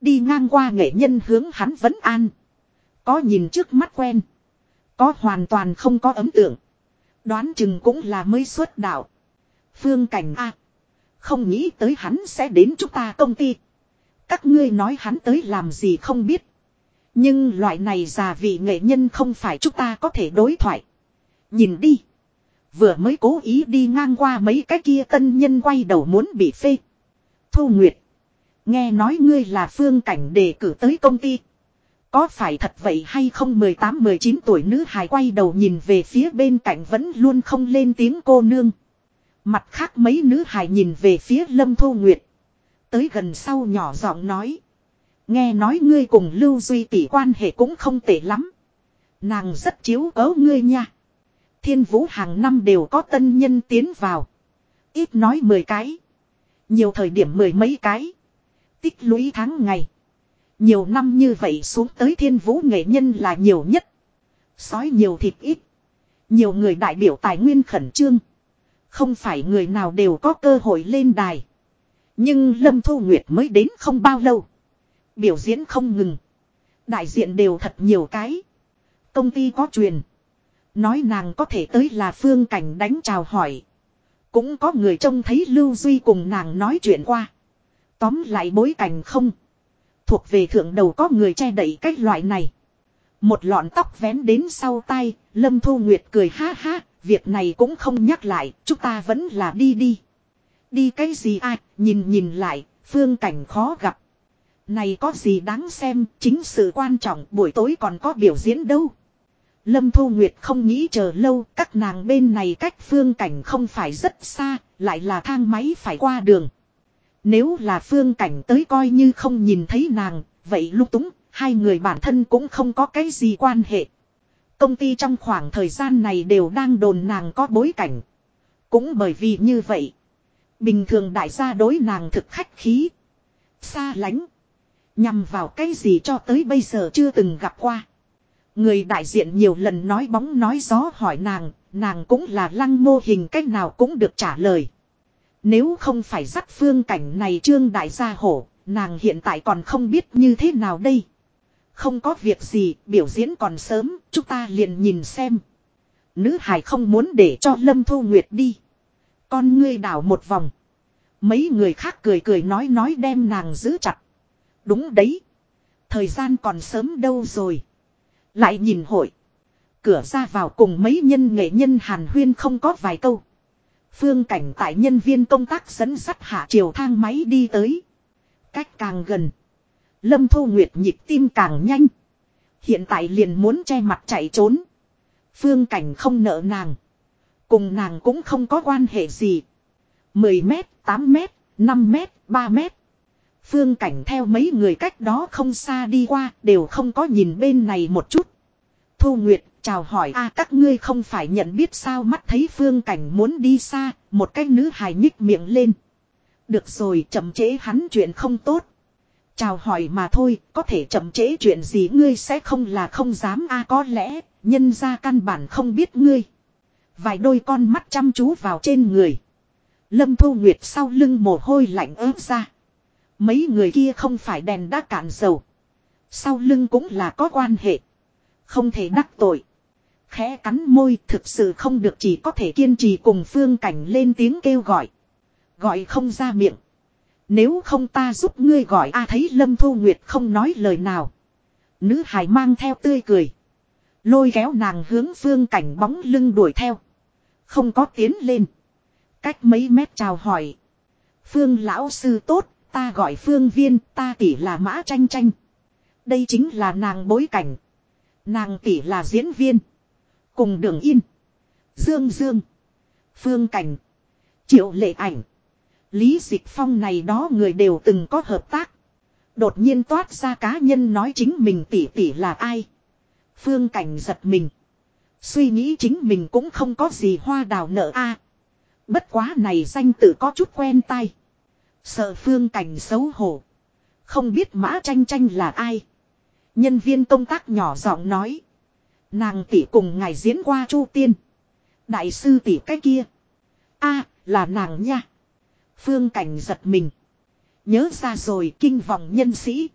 Đi ngang qua nghệ nhân hướng hắn vẫn an. Có nhìn trước mắt quen. Có hoàn toàn không có ấm tượng. Đoán chừng cũng là mới xuất đạo. Phương cảnh A. Không nghĩ tới hắn sẽ đến chúng ta công ty. Các ngươi nói hắn tới làm gì không biết. Nhưng loại này già vị nghệ nhân không phải chúng ta có thể đối thoại. Nhìn đi. Vừa mới cố ý đi ngang qua mấy cái kia tân nhân quay đầu muốn bị phê. Thu Nguyệt. Nghe nói ngươi là phương cảnh đề cử tới công ty. Có phải thật vậy hay không 18-19 tuổi nữ hài quay đầu nhìn về phía bên cạnh vẫn luôn không lên tiếng cô nương. Mặt khác mấy nữ hài nhìn về phía Lâm Thu Nguyệt. Tới gần sau nhỏ giọng nói. Nghe nói ngươi cùng Lưu Duy tỷ quan hệ cũng không tệ lắm. Nàng rất chiếu ấu ngươi nha. Thiên vũ hàng năm đều có tân nhân tiến vào. Ít nói 10 cái. Nhiều thời điểm mười mấy cái. Tích lũy tháng ngày. Nhiều năm như vậy xuống tới thiên vũ nghệ nhân là nhiều nhất. Sói nhiều thịt ít. Nhiều người đại biểu tài nguyên khẩn trương. Không phải người nào đều có cơ hội lên đài. Nhưng Lâm Thu Nguyệt mới đến không bao lâu. Biểu diễn không ngừng. Đại diện đều thật nhiều cái. Công ty có truyền. Nói nàng có thể tới là phương cảnh đánh chào hỏi. Cũng có người trông thấy Lưu Duy cùng nàng nói chuyện qua. Tóm lại bối cảnh không. Thuộc về thượng đầu có người che đậy cách loại này. Một lọn tóc vén đến sau tay, Lâm Thu Nguyệt cười ha ha, việc này cũng không nhắc lại, chúng ta vẫn là đi đi. Đi cái gì ai, nhìn nhìn lại, phương cảnh khó gặp. Này có gì đáng xem, chính sự quan trọng, buổi tối còn có biểu diễn đâu. Lâm Thu Nguyệt không nghĩ chờ lâu, các nàng bên này cách phương cảnh không phải rất xa, lại là thang máy phải qua đường. Nếu là phương cảnh tới coi như không nhìn thấy nàng, vậy lúc túng, hai người bản thân cũng không có cái gì quan hệ. Công ty trong khoảng thời gian này đều đang đồn nàng có bối cảnh. Cũng bởi vì như vậy. Bình thường đại gia đối nàng thực khách khí. Xa lánh. Nhằm vào cái gì cho tới bây giờ chưa từng gặp qua. Người đại diện nhiều lần nói bóng nói gió hỏi nàng, nàng cũng là lăng mô hình cách nào cũng được trả lời. Nếu không phải dắt phương cảnh này trương đại gia hổ, nàng hiện tại còn không biết như thế nào đây. Không có việc gì, biểu diễn còn sớm, chúng ta liền nhìn xem. Nữ hải không muốn để cho Lâm Thu Nguyệt đi. Con ngươi đảo một vòng. Mấy người khác cười cười nói nói đem nàng giữ chặt. Đúng đấy. Thời gian còn sớm đâu rồi. Lại nhìn hội. Cửa ra vào cùng mấy nhân nghệ nhân hàn huyên không có vài câu. Phương cảnh tại nhân viên công tác dẫn sắt hạ chiều thang máy đi tới. Cách càng gần. Lâm Thu Nguyệt nhịp tim càng nhanh. Hiện tại liền muốn che mặt chạy trốn. Phương cảnh không nợ nàng. Cùng nàng cũng không có quan hệ gì. 10 mét, 8 mét, 5 mét, 3 mét. Phương cảnh theo mấy người cách đó không xa đi qua đều không có nhìn bên này một chút. Thu Nguyệt chào hỏi a các ngươi không phải nhận biết sao mắt thấy phương cảnh muốn đi xa, một cái nữ hài nhích miệng lên. Được rồi chậm chế hắn chuyện không tốt. Chào hỏi mà thôi, có thể chậm chế chuyện gì ngươi sẽ không là không dám a có lẽ, nhân ra căn bản không biết ngươi. Vài đôi con mắt chăm chú vào trên người. Lâm Thu Nguyệt sau lưng mồ hôi lạnh ớt ra. Mấy người kia không phải đèn đã cạn dầu. Sau lưng cũng là có quan hệ. Không thể đắc tội. Khẽ cắn môi thực sự không được chỉ có thể kiên trì cùng phương cảnh lên tiếng kêu gọi. Gọi không ra miệng. Nếu không ta giúp ngươi gọi a thấy Lâm Thu Nguyệt không nói lời nào. Nữ hải mang theo tươi cười. Lôi kéo nàng hướng phương cảnh bóng lưng đuổi theo. Không có tiến lên. Cách mấy mét chào hỏi. Phương lão sư tốt, ta gọi phương viên, ta tỷ là mã tranh tranh. Đây chính là nàng bối cảnh. Nàng tỷ là diễn viên. Cùng đường yên. Dương Dương. Phương cảnh. Triệu lệ ảnh. Lý Dịch Phong này đó người đều từng có hợp tác. Đột nhiên toát ra cá nhân nói chính mình tỷ tỷ là ai. Phương Cảnh giật mình. Suy nghĩ chính mình cũng không có gì hoa đào nợ a. Bất quá này danh tự có chút quen tai. Sợ Phương Cảnh xấu hổ. Không biết Mã Tranh Tranh là ai. Nhân viên công tác nhỏ giọng nói. Nàng tỷ cùng ngài diễn qua Chu Tiên. Đại sư tỷ cái kia. a, là nàng nha. Phương Cảnh giật mình. Nhớ ra rồi kinh vọng nhân sĩ.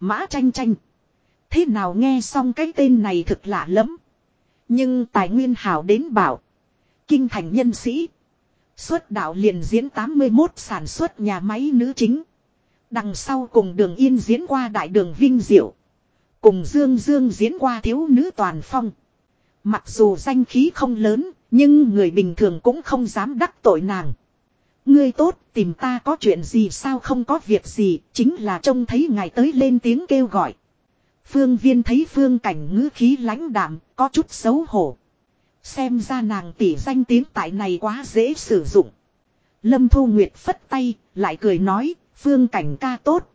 Mã tranh tranh. Thế nào nghe xong cái tên này thực lạ lắm. Nhưng tài nguyên hảo đến bảo. Kinh thành nhân sĩ. Xuất đạo liền diễn 81 sản xuất nhà máy nữ chính. Đằng sau cùng đường yên diễn qua đại đường Vinh Diệu. Cùng Dương Dương diễn qua thiếu nữ toàn phong. Mặc dù danh khí không lớn, nhưng người bình thường cũng không dám đắc tội nàng. Ngươi tốt, tìm ta có chuyện gì sao không có việc gì, chính là trông thấy ngài tới lên tiếng kêu gọi. Phương viên thấy phương cảnh ngữ khí lãnh đạm, có chút xấu hổ. Xem ra nàng tỷ danh tiếng tại này quá dễ sử dụng. Lâm Thu Nguyệt phất tay, lại cười nói, phương cảnh ca tốt.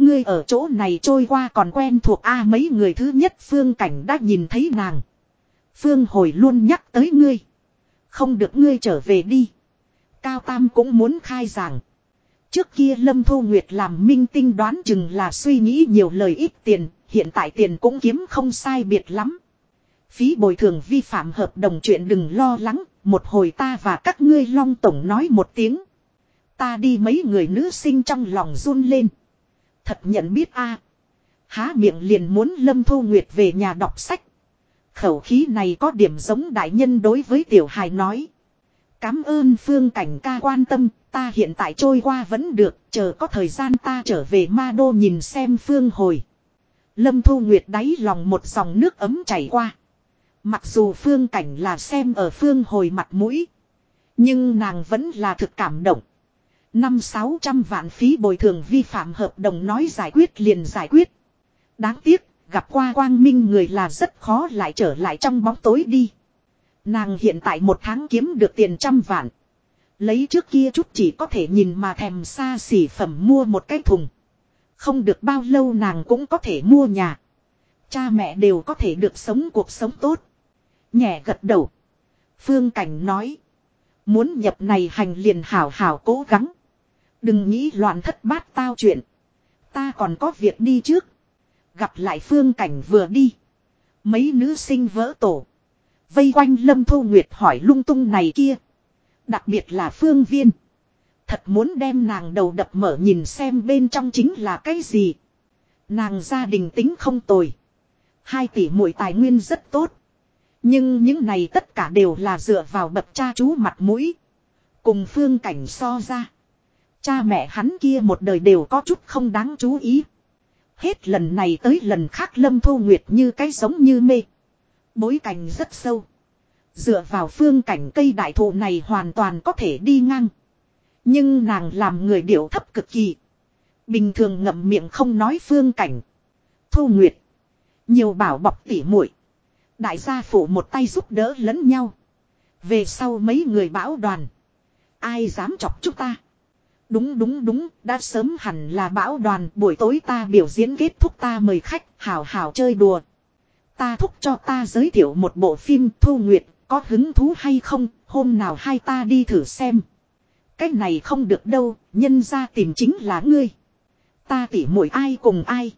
Ngươi ở chỗ này trôi qua còn quen thuộc A mấy người thứ nhất phương cảnh đã nhìn thấy nàng. Phương hồi luôn nhắc tới ngươi. Không được ngươi trở về đi. Cao Tam cũng muốn khai giảng. Trước kia Lâm Thu Nguyệt làm minh tinh đoán chừng là suy nghĩ nhiều lời ít tiền, hiện tại tiền cũng kiếm không sai biệt lắm. Phí bồi thường vi phạm hợp đồng chuyện đừng lo lắng, một hồi ta và các ngươi long tổng nói một tiếng. Ta đi mấy người nữ sinh trong lòng run lên. Thật nhận biết a Há miệng liền muốn Lâm Thu Nguyệt về nhà đọc sách. Khẩu khí này có điểm giống đại nhân đối với tiểu hài nói. Cám ơn phương cảnh ca quan tâm, ta hiện tại trôi qua vẫn được, chờ có thời gian ta trở về ma đô nhìn xem phương hồi. Lâm Thu Nguyệt đáy lòng một dòng nước ấm chảy qua. Mặc dù phương cảnh là xem ở phương hồi mặt mũi. Nhưng nàng vẫn là thực cảm động. Năm sáu trăm vạn phí bồi thường vi phạm hợp đồng nói giải quyết liền giải quyết. Đáng tiếc, gặp qua quang minh người là rất khó lại trở lại trong bóng tối đi. Nàng hiện tại một tháng kiếm được tiền trăm vạn. Lấy trước kia chút chỉ có thể nhìn mà thèm xa xỉ phẩm mua một cái thùng. Không được bao lâu nàng cũng có thể mua nhà. Cha mẹ đều có thể được sống cuộc sống tốt. Nhẹ gật đầu. Phương Cảnh nói. Muốn nhập này hành liền hảo hảo cố gắng. Đừng nghĩ loạn thất bát tao chuyện. Ta còn có việc đi trước. Gặp lại Phương Cảnh vừa đi. Mấy nữ sinh vỡ tổ. Vây quanh Lâm Thu Nguyệt hỏi lung tung này kia. Đặc biệt là Phương Viên. Thật muốn đem nàng đầu đập mở nhìn xem bên trong chính là cái gì. Nàng gia đình tính không tồi. Hai tỷ muội tài nguyên rất tốt. Nhưng những này tất cả đều là dựa vào bậc cha chú mặt mũi. Cùng phương cảnh so ra. Cha mẹ hắn kia một đời đều có chút không đáng chú ý. Hết lần này tới lần khác Lâm Thu Nguyệt như cái giống như mê. Bối cảnh rất sâu. Dựa vào phương cảnh cây đại thụ này hoàn toàn có thể đi ngang. Nhưng nàng làm người điệu thấp cực kỳ. Bình thường ngậm miệng không nói phương cảnh. Thu Nguyệt. Nhiều bảo bọc tỉ muội Đại gia phụ một tay giúp đỡ lẫn nhau. Về sau mấy người bão đoàn. Ai dám chọc chúng ta. Đúng đúng đúng, đã sớm hẳn là bão đoàn, buổi tối ta biểu diễn kết thúc ta mời khách, hào hào chơi đùa. Ta thúc cho ta giới thiệu một bộ phim Thu Nguyệt, có hứng thú hay không, hôm nào hai ta đi thử xem. Cái này không được đâu, nhân ra tìm chính là ngươi. Ta tỉ mũi ai cùng ai.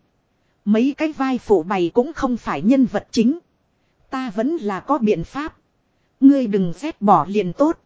Mấy cái vai phụ bày cũng không phải nhân vật chính. Ta vẫn là có biện pháp. Ngươi đừng phép bỏ liền tốt.